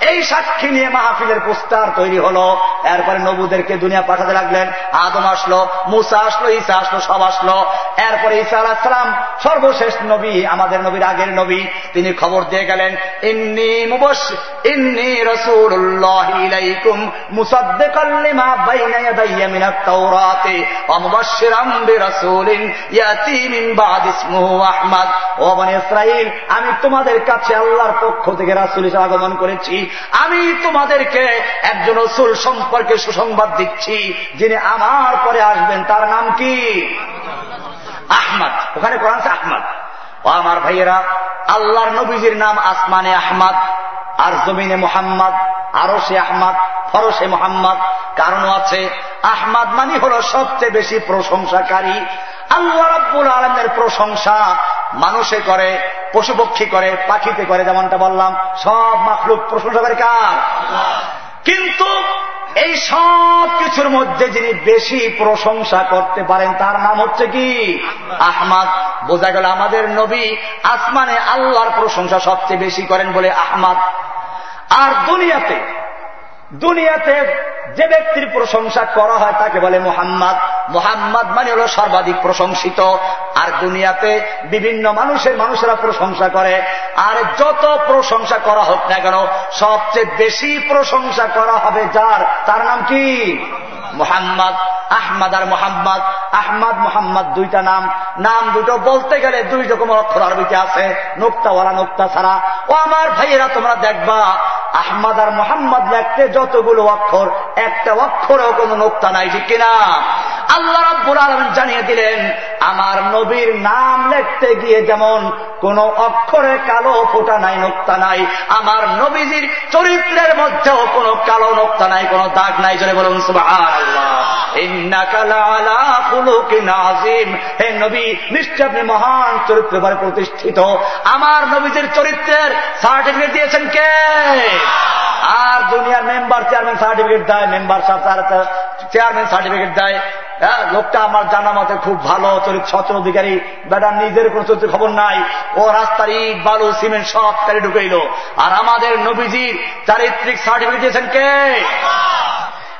এই সাক্ষী নিয়ে মাহফিলের পোস্টার তৈরি হলো। এরপরে নবুদেরকে দুনিয়া পাঠাতে লাগলেন। আদম আসলো, মুসা আসলো, ঈসা আসলো, সব আসলো। এরপরে ঈসা আলাহাম সর্বশেষ নবী, আমাদের নবীর আগের নবী, তিনি খবর দিয়ে গেলেন, ইন্নি মুবস ইন্নি রসুল্লাহিকুম মুসাদ্দেকাল্লিমা বাইনা ইয়াদাইয়া মিনাত তাওরাতে ওয়া মুবাশশিরাম বিরাসূলিন ইয়াতি বাদ ইসমুহু আহমদ। ও বনি ইসরাইল আমি তোমাদের কাছে আল্লাহর পক্ষ থেকে রাসূল হিসেবে আগমন করেছি। আমি তোমাদেরকে একজন রসুল সম্পর্কে সুসংবাদ দিচ্ছি, যিনি আমার পরে আসবেন। তার নাম কি? আহমদ। ওখানে কোরআন আহমদ। ও আমার ভাইয়েরা, আল্লাহর নবীজির নাম আসমানে আহমদ, আর জমিনে মোহাম্মদ আরও সে আহমদ ফরসে মোহাম্মদ। কারণ আছে, আহমাদ মানি হল সবচেয়ে বেশি প্রশংসাকারী আল্লাহ রাব্বুল আলমের প্রশংসা মানুষে করে পশু পক্ষী করে পাখিতে করে যেমনটা বললাম, সব মাখলুক প্রশংসা করে কার? কিন্তু এই সব কিছুর মধ্যে যিনি বেশি প্রশংসা করতে পারেন, তার নাম হচ্ছে কি? আহমাদ। বোঝা গেল আমাদের নবী আসমানে আল্লাহর প্রশংসা সবচেয়ে বেশি করেন বলে আহমাদ। আর দুনিয়াতে দুনিয়াতে যে ব্যক্তির প্রশংসা করা হয় তাকে বলে মোহাম্মদ। মোহাম্মদ মানে হল সর্বাধিক প্রশংসিত। আর দুনিয়াতে বিভিন্ন মানুষের মানুষেরা প্রশংসা করে। আর যত প্রশংসা করা হোক না কেন, সবচেয়ে বেশি প্রশংসা করা হবে যার, তার নাম কি? মোহাম্মদ, আহমদ আর মোহাম্মদ, আহমদ, মোহাম্মদ দুইটা নাম। নাম দুটো বলতে গেলে দুই রকম অক্ষর আরবিতে আছে। নোক্তাওয়ালা নোক্তা ছাড়া। ও আমার ভাইয়েরা, তোমরা দেখবা, আহমদ আর মোহাম্মদ লেখতে যতগুলো অক্ষর, একটা অক্ষরেও কোনো নোক্তা নাই, ঠিক কিনা? আল্লাহ রাব্বুল আলমিন জানিয়ে দিলেন, আমার নবীর নাম লিখতে গিয়ে যেমন কোন অক্ষরে কালো ফোটা নাই, নোক্তা নাই, আমার নবীজির চরিত্রের মধ্যেও কোনো কালো নোক্তা নাই, কোনো দাগ নাই জনে বলুন হে নবী, নিশ্চয় আপনি মহান চরিত্র প্রতিষ্ঠিত। আমার নবীজির চরিত্রের সার্টিফিকেট দিয়েছেন কে? আর দুনিয়ার মেম্বার চেয়ারম্যান সার্টিফিকেট দেয় মেম্বার চেয়ারম্যান সার্টিফিকেট দেয়। লোকটা আমার জানা মতে খুব ভালো চরিত, সচল অধিকারী। বেটা, নিজের কোন চরিত্র খবর নাই। ও রাস্তার ইট, বালু, সিমেন্ট সব তারি ঢুকাইল। আর আমাদের নবীজির চারিত্রিক সার্টিফিকেট দিয়েছেন কে?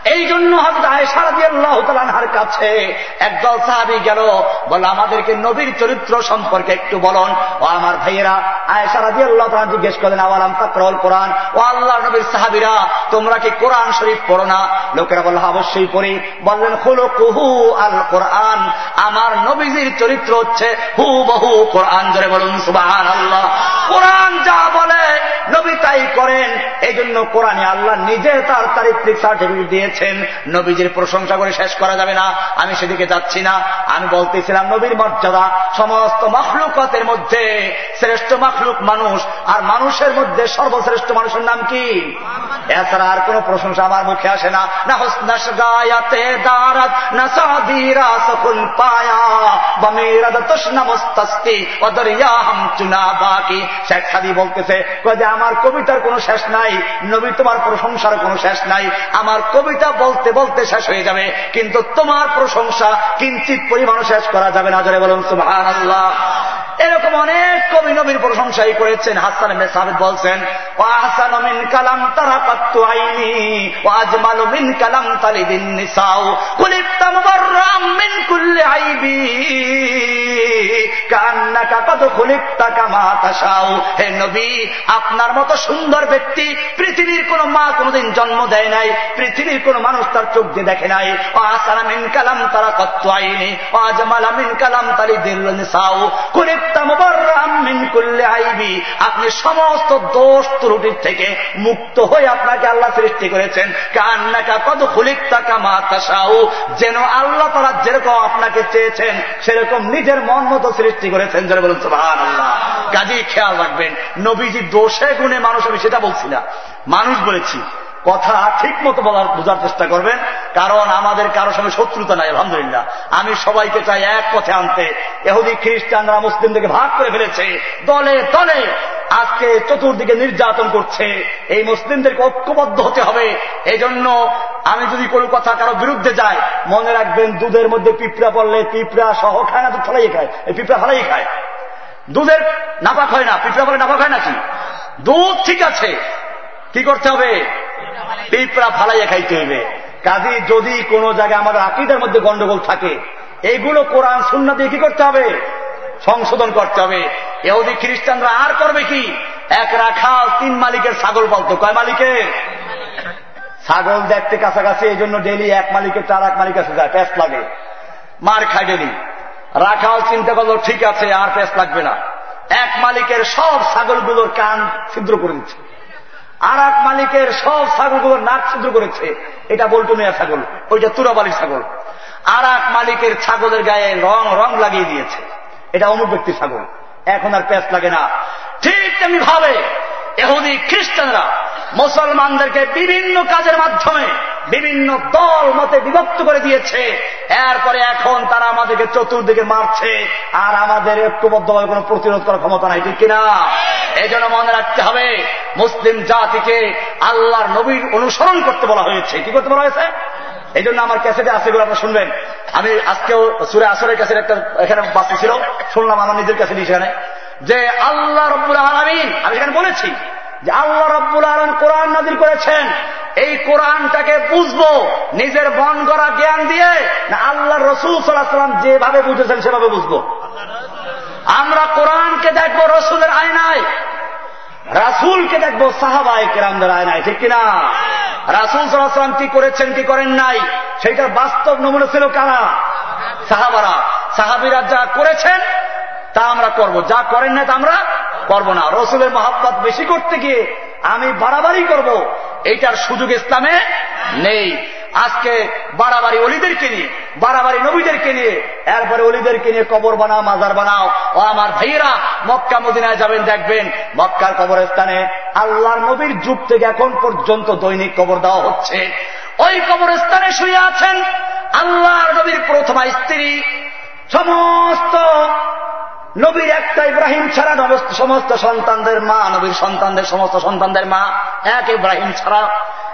এই জন্য হজরত তালানহার কাছে একদল সাহাবি গেল বলে আমাদেরকে নবীর চরিত্র সম্পর্কে একটু বলুন। ও আমার ভাইয়েরা আয়সারাদি আল্লাহ তালা জিজ্ঞেস করেন আওয়ালাম তাকরল কোরআন? ও আল্লাহ নবীর সাহাবিরা, তোমরা কি কোরআন শরীফ পড়ো না? লোকেরা বলল অবশ্যই পড়ি। বললেন হলো কুহু আল কোরআন। আমার নবীজির চরিত্র হচ্ছে হু বহু কোরআন ধরে বলুন সুবাহ আল্লাহ কোরআন যা বলে নবী তাই করেন এই জন্য কোরআনে আল্লাহ নিজে তার চারিত্রিক সার্টিফিকেট দিয়েছেন। নবীজির প্রশংসা করে শেষ করা যাবে না, আমি সেদিকে যাচ্ছি না। আমি বলতেছিলাম, নবীর মর্যাদা সমস্ত মখলুকতের মধ্যে শ্রেষ্ঠ মখলুক মানুষ, আর মানুষের মধ্যে সর্বশ্রেষ্ঠ মানুষের নাম কি? এছাড়া আর কোন প্রশংসা আমার মুখে আসে না। না হোসনাস গায়াতে দারাত, না সাদিরা সকুল পায়া বমেরা তসনা মস্তাস্তি অদরিয়া হাম বাকি। শেখ সাদি বলতেছে যে আমার কবিতার কোনো শেষ নাই, নবী তোমার প্রশংসার কোনো শেষ নাই, আমার কবিতা বলতে বলতে শেষ হয়ে যাবে, কিন্তু তোমার প্রশংসা কিঞ্চিত পরিমাণ শেষ করা যাবে না, জরে বলুন সুবাহ আল্লাহ এরকম অনেক কবি নবীর প্রশংসাই করেছেন, হাসান সাহেব বলছেন ও হাসান মিন কালাম তারা কাত্তু আইনি ও আজমাল মিন কালাম তালিদিন নিসাও কুলিপ্তাম মিন কুল্লে আইবি। কান্নাকা কত খুলিপ্তা কামা তাসাও হে নবী, আপনার মতো সুন্দর ব্যক্তি পৃথিবীর কোন মা কোনদিন জন্ম দেয় নাই, পৃথিবীর কোন মানুষ তার চোখ দিয়ে দেখে নাই। ও আসানা মিন কালাম তারা কত্ত আইনি, ও আজমালা মিন কালাম তালি দিল নিসাও কুলিপ্তাম বর্রাম মিন কুল্লে আইবি। আপনি সমস্ত দোষ ত্রুটির থেকে মুক্ত হয়ে আপনাকে আল্লাহ সৃষ্টি করেছেন। কান্নাকা কত খুলিপ্তা কামা তাসাও যেন আল্লাহ তারা যেরকম আপনাকে চেয়েছেন, সেরকম নিজের মন মতো সৃষ্টি করেছেন যারা বলুন সুবাহান আল্লাহ কাজেই খেয়াল রাখবেন, নবীজি দোষে গুণে মানুষ, আমি সেটা বলছি না। মানুষ বলেছি কথা ঠিক মতো বলার, বোঝার চেষ্টা করবেন। কারণ আমাদের কারোর সঙ্গে শত্রুতা নাই, আলহামদুলিল্লাহ। আমি সবাইকে চাই এক পথে আনতে। এহুদি, খ্রিস্টানরা, মুসলিমদেরকে ভাগ করে ফেলেছে। দলে দলে আজকে চতুর্দিকে নির্যাতন করছে। এই মুসলিমদেরকে ঐক্যবদ্ধ হতে হবে। এই জন্য আমি যদি কোনো কথা কারও বিরুদ্ধে যাই, মনে রাখবেন দুধের মধ্যে পিঁপড়া পড়লে পিঁপড়া সহ খায় না, দুধ ফলাই খায়। এই পিঁপড়া ফলাই খায়। দুধের নাপাক হয় না, পিঁপড়া পরে নাপাক হয় নাকি? দুধ ঠিক আছে। কি করতে হবে? পিঁপড়া ফালাইয়া খাইতে হইবে। কাজী, যদি কোন জায়গায় আমাদের আকিদের মধ্যে গন্ডগোল থাকে এইগুলো কোরআন শূন্য দিয়ে কি করতে হবে? সংশোধন করতে হবে। এহুদি খ্রিস্টানরা আর করবে কি? এক রাখাল, তিন মালিকের ছাগল পালতো। কয় মালিকের? ছাগল দেখতে কাছাকাছি এই জন্য ডেলি এক মালিকের চার, এক মালিক কাছে যায় প্যাস লাগে। মার খায় ডেলি রাখাল চিন্তা করল, ঠিক আছে, আর প্যাস লাগবে না। এক মালিকের সব ছাগলগুলোর কান ছিদ্র করে দিচ্ছে। আর এক মালিকের সব ছাগলগুলোর নাক ছিদ্র করেছে। এটা বল্টু মেয়া ছাগল, ওইটা তুরাবালির ছাগল। আর এক মালিকের ছাগলের গায়ে রং রং লাগিয়ে দিয়েছে। এটা অমুক ব্যক্তির ছাগল। এখন আর প্যাঁচ লাগে না। ঠিক তেমনি ভাবে এহুদি খ্রিস্টানরা মুসলমানদেরকে বিভিন্ন কাজের মাধ্যমে বিভিন্ন দল মতে বিভক্ত করে দিয়েছে। এরপরে এখন তারা আমাদেরকে চতুর্দিকে মারছে আর আমাদের ঐক্যবদ্ধভাবে কোনো প্রতিরোধ করার ক্ষমতা নাই, ঠিক কিনা? এই জন্য মনে রাখতে হবে, মুসলিম জাতিকে আল্লাহর নবীর অনুসরণ করতে বলা হয়েছে। কি করতে বলা হয়েছে? এই জন্য আমার ক্যাসেটে আছে, এগুলো আপনারা শুনবেন। আমি আজকেও সুরে আসরের কাছে একটা এখানে বাস্তি ছিল, শুনলাম, আমার নিজের কাছে সেখানে। যে আল্লাহ রব্বুল আলমিন, আমি সেখানে বলেছি যে আল্লাহ রব্বুল আলম কোরআন নাজির করেছেন, এই কোরআনটাকে বুঝব, নিজের বন করা জ্ঞান দিয়ে, না আল্লাহ রসুল সাল্লাহাম যেভাবে বুঝেছেন সেভাবে বুঝব। আমরা কোরআনকে দেখব রসুলের আয়নায়, রাসুলকে দেখব সাহাবাই কেরামদের আয়নায়, ঠিক কিনা? রাসুল সাল্লাহাম কি করেছেন, কি করেন নাই, সেইটার বাস্তব নমুনা ছিল কারা? সাহাবারা। সাহাবিরা যা করেছেন তা আমরা করব। যা করেন না তা আমরা করব না। রসুলের মহাব্বত বেশি করতে গিয়ে আমি বাড়াবাড়ি করব। এইটার সুযোগ ইসলামে নেই। আজকে বাড়াবাড়ি অলিদেরকে নিয়ে, বাড়াবাড়ি নবীদেরকে নিয়ে, এরপরে অলিদেরকে নিয়ে কবর বানাও, মাজার বানাও। ও আমার ভাইয়েরা, মক্কা, মদিনায় যাবেন, দেখবেন, মক্কার কবরস্থানে আল্লাহর নবীর যুগ থেকে এখন পর্যন্ত দৈনিক কবর দেওয়া হচ্ছে। ওই কবরস্থানে শুয়ে আছেন আল্লাহর নবীর প্রথমা স্ত্রী সমস্ত নবীর একটা ইব্রাহিম ছাড়া সমস্ত সন্তানদের মা, নবীর সন্তানদের, সমস্ত সন্তানদের মা, এক ইব্রাহিম ছাড়া।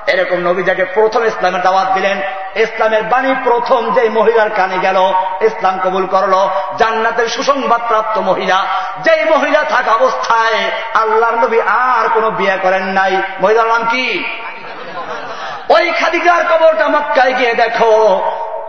এরকম নবী যাকে প্রথম ইসলামের দাওয়াত দিলেন, ইসলামের বাণী প্রথম যে মহিলার কানে গেল, ইসলাম কবুল করল। জান্নাতের সুসংবাদ প্রাপ্ত মহিলা, যেই মহিলা থাকা অবস্থায় আল্লাহর নবী আর কোনো বিয়ে করেন নাই। মহিলার নাম কি? ওই খাদিজার কবরটা মক্কায় গিয়ে দেখো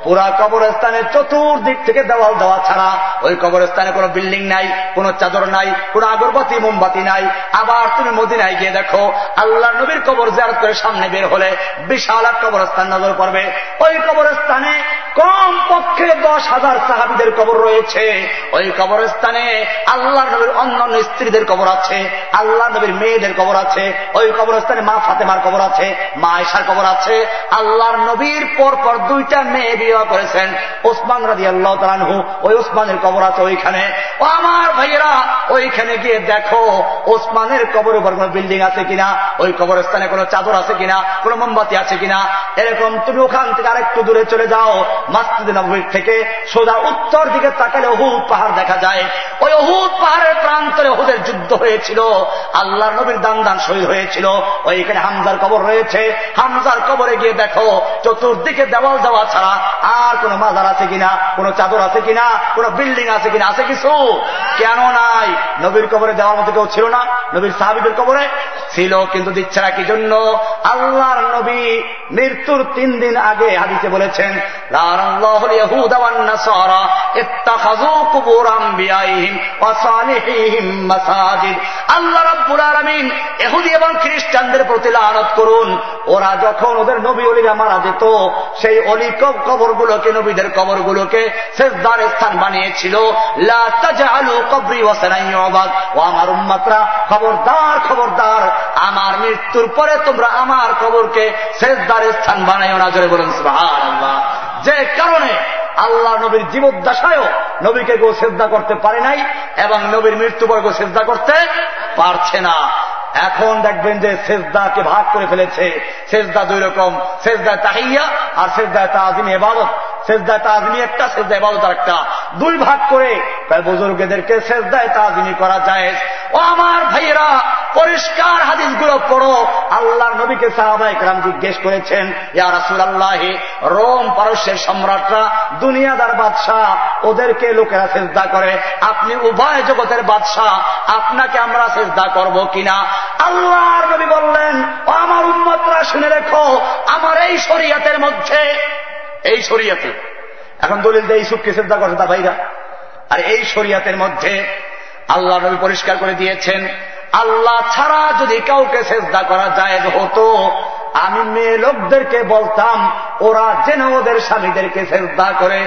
পুরা কবরস্থানের চতুর্দিক থেকে দেওয়াল দেওয়া ছাড়া ওই কবরস্থানে কোনো বিল্ডিং নাই, কোনো চাদর নাই, কোনো আগরবাতি, মোমবাতি নাই। আবার তুমি মদিনায় গিয়ে দেখো আল্লাহ নবীর কবর জারত করে সামনে বের হলে বিশাল এক কবরস্থান নজর পড়বে। ওই কবরস্থানে কম পক্ষে দশ হাজার সাহাবিদের কবর রয়েছে। ওই কবরস্থানে আল্লাহ নবীর অন্য স্ত্রীদের কবর আছে আল্লাহ নবীর মেয়েদের কবর আছে, ওই কবরস্থানে মা ফাতেমার কবর আছে, মা আয়সার কবর আছে। আল্লাহর নবীর পর পর দুইটা মেয়ে বিয়ে বিবাহ করেছেন। ওসমান রাজি আল্লাহ তালানহু ওই ওসমানের কবর আছে ওইখানে। ও আমার ভাইয়েরা, ওইখানে গিয়ে দেখো, ওসমানের কবর উপর কোন বিল্ডিং আছে কিনা, ওই কবরস্থানে কোনো চাদর আছে কিনা, কোন মোমবাতি আছে কিনা। এরকম তুমি ওখান থেকে আরেকটু দূরে চলে যাও মাস্তিদ নবীর থেকে সোজা উত্তর দিকে তাকালে হু পাহাড় দেখা যায়। ওই অহুদ পাহাড়ের প্রান্তরে ওহুদের যুদ্ধ হয়েছিল। আল্লাহ নবীর দান দান শহীদ হয়েছিল। ওইখানে হামজার কবর রয়েছে। হামজার কবরে গিয়ে দেখো, চতুর্দিকে দেওয়াল দেওয়া ছাড়া আর কোন মাজার আছে কিনা, কোন চাদর আছে কিনা, কোন বিল্ডিং আছে কিনা, আছে কিছু? কেন নাই? নবীর কবরে দেওয়ার মতো কেউ ছিল না। নবীর সাহাবিদের কবরে ছিল, কিন্তু দিচ্ছে না কি জন্য? আল্লাহর নবী মৃত্যুর তিন দিন আগে হাদিসে বলেছেন আল্লাহ রব্বুল আলমিন এহুদি এবং খ্রিস্টানদের প্রতি লানত করুন। ওরা যখন ওদের নবী অলিরা মারা যেত, সেই অলি কবরগুলোকে, নবীদের কবরগুলোকে শেষদার স্থান বানিয়েছিল। আমার উম্মাত্রা, খবরদার খবরদার, আমার মৃত্যুর পরে তোমরা আমার কবরকে শেষদার স্থান বানাইও না। জোরে বলুন যে কারণে আল্লাহ নবীর জীবদ্দশায়ও নবীকে কেউ শ্রদ্ধা করতে পারে নাই এবং নবীর মৃত্যু বর্গ শ্রদ্ধা করতে পারছে না। এখন দেখবেন যে সেজদাকে ভাগ করে ফেলেছে। সেজদা দুই রকম শেষদায় তাহিয়া আর সেজদায় তাজিম এবাদত সেজদায় তাজমি একটা সেজদা এবাদত আর একটা দুই ভাগ করে বুজুর্গদেরকে সেজদায় তাজমি করা যায় ও আমার ভাইয়েরা, পরিষ্কার হাদিসগুলো পড়ো। আল্লাহ নবীকে সাহাবাহিক রাম জিজ্ঞেস করেছেন, ইয়া রোম পারস্যের সম্রাটরা, দুনিয়াদার বাদশাহ, ওদেরকে লোকেরা চেষ্টা করে। আপনি উভয় জগতের বাদশাহ, আপনাকে আমরা চেষ্টা করব কিনা? আল্লাহর নবী বললেন আমার উন্মতরা শুনে রেখো, আমার এই শরিয়াতের মধ্যে এই শরিয়াতে। এখন দলিল দিয়ে ইসুফকে শ্রদ্ধা করে তা ভাইরা, আর এই শরিয়াতের মধ্যে আল্লাহ নবী পরিষ্কার করে দিয়েছেন, আল্লাহ ছাড়া যদি কাউকে চেষ্টা করা যায় হতো, আমি মেয়ে লোকদেরকে বলতাম, ওরা যেন ওদের স্বামীদেরকে চেষ্টা করে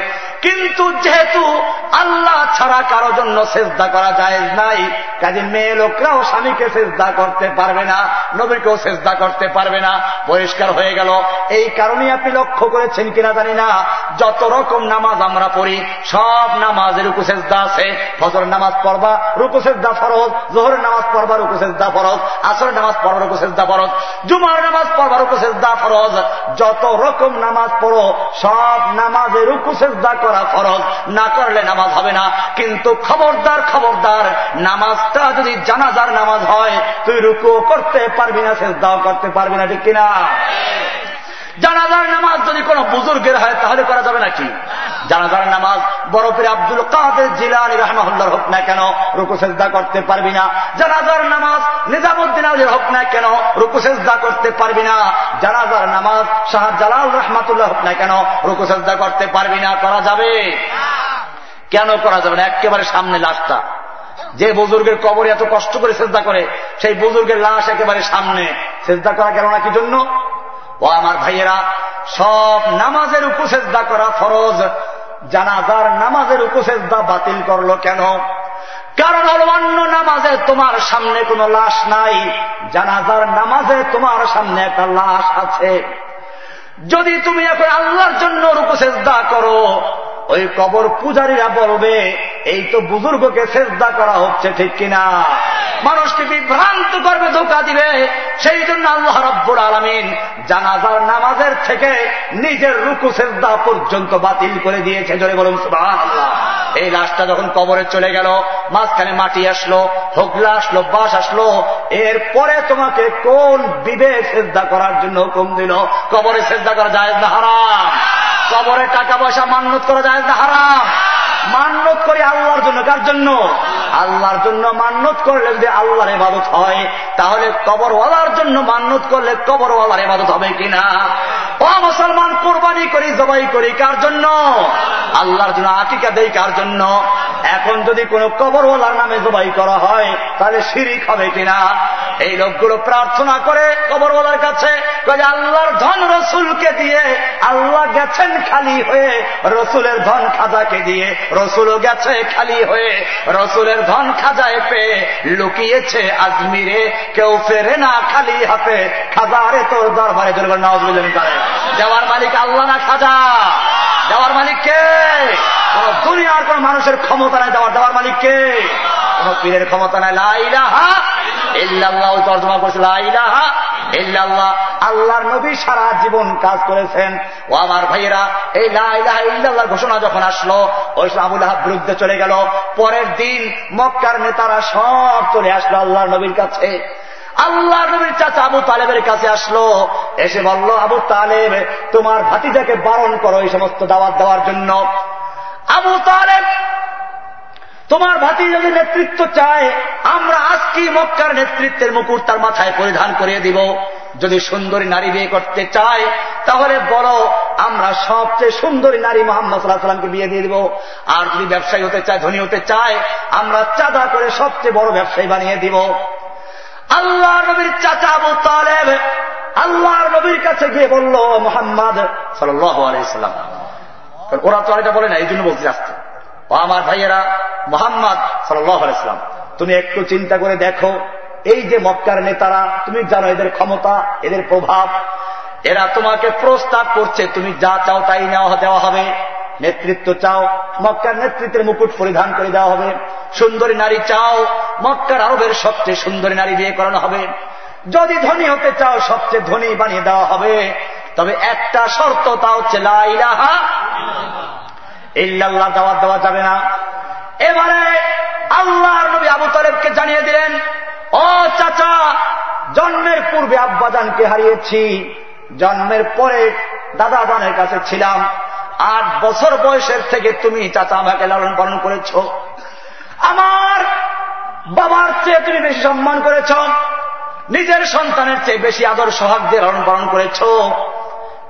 কিন্তু যেহেতু আল্লাহ ছাড়া কারও জন্য চেষ্টা করা যায় নাই, কাজে মেয়ে লোকরাও স্বামীকে চেষ্টা করতে পারবে না, নবীকেও চেষ্টা করতে পারবে না পরিষ্কার হয়ে গেল। এই কারণেই আপনি লক্ষ্য করেছেন কিনা জানি না। যত রকম নামাজ আমরা পড়ি, সব নামাজের চেষ্টা আছে। ফজর নামাজ পড়বা রুকু চেষ্টা ফরজ। জোহরের নামাজ পড়বা রুকু চেষ্টা ফরজ। আসরের নামাজ পড়বা চেষ্টা ফরজ। জুমার নামাজ পড়বা চেষ্টা ফরজ। যত রকম নামাজ পড়ো, সব নামাজে রুকু চেষ্টা করা ফরজ, না করলে নামাজ হবে না। কিন্তু খবরদার খবরদার, নামাজটা যদি জানাজার নামাজ হয়, তুই রুকু করতে পারবি না চেষ্টাও করতে পারবি না, ঠিক কিনা? জানাজার নামাজ যদি কোনো বুজুর্গের হয়, তাহলে করা যাবে নাকি জানাজার নামাজ বরফের আব্দুল কাদের জিলানি রহমাহুল্লার হোক না কেন? রুকু সেজদা করতে পারবি না। জানাজার নামাজ নিজামুদ্দিন আলীর হোক না কেন? রুকু সেজদা করতে পারবি না। জানাজার নামাজ শাহ জালাল রহমাতুল্লাহ হোক না কেন? রুকু সেজদা করতে পারবি না। করা যাবে? কেন করা যাবে না? একেবারে সামনে লাশটা। যে বুজুর্গের কবর এত কষ্ট করে চেষ্টা করে, সেই বুজুর্গের লাশ একেবারে সামনে। চেষ্টা করা গেল না কি জন্য? ও আমার ভাইয়েরা, সব নামাজের উপসেজদা করা ফরজ। জানাজার নামাজের উপসেজদা বাতিল করল কেন? কারণ অন্য নামাজে তোমার সামনে কোনো লাশ নাই। জানাজার নামাজে তোমার সামনে একটা লাশ আছে। যদি তুমি এখন আল্লাহর জন্য রূপসেজদা করো, ওই কবর পূজারীরা বলবে এই তো বুজুর্গকে চেষ্টা করা হচ্ছে, ঠিক কিনা? মানুষকে বিভ্রান্ত করবে, ধোকা দিবে। সেই জন্য আল্লাহ রব্বুর আলমিন জানাজার নামাজের থেকে নিজের রুকু সেজদা পর্যন্ত বাতিল করে দিয়েছে। জোরে বলুন এই লাশটা যখন কবরে চলে গেল, মাঝখানে মাটি আসলো, হোগলা আসলো বাস আসলো, এরপরে তোমাকে কোন বিবেক সেজদা করার জন্য হুকুম দিল? কবরে সেজদা করা যায় না হারাম? কবরে টাকা পয়সা মান্যত করা যায় না হারাম? মান্যত করি আল্লাহর জন্য। কার জন্য? আল্লাহর জন্য মান্যত করলে যদি আল্লাহর এবাদত হয়, তাহলে কবরওয়ালার জন্য মান্যত করলে কবরওয়ালার এবাদত হবে কিনা? ও মুসলমান, কোরবানি করি, জবাই করি, কার জন্য? আল্লাহর জন্য আটিকা দেই, কার জন্য? এখন যদি কোন কবরওয়ালার নামে জবাই করা হয়, তাহলে শিরিক হবে কিনা? এই লোকগুলো প্রার্থনা করে কবরওয়ালার কাছে আল্লাহর ধন রসুলকে দিয়ে, আল্লাহ গেছেন খালি হয়ে, রসুলের ধন খাজাকে দিয়ে রসুলও গেছে খালি হয়ে, রসুলের ধন খাজায় পেয়ে লুকিয়েছে আজমিরে। কেউ ফেরে না খালি হাতে, খাজারে তোর দরবারে দুর্গর নওয়াজ করে? দেওয়ার মালিক আল্লাহ না খাজা? দেওয়ার মালিক কে? দুনিয়ার কোন মানুষের ক্ষমতা নাই দেওয়ার। দেওয়ার মালিক কে? কোন পীরের ক্ষমতা নাই। লাইলাহা ইল্লাল্লাহ তর্জমা করছে ইল্লাল্লাহ। আল্লাহর নবী সারা জীবন কাজ করেছেন। ও আমার ভাইয়েরা, এই লাইলাহা ইল্লাল্লাহর ঘোষণা যখন আসলো, ওই আবুল আহাব বিরুদ্ধে চলে গেল। পরের দিন মক্কার নেতারা সব চলে আসলো আল্লাহর নবীর কাছে। আল্লাহ নবীর চাচা আবু তালেবের কাছে আসলো। এসে বলল, আবু তালেব, তোমার ভাতিজাকে বারণ করো এই সমস্ত দাওয়াত দেওয়ার জন্য। আবু তালেব তোমার ভাতি যদি নেতৃত্ব চায়, আমরা আজকে মক্কার নেতৃত্বের মুকুট তার মাথায় পরিধান করিয়ে দিব। যদি সুন্দরী নারী বিয়ে করতে চায়, তাহলে বলো, আমরা সবচেয়ে সুন্দরী নারী মোহাম্মদ সাল্লাহ সাল্লামকে বিয়ে দিয়ে দিব। আর যদি ব্যবসায়ী হতে চায়, ধনী হতে চায়, আমরা চাঁদা করে সবচেয়ে বড় ব্যবসায়ী বানিয়ে দিব। আল্লাহ নবীর চাচা আবু তালেব আল্লাহর নবীর কাছে গিয়ে বলল মোহাম্মদ সাল্লাম ওরা তো এটা বলে না, এই জন্য বলতে আসতে ও আমার ভাইয়েরা, মোহাম্মদ সাল্লাম, তুমি একটু চিন্তা করে দেখো, এই যে মক্কার নেতারা, তুমি জানো এদের ক্ষমতা, এদের প্রভাব, এরা তোমাকে প্রস্তাব করছে, তুমি যা চাও তাই নেওয়া, দেওয়া হবে, নেতৃত্ব চাও, মক্কার নেতৃত্বের মুকুট পরিধান করে দেওয়া হবে, সুন্দরী নারী চাও, মক্কার আরবের সবচেয়ে সুন্দরী নারী বিয়ে করানো হবে, যদি ধনী হতে চাও, সবচেয়ে ধনী বানিয়ে দেওয়া হবে, তবে একটা শর্ত তা হচ্ছে লাইলাহা ইল্লাল্লাহ দাওয়াত দেওয়া যাবে না। এবারে আল্লাহর নবী আবু তালেবকে জানিয়ে দিলেন, ও চাচা, জন্মের পূর্বে আব্বাজানকে হারিয়েছি। জন্মের পরে দাদা জানের কাছে ছিলাম। আট বছর বয়সের থেকে তুমি চাচা আমাকে লালন পালন করেছ। আমার বাবার চেয়ে তুমি বেশি সম্মান করেছ। নিজের সন্তানের চেয়ে বেশি আদর সোহাগ দিয়ে লালন পালন করেছ।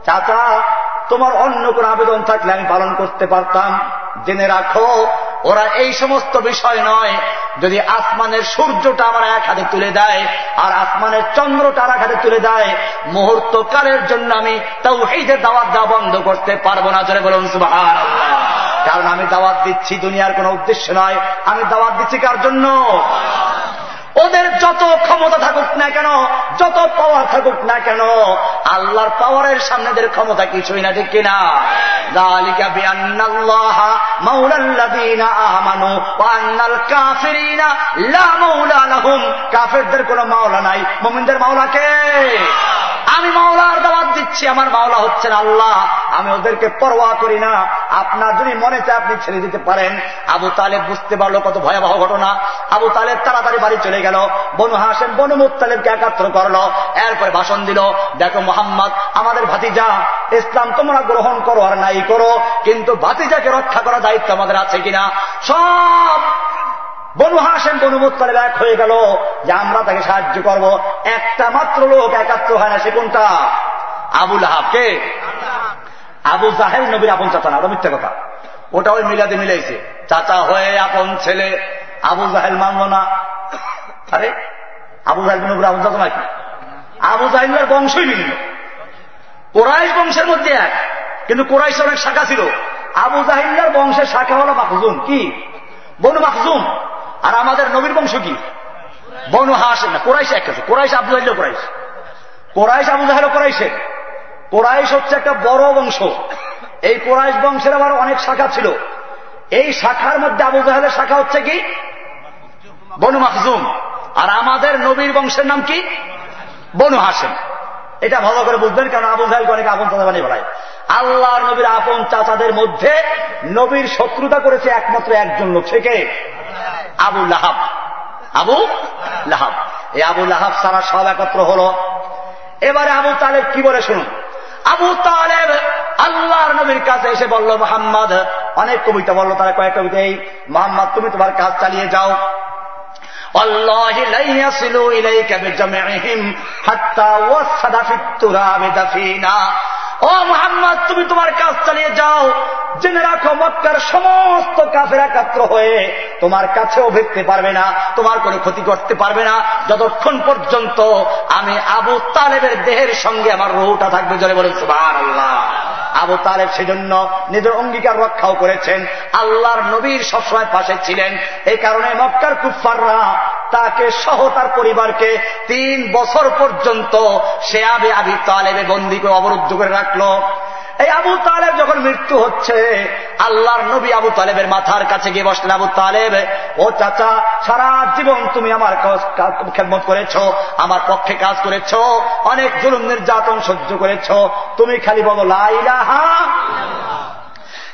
চাচা তোমার অন্য কোন আবেদন থাকলে আমি পালন করতে পারতাম। জেনে রাখো, ওরা এই সমস্ত বিষয় নয়। যদি আসমানের সূর্যটা আমার এক হাতে তুলে দেয়, আর আসমানের চন্দ্রটা আর এক হাতে তুলে দেয়, মুহূর্তকালের জন্য আমি তাও এই যে দাওয়াত দেওয়া বন্ধ করতে পারব না। জোরে বলুন কারণ আমি দাওয়াত দিচ্ছি, দুনিয়ার কোন উদ্দেশ্য নয়। আমি দাওয়াত দিচ্ছি কার জন্য? ওদের যত ক্ষমতা থাকুক না কেন, যত পাওয়ার থাকুক না কেন, আল্লাহর পাওয়ারের সামনে এদের ক্ষমতা কিছুই না, ঠিক কিনা? কাফেরদের কোন মাওলা নাই। মোমিনদের মাওলাকে আমি মাওলার দাওয়াত দিচ্ছি। আমার মাওলা হচ্ছেন আল্লাহ। আমি ওদেরকে পরোয়া করি না। আপনার যদি মনে চায় আপনি ছেড়ে দিতে পারেন। আবু তালেব বুঝতে পারল কত ভয়াবহ ঘটনা। আবু তালেব তাড়াতাড়ি বাড়ি চলে গেল। বনু হাসেন বনু মুতালেবকে একাত্র করল। এরপরে ভাষণ দিল, দেখো মোহাম্মদ, আমাদের ভাতিজা, ইসলাম তোমরা গ্রহণ করো আর নাই করো, কিন্তু ভাতিজাকে রক্ষা করার দায়িত্ব আমাদের আছে কিনা? সব বনু হাসেন বনু মুতালেব এক হয়ে গেল যে আমরা তাকে সাহায্য করব। একটা মাত্র লোক একাত্র হয় না, সে কোনটা? আবুল হাবকে আবু জাহেল নবীর আপন চাচা না, ওটা মিথ্যা কথা। ওটা ওই মিলাতে মিলাইছে। চাচা হয়ে আপন ছেলে, আবু জাহেল মানল না। আরে, আবু জাহেল নবীর আপন চাচা নাকি? আবু জাহেলের বংশই ভিন্ন। কোরাইশ বংশের মধ্যে এক, কিন্তু কোরাইশ অনেক শাখা ছিল। আবু জাহিল্লার বংশের শাখা হলো মাকজুম কি? বনু মাকজুম আর আমাদের নবীর বংশ কি? বনু হাস না, কোরাইশ এক আছে। কোরাইশ আবু জাহিল কোরাইশ। কোরাইশ, আবু জাহেল কোরাইশের। কোরাইশ হচ্ছে একটা বড় বংশ। এই কোরাইশ বংশের আবার অনেক শাখা ছিল। এই শাখার মধ্যে আবু জাহেলের শাখা হচ্ছে কি? বনু মাকজুম আর আমাদের নবীর বংশের নাম কি? বনু হাসেন এটা ভালো করে বুঝবেন, কারণ আবু জাহেলকে অনেক আপন চাচা বানিয়ে। বেড়ায় আল্লাহর নবীর আপন চাচাদের মধ্যে নবীর শত্রুতা করেছে একমাত্র একজন লোক। থেকে আবু লাহাব। আবু লাহাব। এই আবু লাহাব সারা সব একত্র হল। এবারে আবু তালেব কি বলে শুনুন? আবু তালেব আল্লাহর নবীর কাছে এসে বলল, মোহাম্মদ, অনেক কবিতা বলল, তারা কয়েক কবিতা এই মোহাম্মদ, তুমি তোমার কাজ চালিয়ে যাও। ও মোহাম্মদ, তুমি তোমার কাজ চালিয়ে যাও। জেনে রাখো, মক্কার সমস্ত কাফের একাত্র হয়ে তোমার কাছেও ভেটতে পারবে না, তোমার কোনো ক্ষতি করতে পারবে না। যতক্ষণ পর্যন্ত আমি আবু তালেবের দেহের সঙ্গে আমার রোহটা থাকবে জলে বলেন সুবাহ আল্লাহ আবু তালেব সেজন্য নিজের অঙ্গীকার রক্ষাও করেছেন। আল্লাহর নবীর সবসময় পাশে ছিলেন। এই কারণে মক্কার কুফাররা তাকে সহ তার পরিবারকে তিন বছর পর্যন্ত সে আবে আবি তালেবে বন্দীকে অবরুদ্ধ করে রাখল। এই আবু তালেব যখন মৃত্যু হচ্ছে, আল্লাহর নবী আবু তালেবের মাথার কাছে গিয়ে বসলেন, আবু তালেব, ও চাচা, সারা জীবন তুমি আমার খেদমত করেছ, আমার পক্ষে কাজ করেছ, অনেক জুলুম, নির্যাতন সহ্য করেছ, তুমি খালি বলো লাইলাহা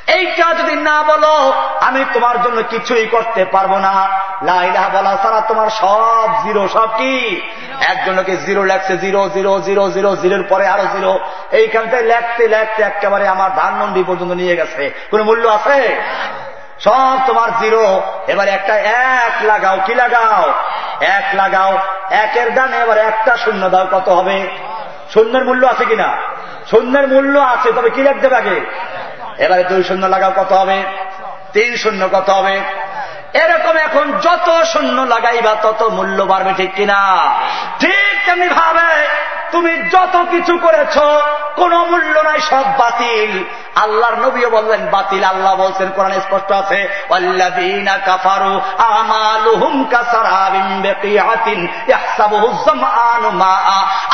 এইটা যদি না বলো, আমি তোমার জন্য কিছুই করতে পারব না। লাইলাহা বলা ছাড়া তোমার সব জিরো। সব কি? একজনকে জিরো লেখছে? জিরো জিরো জিরো জিরো, জিরোর পরে আরও জিরো। এইখান থেকে লেখতে লেখতে একেবারে আমার ধানমন্ডি পর্যন্ত নিয়ে গেছে। কোন মূল্য আছে? সব তোমার জিরো। এবার একটা এক লাগাও। কি লাগাও? এক লাগাও। একের ডানে এবার একটা শূন্য দাও। কত হবে? শূন্যের মূল্য আছে কিনা? শূন্যের মূল্য আছে। তবে কি লিখতে আগে? এবারে দুই শূন্য লাগাও, কত হবে? তিন শূন্য, কত হবে? এরকম এখন যত শূন্য লাগাইবা, তত মূল্য বাড়বে, ঠিক কিনা? ঠিক তেমনি ভাবে তুমি যত কিছু করেছ, কোন মূল্য নাই, সব বাতিল। আল্লাহর নবীও বললেন, বাতিল। আল্লাহ বলছেন, কোরআন স্পষ্ট আছে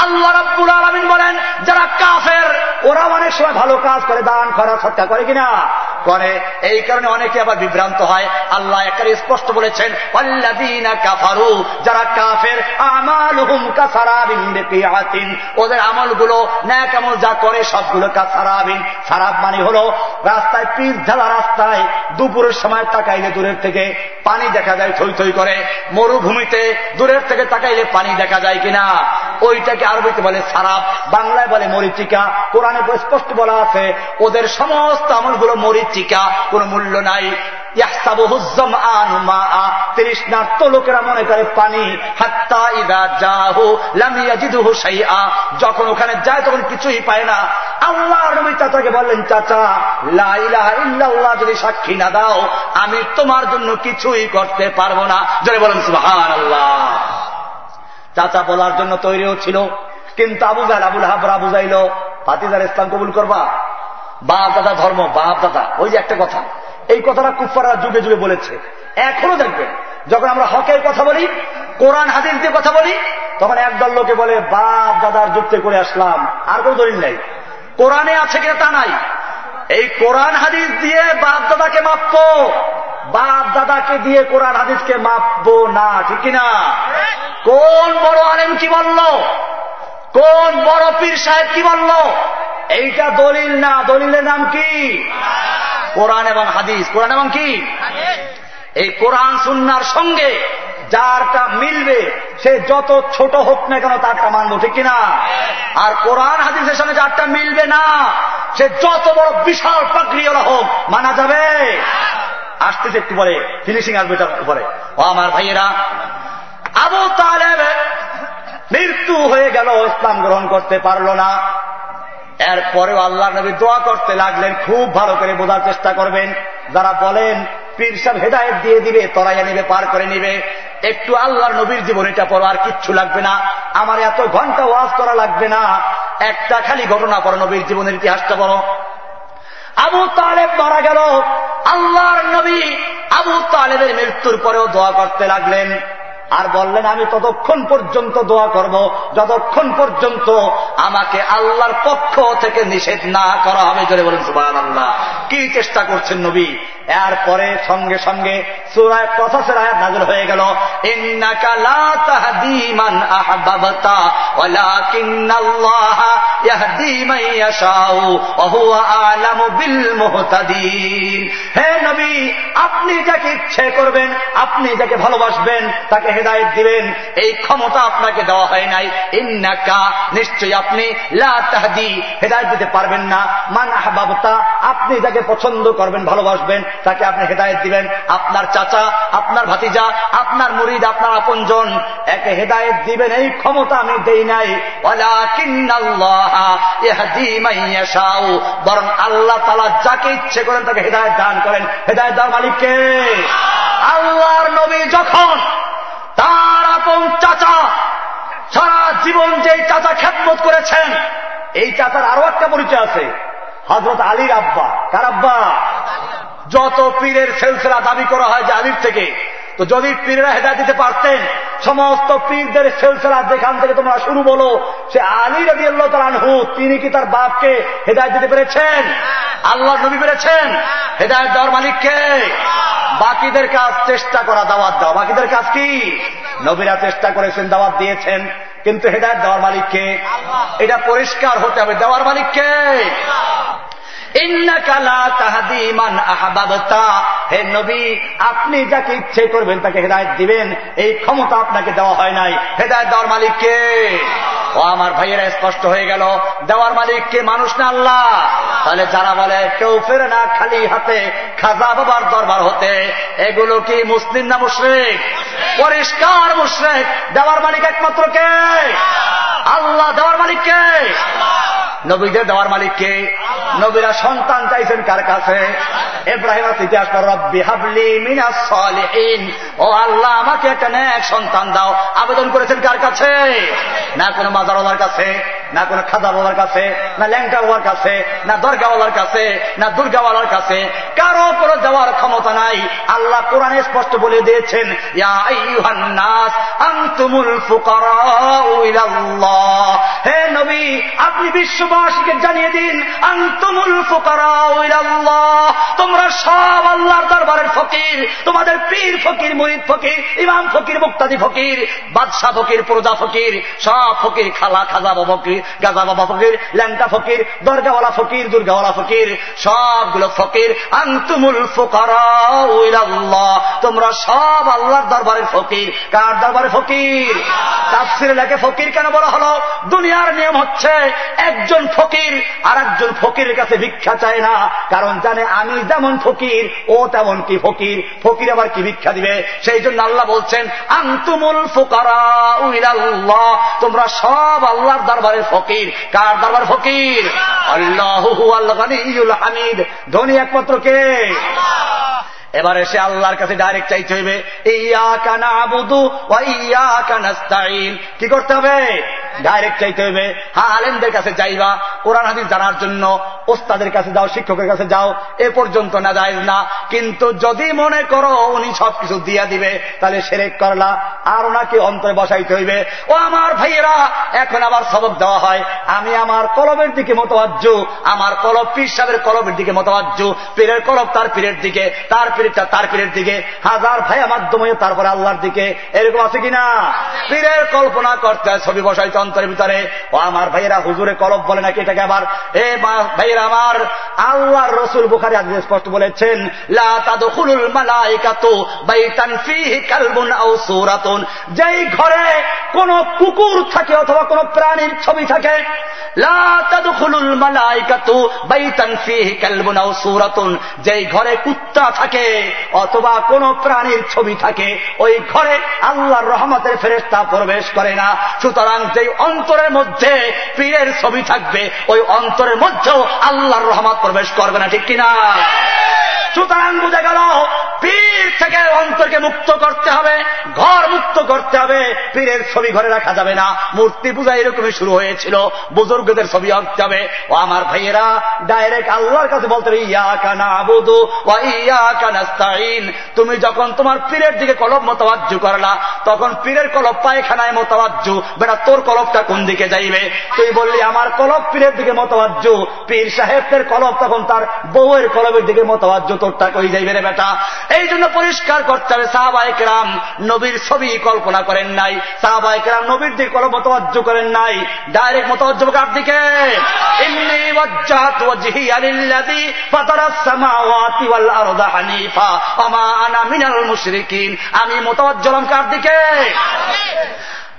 আল্লাহ রাব্বুল আলামিন বলেন, যারা কাফের ওরা অনেক সময় ভালো কাজ করে, দান করা সৎকার করে কিনা? করে। এই কারণে অনেকে আবার বিভ্রান্ত হয়। আল্লাহ একটা স্পষ্ট বলেছেন কাফারু, যারা কাফের, আমালুহুম কাসারাবিন বিকিয়াতিন ওদের আমলগুলো ন্যাক আমল যা করে সবগুলো কাসারাবিন সারাব মানে হলো রাস্তায় পিস ঢালা রাস্তায় দুপুরের সময় তাকাইলে দূরের থেকে পানি দেখা যায়, থই থই করে। মরুভূমিতে দূরের থেকে তাকাইলে পানি দেখা যায় কিনা? ওইটাকে আরবিতে বলে সারাপ, বাংলায় বলে মরিচিকা, কোরআনে স্পষ্ট বলা আছে, ওদের সমস্ত আমলগুলো মরিচিকা, কোনো মূল্য নাই। লোকেরা মনে করে পানি। যখন ওখানে যায় তখন কিছুই পায় না। আল্লাহ নবী চাচাকে বললেন, চাচা লাইলাহ যদি সাক্ষী না দাও, আমি তোমার জন্য কিছুই করতে পারব না। যদি বলেন সুহান আল্লাহ চাচা বলার জন্য তৈরিও ছিল। কিন্তু আবু জাল আবুল হাবরা বুঝাইল ফাতিজার ইসলাম কবুল করবা? বাপ দাদা ধর্ম, বাপ দাদা। ওই যে একটা কথা। এই কথাটা কুফারা যুগে যুগে বলেছে। এখনও দেখবেন, যখন আমরা হকের কথা বলি, কোরআন হাদিস দিয়ে কথা বলি, তখন একদল লোকে বলে, বাপ, দাদার যুক্তে করে আসলাম। আর কোন দলিল নেই। কোরআনে আছে কিনা তা নাই। এই কোরআন হাদিস দিয়ে বাপ দাদাকে মাপবো। বাপ দাদাকে দিয়ে কোরআন হাদিসকে মাপবো না, ঠিক না কোন বড় আলেম কি বলল? কোন বড় পীর সাহেব কি বলল? এইটা দলিল না, দলিলের নাম কি? কোরআন এবং হাদিস। কোরআন এবং কি? এই কোরআন সুন্নার সঙ্গে যারটা মিলবে, সে যত ছোট হোক না কেন তারটা মানবো, ঠিক কিনা? আর কোরআন হাদিসের সঙ্গে যারটা মিলবে না, সে যত বড় বিশাল প্রক্রিয়া হোক, মানা যাবে? আসতেছে একটু পরে ফিনিশিং আসবে তার উপরে। ও আমার ভাইয়েরা, আবু তালেব মৃত্যু হয়ে গেল, ইসলাম গ্রহণ করতে পারল না। এরপরেও আল্লাহ নবী দোয়া করতে লাগলেন, খুব ভালো করে বোঝার চেষ্টা করবেন। যারা বলেন, পীর হেদায়ত দিয়ে দিবে, তরাইয়া নিবে, পার করে নিবে, একটু আল্লাহর নবীর জীবনীটা পড়ো, আর কিচ্ছু লাগবে না। আমার এত ঘণ্টা ওয়াজ করা লাগবে না। একটা খালি ঘটনা পড়ো, নবীর জীবনের ইতিহাসটা বলো আবু তালেব মারা গেল। আল্লাহর নবী আবু তালেবের মৃত্যুর পরেও দোয়া করতে লাগলেন। আর বললেন, আমি ততক্ষণ পর্যন্ত দোয়া করব। যতক্ষণ পর্যন্ত আমাকে আল্লাহর পক্ষ থেকে নিষেধ না করা হবে। জোরে বলেন সুবাহ আল্লাহ কি চেষ্টা করছেন নবী? এরপরে সঙ্গে সঙ্গে সুরায় কথাসের আয়াত নাজর হয়ে গেল। হে নবী, আপনি যাকে ইচ্ছে করবেন, আপনি যাকে ভালোবাসবেন, তাকে হেদায়ত দিবেন, এই ক্ষমতা আপনাকে দেওয়া হয় নাই। ইন্নাকা, নিশ্চয়ই আপনি লাহাদি হেদায়ত দিতে পারবেন না। মান আহবাবতা, আপনি যাকে পছন্দ করবেন, ভালোবাসবেন, তাকে আপনি হেদায়ত দিবেন। আপনার চাচা, আপনার ভাতিজা, আপনার মুরিদ, আপনার আপনজন, একে হেদায়ত দিবেন, এই ক্ষমতা আমি দেই নাই। বরং আল্লাহ তালা যাকে ইচ্ছে করেন তাকে হেদায়ত দান করেন। হেদায়ত দান মালিককে। আল্লাহর নবী যখন তার আপন চাচা সারা জীবন যে চাচা খ্যাতমত করেছেন, এই চাচার আরও একটা পরিচয় আছে। হজরত আলীর আব্বা। কার আব্বা? যত পীরের সেলসেলা দাবি করা হয় যে আলীর থেকে, তো যদি পীরেরা হেদায় দিতে পারতেন, সমস্ত পীরদের সেলসেলা যেখান থেকে তোমরা শুরু বলো, সে আলী রবি আল্লাহ তিনি কি তার বাপকে হেদায় দিতে পেরেছেন? আল্লাহ নবী পেরেছেন? হেদায়ত দেওয়ার মালিককে বাকিদের কাজ চেষ্টা করা দাওয়াত দেওয়া। বাকিদের কাজ কি? নবীরা চেষ্টা করেছেন দাওয়াত দিয়েছেন কিন্তু হেদায়ত দেওয়ার মালিককে এটা পরিষ্কার হতে হবে। দেওয়ার মালিককে? হে নবী, আপনি যাকে ইচ্ছে করবেন তাকে হেদায়ত দিবেন। এই ক্ষমতা আপনাকে দেওয়া হয় নাই। হেদায়ত দেওয়ার মালিককে ও আমার ভাইয়েরা, স্পষ্ট হয়ে গেল। দেওয়ার মালিককে মানুষ না আল্লাহ। তাহলে যারা বলে, কেউ ফেরে না খালি হাতে, খাজা বাবার দরবার হতে, এগুলো কি মুসলিম না মুশ্রেক? পরিষ্কার মুশ্রেক। দেওয়ার মালিক একমাত্র কে? আল্লাহ। দেওয়ার মালিককে নবীদের দেওয়ার মালিককে নবীরা সন্তান চাইছেন কার কাছে? এব্রাহিম ইতিহাস ও আল্লাহ আমাকে একটা ন্যাক সন্তান দাও। আবেদন করেছেন কার কাছে? না কোনো মাজারওয়ালার কাছে না কোনো খাদাওয়ালার কাছে না ল্যাংটাওয়ালার কাছে না দরগাওয়ালার কাছে না দুর্গাওয়ালার কাছে। কারও কোনো দেওয়ার ক্ষমতা নাই। আল্লাহ কোরআনে স্পষ্ট বলে দিয়েছেন হে নবী আপনি বিশ্ববাসীকে জানিয়ে দিন, আন্তমুল তোমরা সব আল্লাহর দরবারের ফকির, তোমাদের পীর ফকির, মরিদ ফকির, ইমাম ফকির, মুক্তাদি ফকির, বাদশাহ ফকির, প্রজা ফকির, সব ফকির, খালা, খাজা বাবা ফকির গাজা, বাবা ফকির, ল্যাংটা ফকির, দরগাওয়ালা ফকির, দুর্গাওয়ালা ফকির, সবগুলো ফকির, আন্তুমুল ফোকারাল্লাহ তোমরা সব আল্লাহর দরবারের ফকির। কার দরবারে ফকির? তাফসিরে লেখে ফকির কেন বলা হলো? দুনিয়ার নিয়ম হচ্ছে একজন ফকির আর একজন ফকিরের কাছে ভিক্ষা চায় না কারণ জানে আমি যেমন ফকির ও তেমন কি ফকির। ফকির আবার কি ভিক্ষা দিবে? সেই জন্য আল্লাহ বলছেন আন্তুমুল ফোকারা তোমরা সব আল্লাহর দরবারের ফকির। কার দরবার ফকির? আল্লাহ। হামিদ। ধনী একমাত্র কে? এবার এসে আল্লাহর কাছে ডাইরেক্ট চাইতে হইবে ইয়া কানা আবুদু ইয়া কানাস্তাইন কি করতে হবে? ডাইরেক্ট চাইতে হইবে হ্যাঁ আলেমদের কাছে যাইবা, কোরআন হাদিস জানার জন্য ওস্তাদের কাছে যাও, শিক্ষকের কাছে যাও, এ পর্যন্ত না যায় না। কিন্তু যদি মনে করো উনি সবকিছু দিয়া দিবে, তাহলে সেরেক করলা। আর ওনাকে অন্তরে বসাইতে হইবে, ও আমার ভাইয়েরা, এখন আবার সবক দেওয়া হয়। আমি আমার কলবের দিকে মতবাজ্য আমার কলব পীর সাহেবের কলবের দিকে মতবাজ্য পীরের কলব তার পীরের দিকে, তার পীরটা তার পীরের দিকে, হাজার ভাইয়া মাধ্যমে তারপরে আল্লাহর দিকে, এরকম আছে কিনা? পীরের কল্পনা করতে ছবি বসাইতে অন্তরের ভিতরে। ও আমার ভাইয়েরা, হুজুরে কলব বলে নাকি এটাকে আবার? এ ভাইয়েরা আমার, আল্লাহর রসুল বুখারি আজ স্পষ্ট বলেছেন যেই ঘরে কোন কুকুর থাকে অথবা কোন প্রাণীর ছবি থাকে যেই ঘরে কুত্তা অথবা কোন প্রাণীর ছবি থাকে, ওই ঘরে আল্লাহর রহমতের ফেরেস্তা প্রবেশ করে না। সুতরাং যেই অন্তরের মধ্যে পীরের ছবি থাকবে, ওই অন্তরের মধ্যেও আল্লাহর রহমত প্রবেশ করবে না, ঠিক কিনা? সুতরাং বুঝে গেল, পীর থেকে অন্তরকে মুক্ত করতে হবে, ঘর মুক্ত করতে হবে, পীরের ছবি ঘরে রাখা যাবে না। মূর্তি পূজা এরকমই শুরু হয়েছিল, বুজুর্গদের ছবি আঁকতে হবে। ও আমার ভাইয়েরা ডাইরেক্ট আল্লাহর কাছে বলতে হবে, ইয়া কানা বুধু ও ইয়া তুমি যখন তোমার পীরের দিকে কলব মতবাজ্য করলা, তখন পীরের কলব পায়খানায় মতবাজ্য বেটা, তোর কলবটা কোন দিকে যাইবে? তুই বললি, আমার কলব পীরের দিকে মতবাজ্য পীর সাহেবের কলব তখন তার বউয়ের কলবের দিকে মতবাজ্য তোরটা কই যাইবে রে বেটা? এই জন্য পরিষ্কার করতে হবে সাহাবাহিকরাম নবীর ছবি কল্পনা করেন নাই সাহাবাহিকরাম নবীর দিকে কোনো মতবাজ্য করেন নাই। ডাইরেক্ট মতবাজ্য কার দিকে? আমি মোতাবজ্জলাম কার দিকে?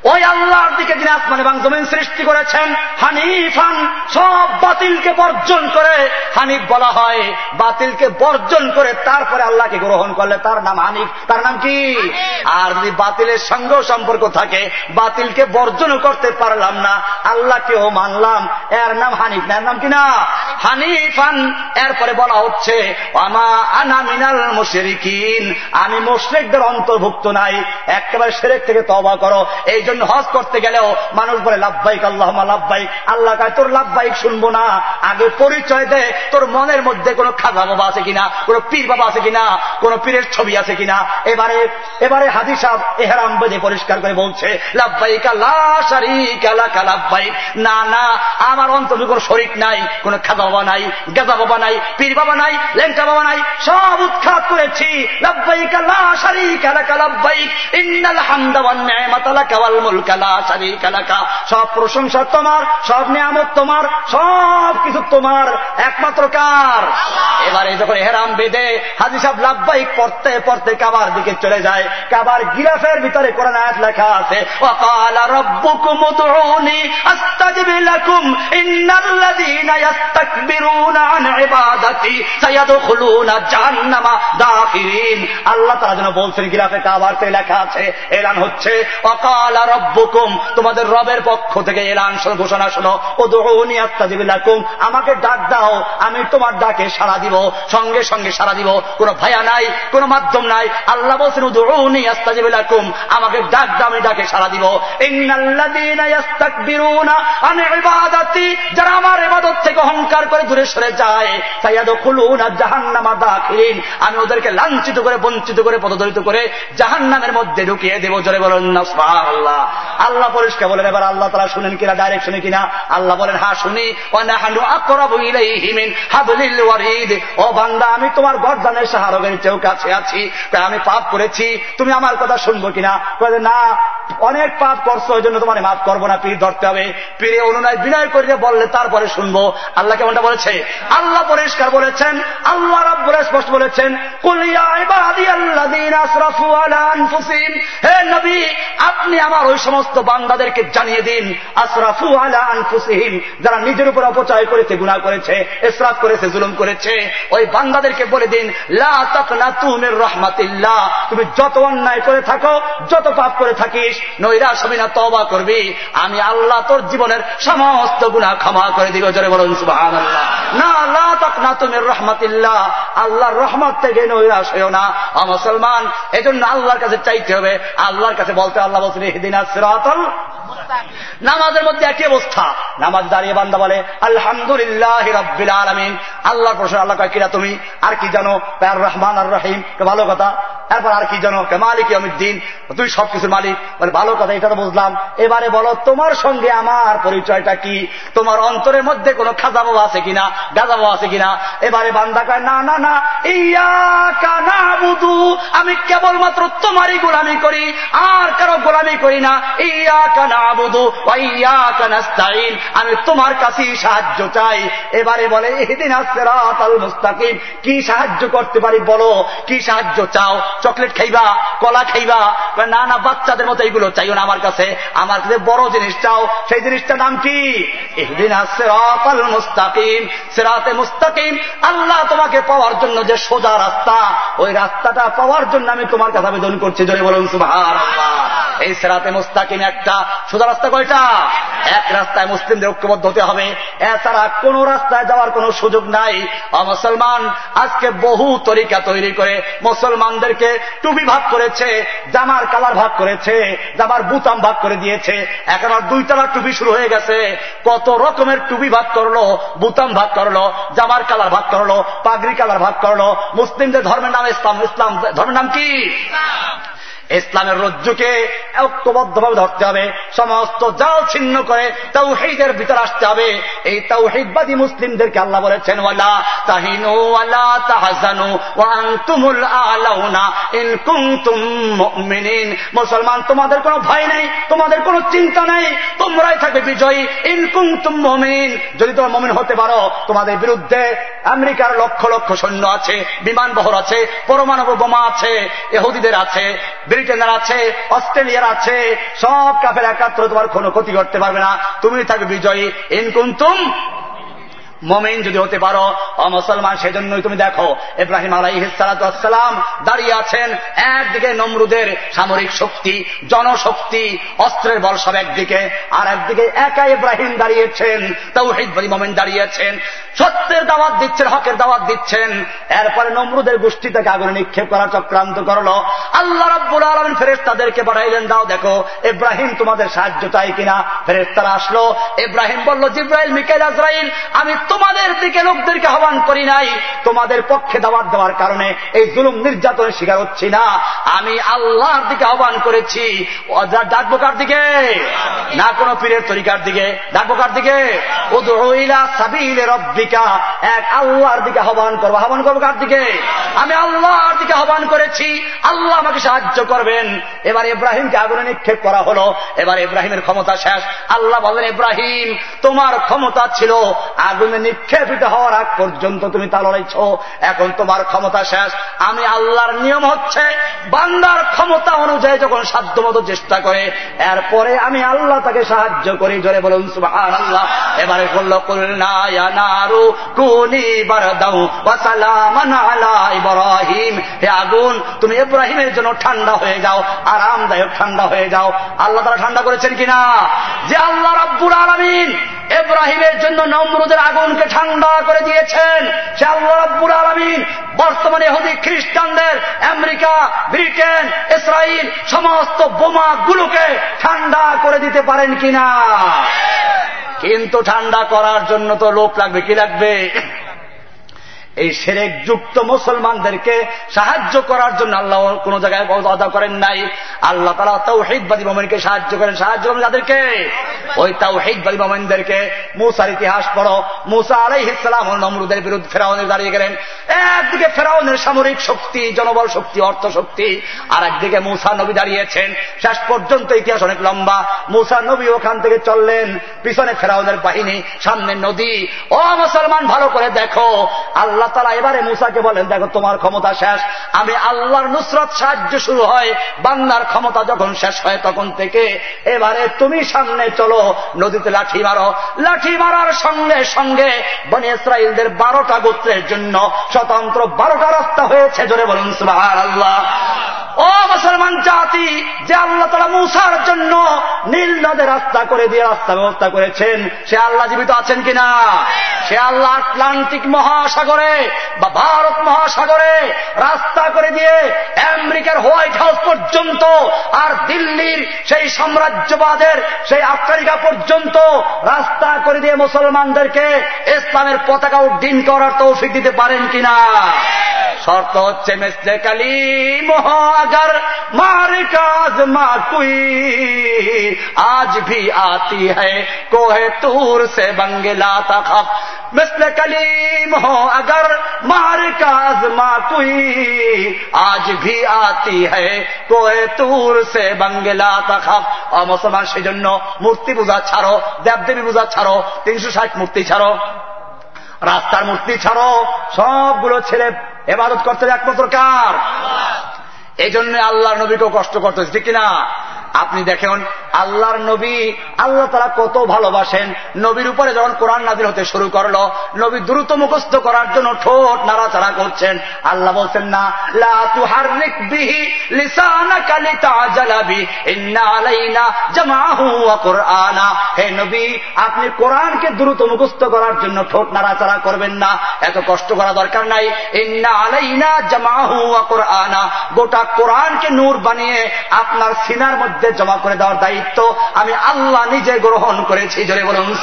ওই আল্লাহর দিকে যিনি আসমান এবং জমিন সৃষ্টি করেছেন, হানিফান, সব বাতিলকে বর্জন করে হানিফ বলা হয়। বাতিলকে বর্জন করে তারপরে আল্লাহকে গ্রহণ করলে তার নাম হানিফ। তার নাম কি? আর যদি বাতিলের সঙ্গ সম্পর্ক থাকে, বাতিলকে বর্জন করতে পারলাম না, আল্লাহকেও মানলাম। এর নাম হানিফ না, এর নাম কি না? হানিফান। এরপরে বলা হচ্ছে আমা আনা মিনাল মুশরিকিন। আমি মুশরিকদের অন্তর্ভুক্ত নাই। একেবারে সেরেক থেকে তবা করো। এই জন্য হজ করতে গেলেও মানুষ বলে, লাভবাইক আল্লাহ লাভবাইক। আল্লাহ কায়, তোর লাভবাইক শুনব না। আগে পরিচয় দে, তোর মনের মধ্যে কোনো খাজা বাবা আছে কিনা, কোন পীর বাবা আছে কিনা, কোন পীরের ছবি আছে কিনা? এবারে এবারে হাদি সাহ এহারাম বেঁধে পরিষ্কার করে বলছে, লাভবাইক লাভবাইক। না না, আমার অন্তরে কোন শরিক নাই, কোন খাজা বাবা নাই, গেজা বাবা নাই, পীর বাবা নাই লেঙ্কা বাবা নাই, সব উৎখাত করেছি। লাভবাইক লাশারিক লাভবাইক। ইন্নাল হামদা ওয়ান মুলকালা সারি কালাকা, সব প্রশংসা তোমার, সব নিয়ামত তোমার, সব কিছু তোমার, একমাত্র কার? এবারে যখন হেরাম বেঁধে হাজি সাহ লাভবাহিক পড়তে পড়তে কাবার দিকে চলে যায়, কাবার গিরাফের ভিতরে কোরআন আয়াত লেখা আছে আল্লাহ তারা যেন বলছেন গিলাফে কাবার তে লেখা আছে, এলান হচ্ছে অকাল আর রব্বুকুম, তোমাদের রবের পক্ষ থেকে এলান ঘোষণা শোনো। ও দোহনি আত্মাজিবিলাকুম আমাকে ডাক দাও, আমি তোমার ডাকে সাড়া দিব, সঙ্গে সঙ্গে সাড়া দিব। কোন ভায়া নাই, কোন মাধ্যম নাই। আল্লাহ বলছেন উদৌনি আস্তাজিবিলাকুম আমাকে ডাক দাও, আমি ডাকে সাড়া দিব। যারা আমার এবাদত থেকে অহংকার করে দূরে সরে যায় আমি ওদেরকে লাঞ্ছিত করে, বঞ্চিত করে, পদদলিত করে জাহান্নামের মধ্যে ঢুকিয়ে দেব। জোরে বলুন না আল্লাহ আল্লাহ পরিষ্কার বলেন, এবার আল্লাহ তারা শুনেন কিনা ডাইরেক্ট শুনে কিনা? আল্লাহ বলেন হা শুনি। ও বান্দা, আমি তোমার গরদানের সাহারগের চেয়েও কাছে আছি। তাই আমি পাপ করেছি। তুমি আমার কথা শুনব কিনা? না অনেক পাপ করছ, ওই জন্য তোমার মাফ করব না, পীর ধরতে হবে। পীরে অনুনয় বিনয় করিয়ে বললে তারপরে শুনব। আল্লাহ কেমনটা বলেছে? আল্লাহ পরিষ্কার বলেছেন, আল্লাহ রব্বুল স্পষ্ট বলেছেন হে নবী, আপনি আমার ওই সমস্ত বান্দাদেরকে জানিয়ে দিন আসরাফু আলা আনফুসিহিম যারা নিজের উপর অপচয় করেছে গুণা করেছে এসরাফ করেছে, জুলুম করেছে, ওই বান্দাদেরকে বলে দিন, লা তাকনা তুমির রহমাতিল্লাহ তুমি যত অন্যায় করে থাকো, যত পাপ করে থাকিস নৈরাশ হবি না তবা করবি। আমি আল্লাহ তোর জীবনের সমস্ত গুণা ক্ষমা করে দিব, জোরে বলুন সুবাহান না, লা তাকনা তুমির রহমাতিল্লাহ। আল্লাহর রহমত থেকে নৈরাশ হইও না। মুসলমান, এজন্য আল্লাহর কাছে চাইতে হবে। আল্লাহর কাছে বলতে আল্লাহ বলছেন এদিন সিরাতল নামাজের মধ্যে একই অবস্থা। নামাজ দাঁড়িয়ে বান্দা বলে, আলহামদুলিল্লাহ রব্বিল আলমিন। আল্লাহর প্রশ্ন আল্লাহ কয় কিরা তুমি? আর কি জানো? প্যার রহমান আর রহিম। ভালো কথা। তারপর আর কি জানো? মালিক অমিদ্দিন তুই সবকিছুর মালিক। বলে ভালো কথা এটা তো বুঝলাম। এবারে বলো, তোমার সঙ্গে আমার পরিচয়টা কি? তোমার অন্তরের মধ্যে কোনো খাজা বাবা আছে কিনা গাজা বাবা আছে কিনা? এবারে বান্দা কয়, না না না ইয়া কানা বুধু আমি কেবলমাত্র তোমারই গোলামি করি, আর কারও গোলামি করি না। ইয়া কানা বুধু ইয়া কানাস্তাইন আমি তোমার কাছেই সাহায্য চাই। এবারে বলে এদিন আসরাত মুস্তাকিম, কি সাহায্য করতে পারি বলো? কি সাহায্য চাও? চকলেট খাইবা, কলা খাইবা? না না, বাচ্চাদের মতো এইগুলো চাইও না আমার কাছে। আমার কাছে বড় জিনিস চাও, সেই জিনিসটার নাম কি? মুস্তাকিম। সেরাতে মুস্তাকিম, আল্লাহ তোমাকে পাওয়ার জন্য যে সোজা রাস্তা, ওই রাস্তাটা পাওয়ার জন্য আমি তোমার কাছে আবেদন করছি। জোরে বলুন সুভার এই সেরাতে মুস্তাকিম একটা সোজা রাস্তা কয়টা? এক রাস্তায় মুসলিমদের ঐক্যবদ্ধ হতে হবে। এছাড়া কোন রাস্তায় যাওয়ার কোন সুযোগ নাই। মুসলমান আজকে বহু তরিকা তৈরি করে মুসলমানদেরকে টুপি ভাগ করেছে, জামার কালার ভাগ করেছে। জামার বুতাম ভাগ করে দিয়েছে। এখন আর দুই তলার টুপি শুরু হয়ে গেছে। কত রকমের টুপি ভাগ করল বুতাম ভাগ করল, জামার কালার ভাগ করল, পাগড়ি কালার ভাগ করল। মুসলিমদের ধর্মের নাম ইসলাম। ইসলাম ধর্মের নাম কি? ইসলামের রজ্জুকে ঐক্যবদ্ধভাবে ধরতে হবে, সমস্ত জাল ছিন্ন করে তৌহিদের ভিতর আসতে হবে। এই তৌহিদবাদী মুসলিমদেরকে আল্লাহ বলেছেন, ওয়ালা তাহিনু ওয়ালা তাহাজানু ওয়ান্তুমুল আলাউনা ইন কুনতুম মুমিনিন। মুসলমান, তোমাদের কোনো ভয় নেই, তোমাদের কোনো চিন্তা নেই, তোমরাই থাকবে বিজয়ী ইন কুনতুম মুমিন। যদি তোমরা মুমিন হতে পারো, তোমাদের বিরুদ্ধে আমেরিকার লক্ষ লক্ষ সৈন্য আছে বিমান বহর আছে, পরমাণু বোমা আছে এহুদিদের আছে ব্রিটেনের আছে, অস্ট্রেলিয়ার আছে, সব কাফের একাত্র তোমার কোনো ক্ষতি করতে পারবে না। তুমি থাকবে বিজয়ী। ইনকুন্তুম মোমেন যদি হতে পারো, অমুসলমান সেজন্যই তুমি দেখো, ইব্রাহিম আলাইসালাম দাঁড়িয়ে আছেন একদিকে নমরুদের সামরিক শক্তি, জনশক্তি, অস্ত্রের বল সব একদিকে, আর একদিকে একা ইব্রাহিম দাঁড়িয়েছেন তাও হিদবাদী মোমেন দাঁড়িয়েছেন, সত্যের দাওয়াত দিচ্ছেন, হকের দাওয়াত দিচ্ছেন। এরপরে নমরুদের গোষ্ঠী থেকে আগুনে নিক্ষেপ করার চক্রান্ত করল। আল্লাহ রব্বুল আলমিন ফেরেস্তাদেরকে বাড়াইলেন দাও দেখো, ইব্রাহিম তোমাদের সাহায্য চাই কিনা? ফেরেস্তারা আসলো, ইব্রাহিম বলল জিব্রাহিল মিকেল আজরাইল, আমি তোমাদের দিকে লোকদেরকে আহ্বান করি নাই। তোমাদের পক্ষে দাওয়াত দেওয়ার কারণে এই জুলুম নির্যাতনের শিকার হচ্ছি না। আমি আল্লাহর দিকে আহ্বান করেছি। ডাকবো কার দিকে? না, কোন পীরের তরিকার দিকে। ডাকবো কার দিকে? রব্বিকা। এক আল্লাহর দিকে আহ্বান করব আহ্বান করব কার দিকে? আমি আল্লাহর দিকে আহ্বান করেছি। আল্লাহ আমাকে সাহায্য করবেন। এবার ইব্রাহিমকে আগুনে নিক্ষেপ করা হলো। এবার ইব্রাহিমের ক্ষমতা শেষ। আল্লাহ বলেন, ইব্রাহিম, তোমার ক্ষমতা ছিল আগুনে নিক্ষেপিত হওয়ার আগ পর্যন্ত তুমি তা লড়াইছ। এখন তোমার ক্ষমতা শেষ। আমি আল্লাহর নিয়ম হচ্ছে, বান্দার ক্ষমতা অনুযায়ী যখন সাধ্য মতো চেষ্টা করে, এরপরে আমি আল্লাহ তাকে সাহায্য করি, জোরে বলুন সুবাহ আল্লাহ এবারে করল ইব্রাহিম। হে আগুন, তুমি ইব্রাহিমের জন্য ঠান্ডা হয়ে যাও, আরামদায়ক ঠান্ডা হয়ে যাও। আল্লাহ তারা ঠান্ডা করেছেন কিনা? যে আল্লাহ রাব্বুর আলমিন এব্রাহিমের জন্য নমরুদের আগুনকে ঠান্ডা করে দিয়েছেন সে আল্লাহ রব্বুল আলমিন বর্তমানে হদি খ্রিস্টানদের আমেরিকা, ব্রিটেন ইসরায়েল সমস্ত বোমাগুলোকে ঠান্ডা করে দিতে পারেন কিনা? কিন্তু ঠান্ডা করার জন্য তো লোক লাগবে, কি লাগবে? এই সেরেক যুক্ত মুসলমানদেরকে সাহায্য করার জন্য আল্লাহ কোন জায়গায় আদা করেন নাই। আল্লাহ তালা তাও হেদবাদী মোমেনকে সাহায্য করেন। সাহায্য করেন যাদেরকে? ওই তাও হেদবাদী মোমেনদেরকে। মুসার ইতিহাস পড়ো। মুসা আলাই ইসলাম নমরুদের বিরুদ্ধে ফেরাউনের দাঁড়িয়ে গেলেন। একদিকে ফেরাউনের সামরিক শক্তি, জনবল শক্তি, অর্থ শক্তি আর একদিকে মুসা নবী দাঁড়িয়েছেন। শেষ পর্যন্ত ইতিহাস অনেক লম্বা। মুসা নবী ওখান থেকে চললেন। পিছনে ফেরাউনের বাহিনী, সামনে নদী। ও মুসলমান, ভালো করে দেখো। আল্লাহ আল্লাহ তালা এবারে মুসাকে বলেন, দেখো, তোমার ক্ষমতা শেষ। আমি আল্লাহর নুসরত সাহায্য শুরু হয় বাংলার ক্ষমতা যখন শেষ হয় তখন থেকে। এবারে তুমি সামনে চলো, নদীতে লাঠি মারো। লাঠি মারার সঙ্গে সঙ্গে বনে ইসরায়েলদের বারোটা গোত্রের জন্য স্বতন্ত্র বারোটা রাস্তা হয়েছে। জোরে বলুন সুবাহ আল্লাহ ও মুসলমান জাতি, যে আল্লাহ তালা মুসার জন্য নীল নদে রাস্তা করে দিয়ে রাস্তা ব্যবস্থা করেছেন, সে আল্লাহ জীবিত আছেন কিনা? সে আল্লাহ আটলান্টিক মহাসাগরে সাগরে বা ভারত মহাসাগরে রাস্তা করে দিয়ে আমেরিকার হোয়াইট হাউস পর্যন্ত আর দিল্লির সেই সাম্রাজ্যবাদের সেই আফ্রিকা পর্যন্ত রাস্তা করে দিয়ে মুসলমানদেরকে ইসলামের পতাকা উড্ডীন করার তৌফিক দিতে পারেন কিনা? শর্ত হচ্ছে মেসে কালি মহাগার মার কাজ মা কুই আজ ভি আতি হ্যাঁ কোহে তুর সে বঙ্গলা তখ মেসলে কলিম হো আগর अगर मार काज मा कुई आज भी आती है कोहे तूर से बंगला तखफ और মুসলমান সেজন্য মূর্তি পূজা ছাড়ো দেবদেবী পূজা ছাড়ো তিনশো ষাট মূর্তি ছাড়ো রাস্তার মূর্তি ছাড়ো সবগুলো ছেড়ে এবাদত করতে একমাত্র কার এই জন্য আল্লাহর নবীকেও কষ্ট করতেছে, ঠিক কিনা? আপনি দেখেন, আল্লাহর নবী, আল্লাহ তারা কত ভালোবাসেন। নবীর উপরে যখন কোরআন নাজির হতে শুরু করল, নবী দ্রুত মুখস্থ করার জন্য ঠোঁট নাড়াচাড়া করছেন। আল্লাহ বলছেন, না হে নবী, আপনি কোরআনকে দ্রুত মুখস্থ করার জন্য ঠোঁট নাড়াচাড়া করবেন না। এত কষ্ট করা দরকার নাই। ইন্না আলাইনা জামাহু কোরআনা। গোটা কোরআনকে নূর বানিয়ে আপনার সিনার মধ্যে জমা করে দেওয়ার দায়িত্ব আমি আল্লাহ নিজে গ্রহণ করেছি, জোরে বলুন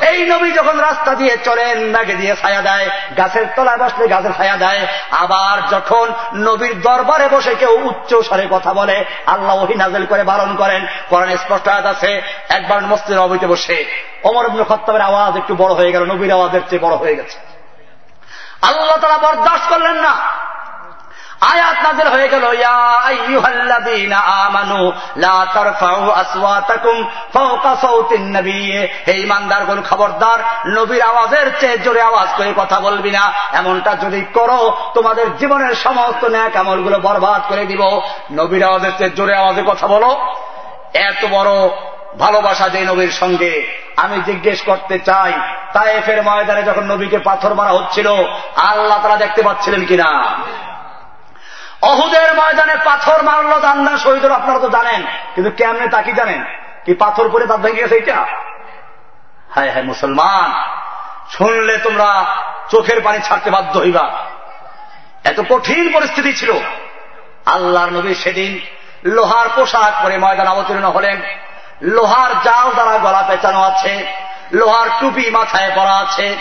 এই নবী যখন রাস্তা দিয়ে চলেন নাকে দিয়ে ছায়া দেয়, গাছের তলায় বসলে গাছের ছায়া দেয়, আবার যখন নবীর দরবারে বসে কেউ উচ্চ স্বরে কথা বলে, আল্লাহ ওহি নাজেল করে বারণ করেন, কোরআন স্পষ্ট আয়াত আছে, একবার মস্তির অবৈতে বসে। অমর ইবনে খত্তাবের আওয়াজ একটু বড় হয়ে গেল, নবীর আওয়াজের চেয়ে বড় হয়ে গেছে। আল্লাহ তারা বরদাস্ত করলেন না। আয়াত নাজেল হয়ে গেল আমানু, লা হে ঈমানদারগণ, খবরদার, নবীর আওয়াজের চেয়ে জোরে আওয়াজ করে কথা বলবি না। এমনটা যদি করো, তোমাদের জীবনের সমস্ত ন্যাক আমলগুলো বরবাদ করে দিব। নবীর আওয়াজের চেয়ে জোরে আওয়াজে কথা বলো। এত বড় ভালোবাসা যে নবীর সঙ্গে, আমি জিজ্ঞেস করতে চাই, তায়েফের ময়দানে যখন নবীকে পাথর মারা হচ্ছিল, আল্লাহ তারা দেখতে পাচ্ছিলেন কিনা? অহুদের ময়দানে পাথর মারলো দান্না শহীদের আপনারা তো জানেন। কিন্তু কেমনে তা কি জানেন? কি পাথর করে তার ভেঙে গেছে এটা হায় হায় মুসলমান, শুনলে তোমরা চোখের পানি ছাড়তে বাধ্য হইবা। এত কঠিন পরিস্থিতি ছিল। আল্লাহর নবী সেদিন লোহার পোশাক পরে ময়দান অবতীর্ণ হলেন। লোহার জাল দ্বারা গলা পেঁচানো আছে, লোহার টুপি মাথায় পরা আছে।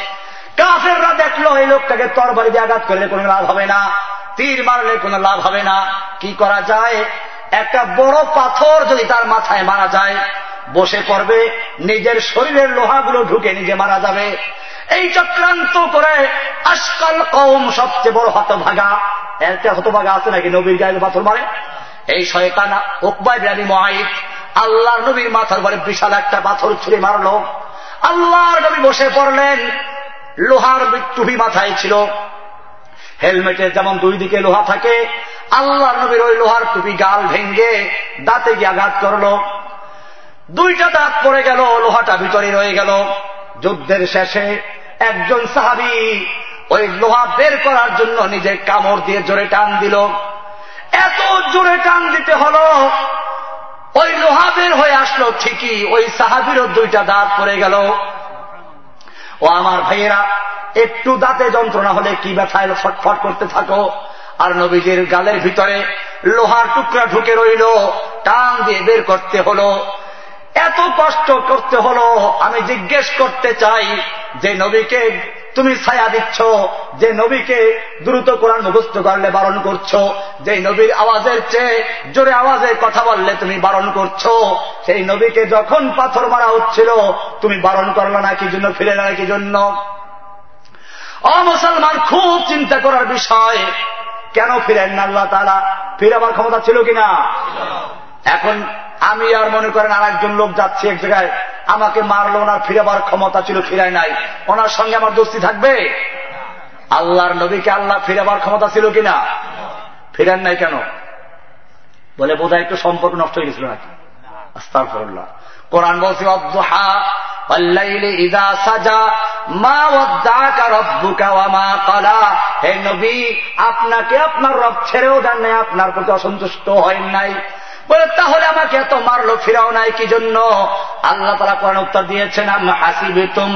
কাফেররা দেখল এই লোকটাকে তরবারি দিয়ে আঘাত করলে কোনো লাভ হবে না, তীর মারলে কোনো লাভ হবে না। কি করা যায়? একটা বড় পাথর যদি তার মাথায় মারা যায়, বসে পড়বে, নিজের শরীরের লোহাগুলো ঢুকে নিজে মারা যাবে। এই চক্রান্ত করে আজকাল কম সবচেয়ে বড় হতভাগা। একটা হতভাগা আছে নাকি? নবীর গায়ে পাথর মারে? এই শয়তান ওকবাই বিরানি মহাইদ আল্লাহর নবীর মাথার পরে বিশাল একটা পাথর ছুঁড়ে মারল। আল্লাহর নবী বসে পড়লেন। লোহার টুপি মাথায় ছিল। হেলমেটের যেমন দুই দিকে লোহা থাকে, আল্লাহ নবীর ওই লোহার টুপি গাল ভেঙ্গে দাঁতে গিয়ে আঘাত করল। দুইটা দাঁত পড়ে গেল, লোহাটা ভিতরে রয়ে গেল। যুদ্ধের শেষে একজন সাহাবি ওই লোহা বের করার জন্য নিজে কামড় দিয়ে জোরে টান দিল। এত জোরে টান দিতে হল, ওই লোহা বের হয়ে আসলো ঠিকই, ওই সাহাবিরও দুইটা দাঁত পড়ে গেল। ও আমার ভাইয়েরা, একটু দাঁতে যন্ত্রণা হলে কি ব্যথায় ছটফট করতে থাকো? আর নবীজির গালের ভিতরে লোহার টুকরা ঢুকে রইল, টান দিয়ে বের করতে হল। এত কষ্ট করতে হল, আমি জিজ্ঞেস করতে চাই যে নবীকে তুমি ছায়া দিচ্ছ, যে নবীকে দ্রুত কোরআন মুখস্থ করলে বারণ করছ যে নবীর আওয়াজের চেয়ে জোরে আওয়াজে কথা বললে তুমি বারণ করছ, সেই নবীকে যখন পাথর মারা হচ্ছিল, তুমি বারণ করল না কি জন্য, ফিরে না কি জন্য? অমুসলমান খুব চিন্তা করার বিষয়, কেন ফিরেন না আল্লাহ তালা ফিরাবার ক্ষমতা ছিল কিনা? এখন আমি আর মনে করেন আর একজন লোক যাচ্ছে এক জায়গায়, আমাকে মারলো, ওনার ফিরাবার ক্ষমতা ছিল, ফিরায় নাই। ওনার সঙ্গে আমার দোস্তি থাকবে? আল্লাহর নবীকে আল্লাহ ফিরাবার ক্ষমতা ছিল কিনা? ফিরেন নাই কেন? বলে, বোধহয় একটু সম্পর্ক নষ্ট হয়ে গেছিল নাকি? কোরআন বলছে আপনাকে আপনার রব ছেড়েও দেন নাই, আপনার প্রতি অসন্তুষ্ট হয় নাই। বলে, তাহলে আমাকে এত মারলো ফিরাও নাই, কি জন্য? আল্লাহ তারা কোরআন উত্তর দিয়েছেন হাসিবিতুম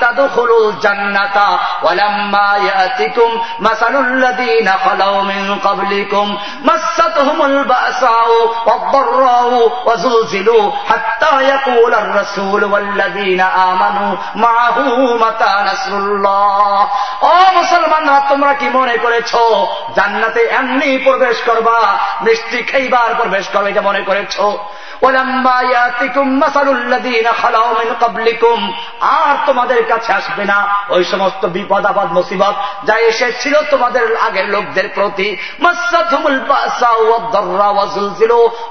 তাদখুলুল জান্নাতা ওয়ালাম্মা মাতা ও মুসলমানরা, তোমরা কি মনে করেছ, জান্নাতে এমনি প্রবেশ করবা, মিষ্টি খাইবার প্রবেশ করবে এটা মনে করেছ? আর তোমাদের কাছে আসবে না ওই সমস্ত বিপদ, আপদ, মুসিবত যা এসেছিল তোমাদের আগের লোকদের প্রতি।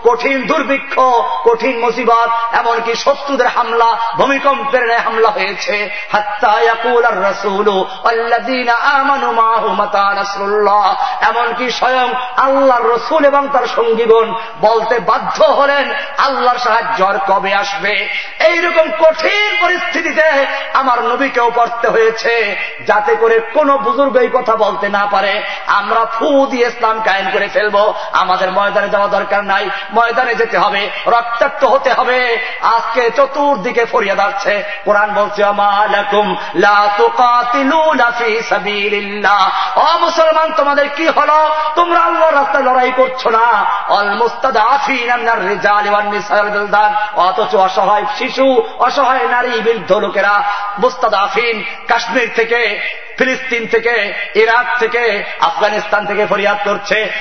কঠিন দুর্ভিক্ষ, কঠিন মুসিবত, এমনকি শত্রুদের হামলা, ভূমিকম্পের হামলা হয়েছে। এমনকি স্বয়ং আল্লাহর রসুল এবং তার সঙ্গীগণ বলতে বাধ্য হলেন, আল্লাহর সাহায্য আর কবে আসবে? এইরকম কঠিন পরিস্থিতিতে আমার নবীকেও পড়তে হয়েছে, যাতে করে কোন বুজুর্গ এই কথা বলতে না পারে। আমরা ফু দিয়ে ইসলাম কায়েম করে ফেলব। আমাদের ময়দানে যাওয়া দরকার নাই। ময়দানে যেতে হবে, রক্তাক্ত হতে হবে। আজকে চতুর্দিকে ফরিয়া দাঁড়ছে কোরআন বলছে অ মুসলমান, তোমাদের কি হলো? তোমরা আল্লাহ রাস্তায় লড়াই করছ না। অল মুস্তাদ আফিন অথচ অসহায় শিশু অসহায় নারী বৃদ্ধ লোকেরা মুস্তাদ আফিন কাশ্মীর থেকে ফিলিস্তিন থেকে, ইরাক থেকে, আফগানিস্তান থেকে ফরিয়াদ করছে।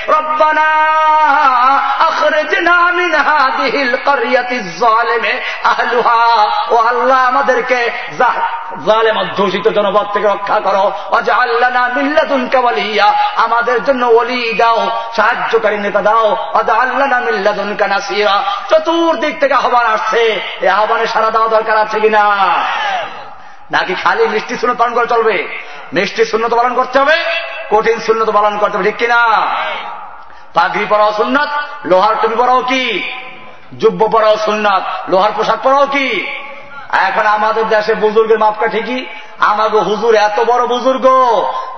আমাদেরকে জনপদ থেকে রক্ষা করো। অজা আল্লাহ কাওয়ালিয়া আমাদের জন্য ওলি দাও, সাহায্যকারী নেতা দাও। অজা আল্লাহ মিল্লাতুন কানাসিরা চতুর্দিক থেকে আহ্বান আসছে। এই আহ্বানে সারা দেওয়া দরকার আছে কিনা? নাকি খালি মিষ্টি শূন্য পালন করে চলবে? মিষ্টি শূন্যত পালন করতে হবে, কঠিন শূন্যত পালন করতে হবে, ঠিক কিনা? পাগড়ি পরাও সুন্নত, লোহার টুপি পরাও কি? যুব্য পরাও সুন্নত, লোহার পোশাক পরাও কি? এখন আমাদের দেশে বুজুর্গের মাপকা ঠিকই। আমাকে হুজুর এত বড় বুজুর্গ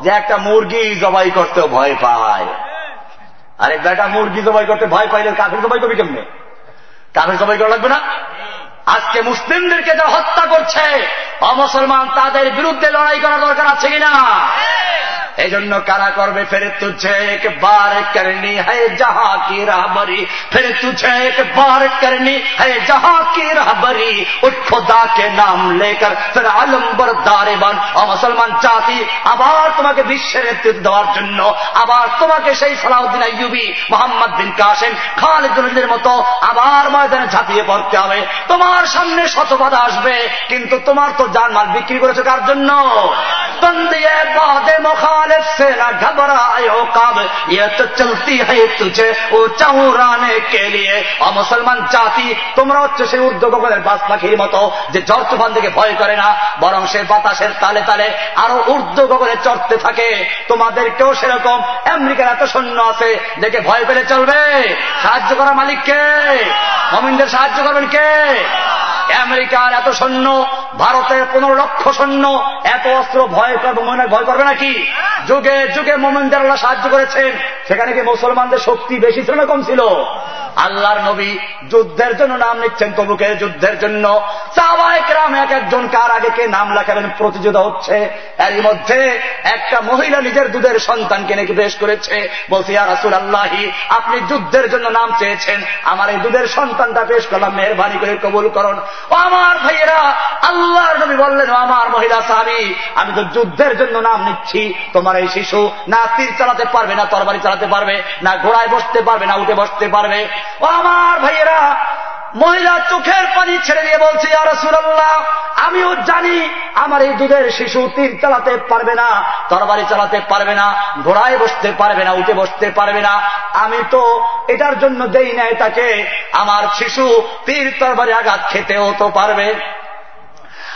যে একটা মুরগি জবাই করতে ভয় পায়। আরে বেটা মুরগি জবাই করতে ভয় পাইলে কাফের জবাই করবি কেমনে? কাফের জবাই করা লাগবে না? আজকে মুসলিমদেরকে যারা হত্যা করছে অমুসলমান তাদের বিরুদ্ধে লড়াই করা দরকার আছে কিনা? এই জন্য কারা করবে? ফের তুঝে বার করনি হ্যাঁ যাহা কি রাহবরি? ফের তুঝে বার করনি হ্যাঁ যাহা কি রাহবরি? উঠ খোদা কে নাম লেকর, ফের আলম্বর দারেবান মুসলমান জাতি, আবার তোমাকে বিশ্বের নেতৃত্ব দেওয়ার জন্য, আবার তোমাকে সেই সালাউদ্দিন আইয়ুবি, মোহাম্মদ বিন কাসেম খালিদের মতো আবার ময়দানে ঝাঁপিয়ে পড়তে হবে। তোমার সামনে শত বাধা আসবে, কিন্তু তোমার তো জানমাল বিক্রি করেছ কার জন্য? তন্দিয়ে বাদে মখা मुखालिफ से न घबरायो कब ये तो चलती है तुझे ऊंचा उड़ाने के लिए মুসলমান জাতি তোমরা হচ্ছে সেই উদ্যোগের বাস পাখির মতো যে ঝড় তুফান থেকে ভয় করে না বরং সে বাতাসের তালে তালে আরো ঊর্ধ্ব গগনে চড়তে থাকে তোমাদেরকেও সেরকম আমেরিকার এত সৈন্য আছে দেখে ভয় পেলে চলবে সাহায্য করা মালিককে মমিনদের সাহায্য করবেন কে আমেরিকার এত সৈন্য ভারতের পনেরো লক্ষ সৈন্য এত অস্ত্র ভয় করবে মনে ভয় করবে নাকি? যুগে যুগে মোমেনদের সাহায্য করেছেন। সেখানে কি মুসলমানদের শক্তি বেশি ছিল না কম ছিল? আল্লাহর নবী যুদ্ধের জন্য নাম নিচ্ছেন তবুকের যুদ্ধের জন্য। সাহবাহাম এক একজন কার আগে কে নাম লেখাবেন প্রতিযোগিতা হচ্ছে। এরই মধ্যে একটা মহিলা নিজের দুধের সন্তানকে নাকি পেশ করেছে। বলছি আর রাসুল আল্লাহি আপনি যুদ্ধের জন্য নাম চেয়েছেন। আমার এই দুধের সন্তানটা পেশ করলাম, মেহরবানি করে কবুল করুন। ও আমার ভাইয়েরা, আল্লাহর নবী বললেন আমার মহিলা সাহাবি, আমি তো যুদ্ধের জন্য নাম নিচ্ছি। তোমার এই শিশু না তীর চালাতে পারবে, না তরবারি চালাতে পারবে, না ঘোড়ায় বসতে পারবে, না উঠে বসতে পারবে। ও আমার ভাইয়েরা, মহিলা চোখের পানি ছেড়ে দিয়ে বলছে রসুল্লাহ আমিও জানি আমার এই দুধের শিশু তীর চালাতে পারবে না, তরবারি চালাতে পারবে না, ঘোড়ায় বসতে পারবে না, উঠে বসতে পারবে না। আমি তো এটার জন্য দেই নাই তাকে, আমার শিশু তীর তরবারি আঘাত খেতেও তো পারবে।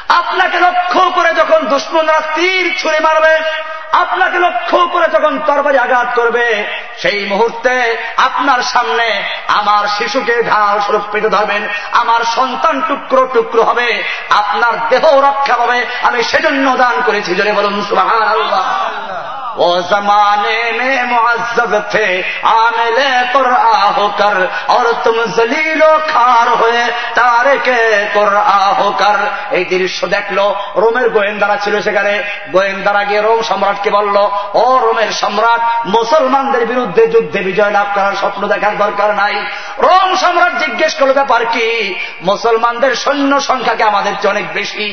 আপনাকে লক্ষ্য করে যখন দুশ্মনরা তীর ছুঁড়ে মারবে, আপনাকে লক্ষ্য করে যখন তরবারি আঘাত করবে, সেই মুহূর্তে আপনার সামনে আমার শিশুকে ঢাল সুরক্ষিত ধরবেন, আমার সন্তান টুকরো টুকরো হবে, আপনার দেহ রক্ষা পাবে, আমি সেজন্য দান করেছি, জোরে বলুন সুবাহ वो जमाने में मुआजब थे आमिले कुर्आ होकर और तुम जलीलो खार হয়ে তারেকে কুরআ হোকার এই দৃশ্য দেখলো রোমের গোয়েন্দারা ছিল সেখানে গোয়েন্দারা গিয়ে রোম সম্রাটকে বলল ও রোমের সম্রাট মুসলমানদের বিরুদ্ধে যুদ্ধে বিজয় লাভ করার স্বপ্ন দেখার দরকার নাই রোম সম্রাট জিজ্ঞেস করলো ব্যাপার কি মুসলমানদের সৈন্য সংখ্যাকে আমাদের চেয়ে অনেক বেশি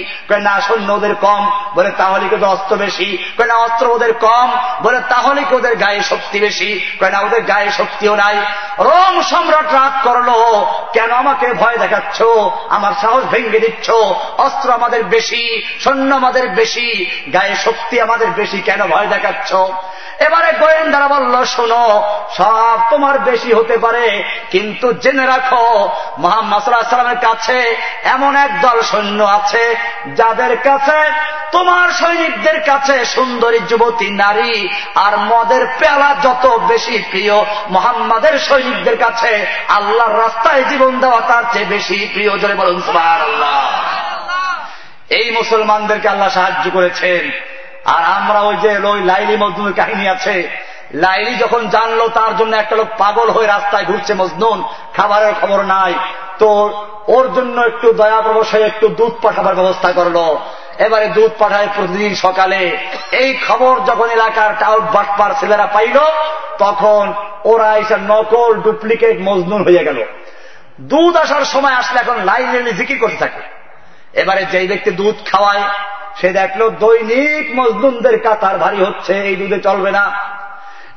না সৈন্য ওদের কম বলে তাহলে কিন্তু অস্ত্র বেশি না অস্ত্র ওদের কম বলে, তাহলে কি ওদের গায়ে শক্তি বেশি? না, ওদের গায়ে শক্তিও নাই। রোম সম্রাট রাগ করল, কেন আমাকে ভয় দেখাচ্ছ? আমার সাহস ভেঙে দিচ্ছ। অস্ত্র আমাদের বেশি, সৈন্য আমাদের বেশি, গায়ে শক্তি আমাদের বেশি, কেন ভয় দেখাচ্ছ? এবারে গোয়েন্দারা বলল, শোনো, সব তোমার বেশি হতে পারে, কিন্তু জেনে রাখো, মোহাম্মদ সাল্লামের কাছে এমন এক দল সৈন্য আছে, যাদের কাছে তোমার সৈনিকদের কাছে সুন্দরী যুবতী নারী আর মদের পেলা যত বেশি প্রিয়, মোহাম্মদের সৈনিকদের কাছে আল্লাহর রাস্তায় জীবন দেওয়া তার চেয়ে বেশি প্রিয়, জোরে বলুন আল্লাহ এই মুসলমানদেরকে আল্লাহ সাহায্য করেছেন। আর আমরা ওই যে ওই লাইলি মজনুর কাহিনী আছে। লাইলি যখন জানলো তার জন্য একটা লোক পাগল হয়ে রাস্তায় ঘুরছে মজনুন, খাবারের খবর নাই। তো ওর জন্য একটু দয়া প্রবশায় একটু দুধ পাঠাবার ব্যবস্থা করল। এবারে দুধ পাঠায় প্রতিদিন সকালে। এই খবর যখন এলাকার টাউট বাটপার ছেলেরা পাইল, তখন ওরা এসে নকল ডুপ্লিকেট মজনুন হয়ে গেল। দুধ আসার সময় আসলে এখন লাইন লাইনে জিকির করতে থাকে। এবারে যেই ব্যক্তি দুধ খাওয়ায়, সে দেখল দৈনিক মজদুমদের কাতার ভারী হচ্ছে, এই দুধে চলবে না।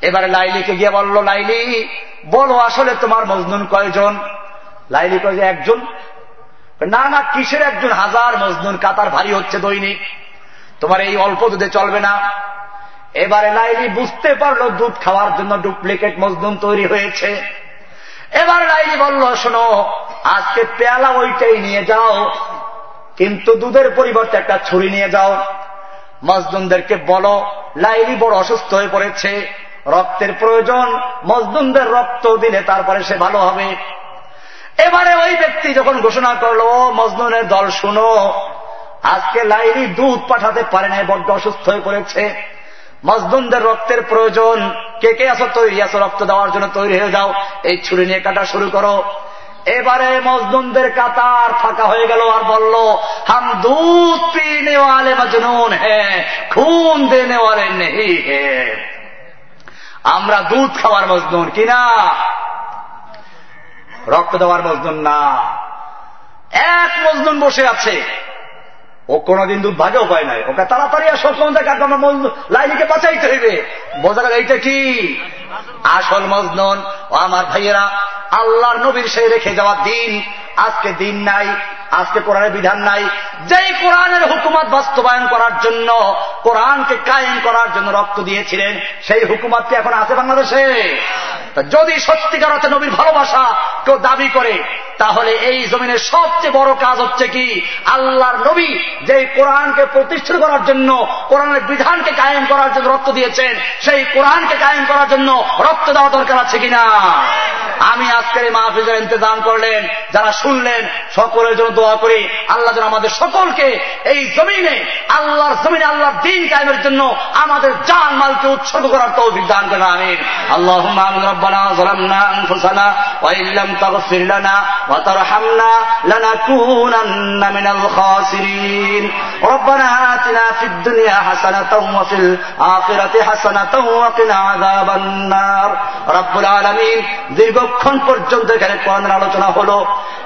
এবারে লাইলিকে গিয়ে বলল, লাইলি, বলো আসলে তোমার মজনুন কয়জন? লাইলি কয় যে, একজন। না না, কিসের একজন হাজার মজনুন? কাতার ভারী হচ্ছে দৈনিক। তোমার এই অল্প দুধে চলবে না। এবারে লাইলি বুঝতে পারল দুধ খাওয়ার জন্য ডুপ্লিকেট মজনুন তৈরি হয়েছে। এবার লাইলি বলল, শোনো, আজকে পেয়ালা ওইটাই নিয়ে যাও, কিন্তু দুধের পরিবর্তে একটা ছুরি নিয়ে যাও। মজদুমদেরকে বলো, লাইলি বড় অসুস্থ হয়ে পড়েছে। রক্তের প্রয়োজন মজদুমদের রক্ত দিলে তারপরে সে ভালো হবে। এবারে ওই ব্যক্তি যখন ঘোষণা করল মজনুনের দল, শুনো, আজকে লাইলি দুধ পাঠাতে পারে না বড্ড অসুস্থ হয়ে পড়েছে। মজদুমদের রক্তের প্রয়োজন। কে কে আসো তৈরি? আসো রক্ত দেওয়ার জন্য তৈরি হয়ে যাও। এই ছুরি নিয়ে কাটা শুরু করো। এবারে মজদুমদের কাতার ফাঁকা হয়ে গেল আর বলল, হাম দুধ পিনে ওয়ালে মজনুন হ্যাঁ খুন দেনে ওয়ালে নেই হে আমরা দুধ খাওয়ার মজনুন কিনা রক্ত দেওয়ার মজনুন না। এক মজনুন বসে আছে। ও কোনদিন দুধ ভাগেও পায় নাই। ওকে তাড়াতাড়ি আর সবসময় দেখা আমরা লাইনিকে বাঁচাইতে হইবে। বোঝা গেল এইটা কি? আসল মজদুন। ও আমার ভাইয়েরা, আল্লাহর নবীর সে রেখে যাওয়া দিন। আজকে দিন নাই আজকে কোরআনের বিধান নাই। যেই কোরআনের হুকুমত বাস্তবায়ন করার জন্য, কোরআনকে কায়েম করার জন্য রক্ত দিয়েছিলেন, সেই হুকুমত কি এখন আছে বাংলাদেশে? যদি সত্যিকার অর্থে নবীর ভালোবাসা কেউ দাবি করে তাহলে এই জমিনের সবচেয়ে বড় কাজ হচ্ছে কি আল্লাহর নবী যে কোরআনকে প্রতিষ্ঠিত করার জন্য কোরআনের বিধানকে কায়েম করার জন্য রক্ত দিয়েছেন সেই কোরআনকে কায়েম করার জন্য রক্ত দেওয়া দরকার আছে কিনা আমি আজকের এই মাহফিজের ইন্তজাম করলেন যারা শুনলেন সকলের জন্য দোয়া করি আল্লাহ যেন আমাদের সকলকে এই জমিনে আল্লাহর জমিনে আল্লাহর দিন কায়েমের জন্য আমাদের জান মালকে উৎসর্গ করার তৌফিক দান করেন আমিন আল্লাহ ربنا ظلمنا أنفسنا وإن لم تغفر لنا وترحمنا لنكونن من الخاسرين ربنا آتنا في الدنيا حسنة وفي الآخرة حسنة وقنا عذاب النار رب العالمين দীর্ঘক্ষণ পর্যন্ত এখানে কোরআনের আলোচনা হলো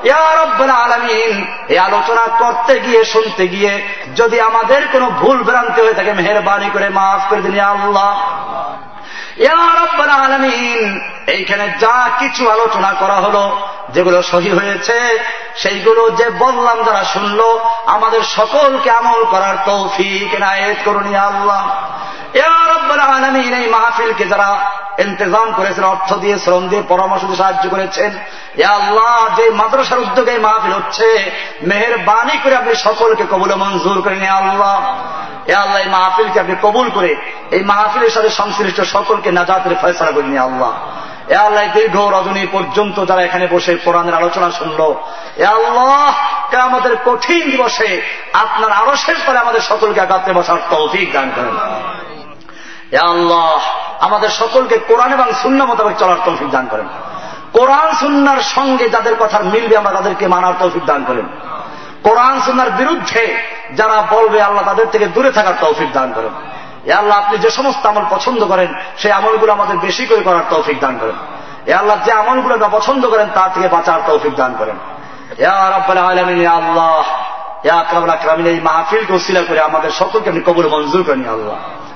ইয়া রব্বুল আলামিন এই আলোচনা করতে গিয়ে শুনতে গিয়ে যদি আমাদের কোনো ভুল ভ্রান্তি হয়ে থাকে মেহরবানি করে মাফ করে দিন আল্লাহ আলমিন এইখানে যা কিছু আলোচনা করা হলো, যেগুলো সহি হয়েছে, সেইগুলো যে বললাম যারা শুনলো, আমাদের সকলকে আমল করার তৌফিক নায়ত করুন আল্লাহ। আলমিন, এই মাহফিলকে যারা ইন্তজাম করেছেন, অর্থ দিয়ে, শ্রম দিয়ে, পরামর্শ দিয়ে সাহায্য করেছেন। আল্লাহ, যে মাদ্রাসার উদ্যোগে মাহফিল হচ্ছে, মেহরবানি করে আপনি সকলকে কবুল মঞ্জুর করে নিয়ে আল্লাহ। এ আল্লাহ, এই মাহফিলকে আপনি কবুল করে, এই মাহফিলের সাথে সংশ্লিষ্ট সকলকে নাজাতের ফয়সলা করে নিয়ে আল্লাহ। এ আল্লাহ দীর্ঘ রজনী পর্যন্ত যারা এখানে বসে কোরআনের আলোচনা শুনলো এ আল্লাহ আমাদের কঠিন দিবসে আপনার আরও শেষ করে আমাদের সকলকে আগাতে বসার তৌফিক দান করেন। আল্লাহ আমাদের সকলকে কোরআন এবং শূন্য মোতাবেক চলার তৌফিক দান করেন। কোরআন, সুন্নার সঙ্গে যাদের কথা মিলবে, আমরা তাদেরকে মানার তৌফিক দান করেন। কোরআন, সুন্নার বিরুদ্ধে যারা বলবে, আল্লাহ তাদের থেকে দূরে থাকার তৌফিক দান করেন। এ আল্লাহ, আপনি যে সমস্ত আমল পছন্দ করেন, সেই আমলগুলো আমাদের বেশি করে করার তৌফিক দান করেন। এ আল্লাহ, যে আমলগুলো আমরা পছন্দ করেন তা থেকে বাঁচার তৌফিক দান করেন। আল্লাহ এই মাহফিলকে উসিলা করে আমাদের সকলকে আপনি কবুল মঞ্জুর করেন আল্লাহ।